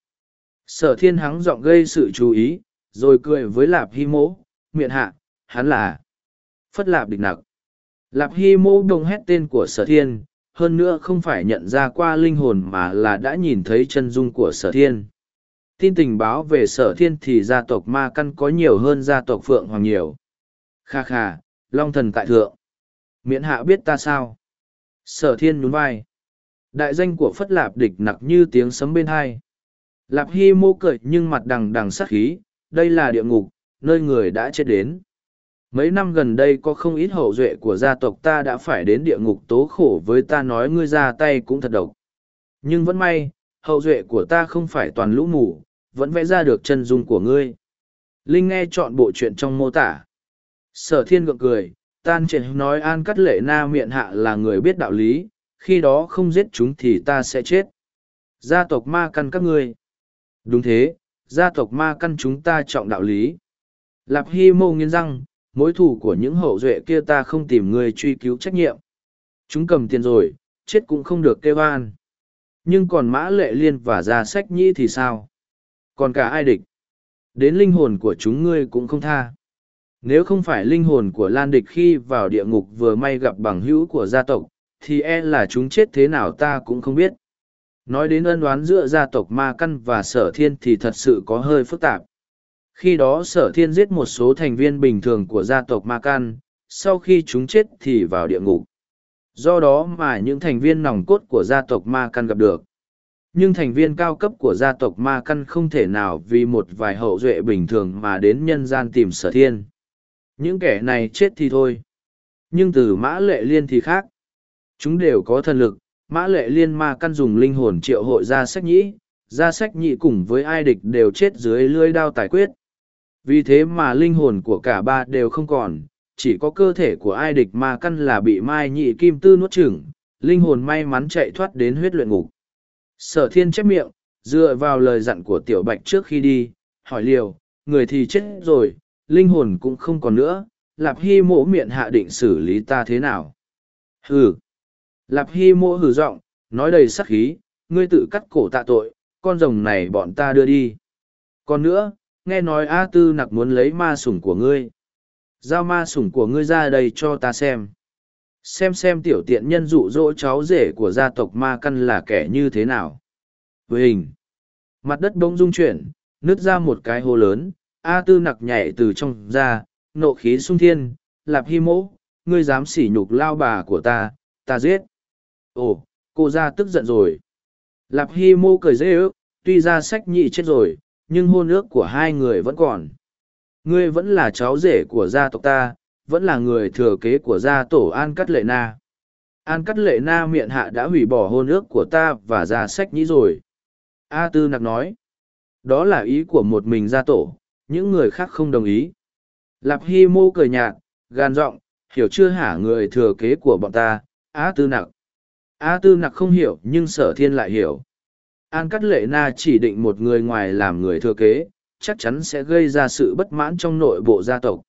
Speaker 1: Sở thiên hắng giọng gây sự chú ý, rồi cười với lạp hy mô, miệng hạ, hắn là Phất lạp địch nặc. Lạp hy mô đồng hét tên của sở thiên, hơn nữa không phải nhận ra qua linh hồn mà là đã nhìn thấy chân dung của sở thiên. Tin tình báo về sở thiên thì gia tộc ma căn có nhiều hơn gia tộc phượng hoàng nhiều. Kha kha, long thần tại thượng. Miễn hạ biết ta sao? Sở thiên nhún vai. Đại danh của phất lạp địch nặc như tiếng sấm bên hai. Lạp hy mô cười nhưng mặt đằng đằng sắc khí, đây là địa ngục, nơi người đã chết đến mấy năm gần đây có không ít hậu duệ của gia tộc ta đã phải đến địa ngục tố khổ với ta nói ngươi ra tay cũng thật độc nhưng vẫn may hậu duệ của ta không phải toàn lũ mù vẫn vẽ ra được chân dung của ngươi. Linh nghe chọn bộ chuyện trong mô tả. Sở thiên gượng cười, tan triển nói an cắt lệ na miệng hạ là người biết đạo lý, khi đó không giết chúng thì ta sẽ chết. Gia tộc ma căn các ngươi. Đúng thế, gia tộc ma căn chúng ta trọng đạo lý. Lạp Hy mô nghiến răng, mối thủ của những hậu duệ kia ta không tìm người truy cứu trách nhiệm. Chúng cầm tiền rồi, chết cũng không được kêu an. Nhưng còn mã lệ liên và gia sách nhĩ thì sao? còn cả ai địch đến linh hồn của chúng ngươi cũng không tha nếu không phải linh hồn của lan địch khi vào địa ngục vừa may gặp bằng hữu của gia tộc thì e là chúng chết thế nào ta cũng không biết nói đến ân oán giữa gia tộc ma căn và sở thiên thì thật sự có hơi phức tạp khi đó sở thiên giết một số thành viên bình thường của gia tộc ma căn sau khi chúng chết thì vào địa ngục. Do đó mà những thành viên nòng cốt của gia tộc ma căn gặp được. Nhưng thành viên cao cấp của gia tộc ma căn không thể nào vì một vài hậu duệ bình thường mà đến nhân gian tìm sở thiên. Những kẻ này chết thì thôi. Nhưng từ mã lệ liên thì khác. Chúng đều có thần lực. Mã lệ liên ma căn dùng linh hồn triệu hội ra sách nhĩ. Ra sách nhĩ cùng với ai địch đều chết dưới lưới đao tài quyết vì thế mà linh hồn của cả ba đều không còn chỉ có cơ thể của ai địch ma căn là bị mai nhị kim tư nuốt chửng linh hồn may mắn chạy thoát đến huyết luyện ngục Sở thiên chép miệng, dựa vào lời dặn của tiểu bạch trước khi đi, hỏi liều, người thì chết rồi, linh hồn cũng không còn nữa, lạp hy mỗ miệng hạ định xử lý ta thế nào. Hừ. Lạp hy mỗ hừ giọng, nói đầy sắc khí, ngươi tự cắt cổ tạ tội, con rồng này bọn ta đưa đi. Còn nữa, nghe nói A Tư nặc muốn lấy ma sủng của ngươi. Giao ma sủng của ngươi ra đây cho ta xem. Xem xem tiểu tiện nhân dụ dỗ cháu rể của gia tộc ma căn là kẻ như thế nào. Với hình mặt đất bỗng rung chuyển, nứt ra một cái hố lớn. A tư nặc nhảy từ trong ra, nộ khí sung thiên. Lạp hi mỗ, ngươi dám sỉ nhục lao bà của ta ta giết. Ồ, cô ra tức giận rồi. Lạp hi mô cười dễ ước, tuy ra sách nhị chết rồi nhưng hôn ước của hai người vẫn còn. Ngươi vẫn là cháu rể của gia tộc ta, vẫn là người thừa kế của gia tổ an cắt lệ na an cắt lệ na miệng hạ đã hủy bỏ hôn ước của ta và gia sách nhĩ rồi. A tư nặc nói, đó là ý của một mình gia tổ, những người khác không đồng ý. Lạp hi mô cười nhạt, gan giọng, hiểu chưa hả người thừa kế của bọn ta? A tư nặc, a tư nặc không hiểu nhưng sở thiên lại hiểu an cắt lệ na chỉ định một người ngoài làm người thừa kế, chắc chắn sẽ gây ra sự bất mãn trong nội bộ gia tộc.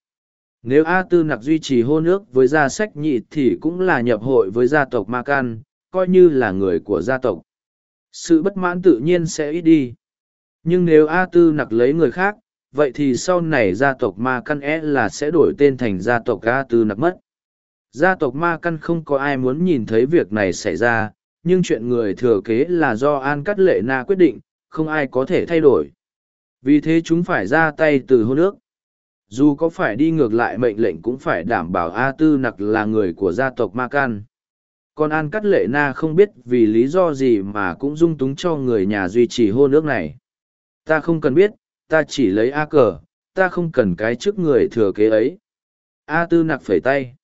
Speaker 1: Nếu a tư nặc duy trì hôn ước với gia sách nhị thì cũng là nhập hội với gia tộc ma can, coi như là người của gia tộc. Sự bất mãn tự nhiên sẽ ít đi. Nhưng nếu a tư nặc lấy người khác, vậy thì sau này gia tộc ma căn e là sẽ đổi tên thành gia tộc a tư nặc mất. Gia tộc ma căn không có ai muốn nhìn thấy việc này xảy ra nhưng chuyện người thừa kế là do an cắt lệ na quyết định, không ai có thể thay đổi. Vì thế chúng phải ra tay từ hôn ước. Dù có phải đi ngược lại mệnh lệnh cũng phải đảm bảo a tư nặc là người của gia tộc ma can. Còn an cắt lệ na không biết vì lý do gì mà cũng dung túng cho người nhà duy trì hôn ước này. Ta không cần biết, ta chỉ lấy a cờ, ta không cần cái trước người thừa kế ấy. A tư nặc phẩy tay.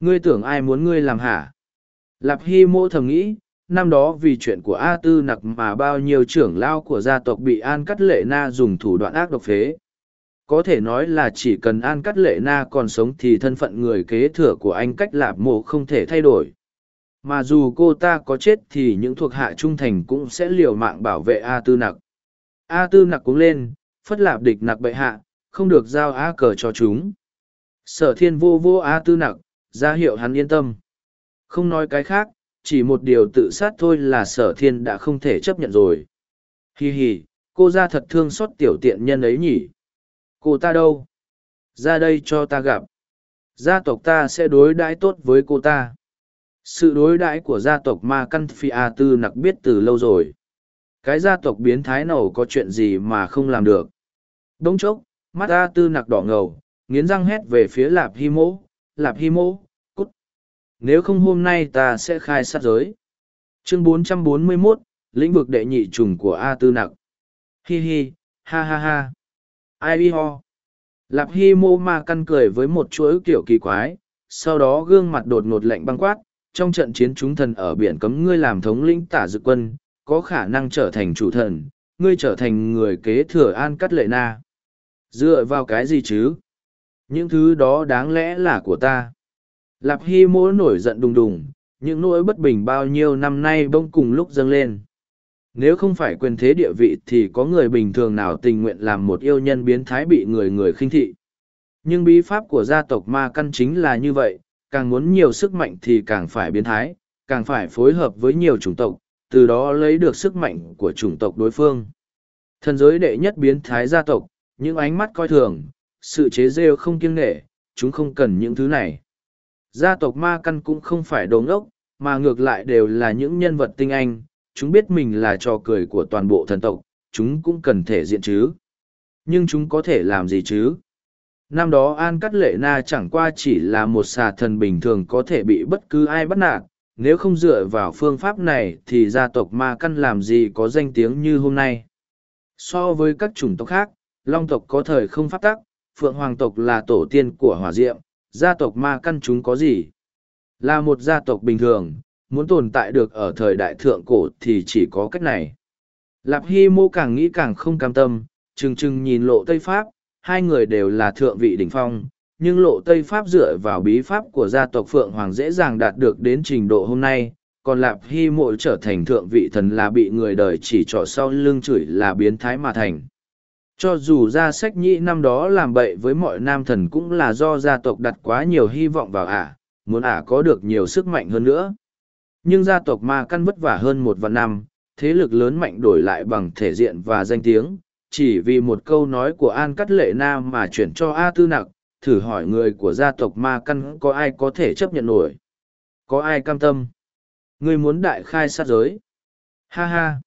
Speaker 1: Ngươi tưởng ai muốn ngươi làm hả? Lạp hy mô thầm nghĩ năm đó vì chuyện của a tư nặc mà bao nhiêu trưởng lao của gia tộc bị an cắt lệ na dùng thủ đoạn ác độc phế. Có thể nói là chỉ cần an cắt lệ na còn sống thì thân phận người kế thừa của anh cách lạp mộ không thể thay đổi. Mà dù cô ta có chết thì những thuộc hạ trung thành cũng sẽ liều mạng bảo vệ a tư nặc. A tư nặc cũng lên, phất lạp địch nặc bệ hạ, không được giao a cờ cho chúng. Sở thiên vô vô a tư nặc, ra hiệu hắn yên tâm. Không nói cái khác chỉ một điều tự sát thôi là sở thiên đã không thể chấp nhận rồi. Hì hì cô ra thật thương xót tiểu tiện nhân ấy nhỉ? Cô ta đâu? Ra đây cho ta gặp. Gia tộc ta sẽ đối đãi tốt với cô ta. Sự đối đãi của gia tộc ma căn phi a tư nặc biết từ lâu rồi. Cái gia tộc biến thái nào có chuyện gì mà không làm được? Đống chốc mắt a tư nặc đỏ ngầu nghiến răng hét về phía lạp hi Mỗ. lạp hi Mỗ, nếu không hôm nay ta sẽ khai sát giới. Chương 441, lĩnh vực đệ nhị trùng của a tư nặc. Hi hi ha ha ha. Ai hi ho? Lạp hi mô ma căn cười với một chuỗi kiểu kỳ quái sau đó gương mặt đột ngột lạnh băng quát trong trận chiến chúng thần ở biển cấm ngươi làm thống lĩnh tả dự quân có khả năng trở thành chủ thần ngươi trở thành người kế thừa an cắt lệ na. Dựa vào cái gì chứ? Những thứ đó đáng lẽ là của ta lạp hy mỗ nổi giận đùng đùng, những nỗi bất bình bao nhiêu năm nay bỗng cùng lúc dâng lên. Nếu không phải quyền thế địa vị thì có người bình thường nào tình nguyện làm một yêu nhân biến thái bị người người khinh thị? Nhưng bí pháp của gia tộc ma căn chính là như vậy, càng muốn nhiều sức mạnh thì càng phải biến thái, càng phải phối hợp với nhiều chủng tộc, từ đó lấy được sức mạnh của chủng tộc đối phương. Thần giới đệ nhất biến thái gia tộc, những ánh mắt coi thường, sự chế rêu không kiêng nghệ chúng không cần những thứ này gia tộc ma căn cũng không phải đồ ngốc, mà ngược lại đều là những nhân vật tinh anh. Chúng biết mình là trò cười của toàn bộ thần tộc, chúng cũng cần thể diện chứ. Nhưng chúng có thể làm gì chứ? Năm đó an cắt lệ na chẳng qua chỉ là một xà thần bình thường có thể bị bất cứ ai bắt nạt. Nếu không dựa vào phương pháp này thì gia tộc ma căn làm gì có danh tiếng như hôm nay? So với các chủng tộc khác, long tộc có thời không phát tắc, phượng hoàng tộc là tổ tiên của hỏa diệm gia tộc ma căn chúng có gì? Là một gia tộc bình thường, muốn tồn tại được ở thời đại thượng cổ thì chỉ có cách này. Lạp hy mô càng nghĩ càng không cam tâm, trừng trừng nhìn lộ tây pháp, hai người đều là thượng vị đỉnh phong, nhưng lộ tây pháp dựa vào bí pháp của gia tộc phượng hoàng dễ dàng đạt được đến trình độ hôm nay, còn lạp hy mộ trở thành thượng vị thần là bị người đời chỉ trỏ sau lưng chửi là biến thái mà thành cho dù ra sách nhĩ năm đó làm bậy với mọi nam thần cũng là do gia tộc đặt quá nhiều hy vọng vào ả, muốn ả có được nhiều sức mạnh hơn nữa. Nhưng gia tộc ma căn vất vả hơn một vạn năm, thế lực lớn mạnh đổi lại bằng thể diện và danh tiếng, chỉ vì một câu nói của an cắt lệ nam mà chuyển cho a tư nặc, thử hỏi người của gia tộc ma căn có ai có thể chấp nhận nổi. Có ai cam tâm? Người muốn đại khai sát giới. Ha ha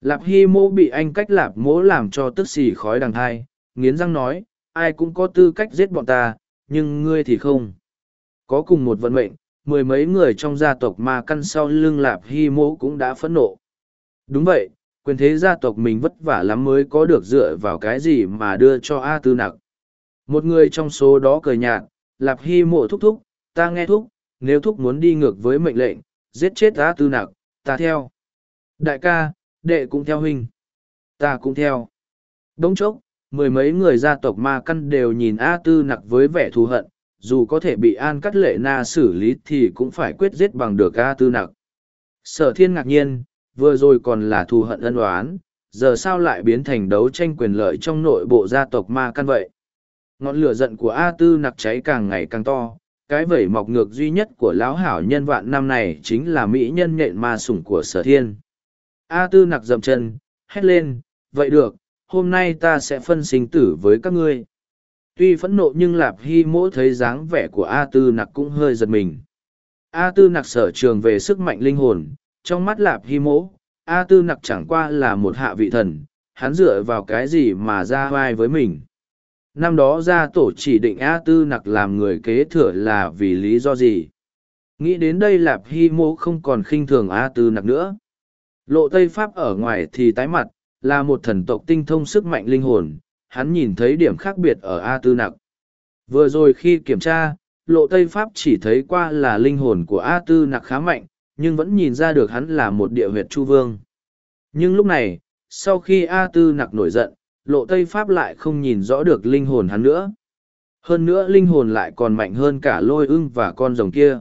Speaker 1: lạp hy mô bị anh cách lạp mỗ làm cho tức xì khói đằng thai, nghiến răng nói, ai cũng có tư cách giết bọn ta, nhưng ngươi thì không. Có cùng một vận mệnh, mười mấy người trong gia tộc ma căn sau lưng lạp hy mỗ cũng đã phẫn nộ. Đúng vậy, quyền thế gia tộc mình vất vả lắm mới có được dựa vào cái gì mà đưa cho a tư nặc. Một người trong số đó cười nhạt, lạp hy mộ thúc thúc, ta nghe thúc, nếu thúc muốn đi ngược với mệnh lệnh, giết chết a tư nặc, ta theo. Đại ca đệ cũng theo huynh, ta cũng theo. Đống chốc, mười mấy người gia tộc ma căn đều nhìn a tư nặc với vẻ thù hận, dù có thể bị an cắt lệ na xử lý thì cũng phải quyết giết bằng được a tư nặc. Sở thiên ngạc nhiên, vừa rồi còn là thù hận ân oán, giờ sao lại biến thành đấu tranh quyền lợi trong nội bộ gia tộc ma căn vậy? Ngọn lửa giận của a tư nặc cháy càng ngày càng to, cái vẩy mọc ngược duy nhất của lão hảo nhân vạn năm này chính là mỹ nhân nhện ma sủng của sở thiên a tư nặc dậm chân, hét lên, vậy được, hôm nay ta sẽ phân sinh tử với các ngươi. Tuy phẫn nộ nhưng lạp hy mỗ thấy dáng vẻ của a tư nặc cũng hơi giật mình. A tư nặc sở trường về sức mạnh linh hồn, trong mắt lạp hy mỗ, a tư nặc chẳng qua là một hạ vị thần, hắn dựa vào cái gì mà ra vai với mình? Năm đó gia tổ chỉ định a tư nặc làm người kế thừa là vì lý do gì? Nghĩ đến đây lạp hy mỗ không còn khinh thường a tư nặc nữa lộ tây pháp ở ngoài thì tái mặt, là một thần tộc tinh thông sức mạnh linh hồn, hắn nhìn thấy điểm khác biệt ở a tư nặc. Vừa rồi khi kiểm tra, lộ tây pháp chỉ thấy qua là linh hồn của a tư nặc khá mạnh, nhưng vẫn nhìn ra được hắn là một địa huyệt chu vương. Nhưng lúc này, sau khi a tư nặc nổi giận, lộ tây pháp lại không nhìn rõ được linh hồn hắn nữa. Hơn nữa linh hồn lại còn mạnh hơn cả lôi ưng và con rồng kia.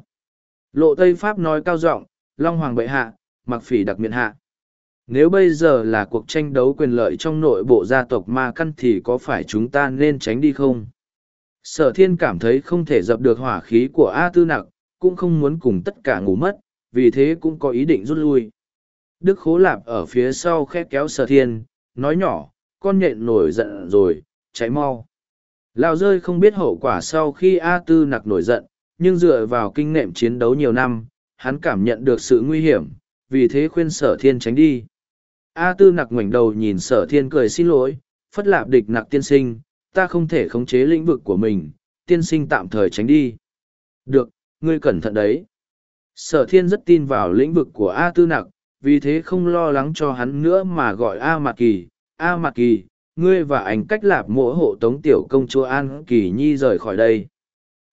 Speaker 1: Lộ tây pháp nói cao giọng, long hoàng bệ hạ mặc phỉ đặc miệng hạ. Nếu bây giờ là cuộc tranh đấu quyền lợi trong nội bộ gia tộc ma căn thì có phải chúng ta nên tránh đi không? Sở thiên cảm thấy không thể dập được hỏa khí của a tư nặc, cũng không muốn cùng tất cả ngủ mất, vì thế cũng có ý định rút lui. Đức khố lạp ở phía sau khét kéo sở thiên, nói nhỏ, con nhện nổi giận rồi cháy mau. Lao rơi không biết hậu quả sau khi a tư nặc nổi giận, nhưng dựa vào kinh nghiệm chiến đấu nhiều năm, hắn cảm nhận được sự nguy hiểm vì thế khuyên sở thiên tránh đi A tư nặc ngoảnh đầu nhìn sở thiên cười xin lỗi, phất lạp địch nặc tiên sinh, ta không thể khống chế lĩnh vực của mình, tiên sinh tạm thời tránh đi. Được, ngươi cẩn thận đấy. Sở thiên rất tin vào lĩnh vực của A tư nặc, vì thế không lo lắng cho hắn nữa mà gọi A Mạc Kỳ. A Mạc Kỳ, ngươi và ảnh cách lạp mộ hộ tống tiểu công chúa An Kỳ Nhi rời khỏi đây.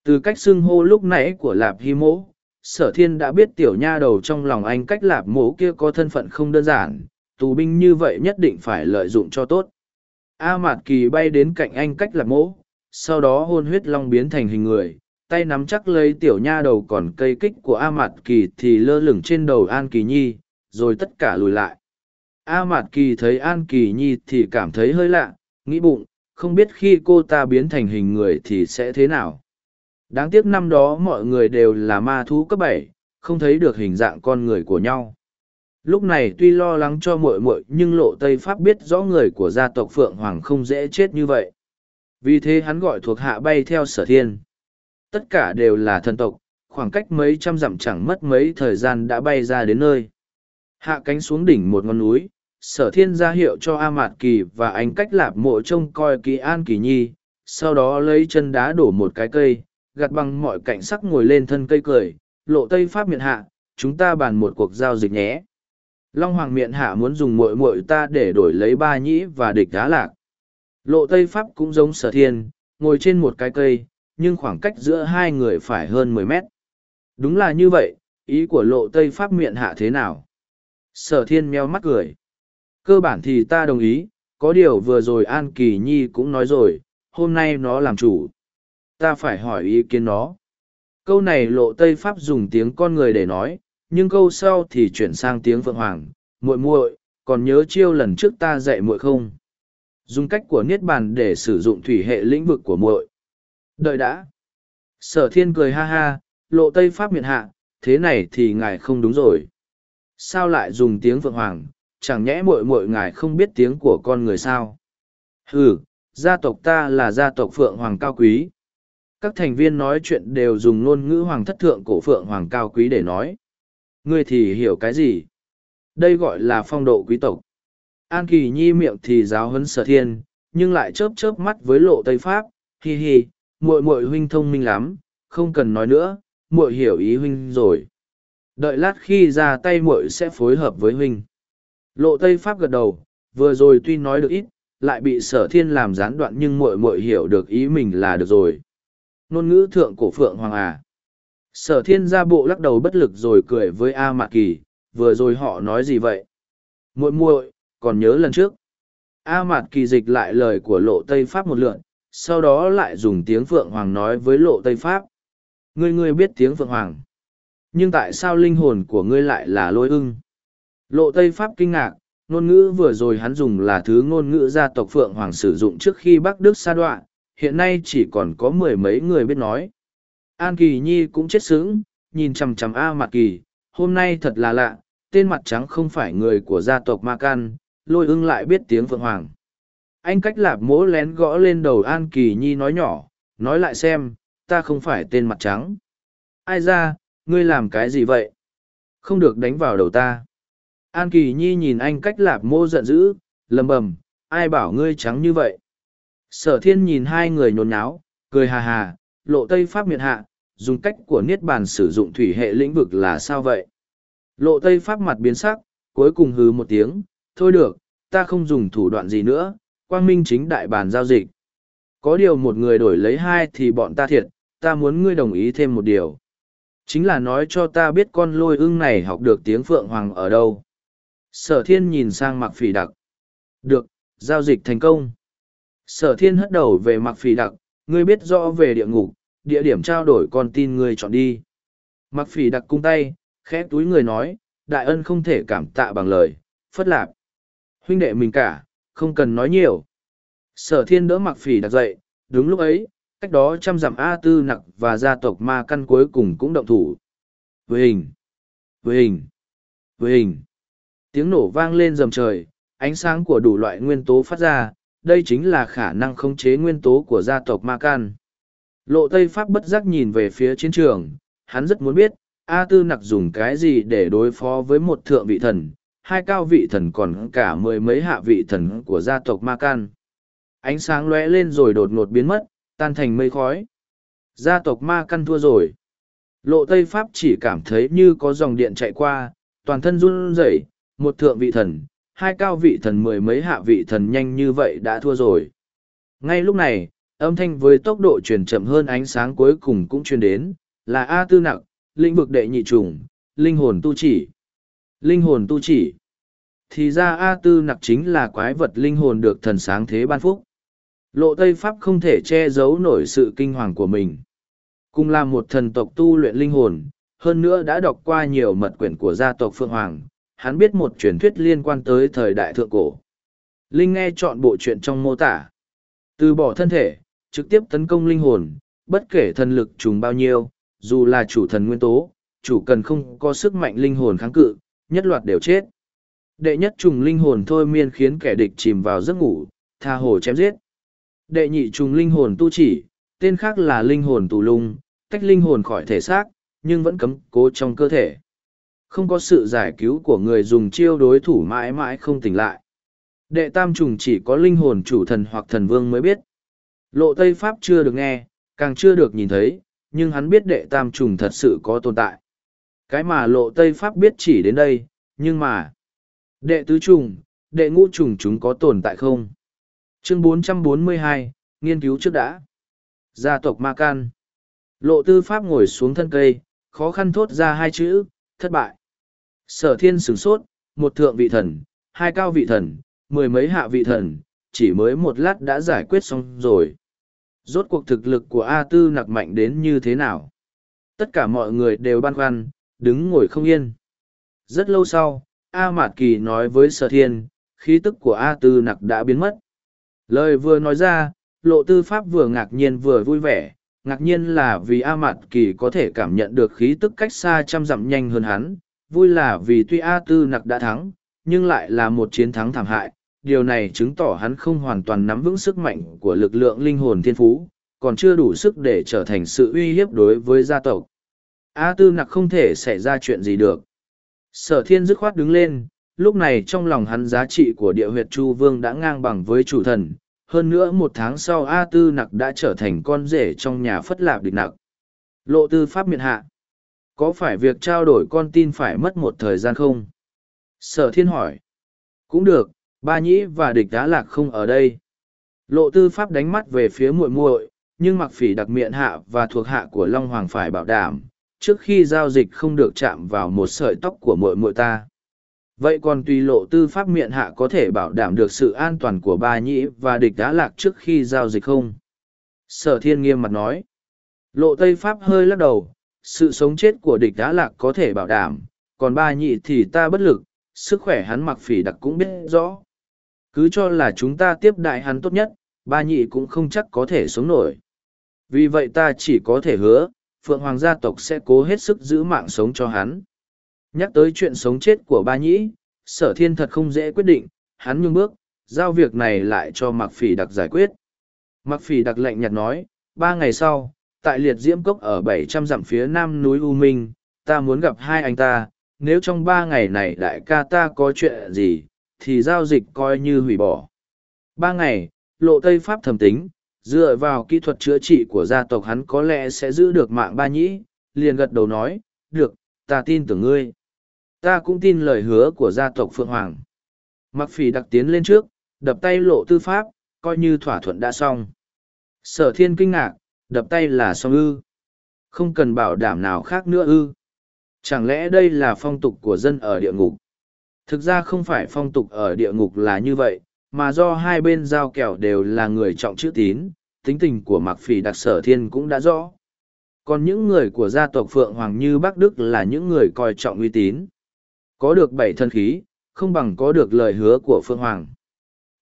Speaker 1: Từ cách xưng hô lúc nãy của lạp hy mỗ, sở thiên đã biết tiểu nha đầu trong lòng anh cách lạp mố kia có thân phận không đơn giản, tù binh như vậy nhất định phải lợi dụng cho tốt. A Mạt Kỳ bay đến cạnh anh cách lạp mố, sau đó hôn huyết long biến thành hình người, tay nắm chắc lấy tiểu nha đầu còn cây kích của A Mạt Kỳ thì lơ lửng trên đầu An Kỳ Nhi, rồi tất cả lùi lại. A Mạt Kỳ thấy An Kỳ Nhi thì cảm thấy hơi lạ, nghĩ bụng, không biết khi cô ta biến thành hình người thì sẽ thế nào. Đáng tiếc năm đó mọi người đều là ma thú cấp bảy, không thấy được hình dạng con người của nhau. Lúc này tuy lo lắng cho muội muội nhưng lộ tây pháp biết rõ người của gia tộc phượng hoàng không dễ chết như vậy. Vì thế hắn gọi thuộc hạ bay theo sở thiên. Tất cả đều là thần tộc khoảng cách mấy trăm dặm chẳng mất mấy thời gian đã bay ra đến nơi. Hạ cánh xuống đỉnh một ngọn núi sở thiên ra hiệu cho a mạt kỳ và anh cách lạp mộ trông coi kỳ an kỳ nhi sau đó lấy chân đá đổ một cái cây gạt bằng mọi cảnh sắc ngồi lên thân cây cười lộ tây pháp miệng hạ chúng ta bàn một cuộc giao dịch nhé Long Hoàng miệng hạ muốn dùng muội muội ta để đổi lấy ba nhĩ và địch đá lạc. Lộ Tây Pháp cũng giống sở thiên, ngồi trên một cái cây, nhưng khoảng cách giữa hai người phải hơn mười mét. Đúng là như vậy, ý của lộ Tây Pháp miệng hạ thế nào? Sở thiên meo mắt cười. Cơ bản thì ta đồng ý, có điều vừa rồi An Kỳ Nhi cũng nói rồi, hôm nay nó làm chủ. Ta phải hỏi ý kiến nó. Câu này lộ Tây Pháp dùng tiếng con người để nói, nhưng câu sau thì chuyển sang tiếng phượng hoàng muội muội còn nhớ chiêu lần trước ta dạy muội không? Dùng cách của niết bàn để sử dụng thủy hệ lĩnh vực của muội. Đợi đã. Sở thiên cười ha ha lộ tây pháp miệng hạ thế này thì ngài không đúng rồi. Sao lại dùng tiếng phượng hoàng? Chẳng nhẽ muội muội ngài không biết tiếng của con người sao? Ừ gia tộc ta là gia tộc phượng hoàng cao quý các thành viên nói chuyện đều dùng ngôn ngữ hoàng thất thượng cổ phượng hoàng cao quý để nói. Ngươi thì hiểu cái gì? Đây gọi là phong độ quý tộc. An kỳ nhi miệng thì giáo huấn sở thiên, nhưng lại chớp chớp mắt với lộ tây pháp. Hi hi, muội muội huynh thông minh lắm, không cần nói nữa, muội hiểu ý huynh rồi. Đợi lát khi ra tay muội sẽ phối hợp với huynh. Lộ tây pháp gật đầu, vừa rồi tuy nói được ít, lại bị sở thiên làm gián đoạn nhưng muội muội hiểu được ý mình là được rồi ngôn ngữ thượng cổ phượng hoàng à. Sở thiên gia bộ lắc đầu bất lực rồi cười với a mạc kỳ, vừa rồi họ nói gì vậy? Muội muội, còn nhớ lần trước. A mạt kỳ dịch lại lời của lộ tây pháp một lượn, sau đó lại dùng tiếng phượng hoàng nói với lộ tây pháp. Ngươi ngươi biết tiếng phượng hoàng. Nhưng tại sao linh hồn của ngươi lại là lôi ưng? Lộ tây pháp kinh ngạc, ngôn ngữ vừa rồi hắn dùng là thứ ngôn ngữ gia tộc phượng hoàng sử dụng trước khi bắc đức sa đoạn hiện nay chỉ còn có mười mấy người biết nói. An kỳ nhi cũng chết sững, nhìn chằm chằm a mạt kỳ, hôm nay thật là lạ, tên mặt trắng không phải người của gia tộc ma can, lôi ưng lại biết tiếng phượng hoàng. Anh cách lạp mỗ lén gõ lên đầu an kỳ nhi nói nhỏ, nói lại xem, ta không phải tên mặt trắng. Ai ra, ngươi làm cái gì vậy? Không được đánh vào đầu ta. An kỳ nhi nhìn anh cách lạp mô giận dữ, lầm bầm, ai bảo ngươi trắng như vậy? Sở thiên nhìn hai người nhốn nháo, cười hà hà, lộ tây pháp miệng hạ, dùng cách của niết bàn sử dụng thủy hệ lĩnh vực là sao vậy? Lộ tây pháp mặt biến sắc, cuối cùng hừ một tiếng, thôi được, ta không dùng thủ đoạn gì nữa, quang minh chính đại bàn giao dịch. Có điều một người đổi lấy hai thì bọn ta thiệt, ta muốn ngươi đồng ý thêm một điều. Chính là nói cho ta biết con lôi ưng này học được tiếng phượng hoàng ở đâu. Sở thiên nhìn sang mặc phỉ đặc. Được, giao dịch thành công sở thiên hất đầu về mặc phỉ đặc, ngươi biết rõ về địa ngục, địa điểm trao đổi con tin ngươi chọn đi. Mặc phỉ đặc cung tay, khẽ túi người nói, đại ân không thể cảm tạ bằng lời, phất lạp. Huynh đệ mình cả, không cần nói nhiều. Sở thiên đỡ mặc phỉ đặc dậy, đúng lúc ấy, cách đó trăm dặm a tư nặc và gia tộc ma căn cuối cùng cũng động thủ. Với hình với hình với hình tiếng nổ vang lên rầm trời, ánh sáng của đủ loại nguyên tố phát ra đây chính là khả năng khống chế nguyên tố của gia tộc ma can. Lộ tây pháp bất giác nhìn về phía chiến trường, hắn rất muốn biết, a tư nặc dùng cái gì để đối phó với một thượng vị thần, hai cao vị thần còn cả mười mấy hạ vị thần của gia tộc ma can. Ánh sáng lóe lên rồi đột ngột biến mất, tan thành mây khói. Gia tộc ma căn thua rồi. Lộ tây pháp chỉ cảm thấy như có dòng điện chạy qua, toàn thân run rẩy, một thượng vị thần hai cao vị thần mười mấy hạ vị thần nhanh như vậy đã thua rồi. Ngay lúc này, âm thanh với tốc độ truyền chậm hơn ánh sáng cuối cùng cũng truyền đến, là a tư nặc, lĩnh vực đệ nhị trùng linh hồn tu chỉ. Linh hồn tu chỉ. Thì ra a tư nặc chính là quái vật linh hồn được thần sáng thế ban phúc. Lộ tây pháp không thể che giấu nổi sự kinh hoàng của mình. Cùng là một thần tộc tu luyện linh hồn, hơn nữa đã đọc qua nhiều mật quyển của gia tộc phượng hoàng hắn biết một truyền thuyết liên quan tới thời đại thượng cổ. Linh nghe chọn bộ chuyện trong mô tả. Từ bỏ thân thể, trực tiếp tấn công linh hồn, bất kể thần lực trùng bao nhiêu, dù là chủ thần nguyên tố, chủ cần không có sức mạnh linh hồn kháng cự, nhất loạt đều chết. Đệ nhất trùng linh hồn thôi miên khiến kẻ địch chìm vào giấc ngủ, tha hồ chém giết. Đệ nhị trùng linh hồn tu chỉ, tên khác là linh hồn tù lung, tách linh hồn khỏi thể xác, nhưng vẫn cấm cố trong cơ thể không có sự giải cứu của người dùng chiêu đối thủ mãi mãi không tỉnh lại. Đệ tam trùng chỉ có linh hồn chủ thần hoặc thần vương mới biết. Lộ tây pháp chưa được nghe càng chưa được nhìn thấy nhưng hắn biết đệ tam trùng thật sự có tồn tại. Cái mà lộ tây pháp biết chỉ đến đây nhưng mà đệ tứ trùng đệ ngũ trùng chúng có tồn tại không? Chương 442, nghiên cứu trước đã. Gia tộc ma can. Lộ tư pháp ngồi xuống thân cây khó khăn thốt ra hai chữ thất bại sở thiên sửng sốt, một thượng vị thần, hai cao vị thần, mười mấy hạ vị thần, chỉ mới một lát đã giải quyết xong rồi. Rốt cuộc thực lực của a tư nặc mạnh đến như thế nào? Tất cả mọi người đều băn khoăn, đứng ngồi không yên. Rất lâu sau, a mạt kỳ nói với sở thiên, khí tức của a tư nặc đã biến mất. Lời vừa nói ra, lộ tư pháp vừa ngạc nhiên vừa vui vẻ, ngạc nhiên là vì a mạt kỳ có thể cảm nhận được khí tức cách xa trăm dặm nhanh hơn hắn vui là vì tuy a tư nặc đã thắng, nhưng lại là một chiến thắng thảm hại. Điều này chứng tỏ hắn không hoàn toàn nắm vững sức mạnh của lực lượng linh hồn thiên phú, còn chưa đủ sức để trở thành sự uy hiếp đối với gia tộc. A tư nặc không thể xảy ra chuyện gì được. Sở thiên dứt khoát đứng lên, lúc này trong lòng hắn giá trị của địa huyệt chu vương đã ngang bằng với chủ thần. Hơn nữa một tháng sau a tư nặc đã trở thành con rể trong nhà phất lạp địch nặc. Lộ tư pháp miệng hạ. Có phải việc trao đổi con tin phải mất một thời gian không? Sở thiên hỏi. Cũng được, ba nhĩ và địch đá lạc không ở đây. Lộ tư pháp đánh mắt về phía muội muội, nhưng mặc phỉ đặc miệng hạ và thuộc hạ của Long Hoàng phải bảo đảm, trước khi giao dịch không được chạm vào một sợi tóc của muội muội ta. Vậy còn tùy lộ tư pháp miệng hạ có thể bảo đảm được sự an toàn của ba nhĩ và địch đá lạc trước khi giao dịch không? Sở thiên nghiêm mặt nói. Lộ Tây Pháp hơi lắc đầu, sự sống chết của địch đã lạc có thể bảo đảm, còn ba nhị thì ta bất lực, sức khỏe hắn mặc phỉ đặc cũng biết rõ. Cứ cho là chúng ta tiếp đại hắn tốt nhất, ba nhị cũng không chắc có thể sống nổi. Vì vậy ta chỉ có thể hứa, Phượng Hoàng gia tộc sẽ cố hết sức giữ mạng sống cho hắn. Nhắc tới chuyện sống chết của ba nhĩ, sở thiên thật không dễ quyết định, hắn nhung bước, giao việc này lại cho mặc phỉ đặc giải quyết. Mặc phỉ đặc lệnh nhạt nói, ba ngày sau, tại liệt diễm cốc ở bảy trăm dặm phía nam núi U Minh, ta muốn gặp hai anh ta, nếu trong ba ngày này đại ca ta có chuyện gì, thì giao dịch coi như hủy bỏ. Ba ngày, lộ Tây Pháp thầm tính, dựa vào kỹ thuật chữa trị của gia tộc hắn có lẽ sẽ giữ được mạng ba nhĩ, liền gật đầu nói, được, ta tin tưởng ngươi. Ta cũng tin lời hứa của gia tộc Phượng Hoàng. Mặc phỉ đặc tiến lên trước, đập tay lộ tư pháp, coi như thỏa thuận đã xong. Sở thiên kinh ngạc, đập tay là xong ư. Không cần bảo đảm nào khác nữa ư. Chẳng lẽ đây là phong tục của dân ở địa ngục? Thực ra không phải phong tục ở địa ngục là như vậy, mà do hai bên giao kèo đều là người trọng chữ tín, tính tình của Mạc Phỉ đặc sở thiên cũng đã rõ. Còn những người của gia tộc Phượng Hoàng như Bắc Đức là những người coi trọng uy tín. Có được bảy thân khí, không bằng có được lời hứa của Phượng Hoàng.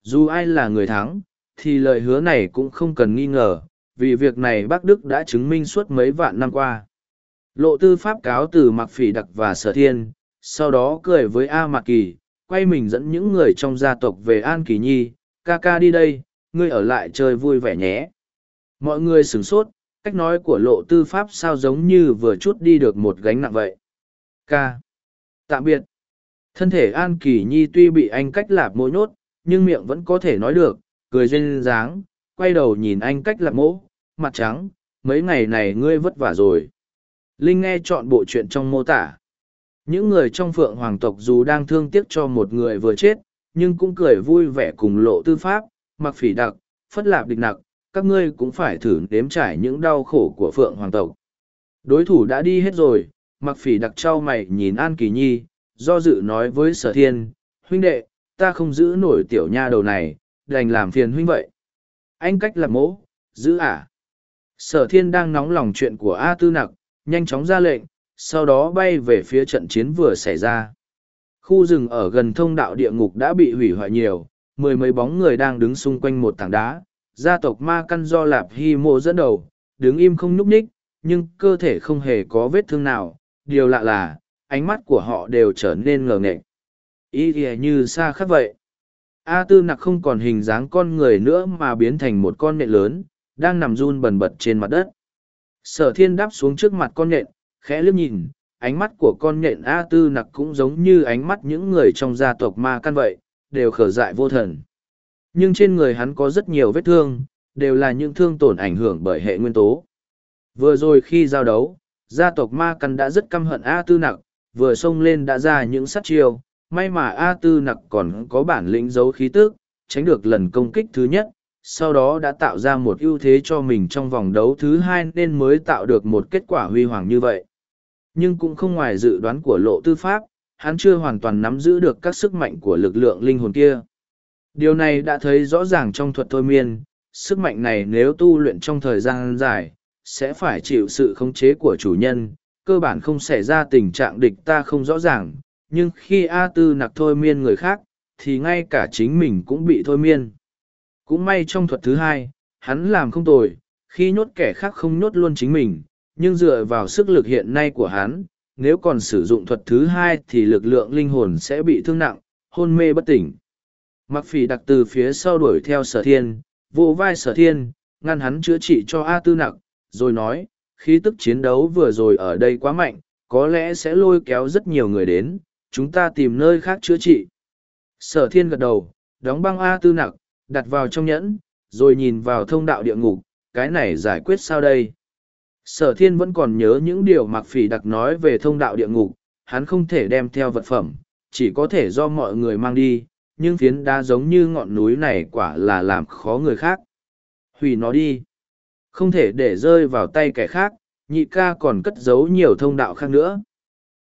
Speaker 1: Dù ai là người thắng, thì lời hứa này cũng không cần nghi ngờ, vì việc này Bắc Đức đã chứng minh suốt mấy vạn năm qua. Lộ tư pháp cáo từ Mạc Phỉ Đặc và Sở Thiên, sau đó cười với A Mạc Kỳ, quay mình dẫn những người trong gia tộc về An Kỳ Nhi, ca ca đi đây, ngươi ở lại chơi vui vẻ nhé. Mọi người sửng sốt, cách nói của lộ tư pháp sao giống như vừa chút đi được một gánh nặng vậy. Ca. Tạm biệt. Thân thể An Kỳ Nhi tuy bị anh cách lạp môi nhốt, nhưng miệng vẫn có thể nói được, cười duyên dáng, quay đầu nhìn anh cách lạc mỗ, mặt trắng, mấy ngày này ngươi vất vả rồi. Linh nghe chọn bộ chuyện trong mô tả. Những người trong phượng hoàng tộc dù đang thương tiếc cho một người vừa chết, nhưng cũng cười vui vẻ cùng lộ tư pháp, mặc phỉ đặc, phất lạp địch nặc, các ngươi cũng phải thử đếm trải những đau khổ của phượng hoàng tộc. Đối thủ đã đi hết rồi, mặc phỉ đặc trao mày nhìn An Kỳ Nhi, do dự nói với sở thiên, huynh đệ, ta không giữ nổi tiểu nha đầu này, đành làm phiền huynh vậy. Anh cách làm mỗ, giữ ả. Sở thiên đang nóng lòng chuyện của A Tư Nặc, nhanh chóng ra lệnh, sau đó bay về phía trận chiến vừa xảy ra. Khu rừng ở gần thông đạo địa ngục đã bị hủy hoại nhiều, mười mấy bóng người đang đứng xung quanh một tảng đá. Gia tộc ma căn do Lạp Hy Mô dẫn đầu, đứng im không nhúc nhích, nhưng cơ thể không hề có vết thương nào. Điều lạ là, ánh mắt của họ đều trở nên ngờ nghệch. Ý ỉa như xa khắc vậy. A tư nặc không còn hình dáng con người nữa mà biến thành một con nện lớn, đang nằm run bần bật trên mặt đất. Sở thiên đáp xuống trước mặt con nhện, khẽ liếc nhìn, ánh mắt của con nhện A tư nặc cũng giống như ánh mắt những người trong gia tộc ma căn vậy, đều khở dại vô thần. Nhưng trên người hắn có rất nhiều vết thương, đều là những thương tổn ảnh hưởng bởi hệ nguyên tố. Vừa rồi khi giao đấu, gia tộc ma căn đã rất căm hận A tư nặc, vừa xông lên đã ra những sát chiêu, may mà A tư nặc còn có bản lĩnh giấu khí tức, tránh được lần công kích thứ nhất, sau đó đã tạo ra một ưu thế cho mình trong vòng đấu thứ hai nên mới tạo được một kết quả huy hoàng như vậy. Nhưng cũng không ngoài dự đoán của lộ tư pháp, hắn chưa hoàn toàn nắm giữ được các sức mạnh của lực lượng linh hồn kia. Điều này đã thấy rõ ràng trong thuật thôi miên, sức mạnh này nếu tu luyện trong thời gian dài, sẽ phải chịu sự khống chế của chủ nhân, cơ bản không xảy ra tình trạng địch ta không rõ ràng, nhưng khi A Tư nặc thôi miên người khác, thì ngay cả chính mình cũng bị thôi miên. Cũng may trong thuật thứ hai, hắn làm không tồi, khi nhốt kẻ khác không nhốt luôn chính mình, nhưng dựa vào sức lực hiện nay của hắn, nếu còn sử dụng thuật thứ hai thì lực lượng linh hồn sẽ bị thương nặng, hôn mê bất tỉnh. Mặc phỉ đặc từ phía sau đuổi theo sở thiên, vỗ vai sở thiên, ngăn hắn chữa trị cho A tư nặc, rồi nói, khí tức chiến đấu vừa rồi ở đây quá mạnh, có lẽ sẽ lôi kéo rất nhiều người đến, chúng ta tìm nơi khác chữa trị. Sở thiên gật đầu, đóng băng A tư nặc, đặt vào trong nhẫn, rồi nhìn vào thông đạo địa ngục, cái này giải quyết sao đây? Sở thiên vẫn còn nhớ những điều mặc phỉ đặc nói về thông đạo địa ngục, hắn không thể đem theo vật phẩm, chỉ có thể do mọi người mang đi, nhưng phiến đá giống như ngọn núi này quả là làm khó người khác. Hủy nó đi. Không thể để rơi vào tay kẻ khác, nhị ca còn cất giấu nhiều thông đạo khác nữa.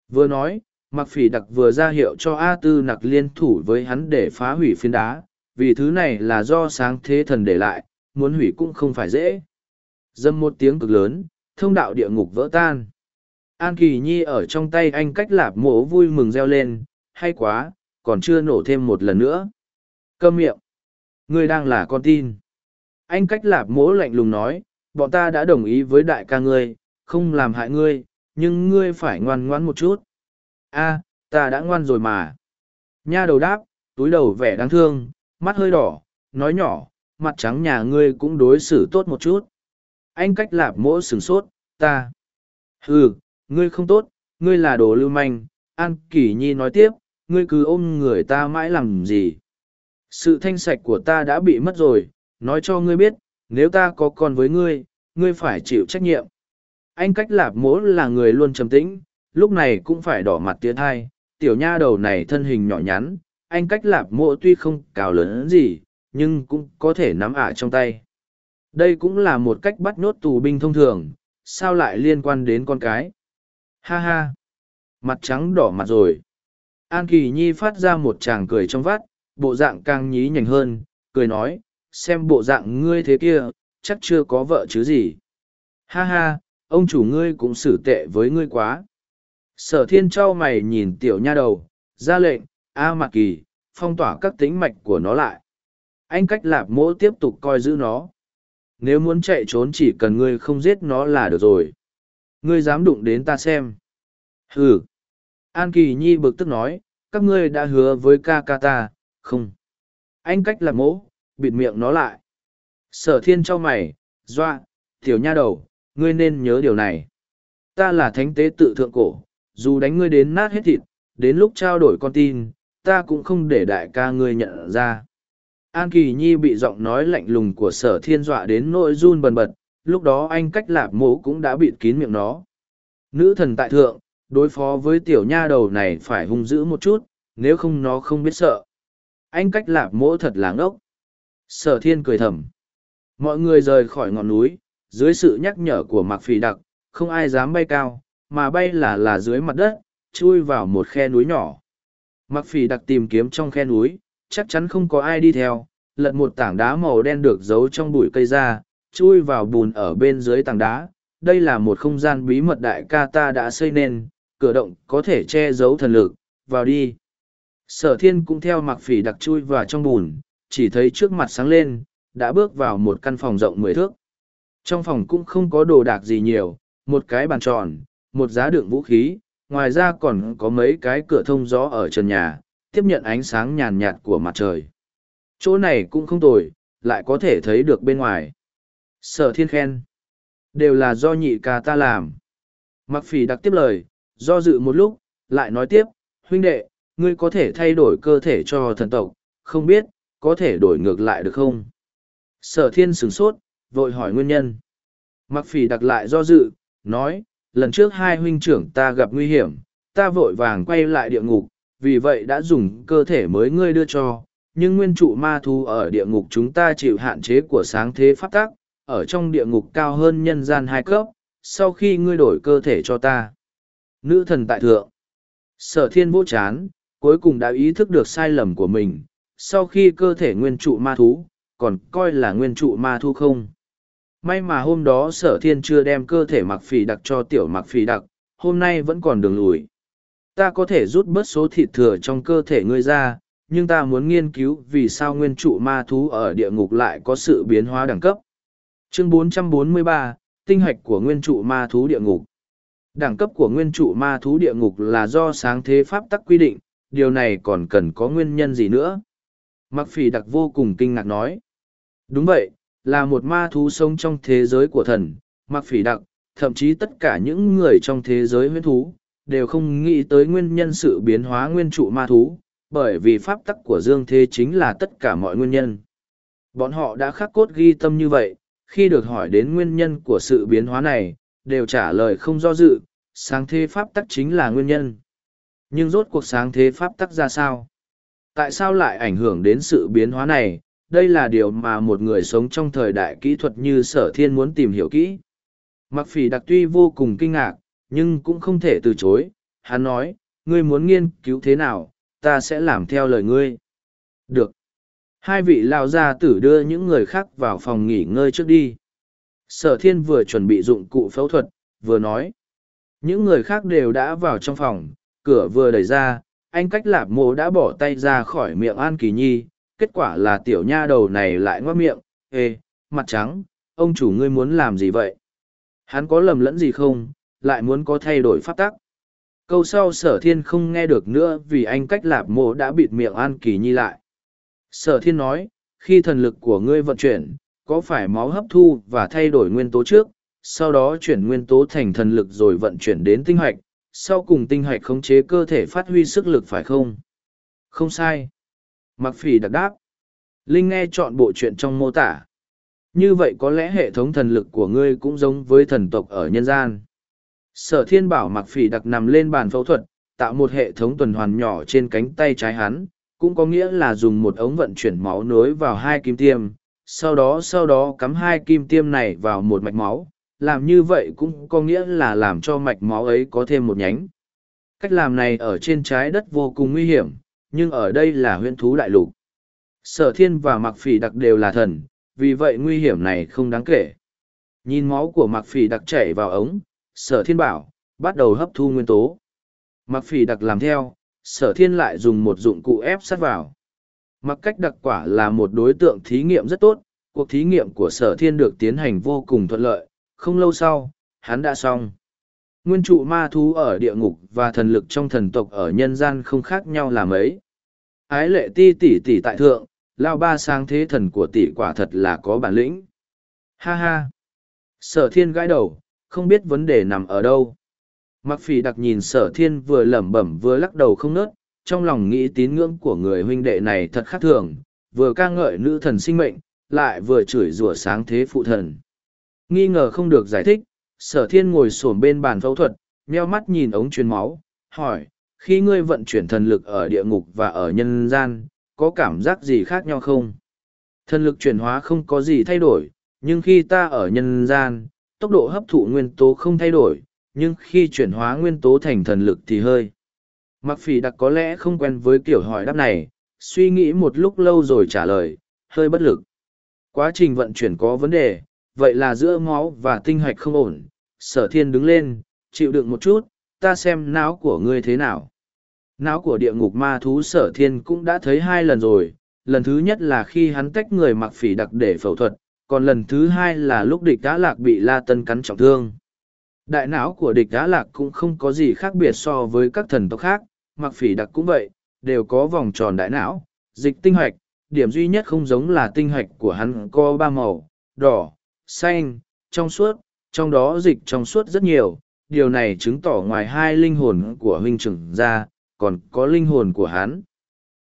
Speaker 1: Vừa nói, mặc phỉ đặc vừa ra hiệu cho A Tư nặc liên thủ với hắn để phá hủy phiến đá, vì thứ này là do sáng thế thần để lại, muốn hủy cũng không phải dễ. Dâm một tiếng cực lớn, thông đạo địa ngục vỡ tan. An Kỳ Nhi ở trong tay anh cách lạp mổ vui mừng reo lên, hay quá, còn chưa nổ thêm một lần nữa. Câm miệng. Ngươi đang là con tin. Anh cách lạp mổ lạnh lùng nói, bọn ta đã đồng ý với đại ca ngươi, không làm hại ngươi, nhưng ngươi phải ngoan ngoãn một chút a ta đã ngoan rồi mà. Nha đầu đáp, túi đầu vẻ đáng thương, mắt hơi đỏ, nói nhỏ, mặt trắng nhà ngươi cũng đối xử tốt một chút. Anh cách lạp mỗ sừng sốt, ta. Ừ, ngươi không tốt, ngươi là đồ lưu manh. An Kỷ Nhi nói tiếp, ngươi cứ ôm người ta mãi làm gì. Sự thanh sạch của ta đã bị mất rồi, nói cho ngươi biết, nếu ta có con với ngươi, ngươi phải chịu trách nhiệm. Anh cách lạp mỗ là người luôn trầm tĩnh, lúc này cũng phải đỏ mặt tiến thai, tiểu nha đầu này thân hình nhỏ nhắn, anh cách lạp mộ tuy không cào lớn gì, nhưng cũng có thể nắm ả trong tay. Đây cũng là một cách bắt nốt tù binh thông thường, sao lại liên quan đến con cái? Ha ha! Mặt trắng đỏ mặt rồi. An Kỳ Nhi phát ra một tràng cười trong vắt, bộ dạng càng nhí nhảnh hơn, cười nói, xem bộ dạng ngươi thế kia, chắc chưa có vợ chứ gì. Ha ha, ông chủ ngươi cũng xử tệ với ngươi quá. Sở thiên trao mày nhìn tiểu nha đầu, ra lệnh, A Mạc Kỳ, phong tỏa các tính mạch của nó lại. Anh cách lạp mỗ tiếp tục coi giữ nó. Nếu muốn chạy trốn chỉ cần ngươi không giết nó là được rồi. Ngươi dám đụng đến ta xem. Hừ. An Kỳ Nhi bực tức nói, các ngươi đã hứa với ca ca ta, không. Anh cách lạp mỗ, bịt miệng nó lại. Sở thiên trao mày, doa, tiểu nha đầu, ngươi nên nhớ điều này. Ta là thánh tế tự thượng cổ, dù đánh ngươi đến nát hết thịt, đến lúc trao đổi con tin, ta cũng không để đại ca ngươi nhận ra. An Kỳ Nhi bị giọng nói lạnh lùng của sở thiên dọa đến nỗi run bần bật, lúc đó anh cách lạp mộ cũng đã bịt kín miệng nó. Nữ thần tại thượng, đối phó với tiểu nha đầu này phải hung dữ một chút, nếu không nó không biết sợ. Anh cách lạp mỗ thật là ngốc. Sở thiên cười thầm. Mọi người rời khỏi ngọn núi, dưới sự nhắc nhở của Mạc Phỉ Đặc, không ai dám bay cao, mà bay là là dưới mặt đất, chui vào một khe núi nhỏ. Mặc Phỉ Đặc tìm kiếm trong khe núi, chắc chắn không có ai đi theo, lật một tảng đá màu đen được giấu trong bụi cây ra, chui vào bùn ở bên dưới tảng đá. Đây là một không gian bí mật đại ca ta đã xây nên, cửa động có thể che giấu thần lực, vào đi. Sở thiên cũng theo mặc phỉ đặc chui vào trong bùn, chỉ thấy trước mặt sáng lên, đã bước vào một căn phòng rộng mười thước. Trong phòng cũng không có đồ đạc gì nhiều, một cái bàn tròn, một giá đựng vũ khí, ngoài ra còn có mấy cái cửa thông gió ở trần nhà, tiếp nhận ánh sáng nhàn nhạt của mặt trời. Chỗ này cũng không tồi, lại có thể thấy được bên ngoài. Sở thiên khen. Đều là do nhị ca ta làm. Mặc phỉ đặc tiếp lời, do dự một lúc, lại nói tiếp, huynh đệ, ngươi có thể thay đổi cơ thể cho thần tộc, không biết, có thể đổi ngược lại được không? Sở thiên sửng sốt, vội hỏi nguyên nhân. Mặc phỉ đặc lại do dự, nói, lần trước hai huynh trưởng ta gặp nguy hiểm, ta vội vàng quay lại địa ngục, vì vậy đã dùng cơ thể mới ngươi đưa cho, nhưng nguyên trụ ma thú ở địa ngục chúng ta chịu hạn chế của sáng thế pháp tắc, ở trong địa ngục cao hơn nhân gian hai cấp, sau khi ngươi đổi cơ thể cho ta. Nữ thần tại thượng. Sở thiên vô chán, cuối cùng đã ý thức được sai lầm của mình, sau khi cơ thể nguyên trụ ma thú, còn coi là nguyên trụ ma thú không. May mà hôm đó sở thiên chưa đem cơ thể mặc phì đặc cho tiểu mặc phì đặc, hôm nay vẫn còn đường lùi. Ta có thể rút bớt số thịt thừa trong cơ thể ngươi ra, nhưng ta muốn nghiên cứu vì sao nguyên trụ ma thú ở địa ngục lại có sự biến hóa đẳng cấp. Chương 443, Tinh hạch của nguyên trụ ma thú địa ngục. Đẳng cấp của nguyên trụ ma thú địa ngục là do sáng thế pháp tắc quy định, điều này còn cần có nguyên nhân gì nữa? Mặc phỉ đặc vô cùng kinh ngạc nói. Đúng vậy, là một ma thú sống trong thế giới của thần, mặc phỉ đặc, thậm chí tất cả những người trong thế giới huyết thú, đều không nghĩ tới nguyên nhân sự biến hóa nguyên trụ ma thú, bởi vì pháp tắc của dương thế chính là tất cả mọi nguyên nhân. Bọn họ đã khắc cốt ghi tâm như vậy, khi được hỏi đến nguyên nhân của sự biến hóa này, đều trả lời không do dự, sáng thế pháp tắc chính là nguyên nhân. Nhưng rốt cuộc sáng thế pháp tắc ra sao? Tại sao lại ảnh hưởng đến sự biến hóa này? Đây là điều mà một người sống trong thời đại kỹ thuật như sở thiên muốn tìm hiểu kỹ. Mặc phỉ đặc tuy vô cùng kinh ngạc, nhưng cũng không thể từ chối. Hắn nói, ngươi muốn nghiên cứu thế nào, ta sẽ làm theo lời ngươi. Được. Hai vị lao gia tử đưa những người khác vào phòng nghỉ ngơi trước đi. Sở thiên vừa chuẩn bị dụng cụ phẫu thuật, vừa nói. Những người khác đều đã vào trong phòng, cửa vừa đẩy ra, anh cách lạp mộ đã bỏ tay ra khỏi miệng An Kỳ Nhi. Kết quả là tiểu nha đầu này lại ngoác miệng, ê, mặt trắng, ông chủ ngươi muốn làm gì vậy? Hắn có lầm lẫn gì không, lại muốn có thay đổi pháp tắc. Câu sau sở thiên không nghe được nữa vì anh cách lạp mộ đã bịt miệng An Kỳ Nhi lại. Sở thiên nói, khi thần lực của ngươi vận chuyển, có phải máu hấp thu và thay đổi nguyên tố trước, sau đó chuyển nguyên tố thành thần lực rồi vận chuyển đến tinh hoạch, sau cùng tinh hoạch khống chế cơ thể phát huy sức lực phải không? Không sai. Mặc phỉ đặc đáp. Linh nghe chọn bộ chuyện trong mô tả. Như vậy có lẽ hệ thống thần lực của ngươi cũng giống với thần tộc ở nhân gian. Sở thiên bảo mặc phỉ đặc nằm lên bàn phẫu thuật, tạo một hệ thống tuần hoàn nhỏ trên cánh tay trái hắn, cũng có nghĩa là dùng một ống vận chuyển máu nối vào hai kim tiêm, sau đó sau đó cắm hai kim tiêm này vào một mạch máu, làm như vậy cũng có nghĩa là làm cho mạch máu ấy có thêm một nhánh. Cách làm này ở trên trái đất vô cùng nguy hiểm, nhưng ở đây là huyện thú đại lục. Sở thiên và mặc phỉ đặc đều là thần, vì vậy nguy hiểm này không đáng kể. Nhìn máu của mặc phỉ đặc chảy vào ống, sở thiên bảo, bắt đầu hấp thu nguyên tố. Mặc phỉ đặc làm theo, sở thiên lại dùng một dụng cụ ép sát vào. Mặc cách đặc quả là một đối tượng thí nghiệm rất tốt, cuộc thí nghiệm của sở thiên được tiến hành vô cùng thuận lợi, không lâu sau, hắn đã xong. Nguyên trụ ma thú ở địa ngục và thần lực trong thần tộc ở nhân gian không khác nhau là mấy. Ái lệ ti tỷ tỷ tại thượng, lao ba sáng thế thần của tỷ quả thật là có bản lĩnh. Ha ha! Sở thiên gãi đầu, không biết vấn đề nằm ở đâu. Mặc phỉ đặc nhìn sở thiên vừa lẩm bẩm vừa lắc đầu không nớt, trong lòng nghĩ tín ngưỡng của người huynh đệ này thật khác thường, vừa ca ngợi nữ thần sinh mệnh, lại vừa chửi rủa sáng thế phụ thần. Nghi ngờ không được giải thích, sở thiên ngồi xổm bên bàn phẫu thuật, meo mắt nhìn ống truyền máu, hỏi, khi ngươi vận chuyển thần lực ở địa ngục và ở nhân gian, có cảm giác gì khác nhau không? Thần lực chuyển hóa không có gì thay đổi, nhưng khi ta ở nhân gian, tốc độ hấp thụ nguyên tố không thay đổi, nhưng khi chuyển hóa nguyên tố thành thần lực thì hơi. Mặc phỉ đặc có lẽ không quen với kiểu hỏi đáp này, suy nghĩ một lúc lâu rồi trả lời, hơi bất lực. Quá trình vận chuyển có vấn đề, vậy là giữa máu và tinh hạch không ổn. Sở thiên đứng lên, chịu đựng một chút, ta xem não của ngươi thế nào. Não của địa ngục ma thú sở thiên cũng đã thấy hai lần rồi, lần thứ nhất là khi hắn tách người mặc phỉ đặc để phẫu thuật, còn lần thứ hai là lúc địch đã lạc bị la tân cắn trọng thương. Đại não của địch đã lạc cũng không có gì khác biệt so với các thần tộc khác, mặc phỉ đặc cũng vậy, đều có vòng tròn đại não, dịch tinh hoạch, điểm duy nhất không giống là tinh hoạch của hắn có ba màu, đỏ, xanh, trong suốt, trong đó dịch trong suốt rất nhiều, điều này chứng tỏ ngoài hai linh hồn của huynh trưởng ra, còn có linh hồn của hắn.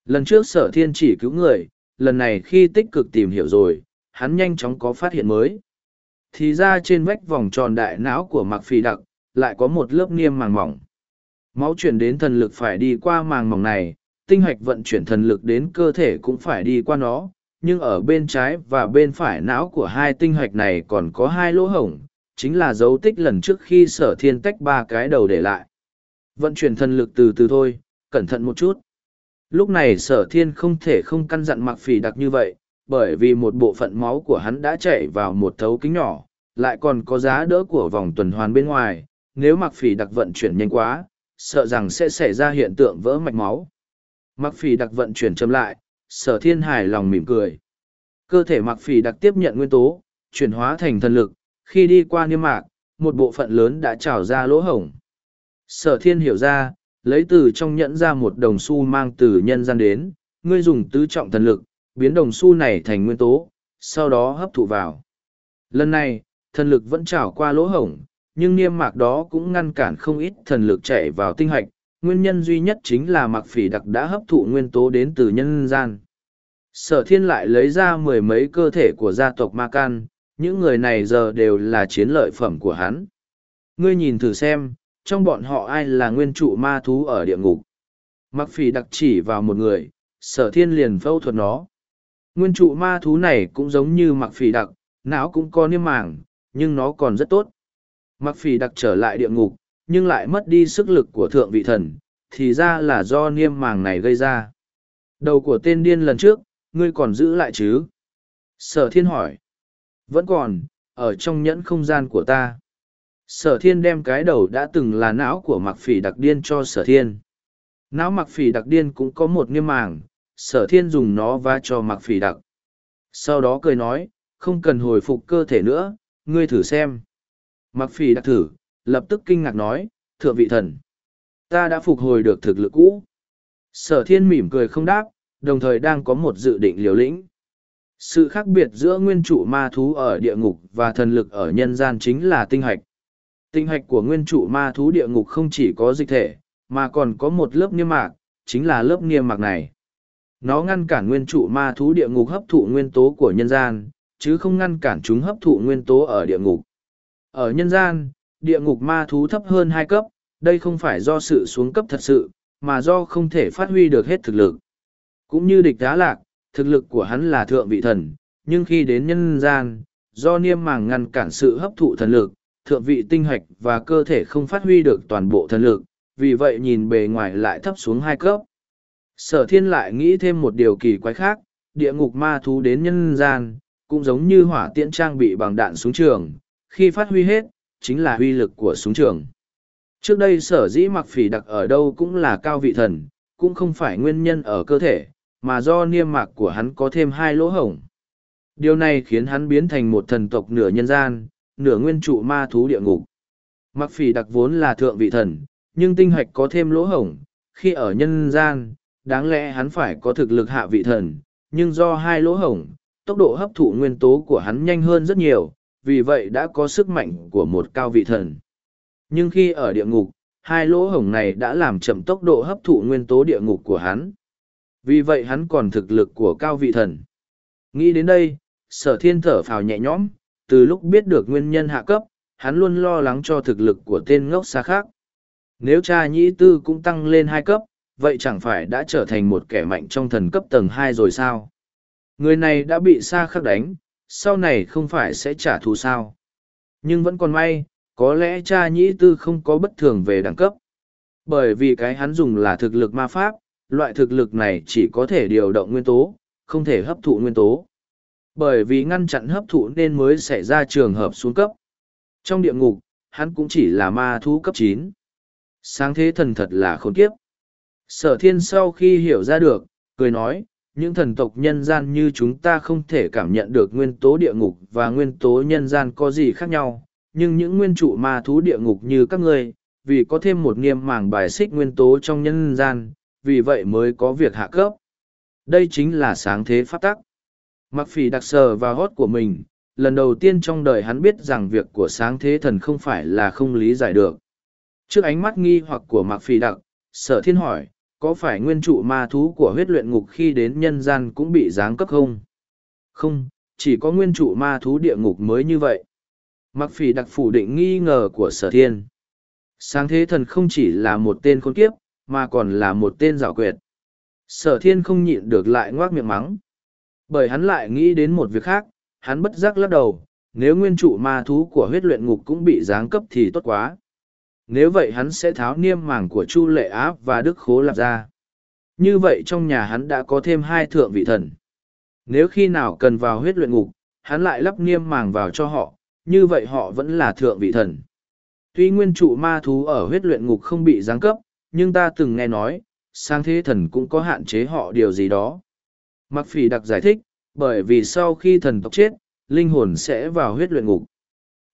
Speaker 1: Lần trước sở thiên chỉ cứu người, lần này khi tích cực tìm hiểu rồi, hắn nhanh chóng có phát hiện mới. Thì ra trên vách vòng tròn đại não của mặc phi đặc, lại có một lớp niêm màng mỏng. Máu chuyển đến thần lực phải đi qua màng mỏng này, tinh hạch vận chuyển thần lực đến cơ thể cũng phải đi qua nó, nhưng ở bên trái và bên phải não của hai tinh hạch này còn có hai lỗ hổng, chính là dấu tích lần trước khi sở thiên tách ba cái đầu để lại. Vận chuyển thần lực từ từ thôi, cẩn thận một chút. Lúc này sở thiên không thể không căn dặn mặc phỉ đặc như vậy, bởi vì một bộ phận máu của hắn đã chảy vào một thấu kính nhỏ, lại còn có giá đỡ của vòng tuần hoàn bên ngoài, nếu mặc phỉ đặc vận chuyển nhanh quá, sợ rằng sẽ xảy ra hiện tượng vỡ mạch máu. Mặc phỉ đặc vận chuyển chậm lại, sở thiên hài lòng mỉm cười. Cơ thể mặc phỉ đặc tiếp nhận nguyên tố, chuyển hóa thành thần lực, khi đi qua niêm mạc, một bộ phận lớn đã trào ra lỗ hổng. Sở thiên hiểu ra, lấy từ trong nhẫn ra một đồng xu mang từ nhân gian đến, ngươi dùng tứ trọng thần lực, biến đồng xu này thành nguyên tố, sau đó hấp thụ vào. Lần này, thần lực vẫn trào qua lỗ hổng, nhưng niêm mạc đó cũng ngăn cản không ít thần lực chạy vào tinh hạch. Nguyên nhân duy nhất chính là mặc phỉ đặc đã hấp thụ nguyên tố đến từ nhân gian. Sở thiên lại lấy ra mười mấy cơ thể của gia tộc Ma Can, những người này giờ đều là chiến lợi phẩm của hắn. Ngươi nhìn thử xem, trong bọn họ ai là nguyên trụ ma thú ở địa ngục. Mặc phỉ đặc chỉ vào một người, sở thiên liền phẫu thuật nó. Nguyên trụ ma thú này cũng giống như mặc phỉ đặc, não cũng có niêm màng, nhưng nó còn rất tốt. Mặc phỉ đặc trở lại địa ngục, nhưng lại mất đi sức lực của thượng vị thần, thì ra là do niêm màng này gây ra. Đầu của tên điên lần trước, ngươi còn giữ lại chứ? Sở thiên hỏi. Vẫn còn, ở trong nhẫn không gian của ta. Sở thiên đem cái đầu đã từng là não của mặc phỉ đặc điên cho sở thiên. Não mặc phỉ đặc điên cũng có một niêm màng, sở thiên dùng nó va cho mặc phỉ đặc. Sau đó cười nói, không cần hồi phục cơ thể nữa, ngươi thử xem. Mặc phỉ đặc thử, lập tức kinh ngạc nói, thượng vị thần. Ta đã phục hồi được thực lực cũ. Sở thiên mỉm cười không đáp, đồng thời đang có một dự định liều lĩnh. Sự khác biệt giữa nguyên trụ ma thú ở địa ngục và thần lực ở nhân gian chính là tinh hạch. Tinh hạch của nguyên trụ ma thú địa ngục không chỉ có dịch thể, mà còn có một lớp niêm mạc, chính là lớp niêm mạc này. Nó ngăn cản nguyên trụ ma thú địa ngục hấp thụ nguyên tố của nhân gian, chứ không ngăn cản chúng hấp thụ nguyên tố ở địa ngục. Ở nhân gian, địa ngục ma thú thấp hơn hai cấp, đây không phải do sự xuống cấp thật sự, mà do không thể phát huy được hết thực lực. Cũng như địch đá lạc, thực lực của hắn là thượng vị thần, nhưng khi đến nhân gian, do niêm màng ngăn cản sự hấp thụ thần lực, thượng vị tinh hạch và cơ thể không phát huy được toàn bộ thần lực, vì vậy nhìn bề ngoài lại thấp xuống hai cấp. Sở thiên lại nghĩ thêm một điều kỳ quái khác, địa ngục ma thú đến nhân gian, cũng giống như hỏa tiễn trang bị bằng đạn súng trường, khi phát huy hết, chính là huy lực của súng trường. Trước đây sở dĩ mặc phỉ đặc ở đâu cũng là cao vị thần, cũng không phải nguyên nhân ở cơ thể, mà do niêm mạc của hắn có thêm hai lỗ hổng. Điều này khiến hắn biến thành một thần tộc nửa nhân gian, nửa nguyên trụ ma thú địa ngục. Mặc phỉ đặc vốn là thượng vị thần, nhưng tinh hạch có thêm lỗ hổng, khi ở nhân gian, đáng lẽ hắn phải có thực lực hạ vị thần, nhưng do hai lỗ hổng, tốc độ hấp thụ nguyên tố của hắn nhanh hơn rất nhiều, vì vậy đã có sức mạnh của một cao vị thần. Nhưng khi ở địa ngục, hai lỗ hổng này đã làm chậm tốc độ hấp thụ nguyên tố địa ngục của hắn. Vì vậy hắn còn thực lực của cao vị thần. Nghĩ đến đây, sở thiên thở phào nhẹ nhõm, từ lúc biết được nguyên nhân hạ cấp, hắn luôn lo lắng cho thực lực của tên ngốc xa khác. Nếu cha nhĩ tư cũng tăng lên hai cấp, vậy chẳng phải đã trở thành một kẻ mạnh trong thần cấp tầng hai rồi sao? Người này đã bị xa khắc đánh, sau này không phải sẽ trả thù sao? Nhưng vẫn còn may, có lẽ cha nhĩ tư không có bất thường về đẳng cấp. Bởi vì cái hắn dùng là thực lực ma pháp, loại thực lực này chỉ có thể điều động nguyên tố, không thể hấp thụ nguyên tố. Bởi vì ngăn chặn hấp thụ nên mới xảy ra trường hợp xuống cấp. Trong địa ngục, hắn cũng chỉ là ma thú cấp chín. Sáng thế thần thật là khốn kiếp. Sở thiên sau khi hiểu ra được, cười nói, những thần tộc nhân gian như chúng ta không thể cảm nhận được nguyên tố địa ngục và nguyên tố nhân gian có gì khác nhau, nhưng những nguyên trụ ma thú địa ngục như các ngươi, vì có thêm một nghiêm màng bài xích nguyên tố trong nhân gian, vì vậy mới có việc hạ cấp. Đây chính là sáng thế pháp tắc. Mặc phỉ đặc sờ vào hót của mình, lần đầu tiên trong đời hắn biết rằng việc của sáng thế thần không phải là không lý giải được. Trước ánh mắt nghi hoặc của Mạc Phỉ Đặc, sở thiên hỏi, có phải nguyên trụ ma thú của huyết luyện ngục khi đến nhân gian cũng bị giáng cấp không? Không, chỉ có nguyên trụ ma thú địa ngục mới như vậy. Mặc phỉ đặc phủ định nghi ngờ của sở thiên. Sáng thế thần không chỉ là một tên khốn kiếp, mà còn là một tên giảo quyệt. Sở thiên không nhịn được lại ngoác miệng mắng. Bởi hắn lại nghĩ đến một việc khác, hắn bất giác lắc đầu, nếu nguyên trụ ma thú của huyết luyện ngục cũng bị giáng cấp thì tốt quá. Nếu vậy hắn sẽ tháo niêm màng của Chu Lệ Á và Đức Khố Lạp ra. Như vậy trong nhà hắn đã có thêm hai thượng vị thần. Nếu khi nào cần vào huyết luyện ngục, hắn lại lắp niêm màng vào cho họ, như vậy họ vẫn là thượng vị thần. Tuy nguyên trụ ma thú ở huyết luyện ngục không bị giáng cấp, nhưng ta từng nghe nói, sang thế thần cũng có hạn chế họ điều gì đó. Mặc phỉ đặc giải thích, bởi vì sau khi thần tộc chết, linh hồn sẽ vào huyết luyện ngục.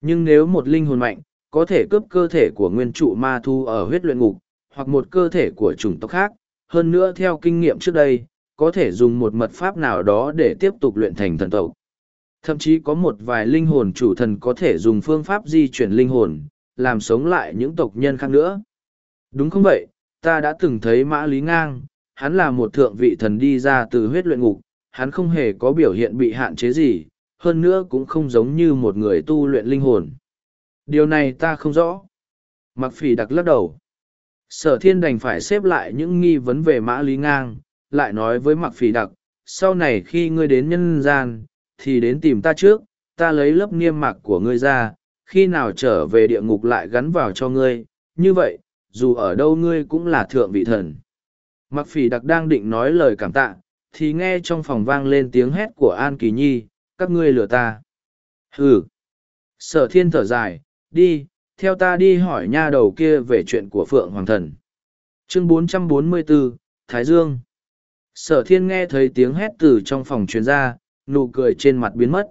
Speaker 1: Nhưng nếu một linh hồn mạnh, có thể cướp cơ thể của nguyên trụ ma thu ở huyết luyện ngục, hoặc một cơ thể của chủng tộc khác, hơn nữa theo kinh nghiệm trước đây, có thể dùng một mật pháp nào đó để tiếp tục luyện thành thần tộc. Thậm chí có một vài linh hồn chủ thần có thể dùng phương pháp di chuyển linh hồn, làm sống lại những tộc nhân khác nữa. Đúng không vậy, ta đã từng thấy Mã Lý Ngang, hắn là một thượng vị thần đi ra từ huyết luyện ngục, hắn không hề có biểu hiện bị hạn chế gì, hơn nữa cũng không giống như một người tu luyện linh hồn. Điều này ta không rõ. Mặc phỉ đặc lắc đầu. Sở thiên đành phải xếp lại những nghi vấn về mã lý ngang, lại nói với mặc phỉ đặc, sau này khi ngươi đến nhân gian, thì đến tìm ta trước, ta lấy lớp niêm mạc của ngươi ra, khi nào trở về địa ngục lại gắn vào cho ngươi, như vậy, dù ở đâu ngươi cũng là thượng vị thần. Mặc phỉ đặc đang định nói lời cảm tạ, thì nghe trong phòng vang lên tiếng hét của An Kỳ Nhi, các ngươi lừa ta. Hừ. Sở thiên thở dài, đi, theo ta đi hỏi nha đầu kia về chuyện của Phượng Hoàng Thần. Chương 444, Thái Dương. Sở thiên nghe thấy tiếng hét từ trong phòng truyền ra, nụ cười trên mặt biến mất.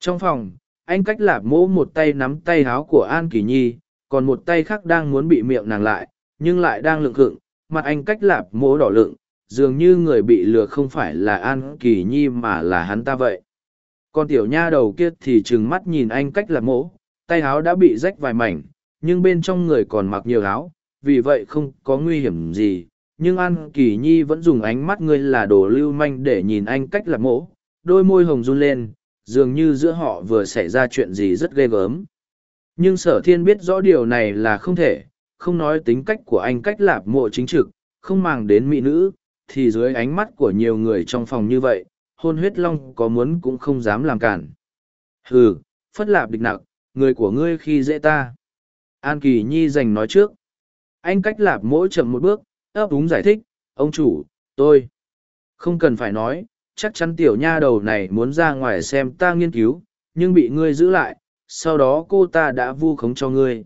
Speaker 1: Trong phòng, anh cách lạp mỗ một tay nắm tay háo của An Kỳ Nhi, còn một tay khác đang muốn bị miệng nàng lại, nhưng lại đang lựng khựng, mặt anh cách lạp mố đỏ lựng, dường như người bị lừa không phải là An Kỳ Nhi mà là hắn ta vậy. Còn tiểu nha đầu kia thì trừng mắt nhìn anh cách lạp mố, tay áo đã bị rách vài mảnh, nhưng bên trong người còn mặc nhiều áo, vì vậy không có nguy hiểm gì. Nhưng An Kỳ Nhi vẫn dùng ánh mắt ngươi là đồ lưu manh để nhìn anh cách lạp mố, đôi môi hồng run lên, dường như giữa họ vừa xảy ra chuyện gì rất ghê gớm. Nhưng sở thiên biết rõ điều này là không thể, không nói tính cách của anh cách lạp mộ chính trực, không màng đến mỹ nữ, thì dưới ánh mắt của nhiều người trong phòng như vậy, hôn huyết long có muốn cũng không dám làm cản. Hừ, phất lạp địch nặng, người của ngươi khi dễ ta. An Kỳ Nhi giành nói trước. Anh cách lạp mỗi chậm một bước, ấp úng giải thích, ông chủ, tôi. Không cần phải nói, chắc chắn tiểu nha đầu này muốn ra ngoài xem ta nghiên cứu, nhưng bị ngươi giữ lại, sau đó cô ta đã vu khống cho ngươi.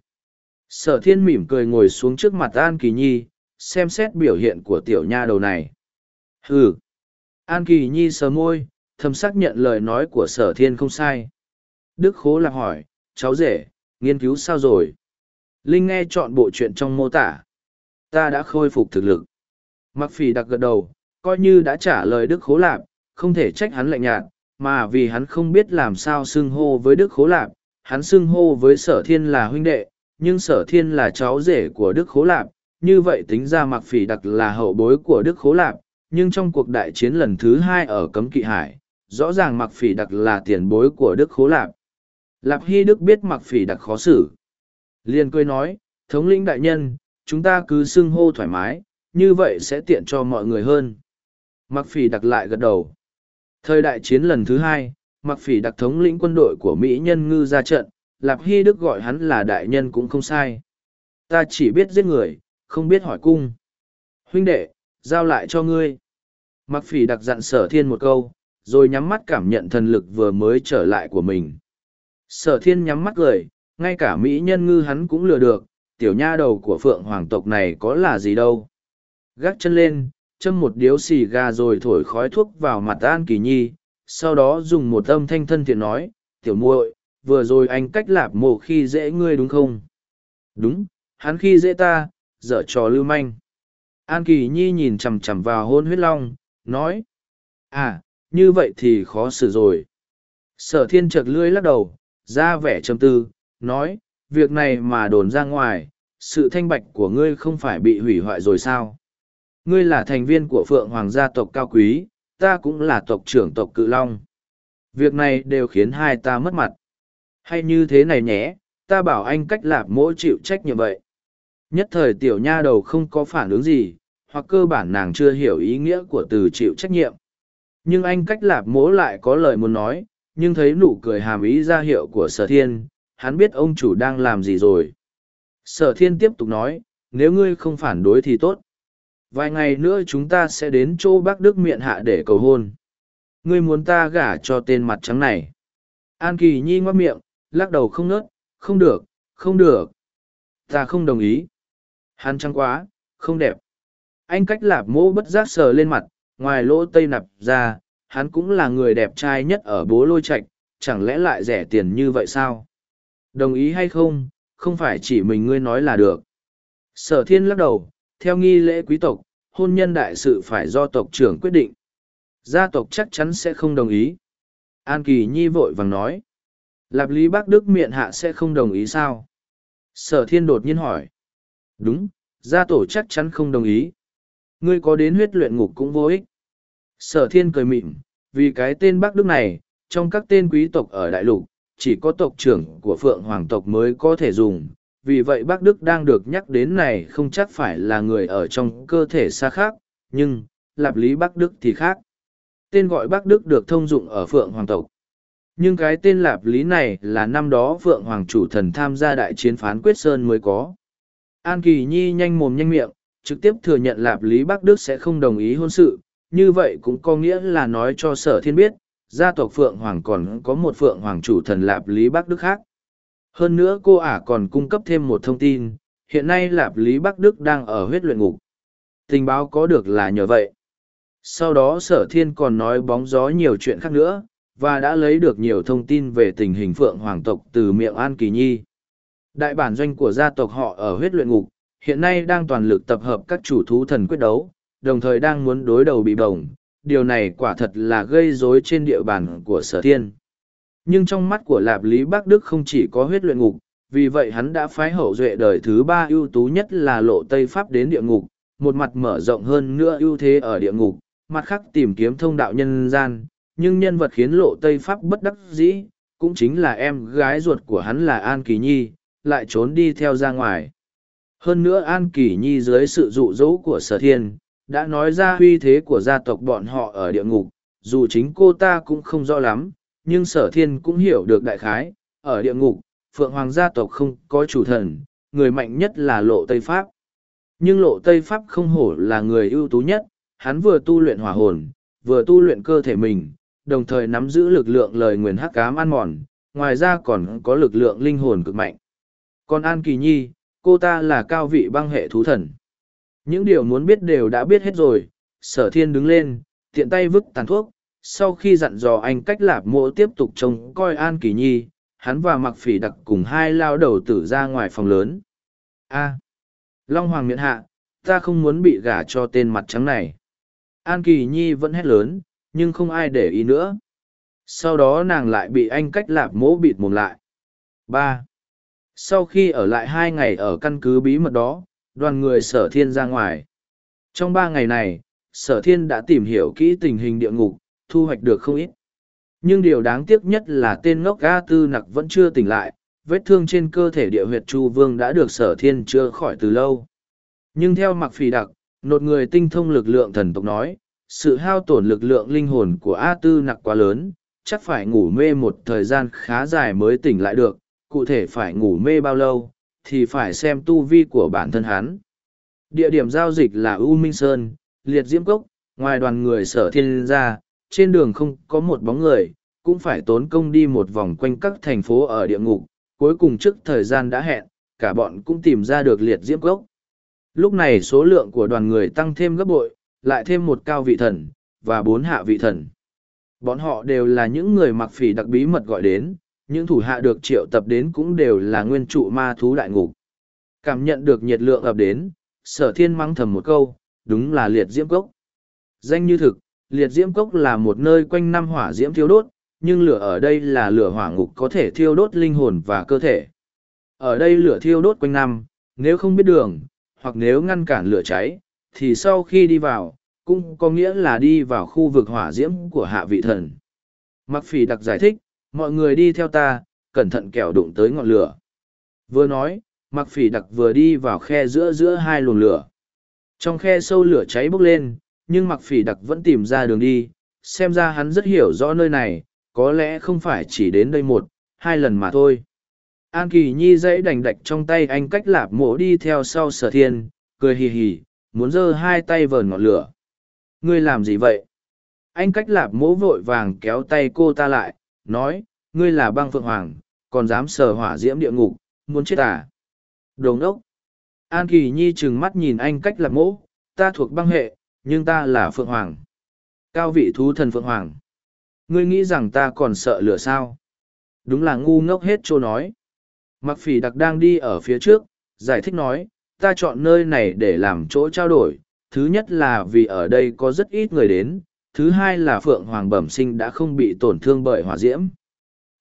Speaker 1: Sở thiên mỉm cười ngồi xuống trước mặt An Kỳ Nhi, xem xét biểu hiện của tiểu nha đầu này. Hừ. An Kỳ Nhi sờ môi, thầm xác nhận lời nói của sở thiên không sai. Đức Khố lạc hỏi, cháu rể, nghiên cứu sao rồi? Linh nghe chọn bộ chuyện trong mô tả. Ta đã khôi phục thực lực. Mặc phỉ đặc gật đầu, coi như đã trả lời Đức Khố Lạp, không thể trách hắn lạnh nhạt, mà vì hắn không biết làm sao xưng hô với Đức Khố Lạp, hắn xưng hô với sở thiên là huynh đệ, nhưng sở thiên là cháu rể của Đức Khố Lạp, như vậy tính ra mặc phỉ đặc là hậu bối của Đức Khố Lạp, nhưng trong cuộc đại chiến lần thứ hai ở Cấm Kỵ Hải, rõ ràng mặc phỉ đặc là tiền bối của Đức Khố Lạp. Lạp Hy Đức biết mặc phỉ đặc khó xử. Liên cười nói, thống lĩnh đại nhân, chúng ta cứ xưng hô thoải mái, như vậy sẽ tiện cho mọi người hơn. Mặc phỉ đặc lại gật đầu. Thời đại chiến lần thứ hai, mặc phỉ đặc thống lĩnh quân đội của Mỹ nhân ngư ra trận, Lạp Hy Đức gọi hắn là đại nhân cũng không sai. Ta chỉ biết giết người, không biết hỏi cung. Huynh đệ, giao lại cho ngươi. Mặc phỉ đặc dặn sở thiên một câu, rồi nhắm mắt cảm nhận thần lực vừa mới trở lại của mình. Sở thiên nhắm mắt cười, ngay cả Mỹ nhân ngư hắn cũng lừa được, tiểu nha đầu của phượng hoàng tộc này có là gì đâu. Gác chân lên, châm một điếu xì gà rồi thổi khói thuốc vào mặt An Kỳ Nhi, sau đó dùng một âm thanh thân thiện nói, tiểu muội, vừa rồi anh cách lạp mộ khi dễ ngươi đúng không? Đúng, hắn khi dễ ta, dở trò lưu manh. An Kỳ Nhi nhìn chằm chằm vào hôn huyết long, nói, à, như vậy thì khó xử rồi. Sở thiên chợt lưỡi lắc đầu, ra vẻ trầm tư, nói, việc này mà đồn ra ngoài, sự thanh bạch của ngươi không phải bị hủy hoại rồi sao? Ngươi là thành viên của Phượng Hoàng gia tộc cao quý, ta cũng là tộc trưởng tộc Cự Long. Việc này đều khiến hai ta mất mặt. Hay như thế này nhé, ta bảo anh cách lạp mỗi chịu trách nhiệm vậy. Nhất thời tiểu nha đầu không có phản ứng gì, hoặc cơ bản nàng chưa hiểu ý nghĩa của từ chịu trách nhiệm. Nhưng anh cách lạp mỗ lại có lời muốn nói, nhưng thấy nụ cười hàm ý ra hiệu của sở thiên, hắn biết ông chủ đang làm gì rồi. Sở thiên tiếp tục nói, nếu ngươi không phản đối thì tốt. Vài ngày nữa chúng ta sẽ đến chỗ bác Đức miệng hạ để cầu hôn. Ngươi muốn ta gả cho tên mặt trắng này. An Kỳ Nhi ngoắc miệng, lắc đầu không nớt, không được, không được. Ta không đồng ý. Hắn trắng quá, không đẹp. Anh cách lạp mỗ bất giác sờ lên mặt, ngoài lỗ tây nạp ra, hắn cũng là người đẹp trai nhất ở bố lôi Trạch, chẳng lẽ lại rẻ tiền như vậy sao? Đồng ý hay không, không phải chỉ mình ngươi nói là được. Sở thiên lắc đầu, theo nghi lễ quý tộc, hôn nhân đại sự phải do tộc trưởng quyết định. Gia tộc chắc chắn sẽ không đồng ý. An Kỳ Nhi vội vàng nói. Lạp Lý Bắc Đức miệng hạ sẽ không đồng ý sao? Sở thiên đột nhiên hỏi. Đúng, gia tổ chắc chắn không đồng ý. Ngươi có đến huyết luyện ngục cũng vô ích. Sở thiên cười mịn, vì cái tên Bắc Đức này, trong các tên quý tộc ở đại lục, chỉ có tộc trưởng của phượng hoàng tộc mới có thể dùng, vì vậy Bắc Đức đang được nhắc đến này không chắc phải là người ở trong cơ thể xa khác, nhưng, lạp lý Bắc Đức thì khác. Tên gọi Bắc Đức được thông dụng ở Phượng Hoàng tộc. Nhưng cái tên lạp lý này là năm đó Phượng Hoàng chủ thần tham gia đại chiến phán quyết sơn mới có. An Kỳ Nhi nhanh mồm nhanh miệng, trực tiếp thừa nhận lạp lý Bắc Đức sẽ không đồng ý hôn sự, như vậy cũng có nghĩa là nói cho sở thiên biết, gia tộc Phượng Hoàng còn có một Phượng Hoàng chủ thần lạp lý Bắc Đức khác. Hơn nữa cô ả còn cung cấp thêm một thông tin, hiện nay lạp lý Bắc Đức đang ở huyết luyện ngục. Tình báo có được là nhờ vậy. Sau đó sở thiên còn nói bóng gió nhiều chuyện khác nữa, và đã lấy được nhiều thông tin về tình hình Phượng Hoàng tộc từ miệng An Kỳ Nhi. Đại bản doanh của gia tộc họ ở huyết luyện ngục, hiện nay đang toàn lực tập hợp các chủ thú thần quyết đấu, đồng thời đang muốn đối đầu bị bổng. Điều này quả thật là gây rối trên địa bàn của sở thiên. Nhưng trong mắt của Lạp Lý Bắc Đức không chỉ có huyết luyện ngục, vì vậy hắn đã phái hậu duệ đời thứ ba ưu tú nhất là lộ Tây Pháp đến địa ngục, một mặt mở rộng hơn nữa ưu thế ở địa ngục, mặt khác tìm kiếm thông đạo nhân gian, nhưng nhân vật khiến lộ Tây Pháp bất đắc dĩ, cũng chính là em gái ruột của hắn là An Kỳ Nhi, lại trốn đi theo ra ngoài. Hơn nữa An Kỳ Nhi dưới sự dụ dỗ của sở thiên, đã nói ra uy thế của gia tộc bọn họ ở địa ngục, dù chính cô ta cũng không rõ lắm, nhưng sở thiên cũng hiểu được đại khái, ở địa ngục, Phượng Hoàng gia tộc không có chủ thần, người mạnh nhất là lộ Tây Pháp. Nhưng lộ Tây Pháp không hổ là người ưu tú nhất, hắn vừa tu luyện hỏa hồn, vừa tu luyện cơ thể mình, đồng thời nắm giữ lực lượng lời nguyền hắc cám ăn mòn, ngoài ra còn có lực lượng linh hồn cực mạnh. Còn An Kỳ Nhi, cô ta là cao vị băng hệ thú thần. Những điều muốn biết đều đã biết hết rồi, sở thiên đứng lên, tiện tay vứt tàn thuốc, sau khi dặn dò anh cách lạp mộ tiếp tục trông coi An Kỳ Nhi, hắn và mặc phỉ đặc cùng hai lao đầu tử ra ngoài phòng lớn. A. Long Hoàng miệng hạ, ta không muốn bị gả cho tên mặt trắng này. An Kỳ Nhi vẫn hét lớn, nhưng không ai để ý nữa. Sau đó nàng lại bị anh cách lạp mỗ bịt mồm lại. ba Sau khi ở lại hai ngày ở căn cứ bí mật đó, đoàn người sở thiên ra ngoài. Trong ba ngày này, sở thiên đã tìm hiểu kỹ tình hình địa ngục, thu hoạch được không ít. Nhưng điều đáng tiếc nhất là tên ngốc ga tư nặc vẫn chưa tỉnh lại, vết thương trên cơ thể địa huyệt chu vương đã được sở thiên chữa khỏi từ lâu. Nhưng theo mặc phì đặc, nột người tinh thông lực lượng thần tộc nói, sự hao tổn lực lượng linh hồn của A Tư nặc quá lớn, chắc phải ngủ mê một thời gian khá dài mới tỉnh lại được, cụ thể phải ngủ mê bao lâu, thì phải xem tu vi của bản thân hắn. Địa điểm giao dịch là U Minh Sơn, liệt diễm cốc, ngoài đoàn người sở thiên ra, trên đường không có một bóng người, cũng phải tốn công đi một vòng quanh các thành phố ở địa ngục, cuối cùng trước thời gian đã hẹn, cả bọn cũng tìm ra được liệt diễm gốc Lúc này số lượng của đoàn người tăng thêm gấp bội, lại thêm một cao vị thần, và bốn hạ vị thần. Bọn họ đều là những người mặc phỉ đặc bí mật gọi đến, những thủ hạ được triệu tập đến cũng đều là nguyên trụ ma thú đại ngục. Cảm nhận được nhiệt lượng ập đến, sở thiên mắng thầm một câu, đúng là liệt diễm cốc. Danh như thực, liệt diễm cốc là một nơi quanh năm hỏa diễm thiêu đốt, nhưng lửa ở đây là lửa hỏa ngục có thể thiêu đốt linh hồn và cơ thể. Ở đây lửa thiêu đốt quanh năm, nếu không biết đường, hoặc nếu ngăn cản lửa cháy, thì sau khi đi vào, cũng có nghĩa là đi vào khu vực hỏa diễm của hạ vị thần. Mặc phỉ đặc giải thích, mọi người đi theo ta, cẩn thận kẻo đụng tới ngọn lửa. Vừa nói, mặc phỉ đặc vừa đi vào khe giữa giữa hai luồng lửa. Trong khe sâu lửa cháy bốc lên, nhưng mặc phỉ đặc vẫn tìm ra đường đi, xem ra hắn rất hiểu rõ nơi này, có lẽ không phải chỉ đến đây một, hai lần mà thôi. An Kỳ Nhi dãy đành đạch trong tay anh cách lạp mộ đi theo sau sở thiên, cười hì hì, muốn giơ hai tay vờn ngọn lửa. Ngươi làm gì vậy? Anh cách lạp mỗ vội vàng kéo tay cô ta lại, nói, ngươi là băng phượng hoàng, còn dám sờ hỏa diễm địa ngục, muốn chết à? Đồ ốc An Kỳ Nhi trừng mắt nhìn anh cách lạp mỗ, ta thuộc băng hệ, nhưng ta là phượng hoàng. Cao vị thú thần phượng hoàng. Ngươi nghĩ rằng ta còn sợ lửa sao? Đúng là ngu ngốc hết chỗ nói. Mặc phỉ đặc đang đi ở phía trước, giải thích nói, ta chọn nơi này để làm chỗ trao đổi. Thứ nhất là vì ở đây có rất ít người đến, thứ hai là Phượng Hoàng bẩm sinh đã không bị tổn thương bởi hỏa diễm.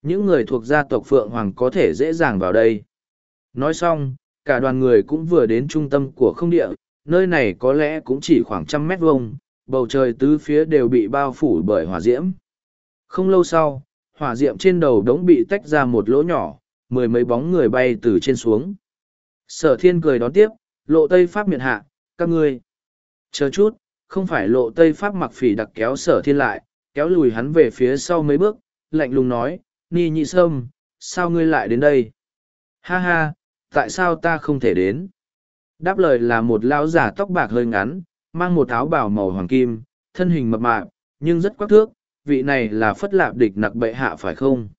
Speaker 1: Những người thuộc gia tộc Phượng Hoàng có thể dễ dàng vào đây. Nói xong, cả đoàn người cũng vừa đến trung tâm của không địa, nơi này có lẽ cũng chỉ khoảng trăm mét vuông, bầu trời tứ phía đều bị bao phủ bởi hỏa diễm. Không lâu sau, hỏa diễm trên đầu đống bị tách ra một lỗ nhỏ, mười mấy bóng người bay từ trên xuống. Sở thiên cười đón tiếp, lộ tây pháp miệt hạ, các ngươi. Chờ chút, không phải lộ tây pháp mặc phỉ đặc kéo sở thiên lại, kéo lùi hắn về phía sau mấy bước, lạnh lùng nói, Ni nhị sâm, sao ngươi lại đến đây? Ha ha, tại sao ta không thể đến? Đáp lời là một lão giả tóc bạc hơi ngắn, mang một áo bào màu hoàng kim, thân hình mập mạp, nhưng rất quắc thước, vị này là phất lạp địch nặc bệ hạ phải không?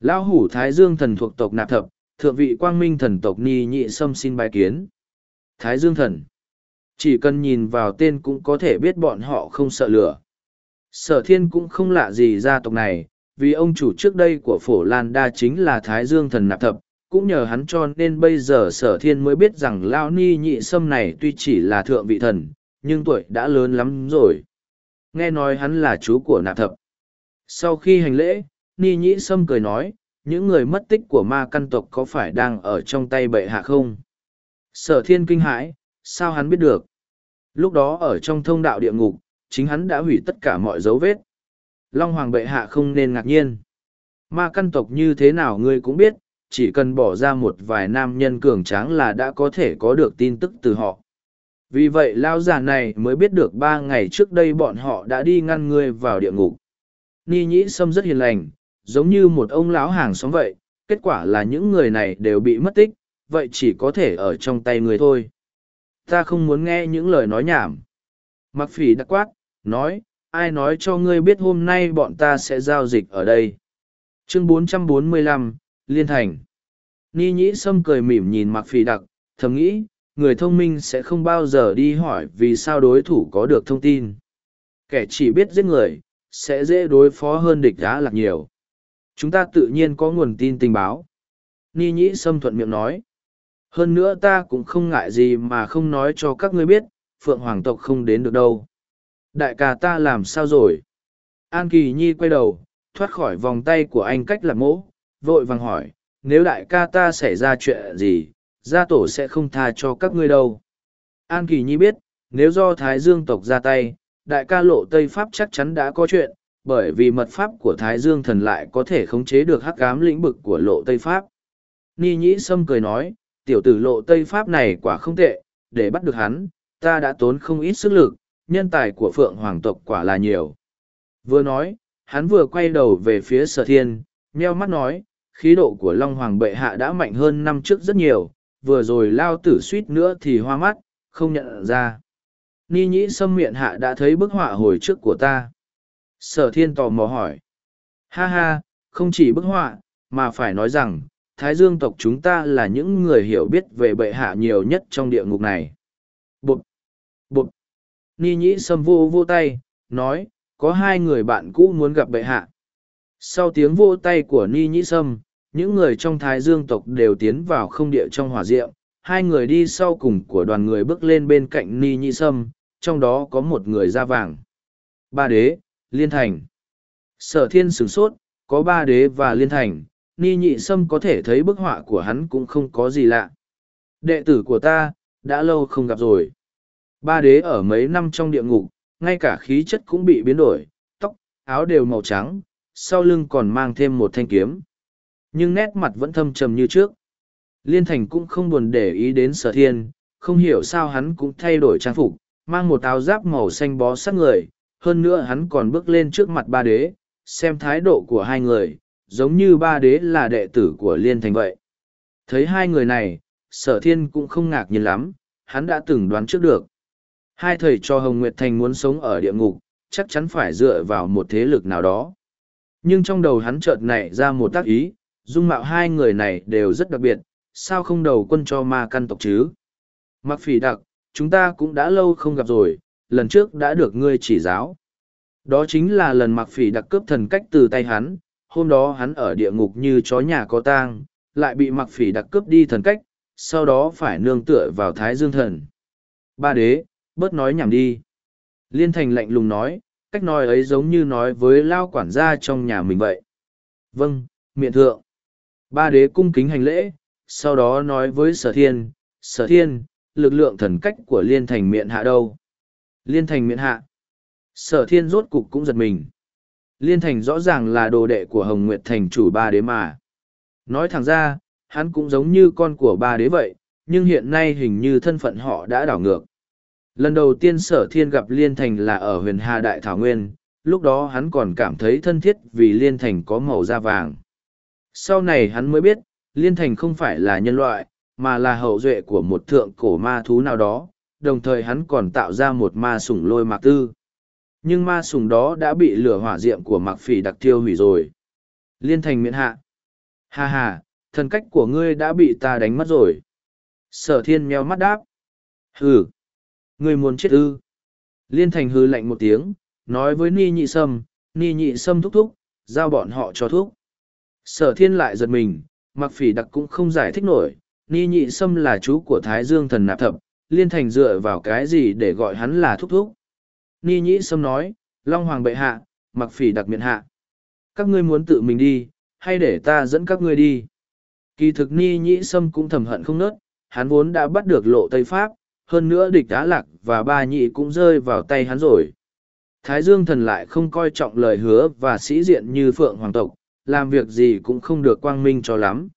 Speaker 1: Lão hủ Thái Dương thần thuộc tộc nạp thập, thượng vị quang minh thần tộc Ni nhị sâm xin bài kiến. Thái Dương thần. Chỉ cần nhìn vào tên cũng có thể biết bọn họ không sợ lửa. Sở thiên cũng không lạ gì gia tộc này, vì ông chủ trước đây của phổ lan đa chính là thái dương thần nạp thập cũng nhờ hắn cho nên bây giờ sở thiên mới biết rằng lao ni nhị sâm này tuy chỉ là thượng vị thần nhưng tuổi đã lớn lắm rồi. Nghe nói hắn là chú của nạp thập. Sau khi hành lễ ni nhị sâm cười nói những người mất tích của ma căn tộc có phải đang ở trong tay bệ hạ không? Sở thiên kinh hãi sao hắn biết được? Lúc đó ở trong thông đạo địa ngục chính hắn đã hủy tất cả mọi dấu vết. Long Hoàng bệ hạ không nên ngạc nhiên. Ma căn tộc như thế nào ngươi cũng biết, chỉ cần bỏ ra một vài nam nhân cường tráng là đã có thể có được tin tức từ họ. Vì vậy lao già này mới biết được ba ngày trước đây bọn họ đã đi ngăn ngươi vào địa ngục. Ni nhĩ sâm rất hiền lành, giống như một ông lão hàng xóm vậy, kết quả là những người này đều bị mất tích, vậy chỉ có thể ở trong tay người thôi. Ta không muốn nghe những lời nói nhảm. Mặc phỉ đặc quát, nói, ai nói cho ngươi biết hôm nay bọn ta sẽ giao dịch ở đây chương 445, liên thành. Ni nhĩ sâm cười mỉm nhìn mặc phì đặc thầm nghĩ người thông minh sẽ không bao giờ đi hỏi vì sao đối thủ có được thông tin. Kẻ chỉ biết giết người sẽ dễ đối phó hơn địch đã lạc nhiều. Chúng ta tự nhiên có nguồn tin tình báo. Ni nhĩ sâm thuận miệng nói. Hơn nữa ta cũng không ngại gì mà không nói cho các ngươi biết phượng hoàng tộc không đến được đâu. Đại ca ta làm sao rồi? An Kỳ Nhi quay đầu, thoát khỏi vòng tay của anh cách lạc mỗ, vội vàng hỏi, nếu đại ca ta xảy ra chuyện gì, gia tổ sẽ không tha cho các ngươi đâu. An Kỳ Nhi biết, nếu do Thái Dương tộc ra tay, đại ca lộ Tây Pháp chắc chắn đã có chuyện, bởi vì mật pháp của Thái Dương thần lại có thể khống chế được hắc ám lĩnh vực của lộ Tây Pháp. Ni Nhĩ Sâm cười nói, tiểu tử lộ Tây Pháp này quả không tệ, để bắt được hắn, ta đã tốn không ít sức lực, nhân tài của phượng hoàng tộc quả là nhiều. Vừa nói, hắn vừa quay đầu về phía sở thiên, nheo mắt nói, khí độ của Long Hoàng bệ hạ đã mạnh hơn năm trước rất nhiều, vừa rồi lao tử suýt nữa thì hoa mắt, không nhận ra. Ni nhĩ sâm miệng hạ đã thấy bức họa hồi trước của ta. Sở thiên tò mò hỏi. Ha ha, không chỉ bức họa, mà phải nói rằng, Thái Dương tộc chúng ta là những người hiểu biết về bệ hạ nhiều nhất trong địa ngục này. Bụt! Bụt! Ni nhĩ sâm vô vô tay, nói, có hai người bạn cũ muốn gặp bệ hạ. Sau tiếng vô tay của Ni nhĩ sâm, những người trong Thái Dương tộc đều tiến vào không địa trong hỏa diệm. Hai người đi sau cùng của đoàn người bước lên bên cạnh Ni Nhị sâm, trong đó có một người da vàng. Ba đế, liên thành. Sở thiên sửng sốt, có ba đế và liên thành, Ni nhị sâm có thể thấy bức họa của hắn cũng không có gì lạ. Đệ tử của ta, đã lâu không gặp rồi. Ba đế ở mấy năm trong địa ngục, ngay cả khí chất cũng bị biến đổi, tóc, áo đều màu trắng, sau lưng còn mang thêm một thanh kiếm. Nhưng nét mặt vẫn thâm trầm như trước. Liên Thành cũng không buồn để ý đến sở thiên, không hiểu sao hắn cũng thay đổi trang phục, mang một áo giáp màu xanh bó sát người, hơn nữa hắn còn bước lên trước mặt ba đế, xem thái độ của hai người, giống như ba đế là đệ tử của Liên Thành vậy. Thấy hai người này, sở thiên cũng không ngạc nhiên lắm, hắn đã từng đoán trước được. Hai thầy cho Hồng Nguyệt Thành muốn sống ở địa ngục, chắc chắn phải dựa vào một thế lực nào đó. Nhưng trong đầu hắn chợt nảy ra một tác ý, dung mạo hai người này đều rất đặc biệt, sao không đầu quân cho ma căn tộc chứ? Mặc phỉ đặc, chúng ta cũng đã lâu không gặp rồi, lần trước đã được ngươi chỉ giáo. Đó chính là lần mặc phỉ đặc cướp thần cách từ tay hắn, hôm đó hắn ở địa ngục như chó nhà có tang, lại bị mặc phỉ đặc cướp đi thần cách, sau đó phải nương tựa vào thái dương thần. Ba đế, bớt nói nhảm đi. Liên thành lạnh lùng nói, cách nói ấy giống như nói với lao quản gia trong nhà mình vậy. Vâng, miệng thượng. Ba đế cung kính hành lễ, sau đó nói với sở thiên, sở thiên, lực lượng thần cách của liên thành miện hạ đâu. Liên thành miện hạ. Sở thiên rốt cục cũng giật mình. Liên thành rõ ràng là đồ đệ của Hồng Nguyệt thành chủ ba đế mà. Nói thẳng ra, hắn cũng giống như con của ba đế vậy, nhưng hiện nay hình như thân phận họ đã đảo ngược. Lần đầu tiên sở thiên gặp Liên Thành là ở huyền Hà Đại Thảo Nguyên, lúc đó hắn còn cảm thấy thân thiết vì Liên Thành có màu da vàng. Sau này hắn mới biết, Liên Thành không phải là nhân loại, mà là hậu duệ của một thượng cổ ma thú nào đó, đồng thời hắn còn tạo ra một ma sủng lôi mạc tư. Nhưng ma sủng đó đã bị lửa hỏa diệm của mạc phỉ đặc tiêu hủy rồi. Liên Thành miễn hạ. Ha ha, thần cách của ngươi đã bị ta đánh mất rồi. Sở thiên meo mắt đáp. Hừ. Ngươi muốn chết ư. Liên Thành hư lạnh một tiếng, nói với Ni Nhị Sâm, Ni Nhị Sâm thúc thúc, giao bọn họ cho thuốc. Sở thiên lại giật mình, mặc phỉ đặc cũng không giải thích nổi, Ni Nhị Sâm là chú của Thái Dương thần nạp thập, Liên Thành dựa vào cái gì để gọi hắn là thúc thúc. Ni Nhị Sâm nói, Long Hoàng bệ hạ, mặc phỉ đặc miệng hạ. Các ngươi muốn tự mình đi, hay để ta dẫn các ngươi đi? Kỳ thực Ni Nhị Sâm cũng thầm hận không nớt, hắn vốn đã bắt được lộ Tây Pháp, hơn nữa địch đã lạc và ba nhị cũng rơi vào tay hắn rồi. Thái Dương thần lại không coi trọng lời hứa và sĩ diện như Phượng Hoàng tộc, làm việc gì cũng không được quang minh cho lắm.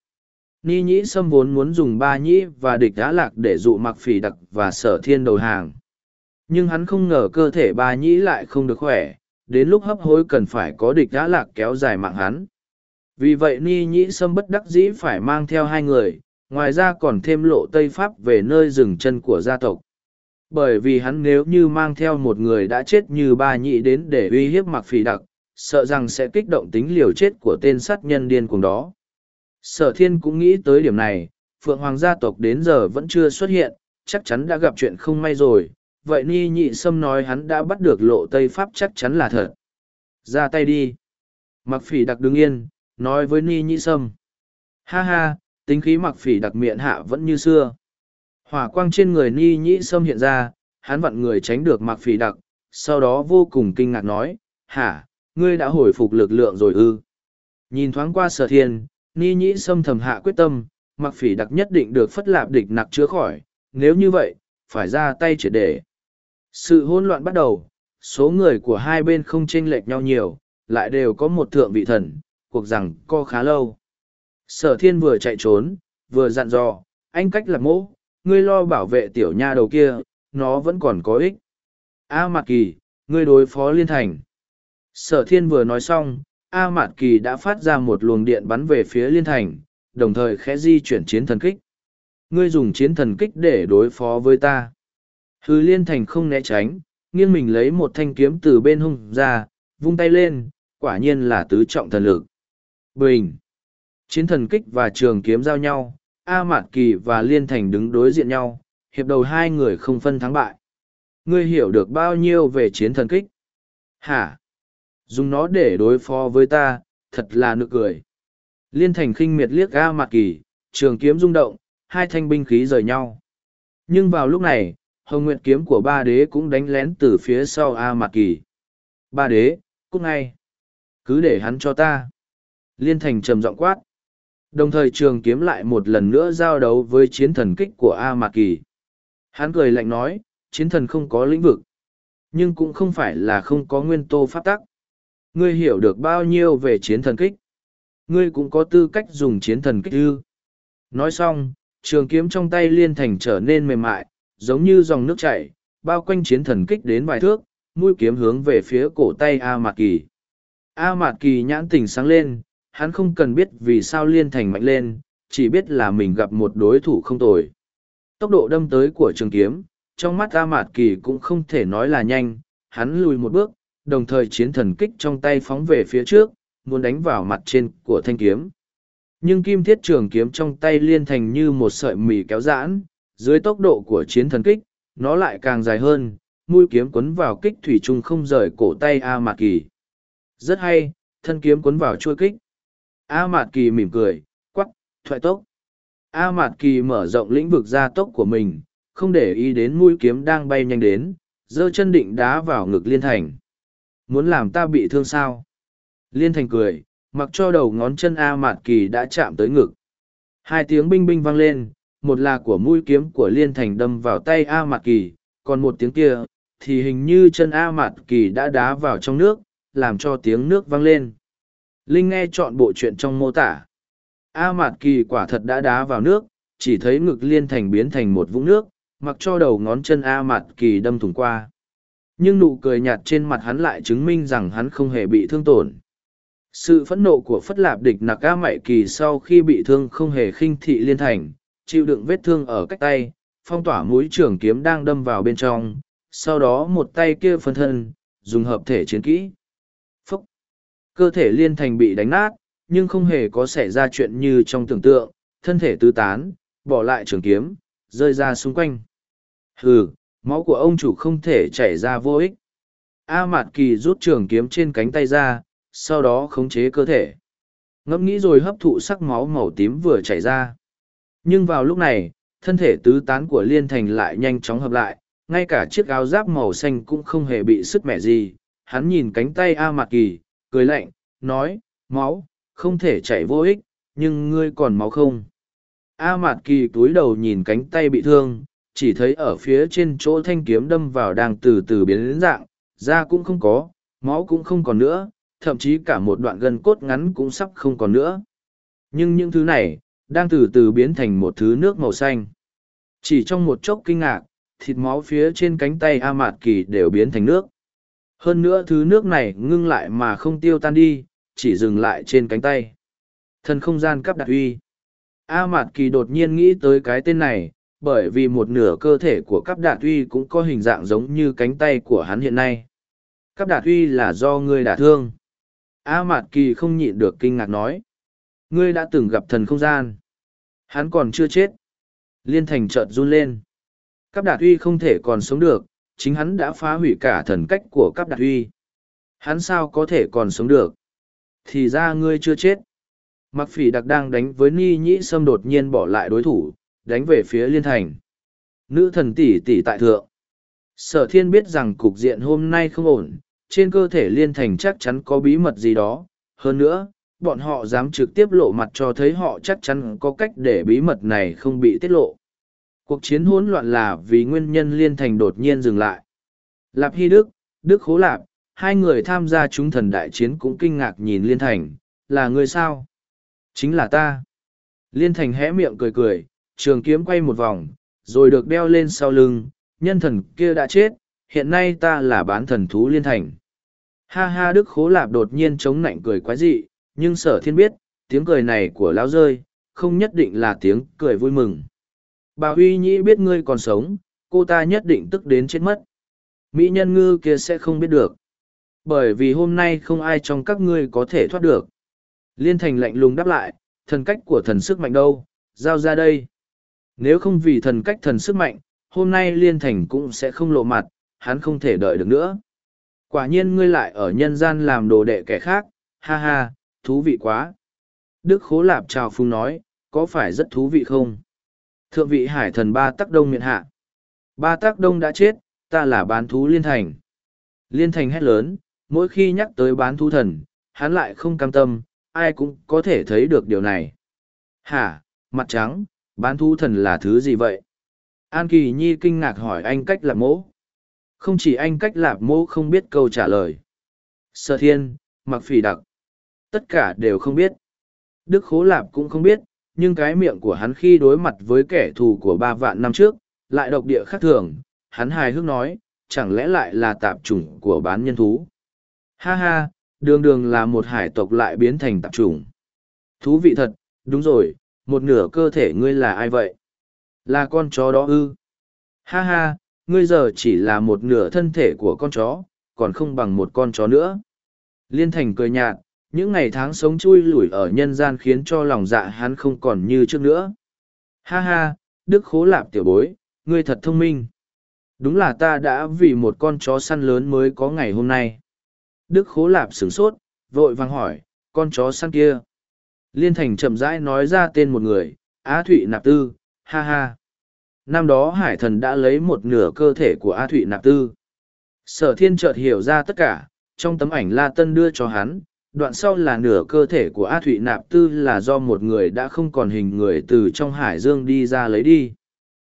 Speaker 1: Ni nhĩ sâm vốn muốn dùng ba nhĩ và địch đã lạc để dụ mặc phỉ đặc và sở thiên đầu hàng. Nhưng hắn không ngờ cơ thể ba nhĩ lại không được khỏe, đến lúc hấp hối cần phải có địch đã lạc kéo dài mạng hắn. Vì vậy Ni nhĩ sâm bất đắc dĩ phải mang theo hai người, ngoài ra còn thêm lộ Tây Pháp về nơi dừng chân của gia tộc. Bởi vì hắn nếu như mang theo một người đã chết như ba nhị đến để uy hiếp mặc phỉ đặc, sợ rằng sẽ kích động tính liều chết của tên sát nhân điên cuồng đó. Sở thiên cũng nghĩ tới điểm này, Phượng Hoàng gia tộc đến giờ vẫn chưa xuất hiện, chắc chắn đã gặp chuyện không may rồi, vậy Ni Nhị Sâm nói hắn đã bắt được lộ Tây Pháp chắc chắn là thật. Ra tay đi. Mặc phỉ đặc đứng yên, nói với Ni Nhị Sâm. Ha ha, tính khí mặc phỉ đặc miệng hạ vẫn như xưa. Hỏa quang trên người Ni Nhị Sâm hiện ra, hắn vặn người tránh được mặc phỉ đặc, sau đó vô cùng kinh ngạc nói, hả, ngươi đã hồi phục lực lượng rồi ư. Nhìn thoáng qua sở thiên, Ni Nhĩ Sâm thầm hạ quyết tâm, mặc phỉ đặc nhất định được phất lạp địch nặc chữa khỏi, nếu như vậy, phải ra tay triệt để. Sự hỗn loạn bắt đầu, số người của hai bên không chênh lệch nhau nhiều, lại đều có một thượng vị thần, cuộc rằng co khá lâu. Sở thiên vừa chạy trốn, vừa dặn dò, anh cách lạc mỗ, ngươi lo bảo vệ tiểu nha đầu kia, nó vẫn còn có ích. A à, Mạc Kỳ, ngươi đối phó liên thành. Sở thiên vừa nói xong, A Mạt Kỳ đã phát ra một luồng điện bắn về phía liên thành, đồng thời khẽ di chuyển chiến thần kích. Ngươi dùng chiến thần kích để đối phó với ta. Hư liên thành không né tránh, nghiêng mình lấy một thanh kiếm từ bên hông ra, vung tay lên, quả nhiên là tứ trọng thần lực. Bình! Chiến thần kích và trường kiếm giao nhau, A Mạt Kỳ và Liên Thành đứng đối diện nhau, hiệp đầu hai người không phân thắng bại. Ngươi hiểu được bao nhiêu về chiến thần kích? Hả? Dùng nó để đối phó với ta, thật là nực cười. Liên thành khinh miệt liếc ga mặt kỳ, trường kiếm rung động, hai thanh binh khí rời nhau. Nhưng vào lúc này, hồng nguyện kiếm của ba đế cũng đánh lén từ phía sau a mặt kỳ. Ba đế, cút ngay. Cứ để hắn cho ta. Liên thành trầm giọng quát. Đồng thời trường kiếm lại một lần nữa giao đấu với chiến thần kích của a mạc kỳ. Hắn cười lạnh nói, chiến thần không có lĩnh vực. Nhưng cũng không phải là không có nguyên tô pháp tắc. Ngươi hiểu được bao nhiêu về chiến thần kích? Ngươi cũng có tư cách dùng chiến thần kích ư. Nói xong, trường kiếm trong tay liên thành trở nên mềm mại, giống như dòng nước chảy, bao quanh chiến thần kích đến vài thước, mũi kiếm hướng về phía cổ tay A Mạt Kỳ. A Mạt Kỳ nhãn tình sáng lên, hắn không cần biết vì sao liên thành mạnh lên, chỉ biết là mình gặp một đối thủ không tồi. Tốc độ đâm tới của trường kiếm, trong mắt A Mạt Kỳ cũng không thể nói là nhanh, hắn lùi một bước, đồng thời chiến thần kích trong tay phóng về phía trước, muốn đánh vào mặt trên của thanh kiếm. Nhưng kim thiết trường kiếm trong tay liên thành như một sợi mì kéo giãn, dưới tốc độ của chiến thần kích, nó lại càng dài hơn, mũi kiếm quấn vào kích thủy trung không rời cổ tay A Mạt Kỳ. Rất hay, thân kiếm quấn vào chuôi kích. A Mạt Kỳ mỉm cười, quắc, thoại tốc. A Mạt Kỳ mở rộng lĩnh vực gia tốc của mình, không để ý đến mũi kiếm đang bay nhanh đến, giơ chân định đá vào ngực liên thành. Muốn làm ta bị thương sao? Liên thành cười, mặc cho đầu ngón chân A Mạt Kỳ đã chạm tới ngực. Hai tiếng binh binh vang lên, một là của mũi kiếm của Liên thành đâm vào tay A Mạt Kỳ, còn một tiếng kia, thì hình như chân A Mạt Kỳ đã đá vào trong nước, làm cho tiếng nước vang lên. Linh nghe chọn bộ chuyện trong mô tả. A Mạt Kỳ quả thật đã đá vào nước, chỉ thấy ngực liên thành biến thành một vũng nước, mặc cho đầu ngón chân A Mạt Kỳ đâm thủng qua. Nhưng nụ cười nhạt trên mặt hắn lại chứng minh rằng hắn không hề bị thương tổn. Sự phẫn nộ của Phất Lạp địch nạc ca Mại Kỳ sau khi bị thương không hề khinh thị liên thành, chịu đựng vết thương ở cách tay, phong tỏa mũi trường kiếm đang đâm vào bên trong, sau đó một tay kia phân thân, dùng hợp thể chiến kỹ. Phúc! Cơ thể liên thành bị đánh nát, nhưng không hề có xảy ra chuyện như trong tưởng tượng, thân thể tứ tán, bỏ lại trường kiếm, rơi ra xung quanh. Hừ, máu của ông chủ không thể chảy ra vô ích. A Mạt Kỳ rút trường kiếm trên cánh tay ra, sau đó khống chế cơ thể. Ngẫm nghĩ rồi hấp thụ sắc máu màu tím vừa chảy ra. Nhưng vào lúc này, thân thể tứ tán của Liên Thành lại nhanh chóng hợp lại, ngay cả chiếc áo giáp màu xanh cũng không hề bị sức mẻ gì. Hắn nhìn cánh tay A Mạt Kỳ, cười lạnh, nói, máu, không thể chảy vô ích, nhưng ngươi còn máu không? A Mạt Kỳ túi đầu nhìn cánh tay bị thương, chỉ thấy ở phía trên chỗ thanh kiếm đâm vào đang từ từ biến đến dạng, da cũng không có, máu cũng không còn nữa, thậm chí cả một đoạn gân cốt ngắn cũng sắp không còn nữa. Nhưng những thứ này, đang từ từ biến thành một thứ nước màu xanh. Chỉ trong một chốc kinh ngạc, thịt máu phía trên cánh tay A Mạt Kỳ đều biến thành nước. Hơn nữa thứ nước này ngưng lại mà không tiêu tan đi, chỉ dừng lại trên cánh tay. Thần không gian cắp đặt uy. A Mạt Kỳ đột nhiên nghĩ tới cái tên này, bởi vì một nửa cơ thể của cắp đạt tuy cũng có hình dạng giống như cánh tay của hắn hiện nay. Cắp đạt tuy là do ngươi đả thương. A Mạt Kỳ không nhịn được kinh ngạc nói. Ngươi đã từng gặp thần không gian. Hắn còn chưa chết. Liên thành chợt run lên. Cắp đạt tuy không thể còn sống được, chính hắn đã phá hủy cả thần cách của cắp đạt tuy Hắn sao có thể còn sống được? Thì ra ngươi chưa chết. Mặc phỉ đặc đang đánh với Ni Nhĩ Sâm đột nhiên bỏ lại đối thủ, đánh về phía liên thành. Nữ thần tỷ tỷ tại thượng. Sở thiên biết rằng cục diện hôm nay không ổn, trên cơ thể liên thành chắc chắn có bí mật gì đó. Hơn nữa, bọn họ dám trực tiếp lộ mặt cho thấy họ chắc chắn có cách để bí mật này không bị tiết lộ. Cuộc chiến hỗn loạn là vì nguyên nhân liên thành đột nhiên dừng lại. Lạp Hy Đức, Đức Khố Lạp, hai người tham gia chúng thần đại chiến cũng kinh ngạc nhìn liên thành, là người sao? Chính là ta. Liên thành hé miệng cười cười, trường kiếm quay một vòng, rồi được đeo lên sau lưng, nhân thần kia đã chết, hiện nay ta là bán thần thú liên thành. Ha ha Đức Khố Lạp đột nhiên chống nạnh cười quái dị, nhưng sở thiên biết, tiếng cười này của lão rơi, không nhất định là tiếng cười vui mừng. Bà Huy Nhĩ biết ngươi còn sống, cô ta nhất định tức đến chết mất. Mỹ nhân ngư kia sẽ không biết được. Bởi vì hôm nay không ai trong các ngươi có thể thoát được. Liên thành lạnh lùng đáp lại, thần cách của thần sức mạnh đâu, giao ra đây. Nếu không vì thần cách thần sức mạnh, hôm nay liên thành cũng sẽ không lộ mặt, hắn không thể đợi được nữa. Quả nhiên ngươi lại ở nhân gian làm đồ đệ kẻ khác, ha ha, thú vị quá. Đức Khố Lạp chào phung nói, có phải rất thú vị không? Thượng vị hải thần ba tắc đông miệng hạ. Ba tắc đông đã chết, ta là bán thú liên thành. Liên thành hét lớn, mỗi khi nhắc tới bán thú thần, hắn lại không cam tâm, ai cũng có thể thấy được điều này. Hả, mặt trắng, bán thú thần là thứ gì vậy? An Kỳ Nhi kinh ngạc hỏi anh cách lạp mỗ. Không chỉ anh cách lạp mỗ không biết câu trả lời. Sở thiên, mặc phỉ đặc. Tất cả đều không biết. Đức Khố Lạp cũng không biết, nhưng cái miệng của hắn khi đối mặt với kẻ thù của ba vạn năm trước, lại độc địa khác thường. Hắn hài hước nói, chẳng lẽ lại là tạp chủng của bán nhân thú? Ha ha, đường đường là một hải tộc lại biến thành tạp chủng. Thú vị thật, đúng rồi, một nửa cơ thể ngươi là ai vậy? Là con chó đó ư? Ha ha, ngươi giờ chỉ là một nửa thân thể của con chó, còn không bằng một con chó nữa. Liên thành cười nhạt, những ngày tháng sống chui lủi ở nhân gian khiến cho lòng dạ hắn không còn như trước nữa. Ha ha, Đức Khố Lạp tiểu bối, ngươi thật thông minh. Đúng là ta đã vì một con chó săn lớn mới có ngày hôm nay. Đức Khố Lạp sửng sốt, vội vàng hỏi, con chó săn kia. Liên Thành chậm rãi nói ra tên một người, Á Thụy Nạp Tư, ha ha. Năm đó Hải Thần đã lấy một nửa cơ thể của Á Thụy Nạp Tư. Sở thiên chợt hiểu ra tất cả, trong tấm ảnh La Tân đưa cho hắn, đoạn sau là nửa cơ thể của A Thụy Nạp Tư là do một người đã không còn hình người từ trong hải dương đi ra lấy đi.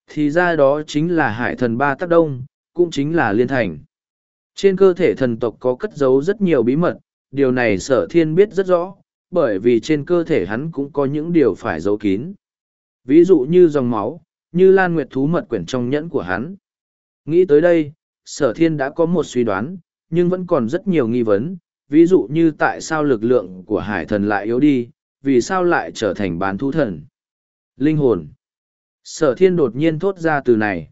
Speaker 1: Thì ra đó chính là hải thần ba Tắc đông, cũng chính là liên thành. Trên cơ thể thần tộc có cất giấu rất nhiều bí mật, điều này sở thiên biết rất rõ, bởi vì trên cơ thể hắn cũng có những điều phải giấu kín. Ví dụ như dòng máu, như lan nguyệt thú mật quyển trong nhẫn của hắn. Nghĩ tới đây, sở thiên đã có một suy đoán, nhưng vẫn còn rất nhiều nghi vấn, ví dụ như tại sao lực lượng của hải thần lại yếu đi, vì sao lại trở thành bán thú thần. Linh hồn. Sở thiên đột nhiên thốt ra từ này.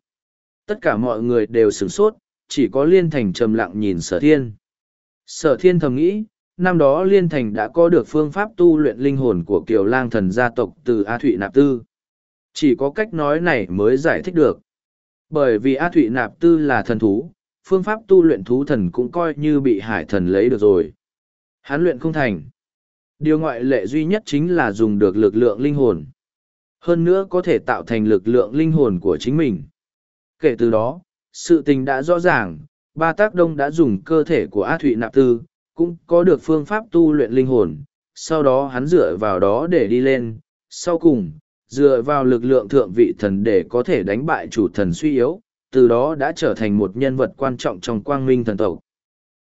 Speaker 1: Tất cả mọi người đều sửng sốt, chỉ có liên thành trầm lặng nhìn sở thiên. Sở thiên thầm nghĩ, năm đó liên thành đã có được phương pháp tu luyện linh hồn của kiều lang thần gia tộc từ A Thụy Nạp Tư. Chỉ có cách nói này mới giải thích được. Bởi vì A Thụy Nạp Tư là thần thú, phương pháp tu luyện thú thần cũng coi như bị hải thần lấy được rồi. Hắn luyện không thành. Điều ngoại lệ duy nhất chính là dùng được lực lượng linh hồn. Hơn nữa có thể tạo thành lực lượng linh hồn của chính mình. Kể từ đó, sự tình đã rõ ràng, ba tác đông đã dùng cơ thể của A Thụy Nạp Tư, cũng có được phương pháp tu luyện linh hồn, sau đó hắn dựa vào đó để đi lên, sau cùng, dựa vào lực lượng thượng vị thần để có thể đánh bại chủ thần suy yếu, từ đó đã trở thành một nhân vật quan trọng trong quang minh thần tộc.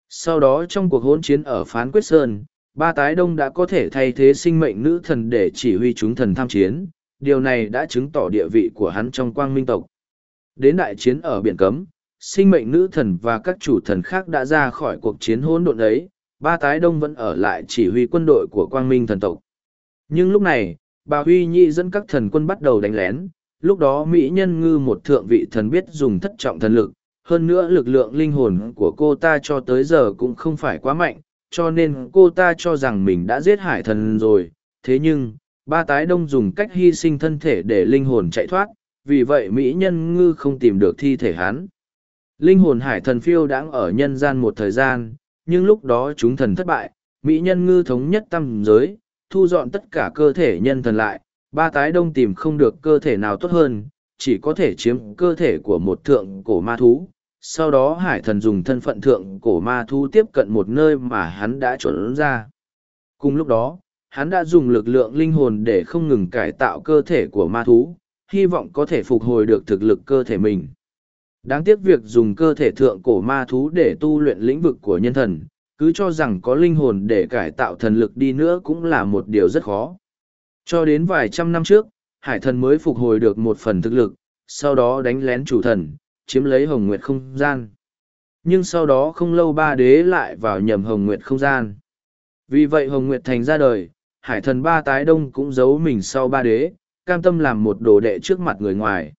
Speaker 1: Sau đó trong cuộc hỗn chiến ở Phán Quyết Sơn, ba tái đông đã có thể thay thế sinh mệnh nữ thần để chỉ huy chúng thần tham chiến, điều này đã chứng tỏ địa vị của hắn trong quang minh tộc. Đến đại chiến ở biển cấm, sinh mệnh nữ thần và các chủ thần khác đã ra khỏi cuộc chiến hỗn độn ấy, ba tái đông vẫn ở lại chỉ huy quân đội của quang minh thần tộc. Nhưng lúc này, bà Huy Nhi dẫn các thần quân bắt đầu đánh lén, lúc đó Mỹ nhân ngư một thượng vị thần biết dùng thất trọng thần lực, hơn nữa lực lượng linh hồn của cô ta cho tới giờ cũng không phải quá mạnh, cho nên cô ta cho rằng mình đã giết hải thần rồi. Thế nhưng, ba tái đông dùng cách hy sinh thân thể để linh hồn chạy thoát, vì vậy Mỹ nhân ngư không tìm được thi thể hắn. Linh hồn hải thần phiêu đãng ở nhân gian một thời gian, nhưng lúc đó chúng thần thất bại, Mỹ nhân ngư thống nhất tâm giới, thu dọn tất cả cơ thể nhân thần lại, ba tái đông tìm không được cơ thể nào tốt hơn, chỉ có thể chiếm cơ thể của một thượng cổ ma thú. Sau đó hải thần dùng thân phận thượng cổ ma thú tiếp cận một nơi mà hắn đã chuẩn ra. Cùng lúc đó, hắn đã dùng lực lượng linh hồn để không ngừng cải tạo cơ thể của ma thú, hy vọng có thể phục hồi được thực lực cơ thể mình. Đáng tiếc việc dùng cơ thể thượng cổ ma thú để tu luyện lĩnh vực của nhân thần, cứ cho rằng có linh hồn để cải tạo thần lực đi nữa cũng là một điều rất khó. Cho đến vài trăm năm trước, hải thần mới phục hồi được một phần thực lực, sau đó đánh lén chủ thần, chiếm lấy hồng nguyệt không gian. Nhưng sau đó không lâu ba đế lại vào nhầm hồng nguyệt không gian. Vì vậy hồng nguyệt thành ra đời, hải thần ba tái đông cũng giấu mình sau ba đế, cam tâm làm một đồ đệ trước mặt người ngoài.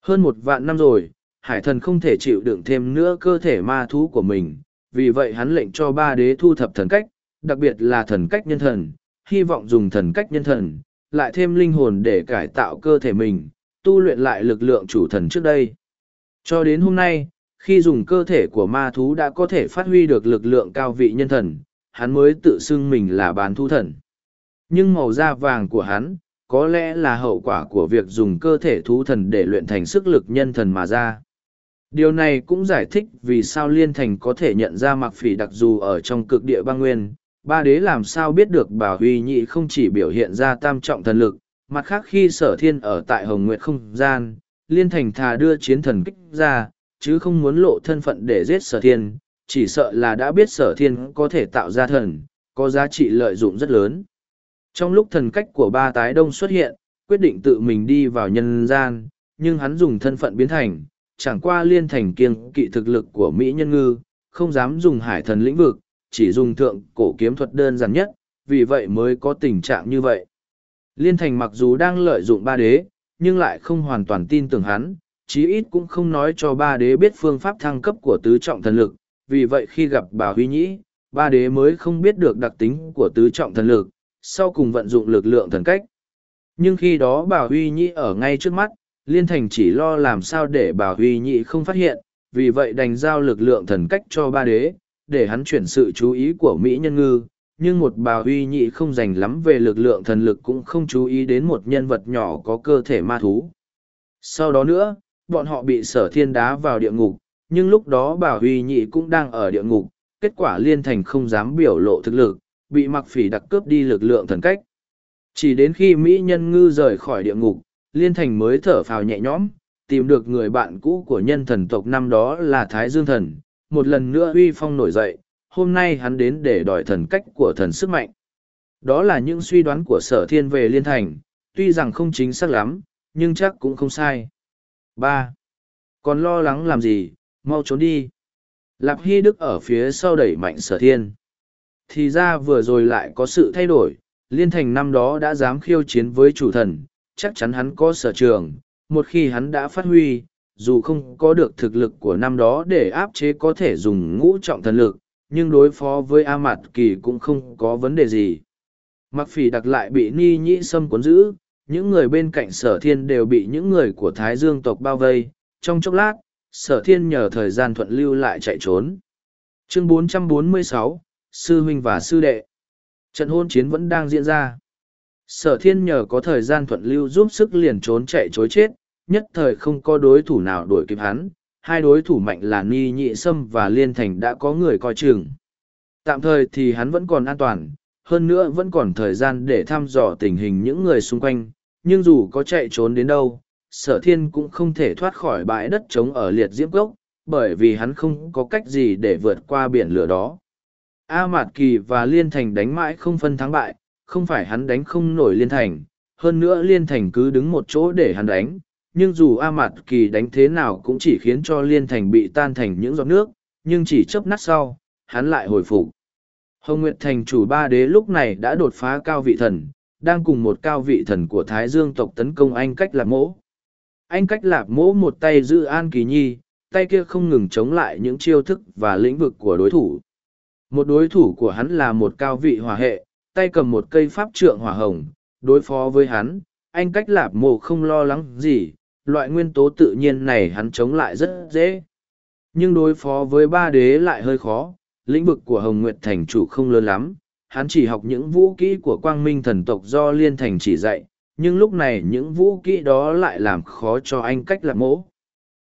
Speaker 1: Hơn một vạn năm rồi, hải thần không thể chịu đựng thêm nữa cơ thể ma thú của mình, vì vậy hắn lệnh cho ba đế thu thập thần cách, đặc biệt là thần cách nhân thần, hy vọng dùng thần cách nhân thần, lại thêm linh hồn để cải tạo cơ thể mình, tu luyện lại lực lượng chủ thần trước đây. Cho đến hôm nay, khi dùng cơ thể của ma thú đã có thể phát huy được lực lượng cao vị nhân thần, hắn mới tự xưng mình là bán thu thần. Nhưng màu da vàng của hắn, có lẽ là hậu quả của việc dùng cơ thể thú thần để luyện thành sức lực nhân thần mà ra. Điều này cũng giải thích vì sao Liên Thành có thể nhận ra mặc phỉ đặc dù ở trong cực địa băng nguyên, ba đế làm sao biết được bảo huy nhị không chỉ biểu hiện ra tam trọng thần lực, mặt khác khi sở thiên ở tại Hồng Nguyệt không gian, Liên Thành thà đưa chiến thần kích ra, chứ không muốn lộ thân phận để giết sở thiên, chỉ sợ là đã biết sở thiên có thể tạo ra thần, có giá trị lợi dụng rất lớn. Trong lúc thần cách của ba tái đông xuất hiện, quyết định tự mình đi vào nhân gian, nhưng hắn dùng thân phận biến thành, chẳng qua liên thành kiêng kỵ thực lực của Mỹ nhân ngư, không dám dùng hải thần lĩnh vực, chỉ dùng thượng cổ kiếm thuật đơn giản nhất, vì vậy mới có tình trạng như vậy. Liên thành mặc dù đang lợi dụng ba đế, nhưng lại không hoàn toàn tin tưởng hắn, chí ít cũng không nói cho ba đế biết phương pháp thăng cấp của tứ trọng thần lực, vì vậy khi gặp bà Huy Nhĩ, ba đế mới không biết được đặc tính của tứ trọng thần lực, sau cùng vận dụng lực lượng thần cách. Nhưng khi đó bà Huy Nhĩ ở ngay trước mắt, Liên Thành chỉ lo làm sao để bà Huy Nhị không phát hiện, vì vậy đành giao lực lượng thần cách cho ba đế, để hắn chuyển sự chú ý của Mỹ nhân ngư. Nhưng một bà Huy Nhị không dành lắm về lực lượng thần lực cũng không chú ý đến một nhân vật nhỏ có cơ thể ma thú. Sau đó nữa, bọn họ bị sở thiên đá vào địa ngục, nhưng lúc đó bà Huy Nhị cũng đang ở địa ngục, kết quả Liên Thành không dám biểu lộ thực lực, bị mặc phỉ đặc cướp đi lực lượng thần cách. Chỉ đến khi Mỹ nhân ngư rời khỏi địa ngục, Liên Thành mới thở phào nhẹ nhõm, tìm được người bạn cũ của nhân thần tộc năm đó là Thái Dương Thần, một lần nữa uy phong nổi dậy, hôm nay hắn đến để đòi thần cách của thần sức mạnh. Đó là những suy đoán của sở thiên về Liên Thành, tuy rằng không chính xác lắm, nhưng chắc cũng không sai. ba Còn lo lắng làm gì, mau trốn đi. Lạp Hy Đức ở phía sau đẩy mạnh sở thiên. Thì ra vừa rồi lại có sự thay đổi, Liên Thành năm đó đã dám khiêu chiến với chủ thần, chắc chắn hắn có sở trường, một khi hắn đã phát huy, dù không có được thực lực của năm đó để áp chế có thể dùng ngũ trọng thần lực, nhưng đối phó với A Mạt Kỳ cũng không có vấn đề gì. Mặc phỉ đặc lại bị ni nhĩ sâm cuốn giữ, những người bên cạnh sở thiên đều bị những người của Thái Dương tộc bao vây, trong chốc lát, sở thiên nhờ thời gian thuận lưu lại chạy trốn. Chương 446, Sư Huynh và Sư Đệ Trận hôn chiến vẫn đang diễn ra. Sở thiên nhờ có thời gian thuận lưu giúp sức liền trốn chạy chối chết, nhất thời không có đối thủ nào đuổi kịp hắn, hai đối thủ mạnh là Ni Nhị Sâm và Liên Thành đã có người coi chừng. Tạm thời thì hắn vẫn còn an toàn, hơn nữa vẫn còn thời gian để thăm dò tình hình những người xung quanh, nhưng dù có chạy trốn đến đâu, sở thiên cũng không thể thoát khỏi bãi đất trống ở liệt diễm gốc, bởi vì hắn không có cách gì để vượt qua biển lửa đó. A Mạt Kỳ và Liên Thành đánh mãi không phân thắng bại, không phải hắn đánh không nổi Liên Thành, hơn nữa Liên Thành cứ đứng một chỗ để hắn đánh, nhưng dù A Mạt Kỳ đánh thế nào cũng chỉ khiến cho Liên Thành bị tan thành những giọt nước, nhưng chỉ chớp nát sau, hắn lại hồi phục. Hồng Nguyệt Thành chủ ba đế lúc này đã đột phá cao vị thần, đang cùng một cao vị thần của Thái Dương tộc tấn công anh cách lạp mỗ. Anh cách lạp mỗ một tay giữ An Kỳ Nhi, tay kia không ngừng chống lại những chiêu thức và lĩnh vực của đối thủ. Một đối thủ của hắn là một cao vị hòa hệ, tay cầm một cây pháp trượng hỏa hồng, đối phó với hắn, anh cách lạp mộ không lo lắng gì, loại nguyên tố tự nhiên này hắn chống lại rất dễ. Nhưng đối phó với ba đế lại hơi khó, lĩnh vực của Hồng Nguyệt Thành chủ không lớn lắm, hắn chỉ học những vũ kỹ của quang minh thần tộc do Liên Thành chỉ dạy, nhưng lúc này những vũ kỹ đó lại làm khó cho anh cách lạc mỗ.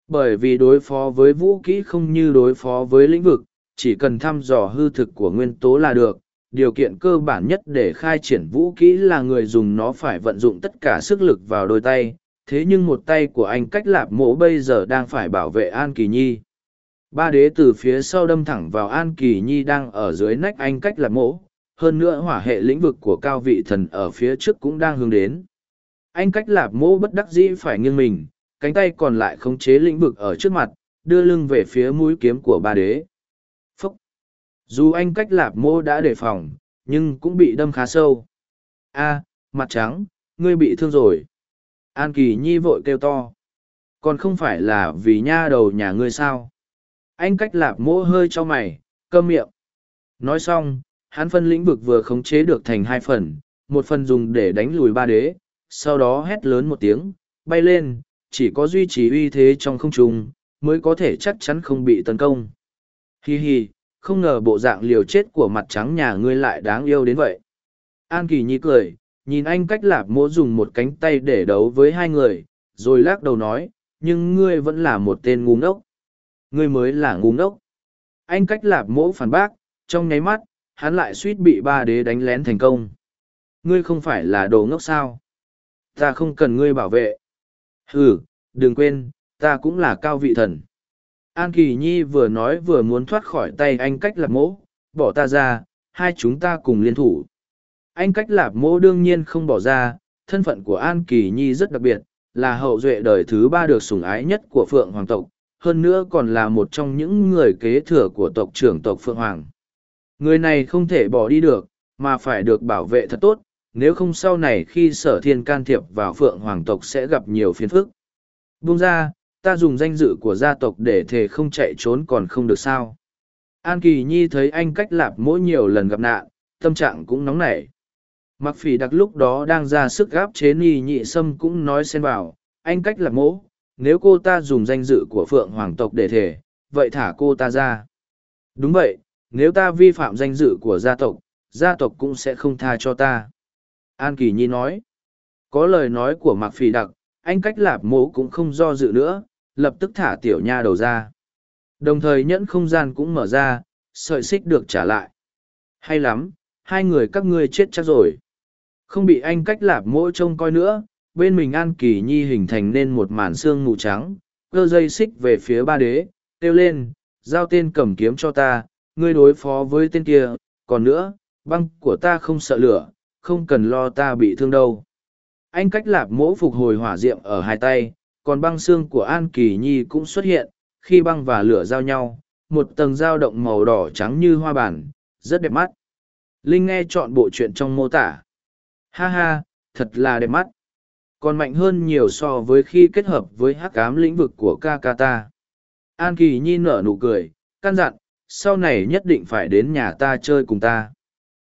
Speaker 1: Bởi vì đối phó với vũ kỹ không như đối phó với lĩnh vực, chỉ cần thăm dò hư thực của nguyên tố là được. Điều kiện cơ bản nhất để khai triển vũ kỹ là người dùng nó phải vận dụng tất cả sức lực vào đôi tay, thế nhưng một tay của anh cách lạp mộ bây giờ đang phải bảo vệ An Kỳ Nhi. Ba đế từ phía sau đâm thẳng vào An Kỳ Nhi đang ở dưới nách anh cách lạp mộ hơn nữa hỏa hệ lĩnh vực của cao vị thần ở phía trước cũng đang hướng đến. Anh cách lạp mộ bất đắc dĩ phải nghiêng mình, cánh tay còn lại khống chế lĩnh vực ở trước mặt, đưa lưng về phía mũi kiếm của ba đế. Dù anh cách lạp mỗ đã đề phòng, nhưng cũng bị đâm khá sâu. a mặt trắng, ngươi bị thương rồi. An Kỳ Nhi vội kêu to. Còn không phải là vì nha đầu nhà ngươi sao? Anh cách lạp mỗ hơi cho mày, cơm miệng. Nói xong, hắn phân lĩnh vực vừa khống chế được thành hai phần, một phần dùng để đánh lùi ba đế, sau đó hét lớn một tiếng, bay lên, chỉ có duy trì uy thế trong không trung, mới có thể chắc chắn không bị tấn công. Hi hi, không ngờ bộ dạng liều chết của mặt trắng nhà ngươi lại đáng yêu đến vậy. An Kỳ Nhi cười, nhìn anh cách lạp mỗ dùng một cánh tay để đấu với hai người, rồi lắc đầu nói, nhưng ngươi vẫn là một tên ngu ngốc. Ngươi mới là ngu ngốc. Anh cách lạp mỗ phản bác, trong nháy mắt, hắn lại suýt bị ba đế đánh lén thành công. Ngươi không phải là đồ ngốc sao? Ta không cần ngươi bảo vệ. Ừ, đừng quên, ta cũng là cao vị thần. An Kỳ Nhi vừa nói vừa muốn thoát khỏi tay anh cách lạp mỗ, bỏ ta ra, hai chúng ta cùng liên thủ. Anh cách lạp mỗ đương nhiên không bỏ ra, thân phận của An Kỳ Nhi rất đặc biệt, là hậu duệ đời thứ ba được sủng ái nhất của Phượng Hoàng tộc, hơn nữa còn là một trong những người kế thừa của tộc trưởng tộc Phượng Hoàng. Người này không thể bỏ đi được, mà phải được bảo vệ thật tốt, nếu không sau này khi sở thiên can thiệp vào Phượng Hoàng tộc sẽ gặp nhiều phiền phức. Buông ra, ta dùng danh dự của gia tộc để thề không chạy trốn còn không được sao. An Kỳ Nhi thấy anh cách lạp mỗi nhiều lần gặp nạn, tâm trạng cũng nóng nảy. Mặc phỉ đặc lúc đó đang ra sức gáp chế ni nhị sâm cũng nói xen vào, anh cách lạp mỗ, nếu cô ta dùng danh dự của phượng hoàng tộc để thể, vậy thả cô ta ra. Đúng vậy, nếu ta vi phạm danh dự của gia tộc, gia tộc cũng sẽ không tha cho ta. An Kỳ Nhi nói, có lời nói của Mạc Phỉ Đặc, anh cách lạp mỗ cũng không do dự nữa, lập tức thả tiểu nha đầu ra. Đồng thời nhẫn không gian cũng mở ra, sợi xích được trả lại. Hay lắm, hai người các ngươi chết chắc rồi. Không bị anh cách lạp mỗi trông coi nữa, bên mình An Kỳ Nhi hình thành nên một màn xương mù trắng, cơ dây xích về phía ba đế, kêu lên, giao tên cầm kiếm cho ta, ngươi đối phó với tên kia, còn nữa, băng của ta không sợ lửa, không cần lo ta bị thương đâu. anh cách lạp mỗ phục hồi hỏa diệm ở hai tay còn băng xương của an kỳ nhi cũng xuất hiện, khi băng và lửa giao nhau, một tầng dao động màu đỏ trắng như hoa bản, rất đẹp mắt. Linh nghe chọn bộ chuyện trong mô tả. Ha ha, thật là đẹp mắt. Còn mạnh hơn nhiều so với khi kết hợp với hắc cám lĩnh vực của kakata. An kỳ nhi nở nụ cười, căn dặn, sau này nhất định phải đến nhà ta chơi cùng ta.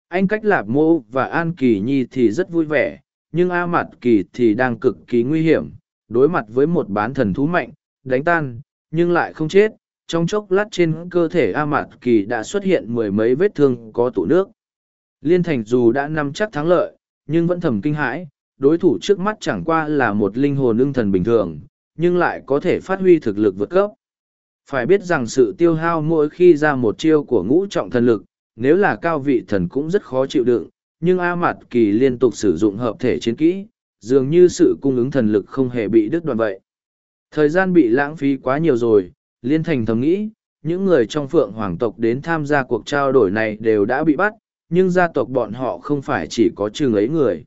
Speaker 1: Anh cách lạp mô và an kỳ nhi thì rất vui vẻ, nhưng a mặt kỳ thì đang cực kỳ nguy hiểm đối mặt với một bán thần thú mạnh, đánh tan, nhưng lại không chết. Trong chốc lát trên cơ thể a Mạt kỳ đã xuất hiện mười mấy vết thương có tụ nước. Liên thành dù đã nắm chắc thắng lợi, nhưng vẫn thầm kinh hãi. Đối thủ trước mắt chẳng qua là một linh hồn ưng thần bình thường, nhưng lại có thể phát huy thực lực vượt cấp. Phải biết rằng sự tiêu hao mỗi khi ra một chiêu của ngũ trọng thần lực, nếu là cao vị thần cũng rất khó chịu đựng, nhưng a Mạt kỳ liên tục sử dụng hợp thể chiến kỹ dường như sự cung ứng thần lực không hề bị đứt đoạn vậy. Thời gian bị lãng phí quá nhiều rồi, liên thành thầm nghĩ, những người trong phượng hoàng tộc đến tham gia cuộc trao đổi này đều đã bị bắt, nhưng gia tộc bọn họ không phải chỉ có chừng ấy người.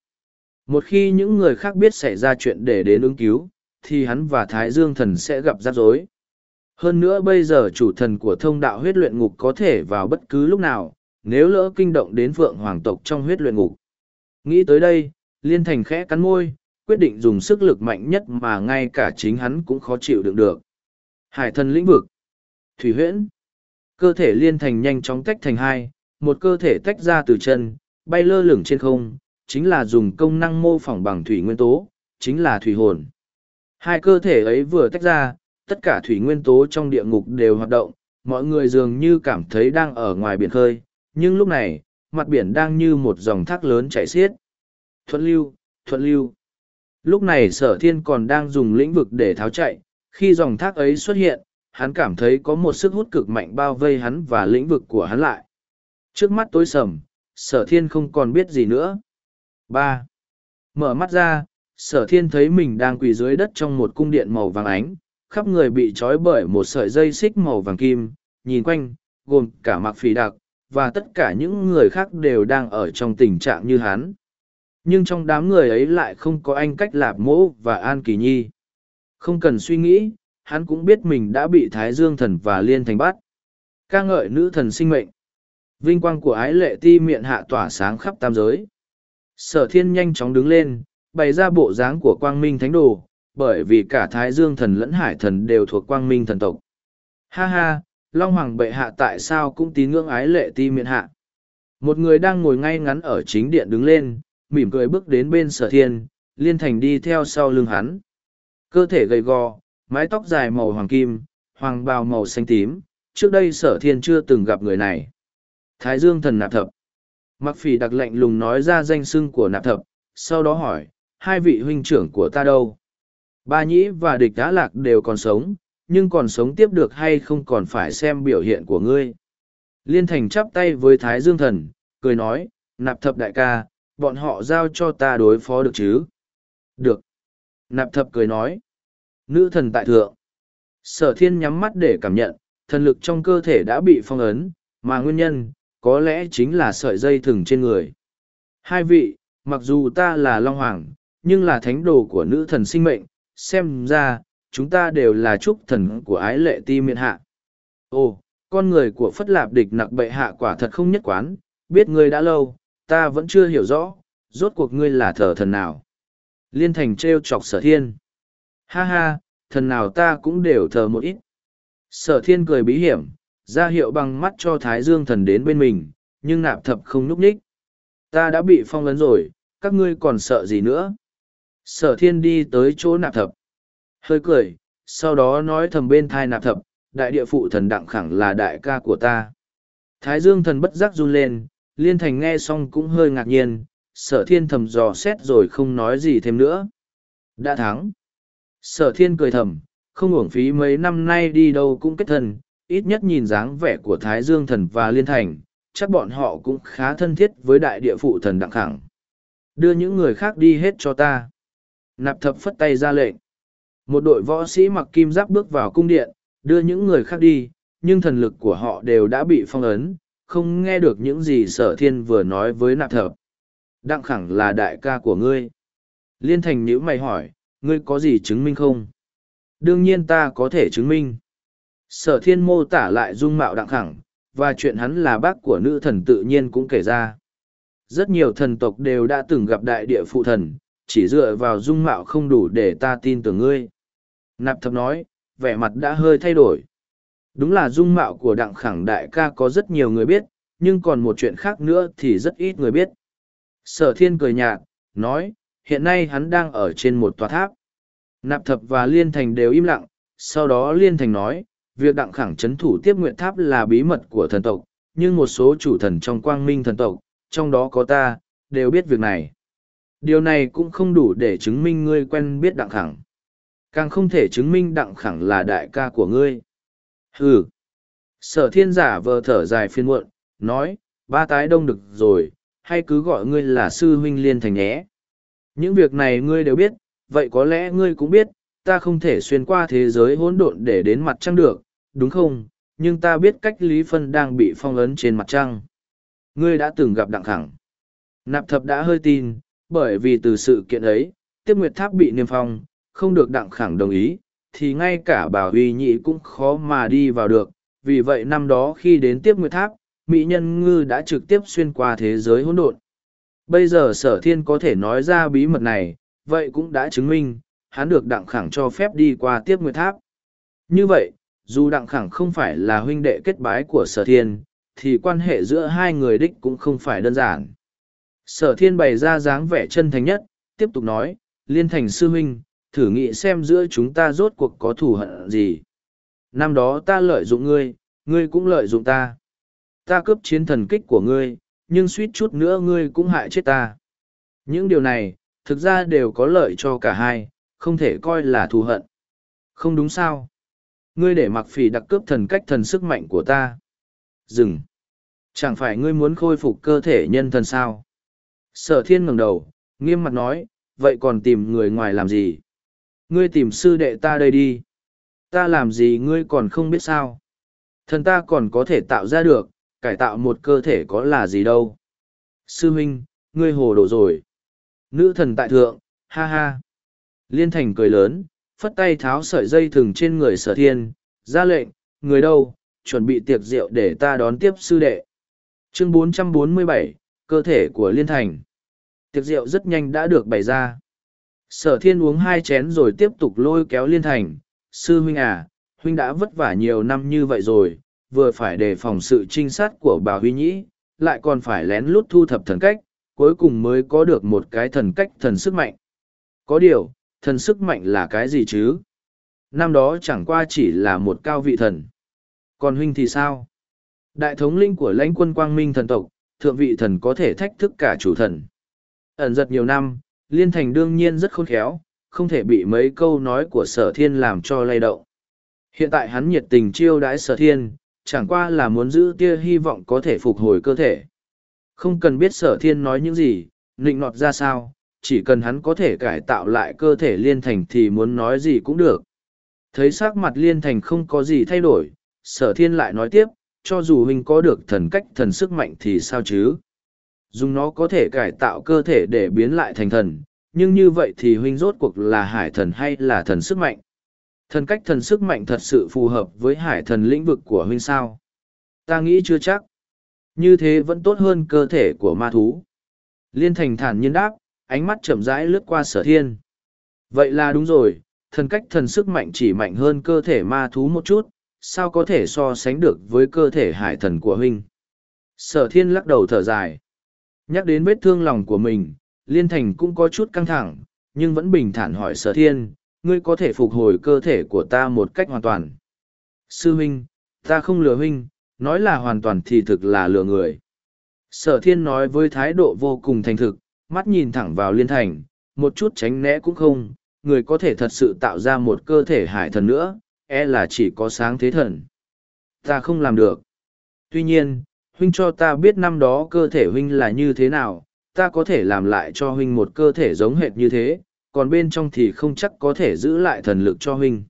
Speaker 1: Một khi những người khác biết xảy ra chuyện để đến ứng cứu, thì hắn và thái dương thần sẽ gặp rắc rối. Hơn nữa bây giờ chủ thần của thông đạo huyết luyện ngục có thể vào bất cứ lúc nào, nếu lỡ kinh động đến phượng hoàng tộc trong huyết luyện ngục. Nghĩ tới đây liên thành khẽ cắn môi, quyết định dùng sức lực mạnh nhất mà ngay cả chính hắn cũng khó chịu đựng được. Hải thần lĩnh vực. Thủy huyễn. Cơ thể liên thành nhanh chóng tách thành hai, một cơ thể tách ra từ chân, bay lơ lửng trên không, chính là dùng công năng mô phỏng bằng thủy nguyên tố, chính là thủy hồn. Hai cơ thể ấy vừa tách ra, tất cả thủy nguyên tố trong địa ngục đều hoạt động, mọi người dường như cảm thấy đang ở ngoài biển khơi, nhưng lúc này, mặt biển đang như một dòng thác lớn chảy xiết thuận lưu thuận lưu. Lúc này sở thiên còn đang dùng lĩnh vực để tháo chạy, khi dòng thác ấy xuất hiện, hắn cảm thấy có một sức hút cực mạnh bao vây hắn và lĩnh vực của hắn lại. Trước mắt tối sầm, sở thiên không còn biết gì nữa. Ba. Mở mắt ra, sở thiên thấy mình đang quỳ dưới đất trong một cung điện màu vàng ánh, khắp người bị trói bởi một sợi dây xích màu vàng kim, nhìn quanh, gồm cả mặc phì đặc và tất cả những người khác đều đang ở trong tình trạng như hắn nhưng trong đám người ấy lại không có anh cách lạp mỗ và an kỳ nhi. Không cần suy nghĩ, hắn cũng biết mình đã bị thái dương thần và liên thành bắt. Ca ngợi nữ thần sinh mệnh. Vinh quang của ái lệ ti miệng hạ tỏa sáng khắp tam giới. Sở thiên nhanh chóng đứng lên, bày ra bộ dáng của quang minh thánh đồ, bởi vì cả thái dương thần lẫn hải thần đều thuộc quang minh thần tộc. Ha ha, long hoàng bệ hạ tại sao cũng tín ngưỡng ái lệ ti miệng hạ? Một người đang ngồi ngay ngắn ở chính điện đứng lên mỉm cười bước đến bên sở thiên, liên thành đi theo sau lưng hắn. Cơ thể gầy gò, mái tóc dài màu hoàng kim, hoàng bào màu xanh tím, trước đây sở thiên chưa từng gặp người này. Thái dương thần nạp thập. Mặc phỉ đặc lệnh lùng nói ra danh xưng của nạp thập, sau đó hỏi, hai vị huynh trưởng của ta đâu? Ba nhĩ và địch đã lạc đều còn sống, nhưng còn sống tiếp được hay không còn phải xem biểu hiện của ngươi. Liên thành chắp tay với thái dương thần, cười nói, nạp thập đại ca bọn họ giao cho ta đối phó được chứ? Được. Nạp thập cười nói. Nữ thần tại thượng. Sở thiên nhắm mắt để cảm nhận, thần lực trong cơ thể đã bị phong ấn, mà nguyên nhân, có lẽ chính là sợi dây thừng trên người. Hai vị, mặc dù ta là long hoàng, nhưng là thánh đồ của nữ thần sinh mệnh, xem ra, chúng ta đều là chúc thần của ái lệ ti miện hạ. Ồ, con người của phất lạp địch nặc bệ hạ quả thật không nhất quán, biết ngươi đã lâu ta vẫn chưa hiểu rõ, rốt cuộc ngươi là thờ thần nào? Liên thành trêu chọc sở thiên. Ha ha, thần nào ta cũng đều thờ một ít. Sở thiên cười bí hiểm, ra hiệu bằng mắt cho thái dương thần đến bên mình, nhưng nạp thập không núp ních ta đã bị phong lấn rồi, các ngươi còn sợ gì nữa? Sở thiên đi tới chỗ nạp thập. Hơi cười, sau đó nói thầm bên thai nạp thập, đại địa phụ thần đặng khẳng là đại ca của ta. Thái dương thần bất giác run lên liên thành nghe xong cũng hơi ngạc nhiên, sở thiên thầm dò xét rồi không nói gì thêm nữa. Đã thắng. Sở thiên cười thầm, không uổng phí mấy năm nay đi đâu cũng kết thân, ít nhất nhìn dáng vẻ của thái dương thần và liên thành, chắc bọn họ cũng khá thân thiết với đại địa phụ thần đặng khẳng. Đưa những người khác đi hết cho ta. Nạp thập phất tay ra lệnh. Một đội võ sĩ mặc kim giáp bước vào cung điện, đưa những người khác đi, nhưng thần lực của họ đều đã bị phong ấn không nghe được những gì sở thiên vừa nói với nạp thập đặng khẳng là đại ca của ngươi Liên thành nữ mày hỏi, ngươi có gì chứng minh không? Đương nhiên ta có thể chứng minh. Sở thiên mô tả lại dung mạo đặng khẳng, và chuyện hắn là bác của nữ thần tự nhiên cũng kể ra. Rất nhiều thần tộc đều đã từng gặp đại địa phụ thần, chỉ dựa vào dung mạo không đủ để ta tin tưởng ngươi. Nạp thập nói, vẻ mặt đã hơi thay đổi. Đúng là dung mạo của đặng khẳng đại ca có rất nhiều người biết, nhưng còn một chuyện khác nữa thì rất ít người biết. Sở thiên cười nhạt, nói, hiện nay hắn đang ở trên một tòa tháp. Nạp thập và liên thành đều im lặng, sau đó liên thành nói, việc đặng khẳng chấn thủ tiếp nguyện tháp là bí mật của thần tộc, nhưng một số chủ thần trong quang minh thần tộc, trong đó có ta, đều biết việc này. Điều này cũng không đủ để chứng minh ngươi quen biết đặng khẳng. Càng không thể chứng minh đặng khẳng là đại ca của ngươi. Hừ. Sở thiên giả vờ thở dài phiên muộn, nói, ba tái đông được rồi, hay cứ gọi ngươi là sư huynh liên thành nhé. Những việc này ngươi đều biết, vậy có lẽ ngươi cũng biết, ta không thể xuyên qua thế giới hỗn độn để đến mặt trăng được, đúng không? Nhưng ta biết cách Lý Phân đang bị phong ấn trên mặt trăng. Ngươi đã từng gặp Đặng Khẳng. Nạp thập đã hơi tin, bởi vì từ sự kiện ấy, tiếp nguyệt tháp bị niêm phong, không được Đặng Khẳng đồng ý, thì ngay cả bà Huy Nhị cũng khó mà đi vào được. Vì vậy năm đó khi đến tiếp nguyệt tháp, Mỹ Nhân Ngư đã trực tiếp xuyên qua thế giới hỗn độn. Bây giờ sở thiên có thể nói ra bí mật này, vậy cũng đã chứng minh, hắn được đặng khẳng cho phép đi qua tiếp nguyệt tháp. Như vậy, dù đặng khẳng không phải là huynh đệ kết bái của sở thiên, thì quan hệ giữa hai người đích cũng không phải đơn giản. Sở thiên bày ra dáng vẻ chân thành nhất, tiếp tục nói, liên thành sư huynh, thử nghĩ xem giữa chúng ta rốt cuộc có thù hận gì. Năm đó ta lợi dụng ngươi, ngươi cũng lợi dụng ta. Ta cướp chiến thần kích của ngươi, nhưng suýt chút nữa ngươi cũng hại chết ta. Những điều này, thực ra đều có lợi cho cả hai, không thể coi là thù hận. Không đúng sao? Ngươi để mặc phỉ đặc cướp thần cách thần sức mạnh của ta. Dừng. Chẳng phải ngươi muốn khôi phục cơ thể nhân thần sao? Sở thiên ngẩng đầu, nghiêm mặt nói, vậy còn tìm người ngoài làm gì? Ngươi tìm sư đệ ta đây đi. Ta làm gì ngươi còn không biết sao? Thần ta còn có thể tạo ra được, cải tạo một cơ thể có là gì đâu. Sư huynh, ngươi hồ đồ rồi. Nữ thần tại thượng, ha ha. Liên thành cười lớn, phất tay tháo sợi dây thừng trên người sở thiên, ra lệnh, người đâu, chuẩn bị tiệc rượu để ta đón tiếp sư đệ. Chương 447, cơ thể của Liên thành. Tiệc rượu rất nhanh đã được bày ra. Sở thiên uống hai chén rồi tiếp tục lôi kéo Liên thành. Sư huynh à, huynh đã vất vả nhiều năm như vậy rồi, vừa phải đề phòng sự trinh sát của bà Huy Nhĩ, lại còn phải lén lút thu thập thần cách, cuối cùng mới có được một cái thần cách thần sức mạnh. Có điều, thần sức mạnh là cái gì chứ? Năm đó chẳng qua chỉ là một cao vị thần. Còn huynh thì sao? Đại thống linh của lãnh quân quang minh thần tộc, thượng vị thần có thể thách thức cả chủ thần. Ẩn giật nhiều năm, liên thành đương nhiên rất khôn khéo, không thể bị mấy câu nói của sở thiên làm cho lay động. Hiện tại hắn nhiệt tình chiêu đãi sở thiên, chẳng qua là muốn giữ tia hy vọng có thể phục hồi cơ thể. Không cần biết sở thiên nói những gì, nịnh nọt ra sao, chỉ cần hắn có thể cải tạo lại cơ thể liên thành thì muốn nói gì cũng được. Thấy sắc mặt liên thành không có gì thay đổi, sở thiên lại nói tiếp, cho dù huynh có được thần cách thần sức mạnh thì sao chứ? Dùng nó có thể cải tạo cơ thể để biến lại thành thần, nhưng như vậy thì huynh rốt cuộc là hải thần hay là thần sức mạnh? Thần cách thần sức mạnh thật sự phù hợp với hải thần lĩnh vực của huynh sao? Ta nghĩ chưa chắc. Như thế vẫn tốt hơn cơ thể của ma thú. Liên thành thản nhiên đáp, ánh mắt chậm rãi lướt qua sở thiên. Vậy là đúng rồi, thần cách thần sức mạnh chỉ mạnh hơn cơ thể ma thú một chút, sao có thể so sánh được với cơ thể hải thần của huynh. Sở thiên lắc đầu thở dài. Nhắc đến vết thương lòng của mình, liên thành cũng có chút căng thẳng, nhưng vẫn bình thản hỏi sở thiên, ngươi có thể phục hồi cơ thể của ta một cách hoàn toàn. Sư huynh, ta không lừa huynh, nói là hoàn toàn thì thực là lừa người. Sở thiên nói với thái độ vô cùng thành thực, mắt nhìn thẳng vào liên thành, một chút tránh né cũng không, người có thể thật sự tạo ra một cơ thể hải thần nữa, e là chỉ có sáng thế thần. Ta không làm được. Tuy nhiên, huynh cho ta biết năm đó cơ thể huynh là như thế nào, ta có thể làm lại cho huynh một cơ thể giống hệt như thế, còn bên trong thì không chắc có thể giữ lại thần lực cho huynh.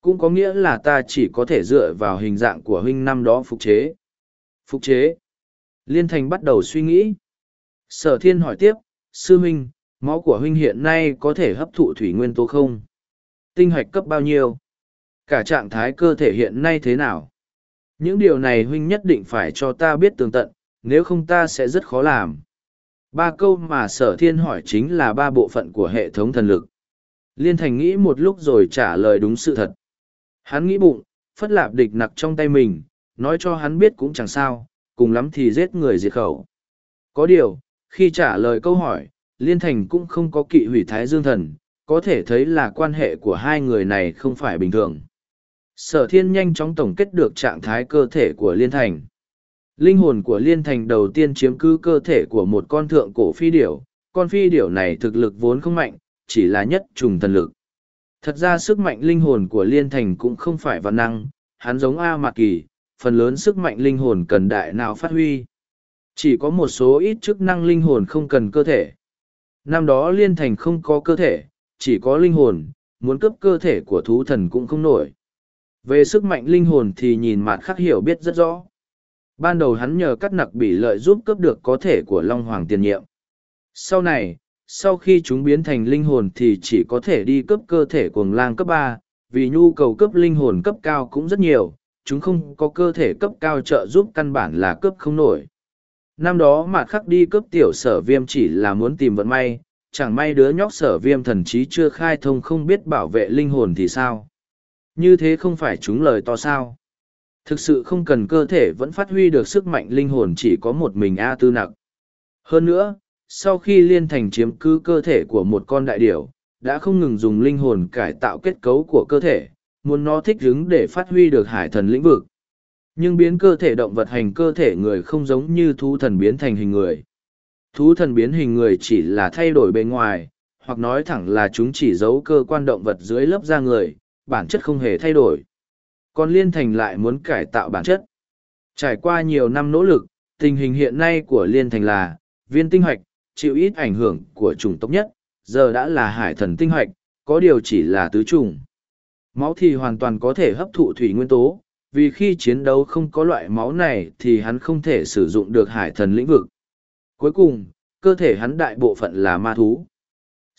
Speaker 1: Cũng có nghĩa là ta chỉ có thể dựa vào hình dạng của huynh năm đó phục chế. Phục chế. Liên thành bắt đầu suy nghĩ. Sở thiên hỏi tiếp, sư huynh, máu của huynh hiện nay có thể hấp thụ thủy nguyên tố không? Tinh hoạch cấp bao nhiêu? Cả trạng thái cơ thể hiện nay thế nào? Những điều này huynh nhất định phải cho ta biết tường tận, nếu không ta sẽ rất khó làm. Ba câu mà sở thiên hỏi chính là ba bộ phận của hệ thống thần lực. Liên thành nghĩ một lúc rồi trả lời đúng sự thật. Hắn nghĩ bụng, phất lạp địch nặc trong tay mình, nói cho hắn biết cũng chẳng sao, cùng lắm thì giết người diệt khẩu. Có điều, khi trả lời câu hỏi, Liên Thành cũng không có kỵ hủy Thái Dương Thần, có thể thấy là quan hệ của hai người này không phải bình thường. Sở thiên nhanh chóng tổng kết được trạng thái cơ thể của Liên Thành. Linh hồn của Liên Thành đầu tiên chiếm cứ cơ thể của một con thượng cổ phi điểu, con phi điểu này thực lực vốn không mạnh, chỉ là nhất trùng thần lực. Thật ra sức mạnh linh hồn của Liên Thành cũng không phải văn năng, hắn giống A Mạc Kỳ, phần lớn sức mạnh linh hồn cần đại nào phát huy. Chỉ có một số ít chức năng linh hồn không cần cơ thể. Năm đó Liên Thành không có cơ thể, chỉ có linh hồn, muốn cướp cơ thể của thú thần cũng không nổi. Về sức mạnh linh hồn thì nhìn mặt khắc hiểu biết rất rõ. Ban đầu hắn nhờ cắt nặc bị lợi giúp cướp được có thể của Long Hoàng tiền nhiệm. Sau này, sau khi chúng biến thành linh hồn thì chỉ có thể đi cướp cơ thể cuồng lang cấp ba vì nhu cầu cấp linh hồn cấp cao cũng rất nhiều, chúng không có cơ thể cấp cao trợ giúp căn bản là cướp không nổi. Năm đó mặt khắc đi cướp tiểu sở viêm chỉ là muốn tìm vận may, chẳng may đứa nhóc sở viêm thần trí chưa khai thông không biết bảo vệ linh hồn thì sao. Như thế không phải chúng lời to sao. Thực sự không cần cơ thể vẫn phát huy được sức mạnh linh hồn chỉ có một mình A tư nặc. Hơn nữa, sau khi liên thành chiếm cứ cơ thể của một con đại điểu, đã không ngừng dùng linh hồn cải tạo kết cấu của cơ thể, muốn nó thích ứng để phát huy được hải thần lĩnh vực. Nhưng biến cơ thể động vật hành cơ thể người không giống như thú thần biến thành hình người. Thú thần biến hình người chỉ là thay đổi bề ngoài, hoặc nói thẳng là chúng chỉ giấu cơ quan động vật dưới lớp da người, bản chất không hề thay đổi. Còn Liên Thành lại muốn cải tạo bản chất. Trải qua nhiều năm nỗ lực, tình hình hiện nay của Liên Thành là, viên tinh hoạch, chịu ít ảnh hưởng của chủng tộc nhất, giờ đã là hải thần tinh hoạch, có điều chỉ là tứ trùng. Máu thì hoàn toàn có thể hấp thụ thủy nguyên tố, vì khi chiến đấu không có loại máu này thì hắn không thể sử dụng được hải thần lĩnh vực. Cuối cùng, cơ thể hắn đại bộ phận là ma thú.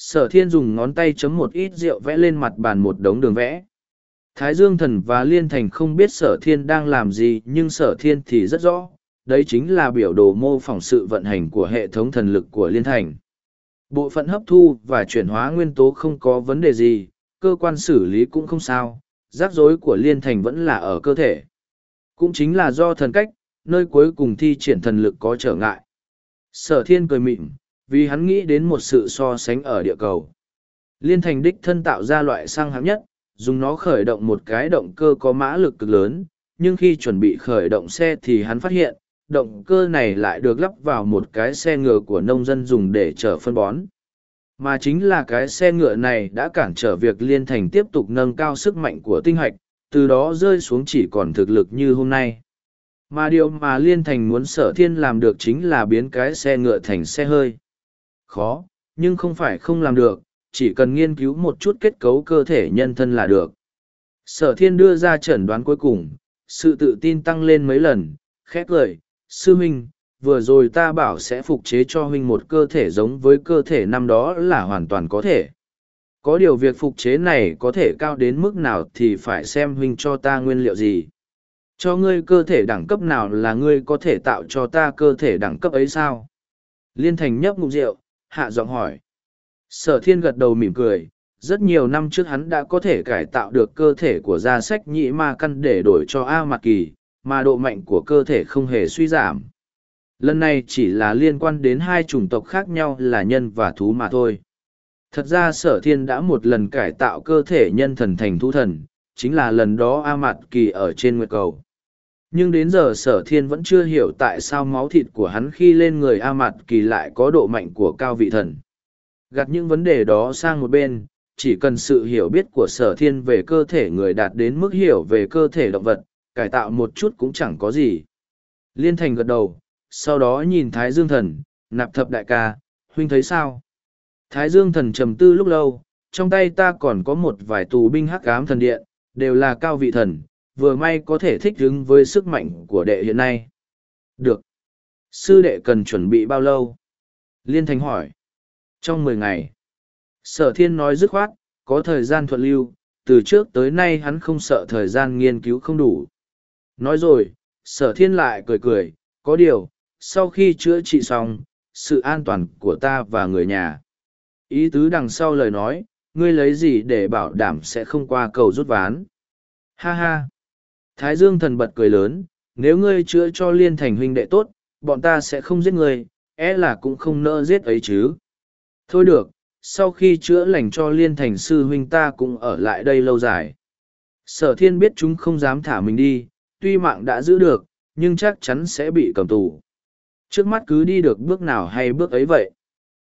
Speaker 1: Sở thiên dùng ngón tay chấm một ít rượu vẽ lên mặt bàn một đống đường vẽ. Thái Dương Thần và Liên Thành không biết sở thiên đang làm gì nhưng sở thiên thì rất rõ, đấy chính là biểu đồ mô phỏng sự vận hành của hệ thống thần lực của Liên Thành. Bộ phận hấp thu và chuyển hóa nguyên tố không có vấn đề gì, cơ quan xử lý cũng không sao, rắc rối của Liên Thành vẫn là ở cơ thể. Cũng chính là do thần cách, nơi cuối cùng thi triển thần lực có trở ngại. Sở thiên cười mịn, vì hắn nghĩ đến một sự so sánh ở địa cầu. Liên Thành đích thân tạo ra loại xăng hạng nhất, dùng nó khởi động một cái động cơ có mã lực cực lớn, nhưng khi chuẩn bị khởi động xe thì hắn phát hiện, động cơ này lại được lắp vào một cái xe ngựa của nông dân dùng để chở phân bón. Mà chính là cái xe ngựa này đã cản trở việc Liên Thành tiếp tục nâng cao sức mạnh của tinh hạch, từ đó rơi xuống chỉ còn thực lực như hôm nay. Mà điều mà Liên Thành muốn sở thiên làm được chính là biến cái xe ngựa thành xe hơi. Khó, nhưng không phải không làm được, chỉ cần nghiên cứu một chút kết cấu cơ thể nhân thân là được. Sở thiên đưa ra chẩn đoán cuối cùng, sự tự tin tăng lên mấy lần, khét lời, sư huynh, vừa rồi ta bảo sẽ phục chế cho huynh một cơ thể giống với cơ thể năm đó là hoàn toàn có thể. Có điều việc phục chế này có thể cao đến mức nào thì phải xem huynh cho ta nguyên liệu gì. Cho ngươi cơ thể đẳng cấp nào là ngươi có thể tạo cho ta cơ thể đẳng cấp ấy sao? Liên thành nhấp ngụm rượu, hạ giọng hỏi. Sở thiên gật đầu mỉm cười, rất nhiều năm trước hắn đã có thể cải tạo được cơ thể của gia sách nhị ma căn để đổi cho A Mạc Kỳ, mà độ mạnh của cơ thể không hề suy giảm. Lần này chỉ là liên quan đến hai chủng tộc khác nhau là nhân và thú mà thôi. Thật ra sở thiên đã một lần cải tạo cơ thể nhân thần thành thú thần, chính là lần đó A Mạt Kỳ ở trên Nguyệt Cầu. Nhưng đến giờ sở thiên vẫn chưa hiểu tại sao máu thịt của hắn khi lên người A Mạt Kỳ lại có độ mạnh của cao vị thần. Gạt những vấn đề đó sang một bên, chỉ cần sự hiểu biết của sở thiên về cơ thể người đạt đến mức hiểu về cơ thể động vật, cải tạo một chút cũng chẳng có gì. Liên thành gật đầu, sau đó nhìn Thái Dương Thần, nạp thập đại ca, huynh thấy sao? Thái Dương Thần trầm tư lúc lâu, trong tay ta còn có một vài tù binh hắc ám thần điện, đều là cao vị thần, vừa may có thể thích ứng với sức mạnh của đệ hiện nay. Được. Sư đệ cần chuẩn bị bao lâu? Liên Thành hỏi. Trong mười ngày, sở thiên nói dứt khoát, có thời gian thuận lưu, từ trước tới nay hắn không sợ thời gian nghiên cứu không đủ. Nói rồi, sở thiên lại cười cười, có điều, sau khi chữa trị xong, sự an toàn của ta và người nhà. Ý tứ đằng sau lời nói, ngươi lấy gì để bảo đảm sẽ không qua cầu rút ván. Ha ha! Thái Dương thần bật cười lớn, nếu ngươi chữa cho liên thành huynh đệ tốt, bọn ta sẽ không giết ngươi, é e là cũng không nỡ giết ấy chứ. Thôi được, sau khi chữa lành cho liên thành sư huynh ta cũng ở lại đây lâu dài. Sở thiên biết chúng không dám thả mình đi, tuy mạng đã giữ được, nhưng chắc chắn sẽ bị cầm tù. Trước mắt cứ đi được bước nào hay bước ấy vậy.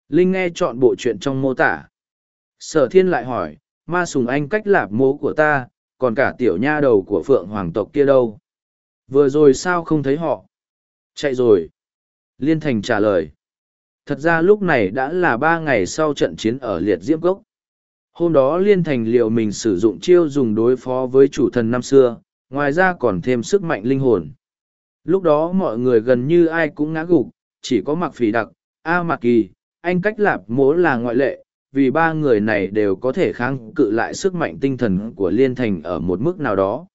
Speaker 1: Linh nghe chọn bộ chuyện trong mô tả. Sở thiên lại hỏi, ma sùng anh cách lạp mố của ta, còn cả tiểu nha đầu của phượng hoàng tộc kia đâu? Vừa rồi sao không thấy họ? Chạy rồi. Liên thành trả lời. Thật ra lúc này đã là ba ngày sau trận chiến ở liệt diễm cốc. Hôm đó Liên thành liệu mình sử dụng chiêu dùng đối phó với chủ thần năm xưa, ngoài ra còn thêm sức mạnh linh hồn. Lúc đó mọi người gần như ai cũng ngã gục, chỉ có mặc phỉ đặc, A Mạc Kỳ, anh cách lạp mố là ngoại lệ, vì ba người này đều có thể kháng cự lại sức mạnh tinh thần của liên thành ở một mức nào đó.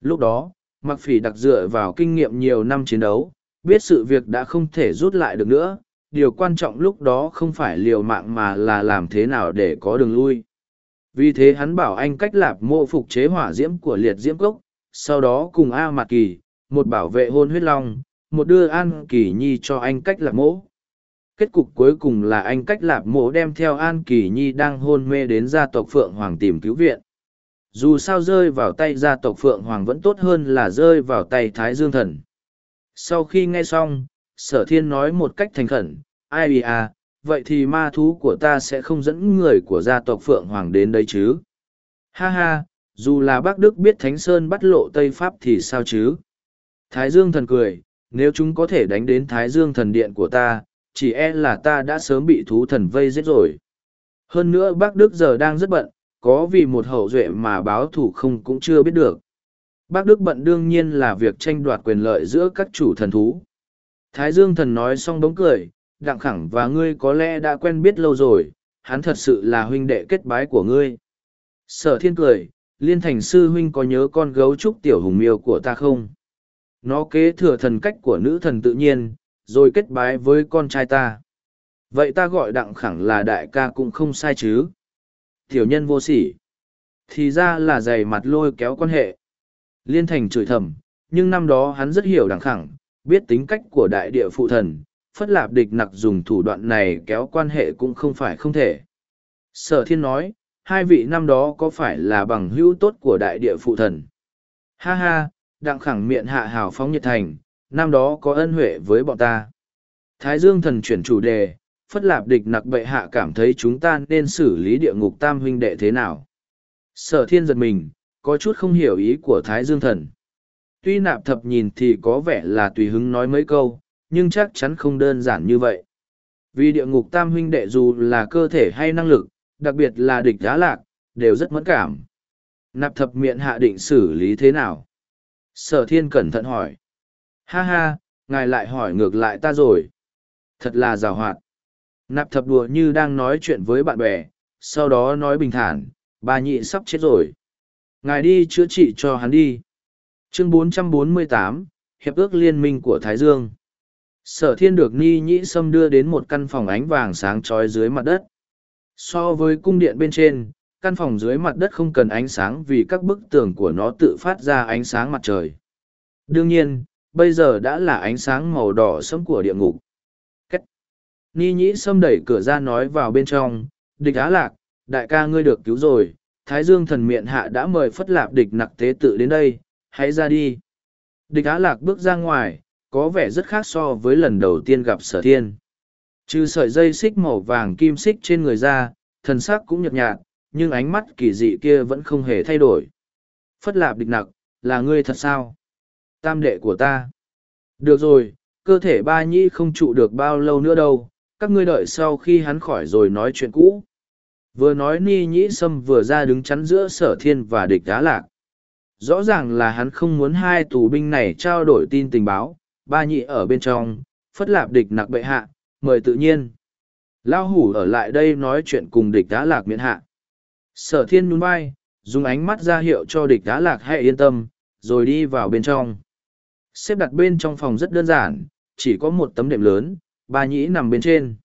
Speaker 1: Lúc đó, mặc phỉ đặc dựa vào kinh nghiệm nhiều năm chiến đấu, biết sự việc đã không thể rút lại được nữa, điều quan trọng lúc đó không phải liều mạng mà là làm thế nào để có đường lui. Vì thế hắn bảo anh cách lạp mô phục chế hỏa diễm của liệt diễm cốc, sau đó cùng A Mạc Kỳ, một bảo vệ hôn huyết long, một đưa An Kỳ Nhi cho anh cách lạp mỗ. Kết cục cuối cùng là anh cách lạp mộ đem theo An Kỳ Nhi đang hôn mê đến gia tộc Phượng Hoàng tìm cứu viện. Dù sao rơi vào tay gia tộc Phượng Hoàng vẫn tốt hơn là rơi vào tay Thái Dương Thần. Sau khi nghe xong, sở thiên nói một cách thành khẩn, ai à, vậy thì ma thú của ta sẽ không dẫn người của gia tộc Phượng Hoàng đến đây chứ? Ha ha, dù là bác Đức biết Thánh Sơn bắt lộ Tây Pháp thì sao chứ? Thái Dương thần cười, nếu chúng có thể đánh đến Thái Dương thần điện của ta, chỉ e là ta đã sớm bị thú thần vây giết rồi. Hơn nữa bác Đức giờ đang rất bận, có vì một hậu duệ mà báo thủ không cũng chưa biết được. Bác Đức bận đương nhiên là việc tranh đoạt quyền lợi giữa các chủ thần thú. Thái Dương thần nói xong bóng cười, đặng khẳng và ngươi có lẽ đã quen biết lâu rồi, hắn thật sự là huynh đệ kết bái của ngươi. Sở thiên cười, liên thành sư huynh có nhớ con gấu trúc tiểu hùng miêu của ta không? Nó kế thừa thần cách của nữ thần tự nhiên, rồi kết bái với con trai ta. Vậy ta gọi đặng khẳng là đại ca cũng không sai chứ. Tiểu nhân vô sỉ. Thì ra là dày mặt lôi kéo quan hệ. Liên thành chửi thầm, nhưng năm đó hắn rất hiểu đặng khẳng, biết tính cách của đại địa phụ thần, phất lạp địch nặc dùng thủ đoạn này kéo quan hệ cũng không phải không thể. Sở thiên nói, hai vị năm đó có phải là bằng hữu tốt của đại địa phụ thần? Ha ha, đặng khẳng miệng hạ hào phóng nhiệt thành, năm đó có ân huệ với bọn ta. Thái Dương thần chuyển chủ đề, phất lạp địch nặc bệ hạ cảm thấy chúng ta nên xử lý địa ngục tam huynh đệ thế nào. Sở thiên giật mình, có chút không hiểu ý của Thái Dương thần. Tuy nạp thập nhìn thì có vẻ là tùy hứng nói mấy câu, nhưng chắc chắn không đơn giản như vậy. Vì địa ngục tam huynh đệ dù là cơ thể hay năng lực, đặc biệt là địch giá lạc, đều rất mẫn cảm. Nạp thập miệng hạ định xử lý thế nào? Sở thiên cẩn thận hỏi. Ha ha, ngài lại hỏi ngược lại ta rồi. Thật là rào hoạt. Nạp thập đùa như đang nói chuyện với bạn bè, sau đó nói bình thản, bà nhị sắp chết rồi. Ngài đi chữa trị cho hắn đi. Chương 448, Hiệp ước Liên minh của Thái Dương. Sở thiên được Ni Nhĩ Sâm đưa đến một căn phòng ánh vàng sáng trói dưới mặt đất. So với cung điện bên trên, căn phòng dưới mặt đất không cần ánh sáng vì các bức tường của nó tự phát ra ánh sáng mặt trời. Đương nhiên, bây giờ đã là ánh sáng màu đỏ sẫm của địa ngục. Cách. Ni nhĩ xâm đẩy cửa ra nói vào bên trong, địch á lạc, đại ca ngươi được cứu rồi, Thái Dương thần Miện hạ đã mời phất lạp địch nặc tế tự đến đây, hãy ra đi. Địch á lạc bước ra ngoài, có vẻ rất khác so với lần đầu tiên gặp sở thiên. Trừ sợi dây xích màu vàng kim xích trên người ra, thần sắc cũng nhợt nhạt, nhưng ánh mắt kỳ dị kia vẫn không hề thay đổi. Phất lạp địch nặc, là ngươi thật sao? Tam đệ của ta. Được rồi, cơ thể ba nhi không trụ được bao lâu nữa đâu, các ngươi đợi sau khi hắn khỏi rồi nói chuyện cũ. Vừa nói ni nhĩ sâm vừa ra đứng chắn giữa sở thiên và địch đá lạc. Rõ ràng là hắn không muốn hai tù binh này trao đổi tin tình báo, ba nhị ở bên trong, phất lạp địch nặc bệ hạ, mời tự nhiên. Lao hủ ở lại đây nói chuyện cùng địch đá lạc miễn hạ. Sở thiên nhún vai, dùng ánh mắt ra hiệu cho địch đá lạc hãy yên tâm, rồi đi vào bên trong. Xếp đặt bên trong phòng rất đơn giản, chỉ có một tấm đệm lớn, ba nhĩ nằm bên trên.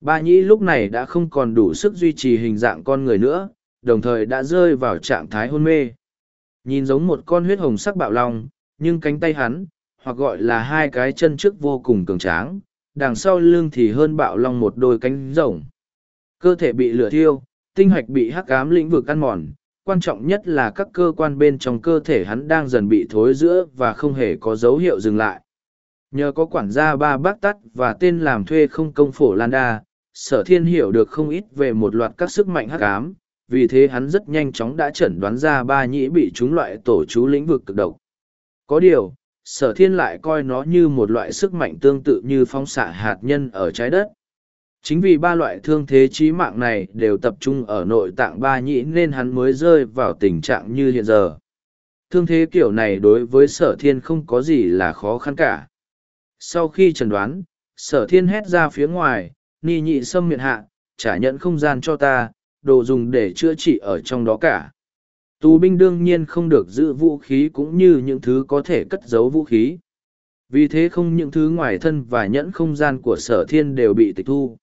Speaker 1: Ba nhĩ lúc này đã không còn đủ sức duy trì hình dạng con người nữa, đồng thời đã rơi vào trạng thái hôn mê. Nhìn giống một con huyết hồng sắc bạo long, nhưng cánh tay hắn, hoặc gọi là hai cái chân trước vô cùng cường tráng, đằng sau lưng thì hơn bạo long một đôi cánh rồng. Cơ thể bị lửa thiêu, tinh hoạch bị hắc ám lĩnh vực ăn mòn, quan trọng nhất là các cơ quan bên trong cơ thể hắn đang dần bị thối giữa và không hề có dấu hiệu dừng lại. Nhờ có quản gia ba bác tắt và tên làm thuê không công phổ Lan Đa, sở thiên hiểu được không ít về một loạt các sức mạnh hắc ám, vì thế hắn rất nhanh chóng đã chẩn đoán ra ba nhĩ bị chúng loại tổ chú lĩnh vực cực độc. Có điều, sở thiên lại coi nó như một loại sức mạnh tương tự như phóng xạ hạt nhân ở trái đất. Chính vì ba loại thương thế trí mạng này đều tập trung ở nội tạng ba nhĩ nên hắn mới rơi vào tình trạng như hiện giờ. Thương thế kiểu này đối với sở thiên không có gì là khó khăn cả. Sau khi trần đoán, sở thiên hét ra phía ngoài, ni nhị xâm miệng hạ, trả nhận không gian cho ta, đồ dùng để chữa trị ở trong đó cả. Tù binh đương nhiên không được giữ vũ khí cũng như những thứ có thể cất giấu vũ khí. Vì thế không những thứ ngoài thân và nhẫn không gian của sở thiên đều bị tịch thu.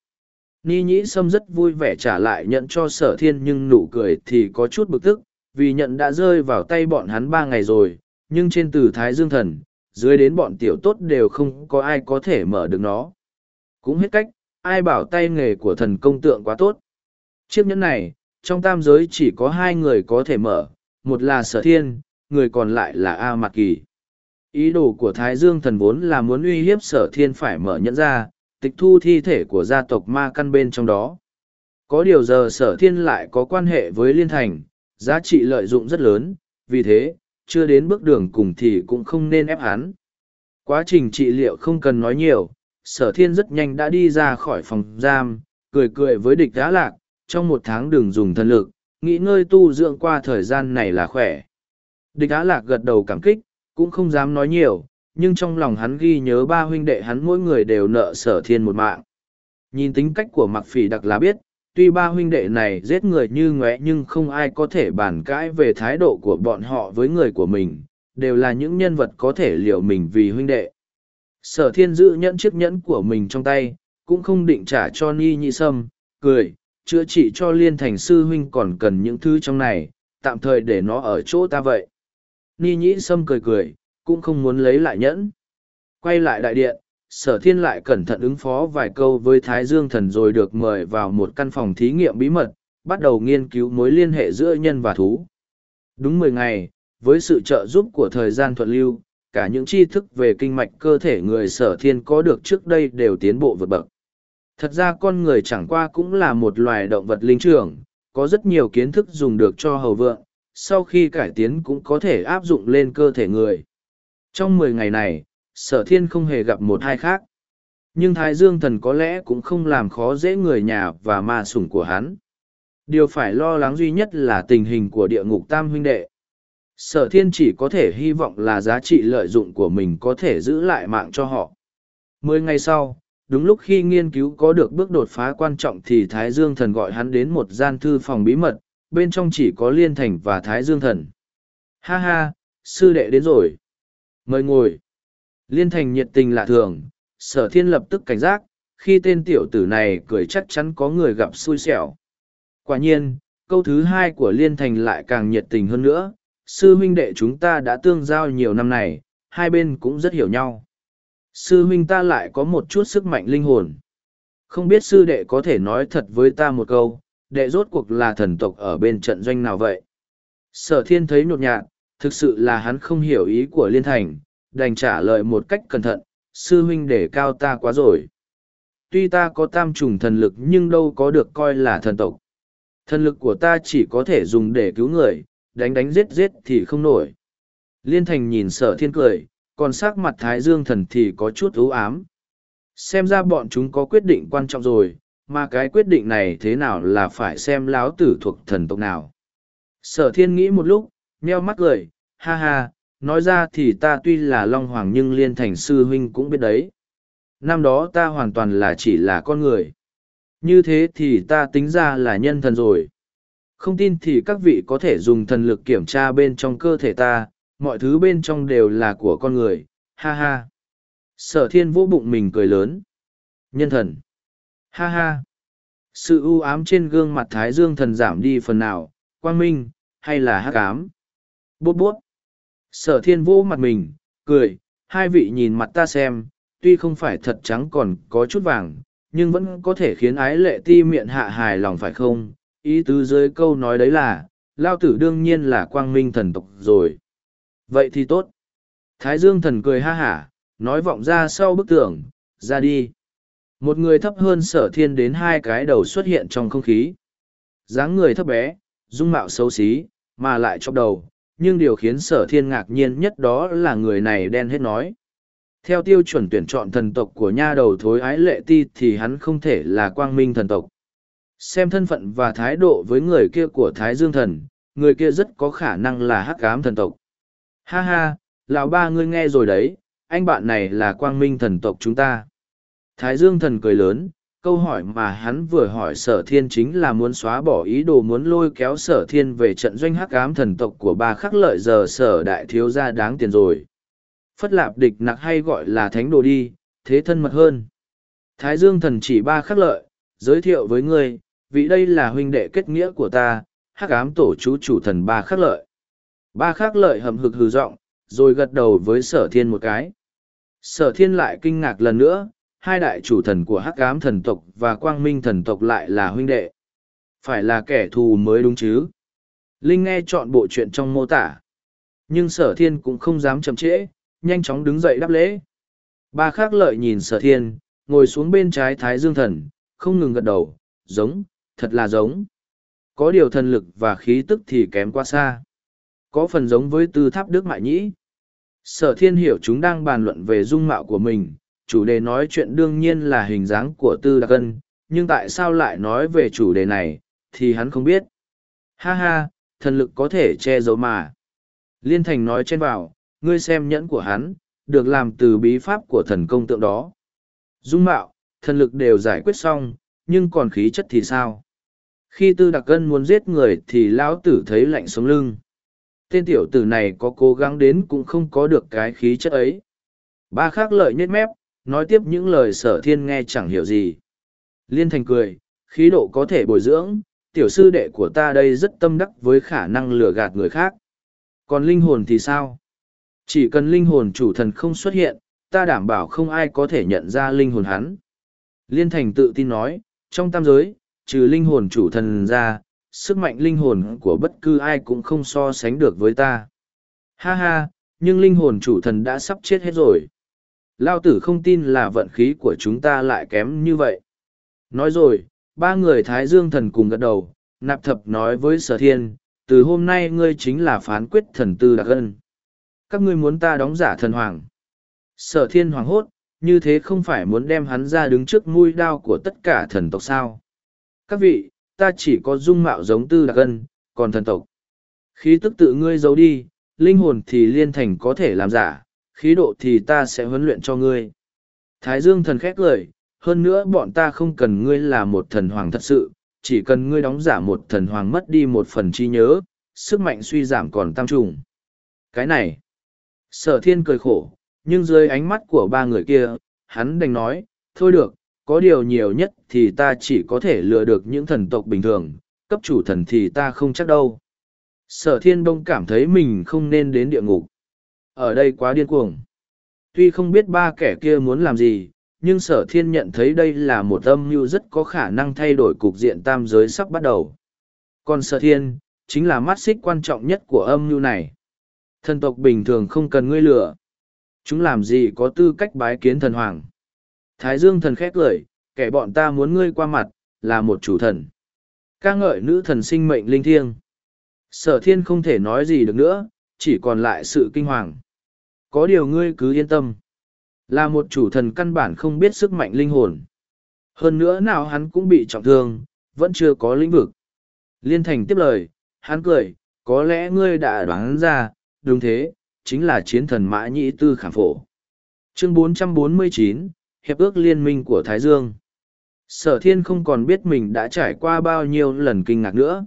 Speaker 1: Ni nhĩ sâm rất vui vẻ trả lại nhận cho sở thiên nhưng nụ cười thì có chút bực tức, vì nhận đã rơi vào tay bọn hắn ba ngày rồi, nhưng trên từ Thái Dương Thần, dưới đến bọn tiểu tốt đều không có ai có thể mở được nó. Cũng hết cách, ai bảo tay nghề của thần công tượng quá tốt. Chiếc nhẫn này, trong tam giới chỉ có hai người có thể mở, một là sở thiên, người còn lại là A Mạc Kỳ. Ý đồ của Thái Dương thần vốn là muốn uy hiếp sở thiên phải mở nhẫn ra, tịch thu thi thể của gia tộc ma căn bên trong đó. Có điều giờ sở thiên lại có quan hệ với liên thành, giá trị lợi dụng rất lớn, vì thế, chưa đến bước đường cùng thì cũng không nên ép hắn. Quá trình trị liệu không cần nói nhiều, sở thiên rất nhanh đã đi ra khỏi phòng giam, cười cười với địch đá lạc, trong một tháng đừng dùng thân lực, nghỉ ngơi tu dưỡng qua thời gian này là khỏe. Địch đá lạc gật đầu cảm kích, cũng không dám nói nhiều, nhưng trong lòng hắn ghi nhớ ba huynh đệ hắn mỗi người đều nợ sở thiên một mạng. Nhìn tính cách của mặc phỉ đặc là biết, tuy ba huynh đệ này giết người như ngóe nhưng không ai có thể bàn cãi về thái độ của bọn họ với người của mình, đều là những nhân vật có thể liệu mình vì huynh đệ. Sở thiên giữ nhẫn chiếc nhẫn của mình trong tay, cũng không định trả cho Ni Nhị Sâm, cười, chữa trị cho liên thành sư huynh còn cần những thứ trong này, tạm thời để nó ở chỗ ta vậy. Ni Nhị Sâm cười cười, cũng không muốn lấy lại nhẫn. Quay lại đại điện, sở thiên lại cẩn thận ứng phó vài câu với Thái Dương Thần rồi được mời vào một căn phòng thí nghiệm bí mật, bắt đầu nghiên cứu mối liên hệ giữa nhân và thú. Đúng mười ngày, với sự trợ giúp của thời gian thuận lưu, cả những tri thức về kinh mạch cơ thể người sở thiên có được trước đây đều tiến bộ vượt bậc. Thật ra con người chẳng qua cũng là một loài động vật linh trưởng, có rất nhiều kiến thức dùng được cho hầu vượng, sau khi cải tiến cũng có thể áp dụng lên cơ thể người. Trong mười ngày này, sở thiên không hề gặp một hai khác. Nhưng Thái Dương thần có lẽ cũng không làm khó dễ người nhà và ma sủng của hắn. Điều phải lo lắng duy nhất là tình hình của địa ngục tam huynh đệ. Sở thiên chỉ có thể hy vọng là giá trị lợi dụng của mình có thể giữ lại mạng cho họ. Mười ngày sau, đúng lúc khi nghiên cứu có được bước đột phá quan trọng thì Thái Dương thần gọi hắn đến một gian thư phòng bí mật, bên trong chỉ có Liên Thành và Thái Dương thần. Ha ha, sư đệ đến rồi. Mời ngồi. Liên Thành nhiệt tình lạ thường, sở thiên lập tức cảnh giác, khi tên tiểu tử này cười chắc chắn có người gặp xui xẻo. Quả nhiên, câu thứ hai của Liên Thành lại càng nhiệt tình hơn nữa, sư huynh đệ chúng ta đã tương giao nhiều năm này, hai bên cũng rất hiểu nhau. Sư huynh ta lại có một chút sức mạnh linh hồn. Không biết sư đệ có thể nói thật với ta một câu, đệ rốt cuộc là thần tộc ở bên trận doanh nào vậy? Sở thiên thấy nhột nhạt, thực sự là hắn không hiểu ý của Liên Thành, đành trả lời một cách cẩn thận, sư huynh để cao ta quá rồi. Tuy ta có tam trùng thần lực nhưng đâu có được coi là thần tộc. Thần lực của ta chỉ có thể dùng để cứu người, đánh đánh giết giết thì không nổi. Liên thành nhìn sở thiên cười, còn sắc mặt thái dương thần thì có chút ưu ám. Xem ra bọn chúng có quyết định quan trọng rồi, mà cái quyết định này thế nào là phải xem láo tử thuộc thần tộc nào. Sở thiên nghĩ một lúc, nheo mắt cười, ha ha, nói ra thì ta tuy là Long Hoàng nhưng liên thành sư huynh cũng biết đấy. Năm đó ta hoàn toàn là chỉ là con người. Như thế thì ta tính ra là nhân thần rồi. Không tin thì các vị có thể dùng thần lực kiểm tra bên trong cơ thể ta, mọi thứ bên trong đều là của con người, ha ha. Sở thiên vô bụng mình cười lớn. Nhân thần. Ha ha. Sự u ám trên gương mặt Thái Dương thần giảm đi phần nào, quang minh, hay là hắc ám. Bút bút. Sở thiên vô mặt mình, cười, hai vị nhìn mặt ta xem, tuy không phải thật trắng còn có chút vàng, nhưng vẫn có thể khiến ái lệ ti miệng hạ hài lòng phải không? Ý tứ dưới câu nói đấy là, lao tử đương nhiên là quang minh thần tộc rồi. Vậy thì tốt. Thái Dương thần cười ha hả, nói vọng ra sau bức tường, ra đi. Một người thấp hơn sở thiên đến hai cái đầu xuất hiện trong không khí. dáng người thấp bé, dung mạo xấu xí, mà lại chọc đầu, nhưng điều khiến sở thiên ngạc nhiên nhất đó là người này đen hết nói. Theo tiêu chuẩn tuyển chọn thần tộc của nha đầu thối ái lệ ti thì hắn không thể là quang minh thần tộc. Xem thân phận và thái độ với người kia của Thái Dương thần, người kia rất có khả năng là hắc ám thần tộc. Ha ha, lão ba ngươi nghe rồi đấy, anh bạn này là quang minh thần tộc chúng ta. Thái Dương thần cười lớn, câu hỏi mà hắn vừa hỏi sở thiên chính là muốn xóa bỏ ý đồ muốn lôi kéo sở thiên về trận doanh hắc ám thần tộc của ba khắc lợi giờ sở đại thiếu gia đáng tiền rồi. Phất lạp địch nặc hay gọi là thánh đồ đi, thế thân mật hơn. Thái Dương thần chỉ ba khắc lợi, giới thiệu với ngươi, vị đây là huynh đệ kết nghĩa của ta, hắc ám tổ chú chủ thần ba khắc lợi. Ba khắc lợi hầm hực hừ giọng rồi gật đầu với sở thiên một cái. Sở thiên lại kinh ngạc lần nữa, hai đại chủ thần của hắc ám thần tộc và quang minh thần tộc lại là huynh đệ. Phải là kẻ thù mới đúng chứ. Linh nghe chọn bộ chuyện trong mô tả. Nhưng sở thiên cũng không dám chậm trễ, nhanh chóng đứng dậy đáp lễ. Ba khác lợi nhìn sở thiên, ngồi xuống bên trái thái dương thần, không ngừng gật đầu, giống, thật là giống. Có điều thần lực và khí tức thì kém quá xa. Có phần giống với tư tháp đức mại nhĩ. Sở thiên hiểu chúng đang bàn luận về dung mạo của mình, chủ đề nói chuyện đương nhiên là hình dáng của tư đặc ân, nhưng tại sao lại nói về chủ đề này, thì hắn không biết. Ha ha, thần lực có thể che giấu mà. Liên thành nói trên vào, ngươi xem nhẫn của hắn, được làm từ bí pháp của thần công tượng đó. Dung mạo, thần lực đều giải quyết xong, nhưng còn khí chất thì sao? Khi tư đặc cân muốn giết người thì lão tử thấy lạnh sống lưng. Tên tiểu tử này có cố gắng đến cũng không có được cái khí chất ấy. Ba khác lợi nhết mép, nói tiếp những lời sở thiên nghe chẳng hiểu gì. Liên thành cười, khí độ có thể bồi dưỡng, tiểu sư đệ của ta đây rất tâm đắc với khả năng lừa gạt người khác. Còn linh hồn thì sao? Chỉ cần linh hồn chủ thần không xuất hiện, ta đảm bảo không ai có thể nhận ra linh hồn hắn. Liên thành tự tin nói, trong tam giới, trừ linh hồn chủ thần ra, sức mạnh linh hồn của bất cứ ai cũng không so sánh được với ta. Ha ha, nhưng linh hồn chủ thần đã sắp chết hết rồi. Lao tử không tin là vận khí của chúng ta lại kém như vậy. Nói rồi, ba người Thái Dương thần cùng gật đầu, nạp thập nói với sở thiên, từ hôm nay ngươi chính là phán quyết thần tư đặc ân. Các ngươi muốn ta đóng giả thần hoàng. Sở thiên hoàng hốt, như thế không phải muốn đem hắn ra đứng trước mũi đao của tất cả thần tộc sao. Các vị, ta chỉ có dung mạo giống tư đặc ân, còn thần tộc. Khí tức tự ngươi giấu đi, linh hồn thì liên thành có thể làm giả, khí độ thì ta sẽ huấn luyện cho ngươi. Thái Dương thần khét lời, hơn nữa bọn ta không cần ngươi là một thần hoàng thật sự, chỉ cần ngươi đóng giả một thần hoàng mất đi một phần trí nhớ, sức mạnh suy giảm còn tăng trùng. Cái này, sở thiên cười khổ, nhưng dưới ánh mắt của ba người kia, hắn đành nói, thôi được, có điều nhiều nhất thì ta chỉ có thể lừa được những thần tộc bình thường, cấp chủ thần thì ta không chắc đâu. Sở thiên đông cảm thấy mình không nên đến địa ngục. Ở đây quá điên cuồng. Tuy không biết ba kẻ kia muốn làm gì, nhưng sở thiên nhận thấy đây là một âm mưu rất có khả năng thay đổi cục diện tam giới sắp bắt đầu. Còn sở thiên, chính là mắt xích quan trọng nhất của âm mưu này. Thần tộc bình thường không cần ngươi lửa. Chúng làm gì có tư cách bái kiến thần hoàng. Thái dương thần khét lời, kẻ bọn ta muốn ngươi qua mặt, là một chủ thần. ca ngợi nữ thần sinh mệnh linh thiêng. Sở thiên không thể nói gì được nữa, chỉ còn lại sự kinh hoàng. Có điều ngươi cứ yên tâm. Là một chủ thần căn bản không biết sức mạnh linh hồn. Hơn nữa nào hắn cũng bị trọng thương, vẫn chưa có lĩnh vực. Liên thành tiếp lời, hắn cười, có lẽ ngươi đã đoán ra, đúng thế, chính là chiến thần mã nhĩ tư khảm phổ. Chương 449, Hiệp ước Liên minh của Thái Dương Sở thiên không còn biết mình đã trải qua bao nhiêu lần kinh ngạc nữa.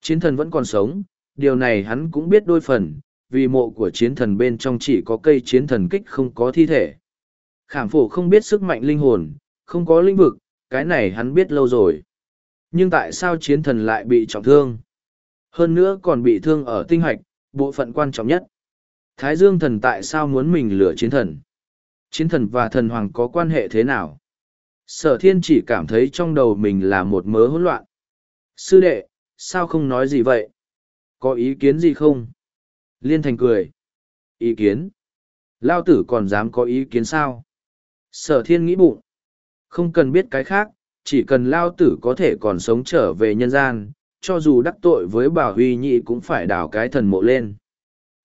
Speaker 1: Chiến thần vẫn còn sống, điều này hắn cũng biết đôi phần, vì mộ của chiến thần bên trong chỉ có cây chiến thần kích không có thi thể. Khảm phổ không biết sức mạnh linh hồn, không có lĩnh vực, cái này hắn biết lâu rồi. Nhưng tại sao chiến thần lại bị trọng thương? Hơn nữa còn bị thương ở tinh hoạch, bộ phận quan trọng nhất. Thái Dương thần tại sao muốn mình lửa chiến thần? Chiến thần và thần hoàng có quan hệ thế nào? Sở thiên chỉ cảm thấy trong đầu mình là một mớ hỗn loạn. Sư đệ, sao không nói gì vậy? Có ý kiến gì không? Liên thành cười. Ý kiến? Lao tử còn dám có ý kiến sao? Sở thiên nghĩ bụng. Không cần biết cái khác, chỉ cần Lao tử có thể còn sống trở về nhân gian, cho dù đắc tội với bảo huy nhị cũng phải đào cái thần mộ lên.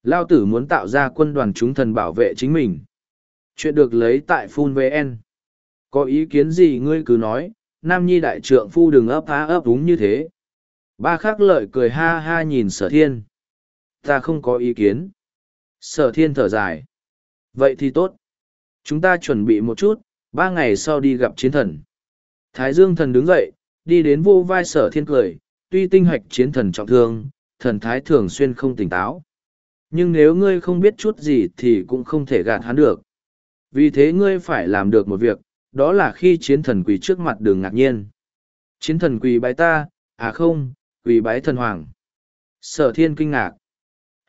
Speaker 1: Lao tử muốn tạo ra quân đoàn chúng thần bảo vệ chính mình. Chuyện được lấy tại Phun VN. Có ý kiến gì ngươi cứ nói, Nam Nhi đại trượng phu đừng ấp há ấp đúng như thế. Ba khắc lợi cười ha ha nhìn sở thiên. Ta không có ý kiến. Sở thiên thở dài. Vậy thì tốt. Chúng ta chuẩn bị một chút, ba ngày sau đi gặp chiến thần. Thái Dương thần đứng dậy, đi đến vô vai sở thiên cười, tuy tinh hạch chiến thần trọng thương, thần thái thường xuyên không tỉnh táo. Nhưng nếu ngươi không biết chút gì thì cũng không thể gạt hắn được. Vì thế ngươi phải làm được một việc, đó là khi chiến thần quỳ trước mặt đường ngạc nhiên. Chiến thần quỳ bái ta, à không, quỳ bái thần hoàng. Sở thiên kinh ngạc.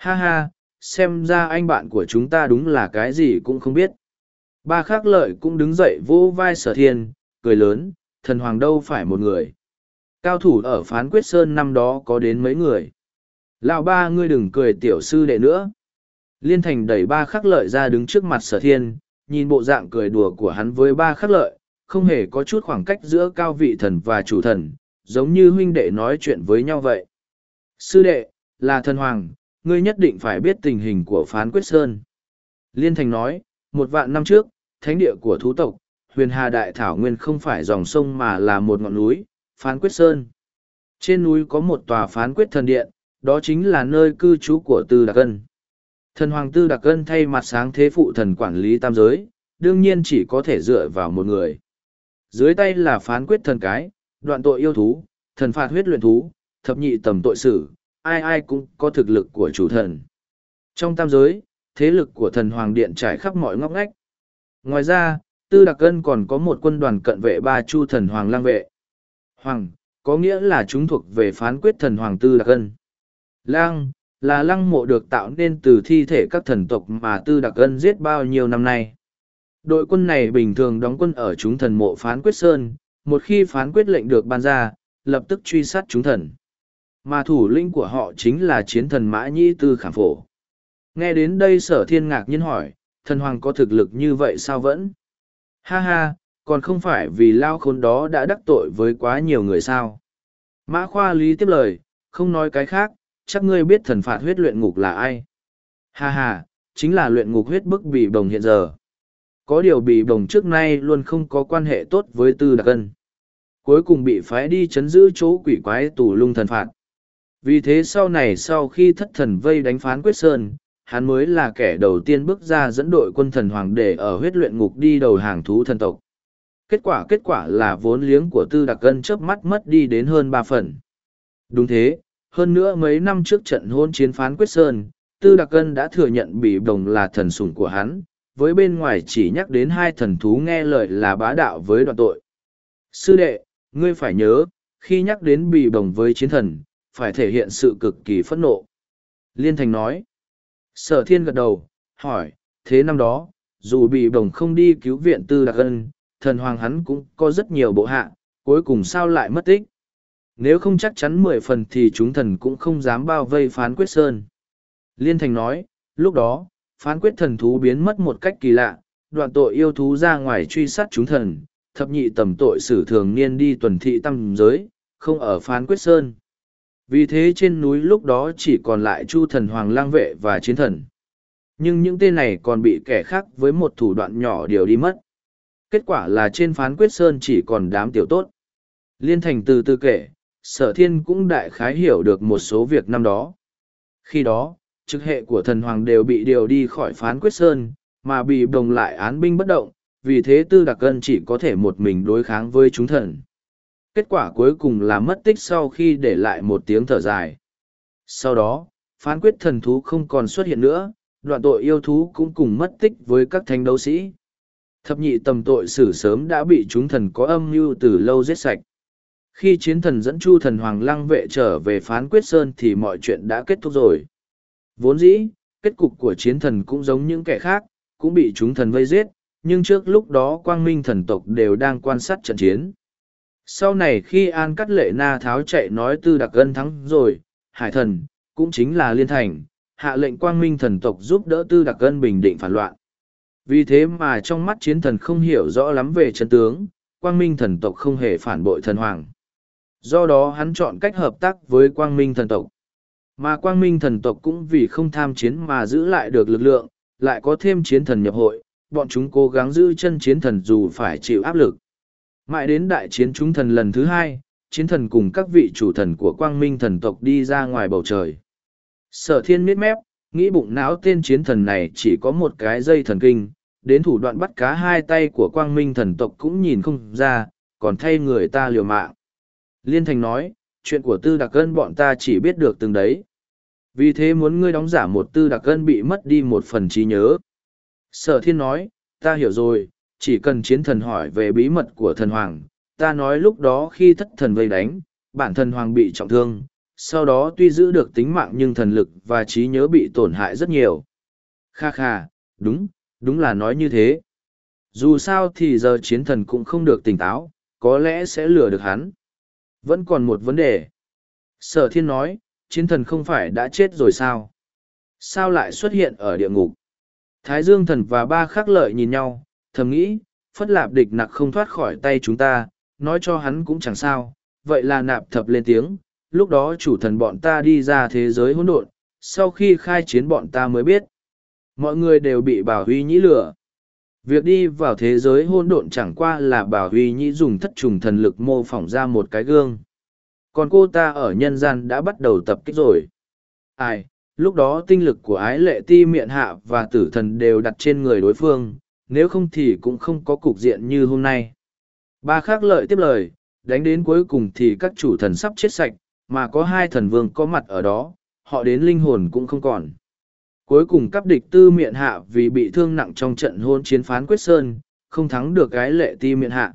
Speaker 1: Ha ha, xem ra anh bạn của chúng ta đúng là cái gì cũng không biết. Ba khác lợi cũng đứng dậy vỗ vai sở thiên, cười lớn, thần hoàng đâu phải một người. Cao thủ ở phán quyết sơn năm đó có đến mấy người. Lão ba ngươi đừng cười tiểu sư đệ nữa. Liên thành đẩy ba khắc lợi ra đứng trước mặt sở thiên, nhìn bộ dạng cười đùa của hắn với ba khắc lợi, không hề có chút khoảng cách giữa cao vị thần và chủ thần, giống như huynh đệ nói chuyện với nhau vậy. Sư đệ, là thần hoàng, ngươi nhất định phải biết tình hình của phán quyết sơn. Liên thành nói, một vạn năm trước, thánh địa của thú tộc, huyền hà đại thảo nguyên không phải dòng sông mà là một ngọn núi, phán quyết sơn. Trên núi có một tòa phán quyết thần điện, đó chính là nơi cư trú của Tư Đặc Ân. Thần Hoàng Tư Đặc Ân thay mặt sáng thế phụ thần quản lý tam giới, đương nhiên chỉ có thể dựa vào một người. Dưới tay là phán quyết thần cái, đoạn tội yêu thú, thần phạt huyết luyện thú, thập nhị tầm tội sử, ai ai cũng có thực lực của chủ thần. Trong tam giới, thế lực của thần Hoàng Điện trải khắp mọi ngóc ngách. Ngoài ra, Tư Đặc Ân còn có một quân đoàn cận vệ ba chu thần Hoàng lang vệ. Hoàng, có nghĩa là chúng thuộc về phán quyết thần Hoàng Tư Đặc Ân. Lang, là lăng mộ được tạo nên từ thi thể các thần tộc mà Tư Đặc Ân giết bao nhiêu năm nay. Đội quân này bình thường đóng quân ở chúng thần mộ phán quyết sơn, một khi phán quyết lệnh được ban ra, lập tức truy sát chúng thần. Mà thủ lĩnh của họ chính là chiến thần Mã Nhĩ Tư Khảm Phổ. Nghe đến đây sở thiên ngạc nhiên hỏi, thần hoàng có thực lực như vậy sao vẫn? Ha ha, còn không phải vì lao khốn đó đã đắc tội với quá nhiều người sao? Mã Khoa Lý tiếp lời, không nói cái khác, chắc ngươi biết thần phạt huyết luyện ngục là ai. Ha ha, chính là luyện ngục huyết bức bị bồng hiện giờ. Có điều bị bồng trước nay luôn không có quan hệ tốt với tư đặc ân. Cuối cùng bị phái đi chấn giữ chỗ quỷ quái tù lung thần phạt. Vì thế sau này sau khi thất thần vây đánh phán quyết sơn, hắn mới là kẻ đầu tiên bước ra dẫn đội quân thần hoàng để ở huyết luyện ngục đi đầu hàng thú thần tộc. Kết quả kết quả là vốn liếng của tư đặc cân chớp mắt mất đi đến hơn ba phần. Đúng thế, hơn nữa mấy năm trước trận hôn chiến phán quyết sơn, Tư Đặc Cân đã thừa nhận bị đồng là thần sủng của hắn, với bên ngoài chỉ nhắc đến hai thần thú nghe lời là bá đạo với đoạn tội. Sư đệ, ngươi phải nhớ, khi nhắc đến bị đồng với chiến thần, phải thể hiện sự cực kỳ phẫn nộ. Liên Thành nói, sở thiên gật đầu, hỏi, thế năm đó, dù bị đồng không đi cứu viện Tư Đặc Ân, thần hoàng hắn cũng có rất nhiều bộ hạ, cuối cùng sao lại mất tích nếu không chắc chắn mười phần thì chúng thần cũng không dám bao vây phán quyết sơn. Liên thành nói, lúc đó, phán quyết thần thú biến mất một cách kỳ lạ, đoạn tội yêu thú ra ngoài truy sát chúng thần, thập nhị tầm tội sử thường niên đi tuần thị tâm giới, không ở phán quyết sơn. Vì thế trên núi lúc đó chỉ còn lại chu thần hoàng lang vệ và chiến thần. Nhưng những tên này còn bị kẻ khác với một thủ đoạn nhỏ điều đi mất. Kết quả là trên phán quyết sơn chỉ còn đám tiểu tốt. Liên thành từ từ kể, sở thiên cũng đại khái hiểu được một số việc năm đó. Khi đó, trực hệ của thần hoàng đều bị điều đi khỏi phán quyết sơn, mà bị đồng lại án binh bất động, vì thế tư đặc ân chỉ có thể một mình đối kháng với chúng thần. Kết quả cuối cùng là mất tích sau khi để lại một tiếng thở dài. Sau đó, phán quyết thần thú không còn xuất hiện nữa, đoạn tội yêu thú cũng cùng mất tích với các thánh đấu sĩ. Thập nhị tầm tội xử sớm đã bị chúng thần có âm mưu từ lâu giết sạch. Khi chiến thần dẫn chu thần hoàng lăng vệ trở về phán quyết sơn thì mọi chuyện đã kết thúc rồi. Vốn dĩ, kết cục của chiến thần cũng giống những kẻ khác, cũng bị chúng thần vây giết, nhưng trước lúc đó quang minh thần tộc đều đang quan sát trận chiến. Sau này khi An Cắt Lệ Na tháo chạy nói tư đặc ân thắng rồi, Hải thần, cũng chính là Liên Thành, hạ lệnh quang minh thần tộc giúp đỡ tư đặc ân bình định phản loạn. Vì thế mà trong mắt chiến thần không hiểu rõ lắm về chân tướng, quang minh thần tộc không hề phản bội thần hoàng. Do đó hắn chọn cách hợp tác với quang minh thần tộc. Mà quang minh thần tộc cũng vì không tham chiến mà giữ lại được lực lượng, lại có thêm chiến thần nhập hội, bọn chúng cố gắng giữ chân chiến thần dù phải chịu áp lực. Mãi đến đại chiến chúng thần lần thứ hai, chiến thần cùng các vị chủ thần của quang minh thần tộc đi ra ngoài bầu trời. Sở thiên miết mép, nghĩ bụng não tên chiến thần này chỉ có một cái dây thần kinh, đến thủ đoạn bắt cá hai tay của quang minh thần tộc cũng nhìn không ra, còn thay người ta liều mạng. Liên thành nói, chuyện của tư đặc cân bọn ta chỉ biết được từng đấy. Vì thế muốn ngươi đóng giả một tư đặc cân bị mất đi một phần trí nhớ. Sở thiên nói, ta hiểu rồi, chỉ cần chiến thần hỏi về bí mật của thần hoàng, ta nói lúc đó khi thất thần vây đánh, bản thần hoàng bị trọng thương, sau đó tuy giữ được tính mạng nhưng thần lực và trí nhớ bị tổn hại rất nhiều. Kha kha, đúng, đúng là nói như thế. Dù sao thì giờ chiến thần cũng không được tỉnh táo, có lẽ sẽ lừa được hắn. Vẫn còn một vấn đề. Sở thiên nói, chiến thần không phải đã chết rồi sao? Sao lại xuất hiện ở địa ngục? Thái Dương thần và ba khắc lợi nhìn nhau, thầm nghĩ, phất lạp địch nặc không thoát khỏi tay chúng ta, nói cho hắn cũng chẳng sao, vậy là nạp thập lên tiếng, lúc đó chủ thần bọn ta đi ra thế giới hỗn độn, sau khi khai chiến bọn ta mới biết. Mọi người đều bị bảo huy nhĩ lừa. Việc đi vào thế giới hỗn độn chẳng qua là bảo huy nhĩ dùng thất trùng thần lực mô phỏng ra một cái gương. Còn cô ta ở nhân gian đã bắt đầu tập kích rồi. Ai, lúc đó tinh lực của ái lệ ti miệng hạ và tử thần đều đặt trên người đối phương, nếu không thì cũng không có cục diện như hôm nay. Ba khác lợi tiếp lời, đánh đến cuối cùng thì các chủ thần sắp chết sạch, mà có hai thần vương có mặt ở đó, họ đến linh hồn cũng không còn. Cuối cùng cấp địch tư miệng hạ vì bị thương nặng trong trận hôn chiến phán quyết sơn, không thắng được cái lệ ti miệng hạ.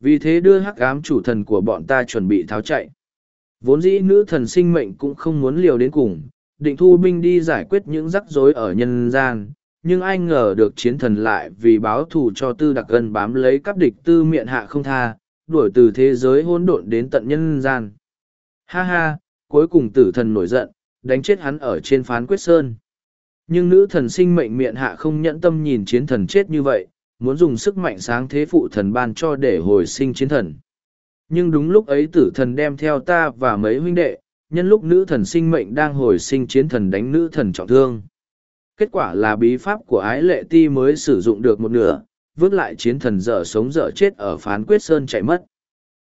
Speaker 1: Vì thế đưa hắc ám chủ thần của bọn ta chuẩn bị tháo chạy. Vốn dĩ nữ thần sinh mệnh cũng không muốn liều đến cùng, định thu binh đi giải quyết những rắc rối ở nhân gian, nhưng ai ngờ được chiến thần lại vì báo thù cho tư đặc ân bám lấy cắp địch tư miệng hạ không tha, đuổi từ thế giới hỗn độn đến tận nhân gian. Ha ha, cuối cùng tử thần nổi giận, đánh chết hắn ở trên phán quyết sơn. Nhưng nữ thần sinh mệnh miệng hạ không nhẫn tâm nhìn chiến thần chết như vậy, muốn dùng sức mạnh sáng thế phụ thần ban cho để hồi sinh chiến thần. Nhưng đúng lúc ấy tử thần đem theo ta và mấy huynh đệ, nhân lúc nữ thần sinh mệnh đang hồi sinh chiến thần đánh nữ thần trọng thương. Kết quả là bí pháp của ái lệ ti mới sử dụng được một nửa, vứt lại chiến thần dở sống dở chết ở phán quyết sơn chạy mất.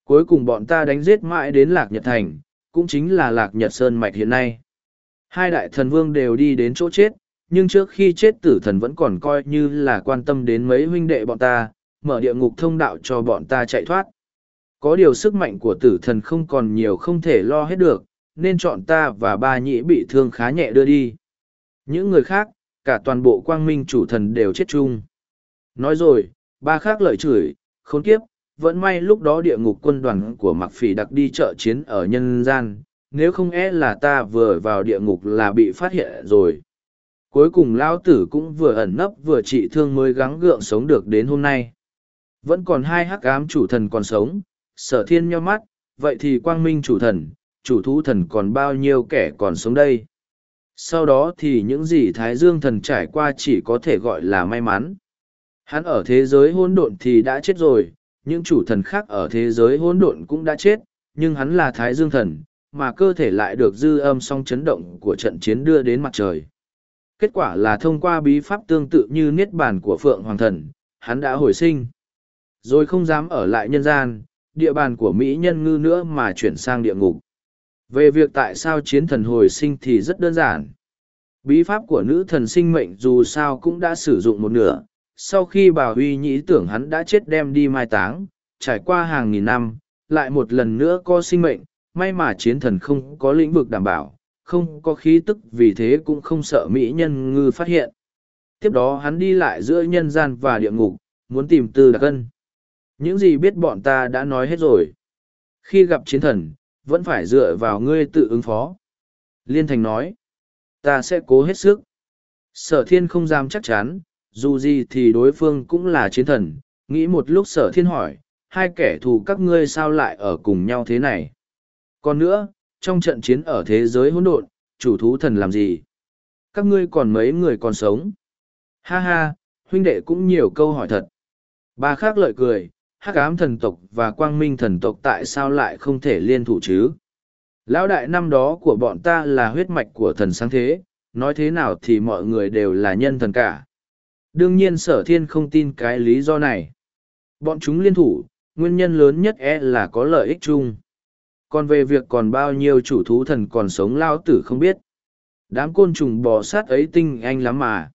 Speaker 1: Cuối cùng bọn ta đánh giết mãi đến Lạc Nhật Thành, cũng chính là Lạc Nhật Sơn Mạch hiện nay. Hai đại thần vương đều đi đến chỗ chết, nhưng trước khi chết tử thần vẫn còn coi như là quan tâm đến mấy huynh đệ bọn ta, mở địa ngục thông đạo cho bọn ta chạy thoát. Có điều sức mạnh của tử thần không còn nhiều không thể lo hết được, nên chọn ta và ba nhĩ bị thương khá nhẹ đưa đi. Những người khác, cả toàn bộ quang minh chủ thần đều chết chung. Nói rồi, ba khác lợi chửi, khốn kiếp, vẫn may lúc đó địa ngục quân đoàn của mặc phỉ đặc đi trợ chiến ở nhân gian, nếu không e là ta vừa vào địa ngục là bị phát hiện rồi. Cuối cùng lão tử cũng vừa ẩn nấp vừa trị thương mới gắng gượng sống được đến hôm nay. Vẫn còn hai hắc ám chủ thần còn sống, sở thiên nhau mắt, vậy thì quang minh chủ thần, chủ thú thần còn bao nhiêu kẻ còn sống đây? Sau đó thì những gì Thái Dương thần trải qua chỉ có thể gọi là may mắn. Hắn ở thế giới hỗn độn thì đã chết rồi, những chủ thần khác ở thế giới hỗn độn cũng đã chết, nhưng hắn là Thái Dương thần, mà cơ thể lại được dư âm song chấn động của trận chiến đưa đến mặt trời. Kết quả là thông qua bí pháp tương tự như niết bàn của Phượng Hoàng thần, hắn đã hồi sinh. Rồi không dám ở lại nhân gian, địa bàn của Mỹ nhân ngư nữa mà chuyển sang địa ngục. Về việc tại sao chiến thần hồi sinh thì rất đơn giản. Bí pháp của nữ thần sinh mệnh dù sao cũng đã sử dụng một nửa, sau khi bà huy nhĩ tưởng hắn đã chết đem đi mai táng trải qua hàng nghìn năm lại một lần nữa có sinh mệnh may mà chiến thần không có lĩnh vực đảm bảo không có khí tức vì thế cũng không sợ mỹ nhân ngư phát hiện. Tiếp đó hắn đi lại giữa nhân gian và địa ngục muốn tìm tư đặc cân những gì biết bọn ta đã nói hết rồi. Khi gặp chiến thần vẫn phải dựa vào ngươi tự ứng phó. Liên thành nói, ta sẽ cố hết sức. Sở thiên không dám chắc chắn, dù gì thì đối phương cũng là chiến thần. Nghĩ một lúc sở thiên hỏi, hai kẻ thù các ngươi sao lại ở cùng nhau thế này? Còn nữa, trong trận chiến ở thế giới hỗn độn, chủ thú thần làm gì? Các ngươi còn mấy người còn sống? Ha ha, huynh đệ cũng nhiều câu hỏi thật. Ba khác lợi cười hắc ám thần tộc và quang minh thần tộc tại sao lại không thể liên thủ chứ? Lão đại năm đó của bọn ta là huyết mạch của thần sáng thế, nói thế nào thì mọi người đều là nhân thần cả. Đương nhiên sở thiên không tin cái lý do này. Bọn chúng liên thủ, nguyên nhân lớn nhất e là có lợi ích chung. Còn về việc còn bao nhiêu chủ thú thần còn sống lao tử không biết. Đám côn trùng bò sát ấy tinh anh lắm mà.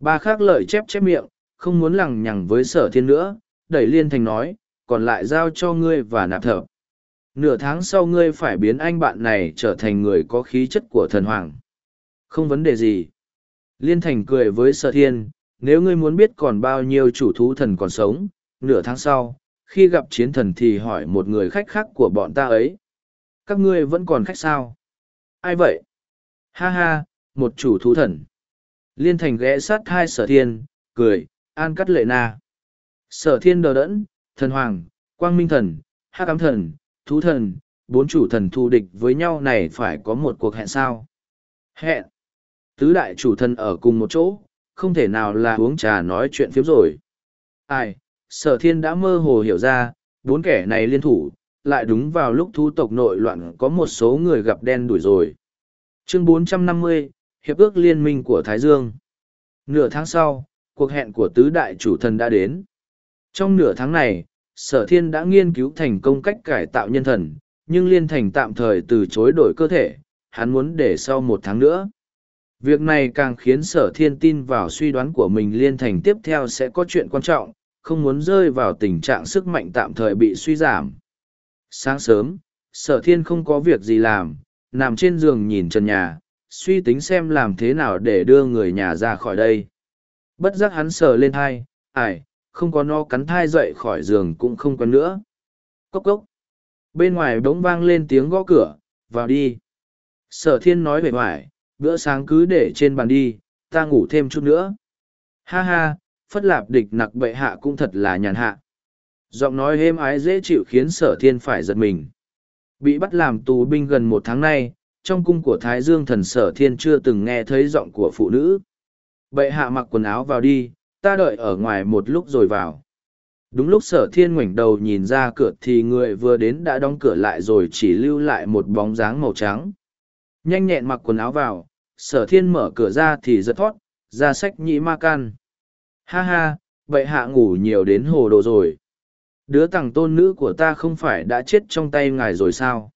Speaker 1: Ba khác lợi chép chép miệng, không muốn lằng nhằng với sở thiên nữa đẩy liên thành nói, còn lại giao cho ngươi và nạp thợ. Nửa tháng sau ngươi phải biến anh bạn này trở thành người có khí chất của thần hoàng. Không vấn đề gì. Liên thành cười với sở thiên, nếu ngươi muốn biết còn bao nhiêu chủ thú thần còn sống, nửa tháng sau, khi gặp chiến thần thì hỏi một người khách khác của bọn ta ấy. Các ngươi vẫn còn khách sao? Ai vậy? Ha ha, một chủ thú thần. Liên thành ghé sát hai sở thiên, cười, an cắt lệ na sở thiên đờ đẫn thần hoàng quang minh thần hắc ám thần thú thần bốn chủ thần thù địch với nhau này phải có một cuộc hẹn sao? Hẹn. Tứ đại chủ thần ở cùng một chỗ không thể nào là uống trà nói chuyện phiếm rồi. Ai sở thiên đã mơ hồ hiểu ra bốn kẻ này liên thủ lại đúng vào lúc thu tộc nội loạn có một số người gặp đen đuổi rồi. Chương 450, hiệp ước liên minh của thái dương. Nửa tháng sau cuộc hẹn của tứ đại chủ thần đã đến trong nửa tháng này, sở thiên đã nghiên cứu thành công cách cải tạo nhân thần, nhưng liên thành tạm thời từ chối đổi cơ thể, hắn muốn để sau một tháng nữa. Việc này càng khiến sở thiên tin vào suy đoán của mình liên thành tiếp theo sẽ có chuyện quan trọng, không muốn rơi vào tình trạng sức mạnh tạm thời bị suy giảm. Sáng sớm, sở thiên không có việc gì làm, nằm trên giường nhìn trần nhà, suy tính xem làm thế nào để đưa người nhà ra khỏi đây. Bất giác hắn sờ lên thai ải không có no cắn thai dậy khỏi giường cũng không còn nữa. Cốc cốc. Bên ngoài bỗng vang lên tiếng gõ cửa, vào đi. Sở thiên nói bề ngoài, bữa sáng cứ để trên bàn đi, ta ngủ thêm chút nữa. Ha ha, phất lạp địch nặc bệ hạ cũng thật là nhàn hạ. Giọng nói êm ái dễ chịu khiến sở thiên phải giật mình. Bị bắt làm tù binh gần một tháng nay, trong cung của thái dương thần sở thiên chưa từng nghe thấy giọng của phụ nữ. Bệ hạ mặc quần áo vào đi ta đợi ở ngoài một lúc rồi vào. Đúng lúc sở thiên ngoảnh đầu nhìn ra cửa thì người vừa đến đã đóng cửa lại rồi chỉ lưu lại một bóng dáng màu trắng. Nhanh nhẹn mặc quần áo vào, sở thiên mở cửa ra thì giật thót. ra sách nhĩ ma can. Ha ha vậy hạ ngủ nhiều đến hồ đồ rồi. Đứa tằng tôn nữ của ta không phải đã chết trong tay ngài rồi sao?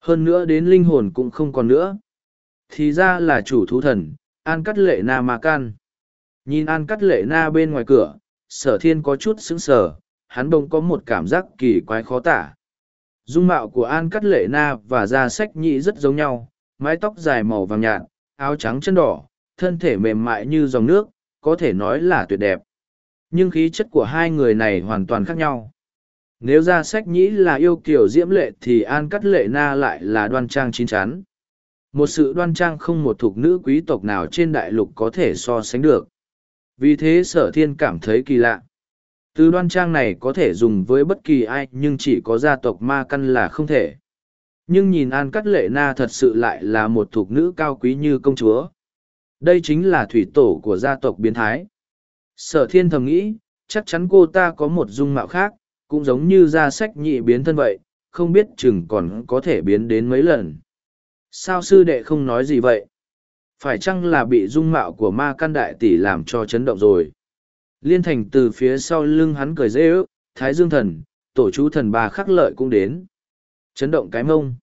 Speaker 1: Hơn nữa đến linh hồn cũng không còn nữa. Thì ra là chủ thú thần, an cắt lệ na ma can nhìn an cắt lệ na bên ngoài cửa, sở thiên có chút sững sờ, hắn bỗng có một cảm giác kỳ quái khó tả. Dung mạo của an cắt lệ na và da sách nhị rất giống nhau, mái tóc dài màu vàng nhạt, áo trắng chân đỏ, thân thể mềm mại như dòng nước, có thể nói là tuyệt đẹp. Nhưng khí chất của hai người này hoàn toàn khác nhau. Nếu ra sách nhĩ là yêu kiểu diễm lệ thì an cắt lệ na lại là đoan trang chín chắn. Một sự đoan trang không một thục nữ quý tộc nào trên đại lục có thể so sánh được vì thế sở thiên cảm thấy kỳ lạ. Từ đoan trang này có thể dùng với bất kỳ ai nhưng chỉ có gia tộc ma căn là không thể. Nhưng nhìn an cắt lệ na thật sự lại là một thục nữ cao quý như công chúa. Đây chính là thủy tổ của gia tộc biến thái. Sở thiên thầm nghĩ, chắc chắn cô ta có một dung mạo khác, cũng giống như gia sách nhị biến thân vậy, không biết chừng còn có thể biến đến mấy lần. Sao sư đệ không nói gì vậy? Phải chăng là bị dung mạo của ma căn đại tỷ làm cho chấn động rồi liên thành từ phía sau lưng hắn cười dễ ước thái dương thần tổ chú thần bà khắc lợi cũng đến chấn động cái mông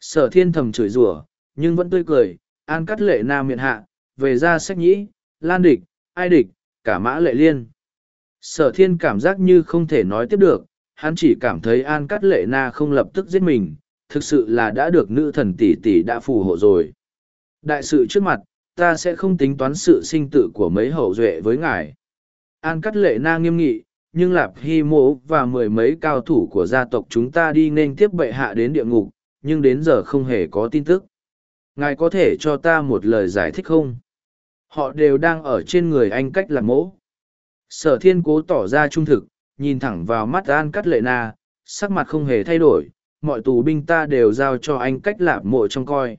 Speaker 1: sở thiên thầm chửi rủa nhưng vẫn tươi cười an cắt lệ nam miệng hạ về ra sách nhĩ lan địch ai địch cả mã lệ liên. Sở thiên cảm giác như không thể nói tiếp được, hắn chỉ cảm thấy An Cắt Lệ Na không lập tức giết mình, thực sự là đã được nữ thần tỷ tỷ đã phù hộ rồi. Đại sự trước mặt, ta sẽ không tính toán sự sinh tử của mấy hậu duệ với ngài. An Cắt Lệ Na nghiêm nghị, nhưng Lạp Hy Mộ và mười mấy cao thủ của gia tộc chúng ta đi nên tiếp bệ hạ đến địa ngục, nhưng đến giờ không hề có tin tức. Ngài có thể cho ta một lời giải thích không? Họ đều đang ở trên người anh cách làm mỗ. Sở thiên cố tỏ ra trung thực, nhìn thẳng vào mắt An Cắt Lệ Na, sắc mặt không hề thay đổi, mọi tù binh ta đều giao cho anh cách lạp mộ trong coi.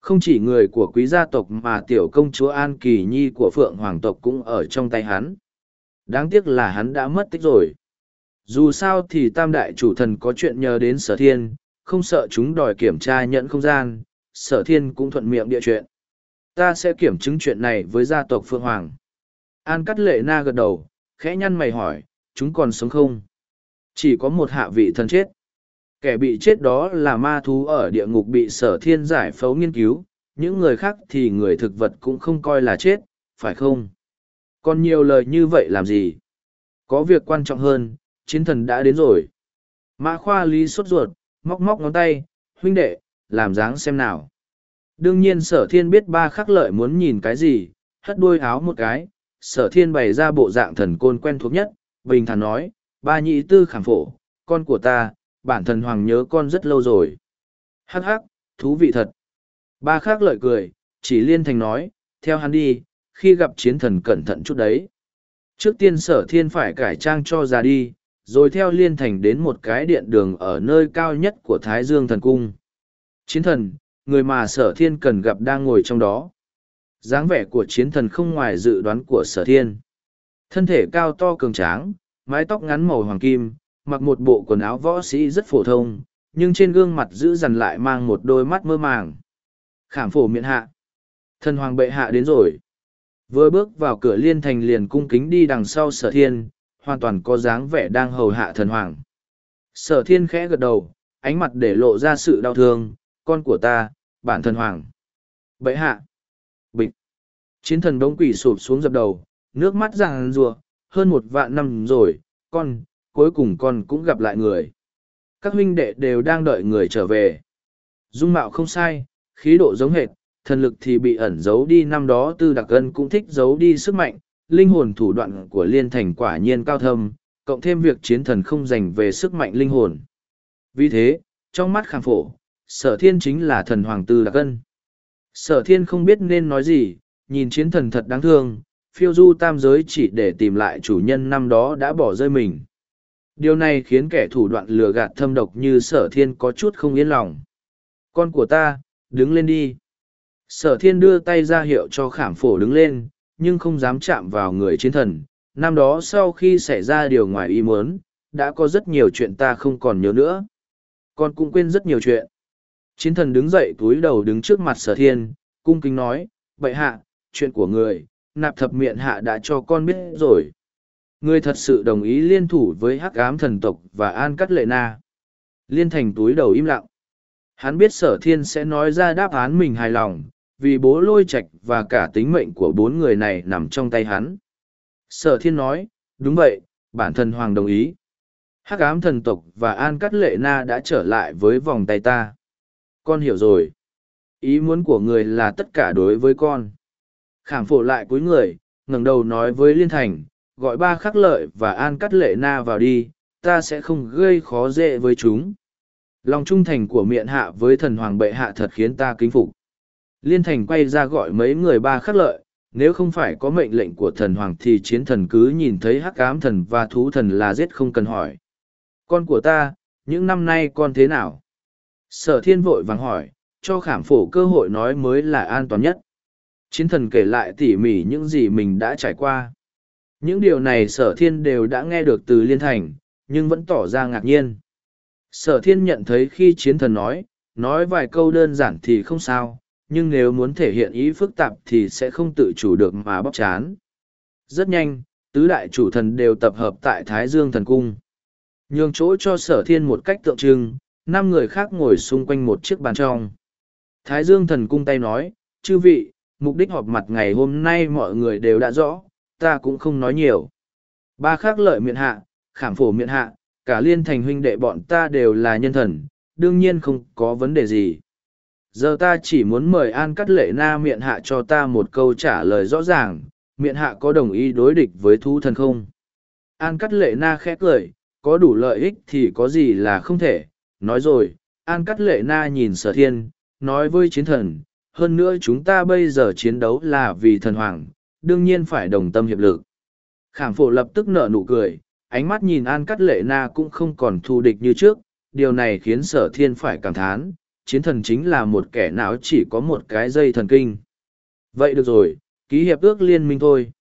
Speaker 1: Không chỉ người của quý gia tộc mà tiểu công chúa An Kỳ Nhi của Phượng Hoàng tộc cũng ở trong tay hắn. Đáng tiếc là hắn đã mất tích rồi. Dù sao thì tam đại chủ thần có chuyện nhờ đến sở thiên, không sợ chúng đòi kiểm tra nhận không gian, sở thiên cũng thuận miệng địa chuyện. Ta sẽ kiểm chứng chuyện này với gia tộc Phượng Hoàng. An cắt lệ na gật đầu, khẽ nhăn mày hỏi, chúng còn sống không? Chỉ có một hạ vị thần chết. Kẻ bị chết đó là ma thú ở địa ngục bị sở thiên giải phẫu nghiên cứu, những người khác thì người thực vật cũng không coi là chết, phải không? Còn nhiều lời như vậy làm gì? Có việc quan trọng hơn, chiến thần đã đến rồi. Mã khoa lý sốt ruột, móc móc ngón tay, huynh đệ, làm dáng xem nào. Đương nhiên sở thiên biết ba khắc lợi muốn nhìn cái gì, hất đuôi áo một cái, sở thiên bày ra bộ dạng thần côn quen thuộc nhất, bình thản nói, ba nhị tư khảm phổ, con của ta, bản thần hoàng nhớ con rất lâu rồi. Hắc hắc, thú vị thật. Ba khác lợi cười, chỉ liên thành nói, theo hắn đi, khi gặp chiến thần cẩn thận chút đấy. Trước tiên sở thiên phải cải trang cho ra đi, rồi theo liên thành đến một cái điện đường ở nơi cao nhất của Thái Dương thần cung. Chiến thần, người mà sở thiên cần gặp đang ngồi trong đó. dáng vẻ của chiến thần không ngoài dự đoán của sở thiên. Thân thể cao to cường tráng, mái tóc ngắn màu hoàng kim, mặc một bộ quần áo võ sĩ rất phổ thông, nhưng trên gương mặt giữ dằn lại mang một đôi mắt mơ màng. Khảm phổ miện hạ. Thần hoàng bệ hạ đến rồi. Vừa bước vào cửa liên thành liền cung kính đi đằng sau sở thiên, hoàn toàn có dáng vẻ đang hầu hạ thần hoàng. Sở thiên khẽ gật đầu, ánh mặt để lộ ra sự đau thương, con của ta, bản thần hoàng. Bệ hạ. Bịch. Chiến thần đống quỷ sụp xuống dập đầu, nước mắt ràng rùa, hơn một vạn năm rồi, con, cuối cùng con cũng gặp lại người. Các huynh đệ đều đang đợi người trở về. Dung mạo không sai, khí độ giống hệt, thần lực thì bị ẩn giấu đi năm đó tư đặc ân cũng thích giấu đi sức mạnh, linh hồn thủ đoạn của liên thành quả nhiên cao thâm, cộng thêm việc chiến thần không dành về sức mạnh linh hồn. Vì thế, trong mắt khảm phổ, sở thiên chính là thần hoàng tư đặc ân. Sở thiên không biết nên nói gì, nhìn chiến thần thật đáng thương, phiêu du tam giới chỉ để tìm lại chủ nhân năm đó đã bỏ rơi mình. Điều này khiến kẻ thủ đoạn lừa gạt thâm độc như sở thiên có chút không yên lòng. Con của ta, đứng lên đi. Sở thiên đưa tay ra hiệu cho khảm phổ đứng lên, nhưng không dám chạm vào người chiến thần. Năm đó sau khi xảy ra điều ngoài ý muốn, đã có rất nhiều chuyện ta không còn nhớ nữa. Con cũng quên rất nhiều chuyện. Chiến thần đứng dậy túi đầu đứng trước mặt sở thiên, cung kính nói, bậy hạ, chuyện của người, nạp thập miệng hạ đã cho con biết rồi. Người thật sự đồng ý liên thủ với hắc ám thần tộc và an cắt lệ na. Liên thành túi đầu im lặng. Hắn biết sở thiên sẽ nói ra đáp án mình hài lòng, vì bố lôi Trạch và cả tính mệnh của bốn người này nằm trong tay hắn. Sở thiên nói, đúng vậy, bản thân hoàng đồng ý. Hắc ám thần tộc và An Cắt Lệ Na đã trở lại với vòng tay ta. Con hiểu rồi. Ý muốn của người là tất cả đối với con. Khảm phổ lại cuối người, ngẩng đầu nói với Liên Thành, gọi ba khắc lợi và An Cắt Lệ Na vào đi, ta sẽ không gây khó dễ với chúng. Lòng trung thành của miệng hạ với thần hoàng bệ hạ thật khiến ta kính phục. Liên thành quay ra gọi mấy người ba khắc lợi, nếu không phải có mệnh lệnh của thần hoàng thì chiến thần cứ nhìn thấy hắc ám thần và thú thần là giết không cần hỏi. Con của ta, những năm nay con thế nào? Sở thiên vội vàng hỏi, cho khảm phổ cơ hội nói mới là an toàn nhất. Chiến thần kể lại tỉ mỉ những gì mình đã trải qua. Những điều này sở thiên đều đã nghe được từ liên thành, nhưng vẫn tỏ ra ngạc nhiên. Sở thiên nhận thấy khi chiến thần nói, nói vài câu đơn giản thì không sao, nhưng nếu muốn thể hiện ý phức tạp thì sẽ không tự chủ được mà bóc chán. Rất nhanh, tứ đại chủ thần đều tập hợp tại Thái Dương Thần Cung. Nhường chỗ cho sở thiên một cách tượng trưng, năm người khác ngồi xung quanh một chiếc bàn trong. Thái Dương Thần Cung tay nói, chư vị, mục đích họp mặt ngày hôm nay mọi người đều đã rõ, ta cũng không nói nhiều. Ba khác lợi miệng hạ, khảm phổ miệng hạ, cả liên thành huynh đệ bọn ta đều là nhân thần, đương nhiên không có vấn đề gì. Giờ ta chỉ muốn mời An Cắt Lệ Na miệng hạ cho ta một câu trả lời rõ ràng, miệng hạ có đồng ý đối địch với thú thần không? An Cắt Lệ Na khẽ cười, có đủ lợi ích thì có gì là không thể, nói rồi, An Cắt Lệ Na nhìn sở thiên, nói với chiến thần, hơn nữa chúng ta bây giờ chiến đấu là vì thần hoàng, đương nhiên phải đồng tâm hiệp lực. Khảm phổ lập tức nở nụ cười, ánh mắt nhìn An Cắt Lệ Na cũng không còn thù địch như trước, điều này khiến sở thiên phải cảm thán, chiến thần chính là một kẻ não chỉ có một cái dây thần kinh. Vậy được rồi, ký hiệp ước liên minh thôi.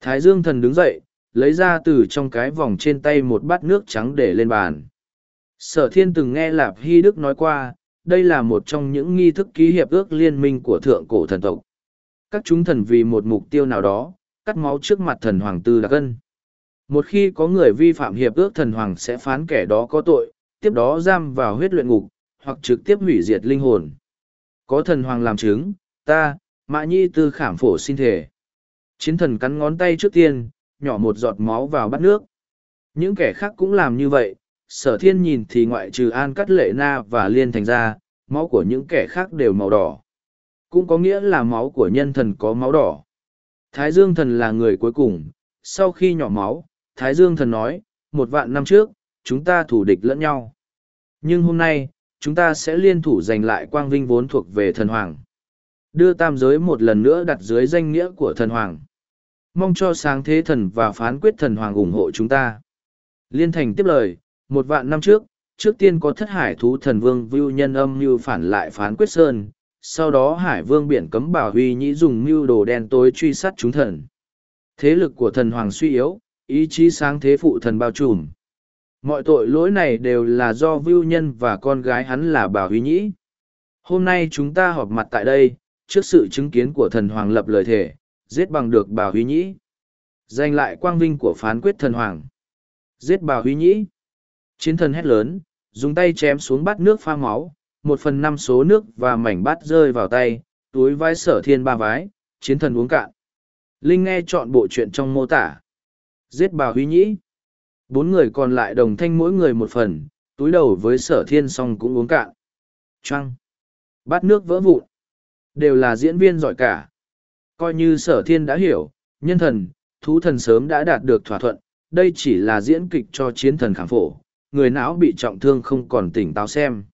Speaker 1: Thái Dương thần đứng dậy, lấy ra từ trong cái vòng trên tay một bát nước trắng để lên bàn. Sở thiên từng nghe Lạp Hy Đức nói qua, đây là một trong những nghi thức ký hiệp ước liên minh của thượng cổ thần tộc. Các chúng thần vì một mục tiêu nào đó, cắt máu trước mặt thần hoàng tư đặc ân. Một khi có người vi phạm hiệp ước thần hoàng sẽ phán kẻ đó có tội, tiếp đó giam vào huyết luyện ngục, hoặc trực tiếp hủy diệt linh hồn. Có thần hoàng làm chứng, ta, mã nhi tư khảm phổ xin thể. Chiến thần cắn ngón tay trước tiên, nhỏ một giọt máu vào bát nước. Những kẻ khác cũng làm như vậy, sở thiên nhìn thì ngoại trừ an cắt lệ na và liên thành ra, máu của những kẻ khác đều màu đỏ. Cũng có nghĩa là máu của nhân thần có máu đỏ. Thái Dương thần là người cuối cùng, sau khi nhỏ máu, Thái Dương thần nói, một vạn năm trước, chúng ta thủ địch lẫn nhau. Nhưng hôm nay, chúng ta sẽ liên thủ giành lại quang vinh vốn thuộc về thần hoàng. Đưa tam giới một lần nữa đặt dưới danh nghĩa của thần hoàng. Mong cho sáng thế thần và phán quyết thần hoàng ủng hộ chúng ta. Liên thành tiếp lời, một vạn năm trước, trước tiên có thất hải thú thần vương vưu nhân âm như phản lại phán quyết sơn, sau đó hải vương biển cấm bảo huy nhĩ dùng mưu đồ đen tối truy sát chúng thần. Thế lực của thần hoàng suy yếu, ý chí sáng thế phụ thần bao trùm. Mọi tội lỗi này đều là do vưu nhân và con gái hắn là bảo huy nhĩ. Hôm nay chúng ta họp mặt tại đây, trước sự chứng kiến của thần hoàng lập lời thề, giết bằng được bảo huy nhĩ. Giành lại quang vinh của phán quyết thần hoàng. Giết bảo huy nhĩ. Chiến thần hét lớn, dùng tay chém xuống bát nước pha máu, một phần năm số nước và mảnh bát rơi vào tay, túi vai sở thiên ba vái, chiến thần uống cạn. Linh nghe chọn bộ chuyện trong mô tả. Giết bà huy nhĩ. Bốn người còn lại đồng thanh mỗi người một phần, túi đầu với sở thiên xong cũng uống cạn. Trăng. Bát nước vỡ vụn. Đều là diễn viên giỏi cả. Coi như sở thiên đã hiểu, nhân thần, thú thần sớm đã đạt được thỏa thuận, đây chỉ là diễn kịch cho chiến thần khảm phổ, người não bị trọng thương không còn tỉnh táo xem.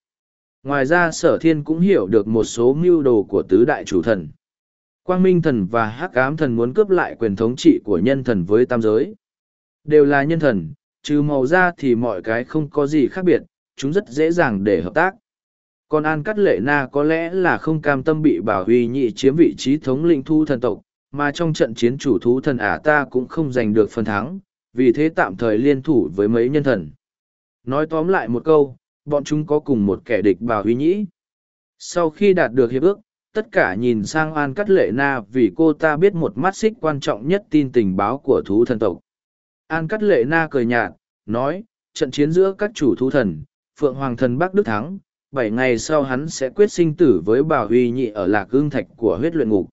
Speaker 1: Ngoài ra sở thiên cũng hiểu được một số mưu đồ của tứ đại chủ thần. Quang Minh thần và Hắc Ám thần muốn cướp lại quyền thống trị của nhân thần với tam giới. Đều là nhân thần, trừ màu da thì mọi cái không có gì khác biệt, chúng rất dễ dàng để hợp tác. Còn An Cắt Lệ Na có lẽ là không cam tâm bị Bảo Huy nhị chiếm vị trí thống lĩnh thu thần tộc, mà trong trận chiến chủ thú thần ả ta cũng không giành được phần thắng, vì thế tạm thời liên thủ với mấy nhân thần. Nói tóm lại một câu, bọn chúng có cùng một kẻ địch bà Huy nhĩ. Sau khi đạt được hiệp ước, tất cả nhìn sang An Cắt Lệ Na vì cô ta biết một mắt xích quan trọng nhất tin tình báo của thú thần tộc. An Cắt Lệ Na cười nhạt, nói, trận chiến giữa các chủ thú thần, Phượng Hoàng thần Bắc Đức thắng, bảy ngày sau hắn sẽ quyết sinh tử với bà Huy nhị ở lạc hương thạch của huyết luyện ngục.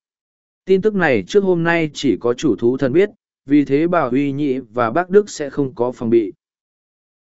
Speaker 1: Tin tức này trước hôm nay chỉ có chủ thú thần biết, vì thế bà Huy nhị và Bác Đức sẽ không có phòng bị.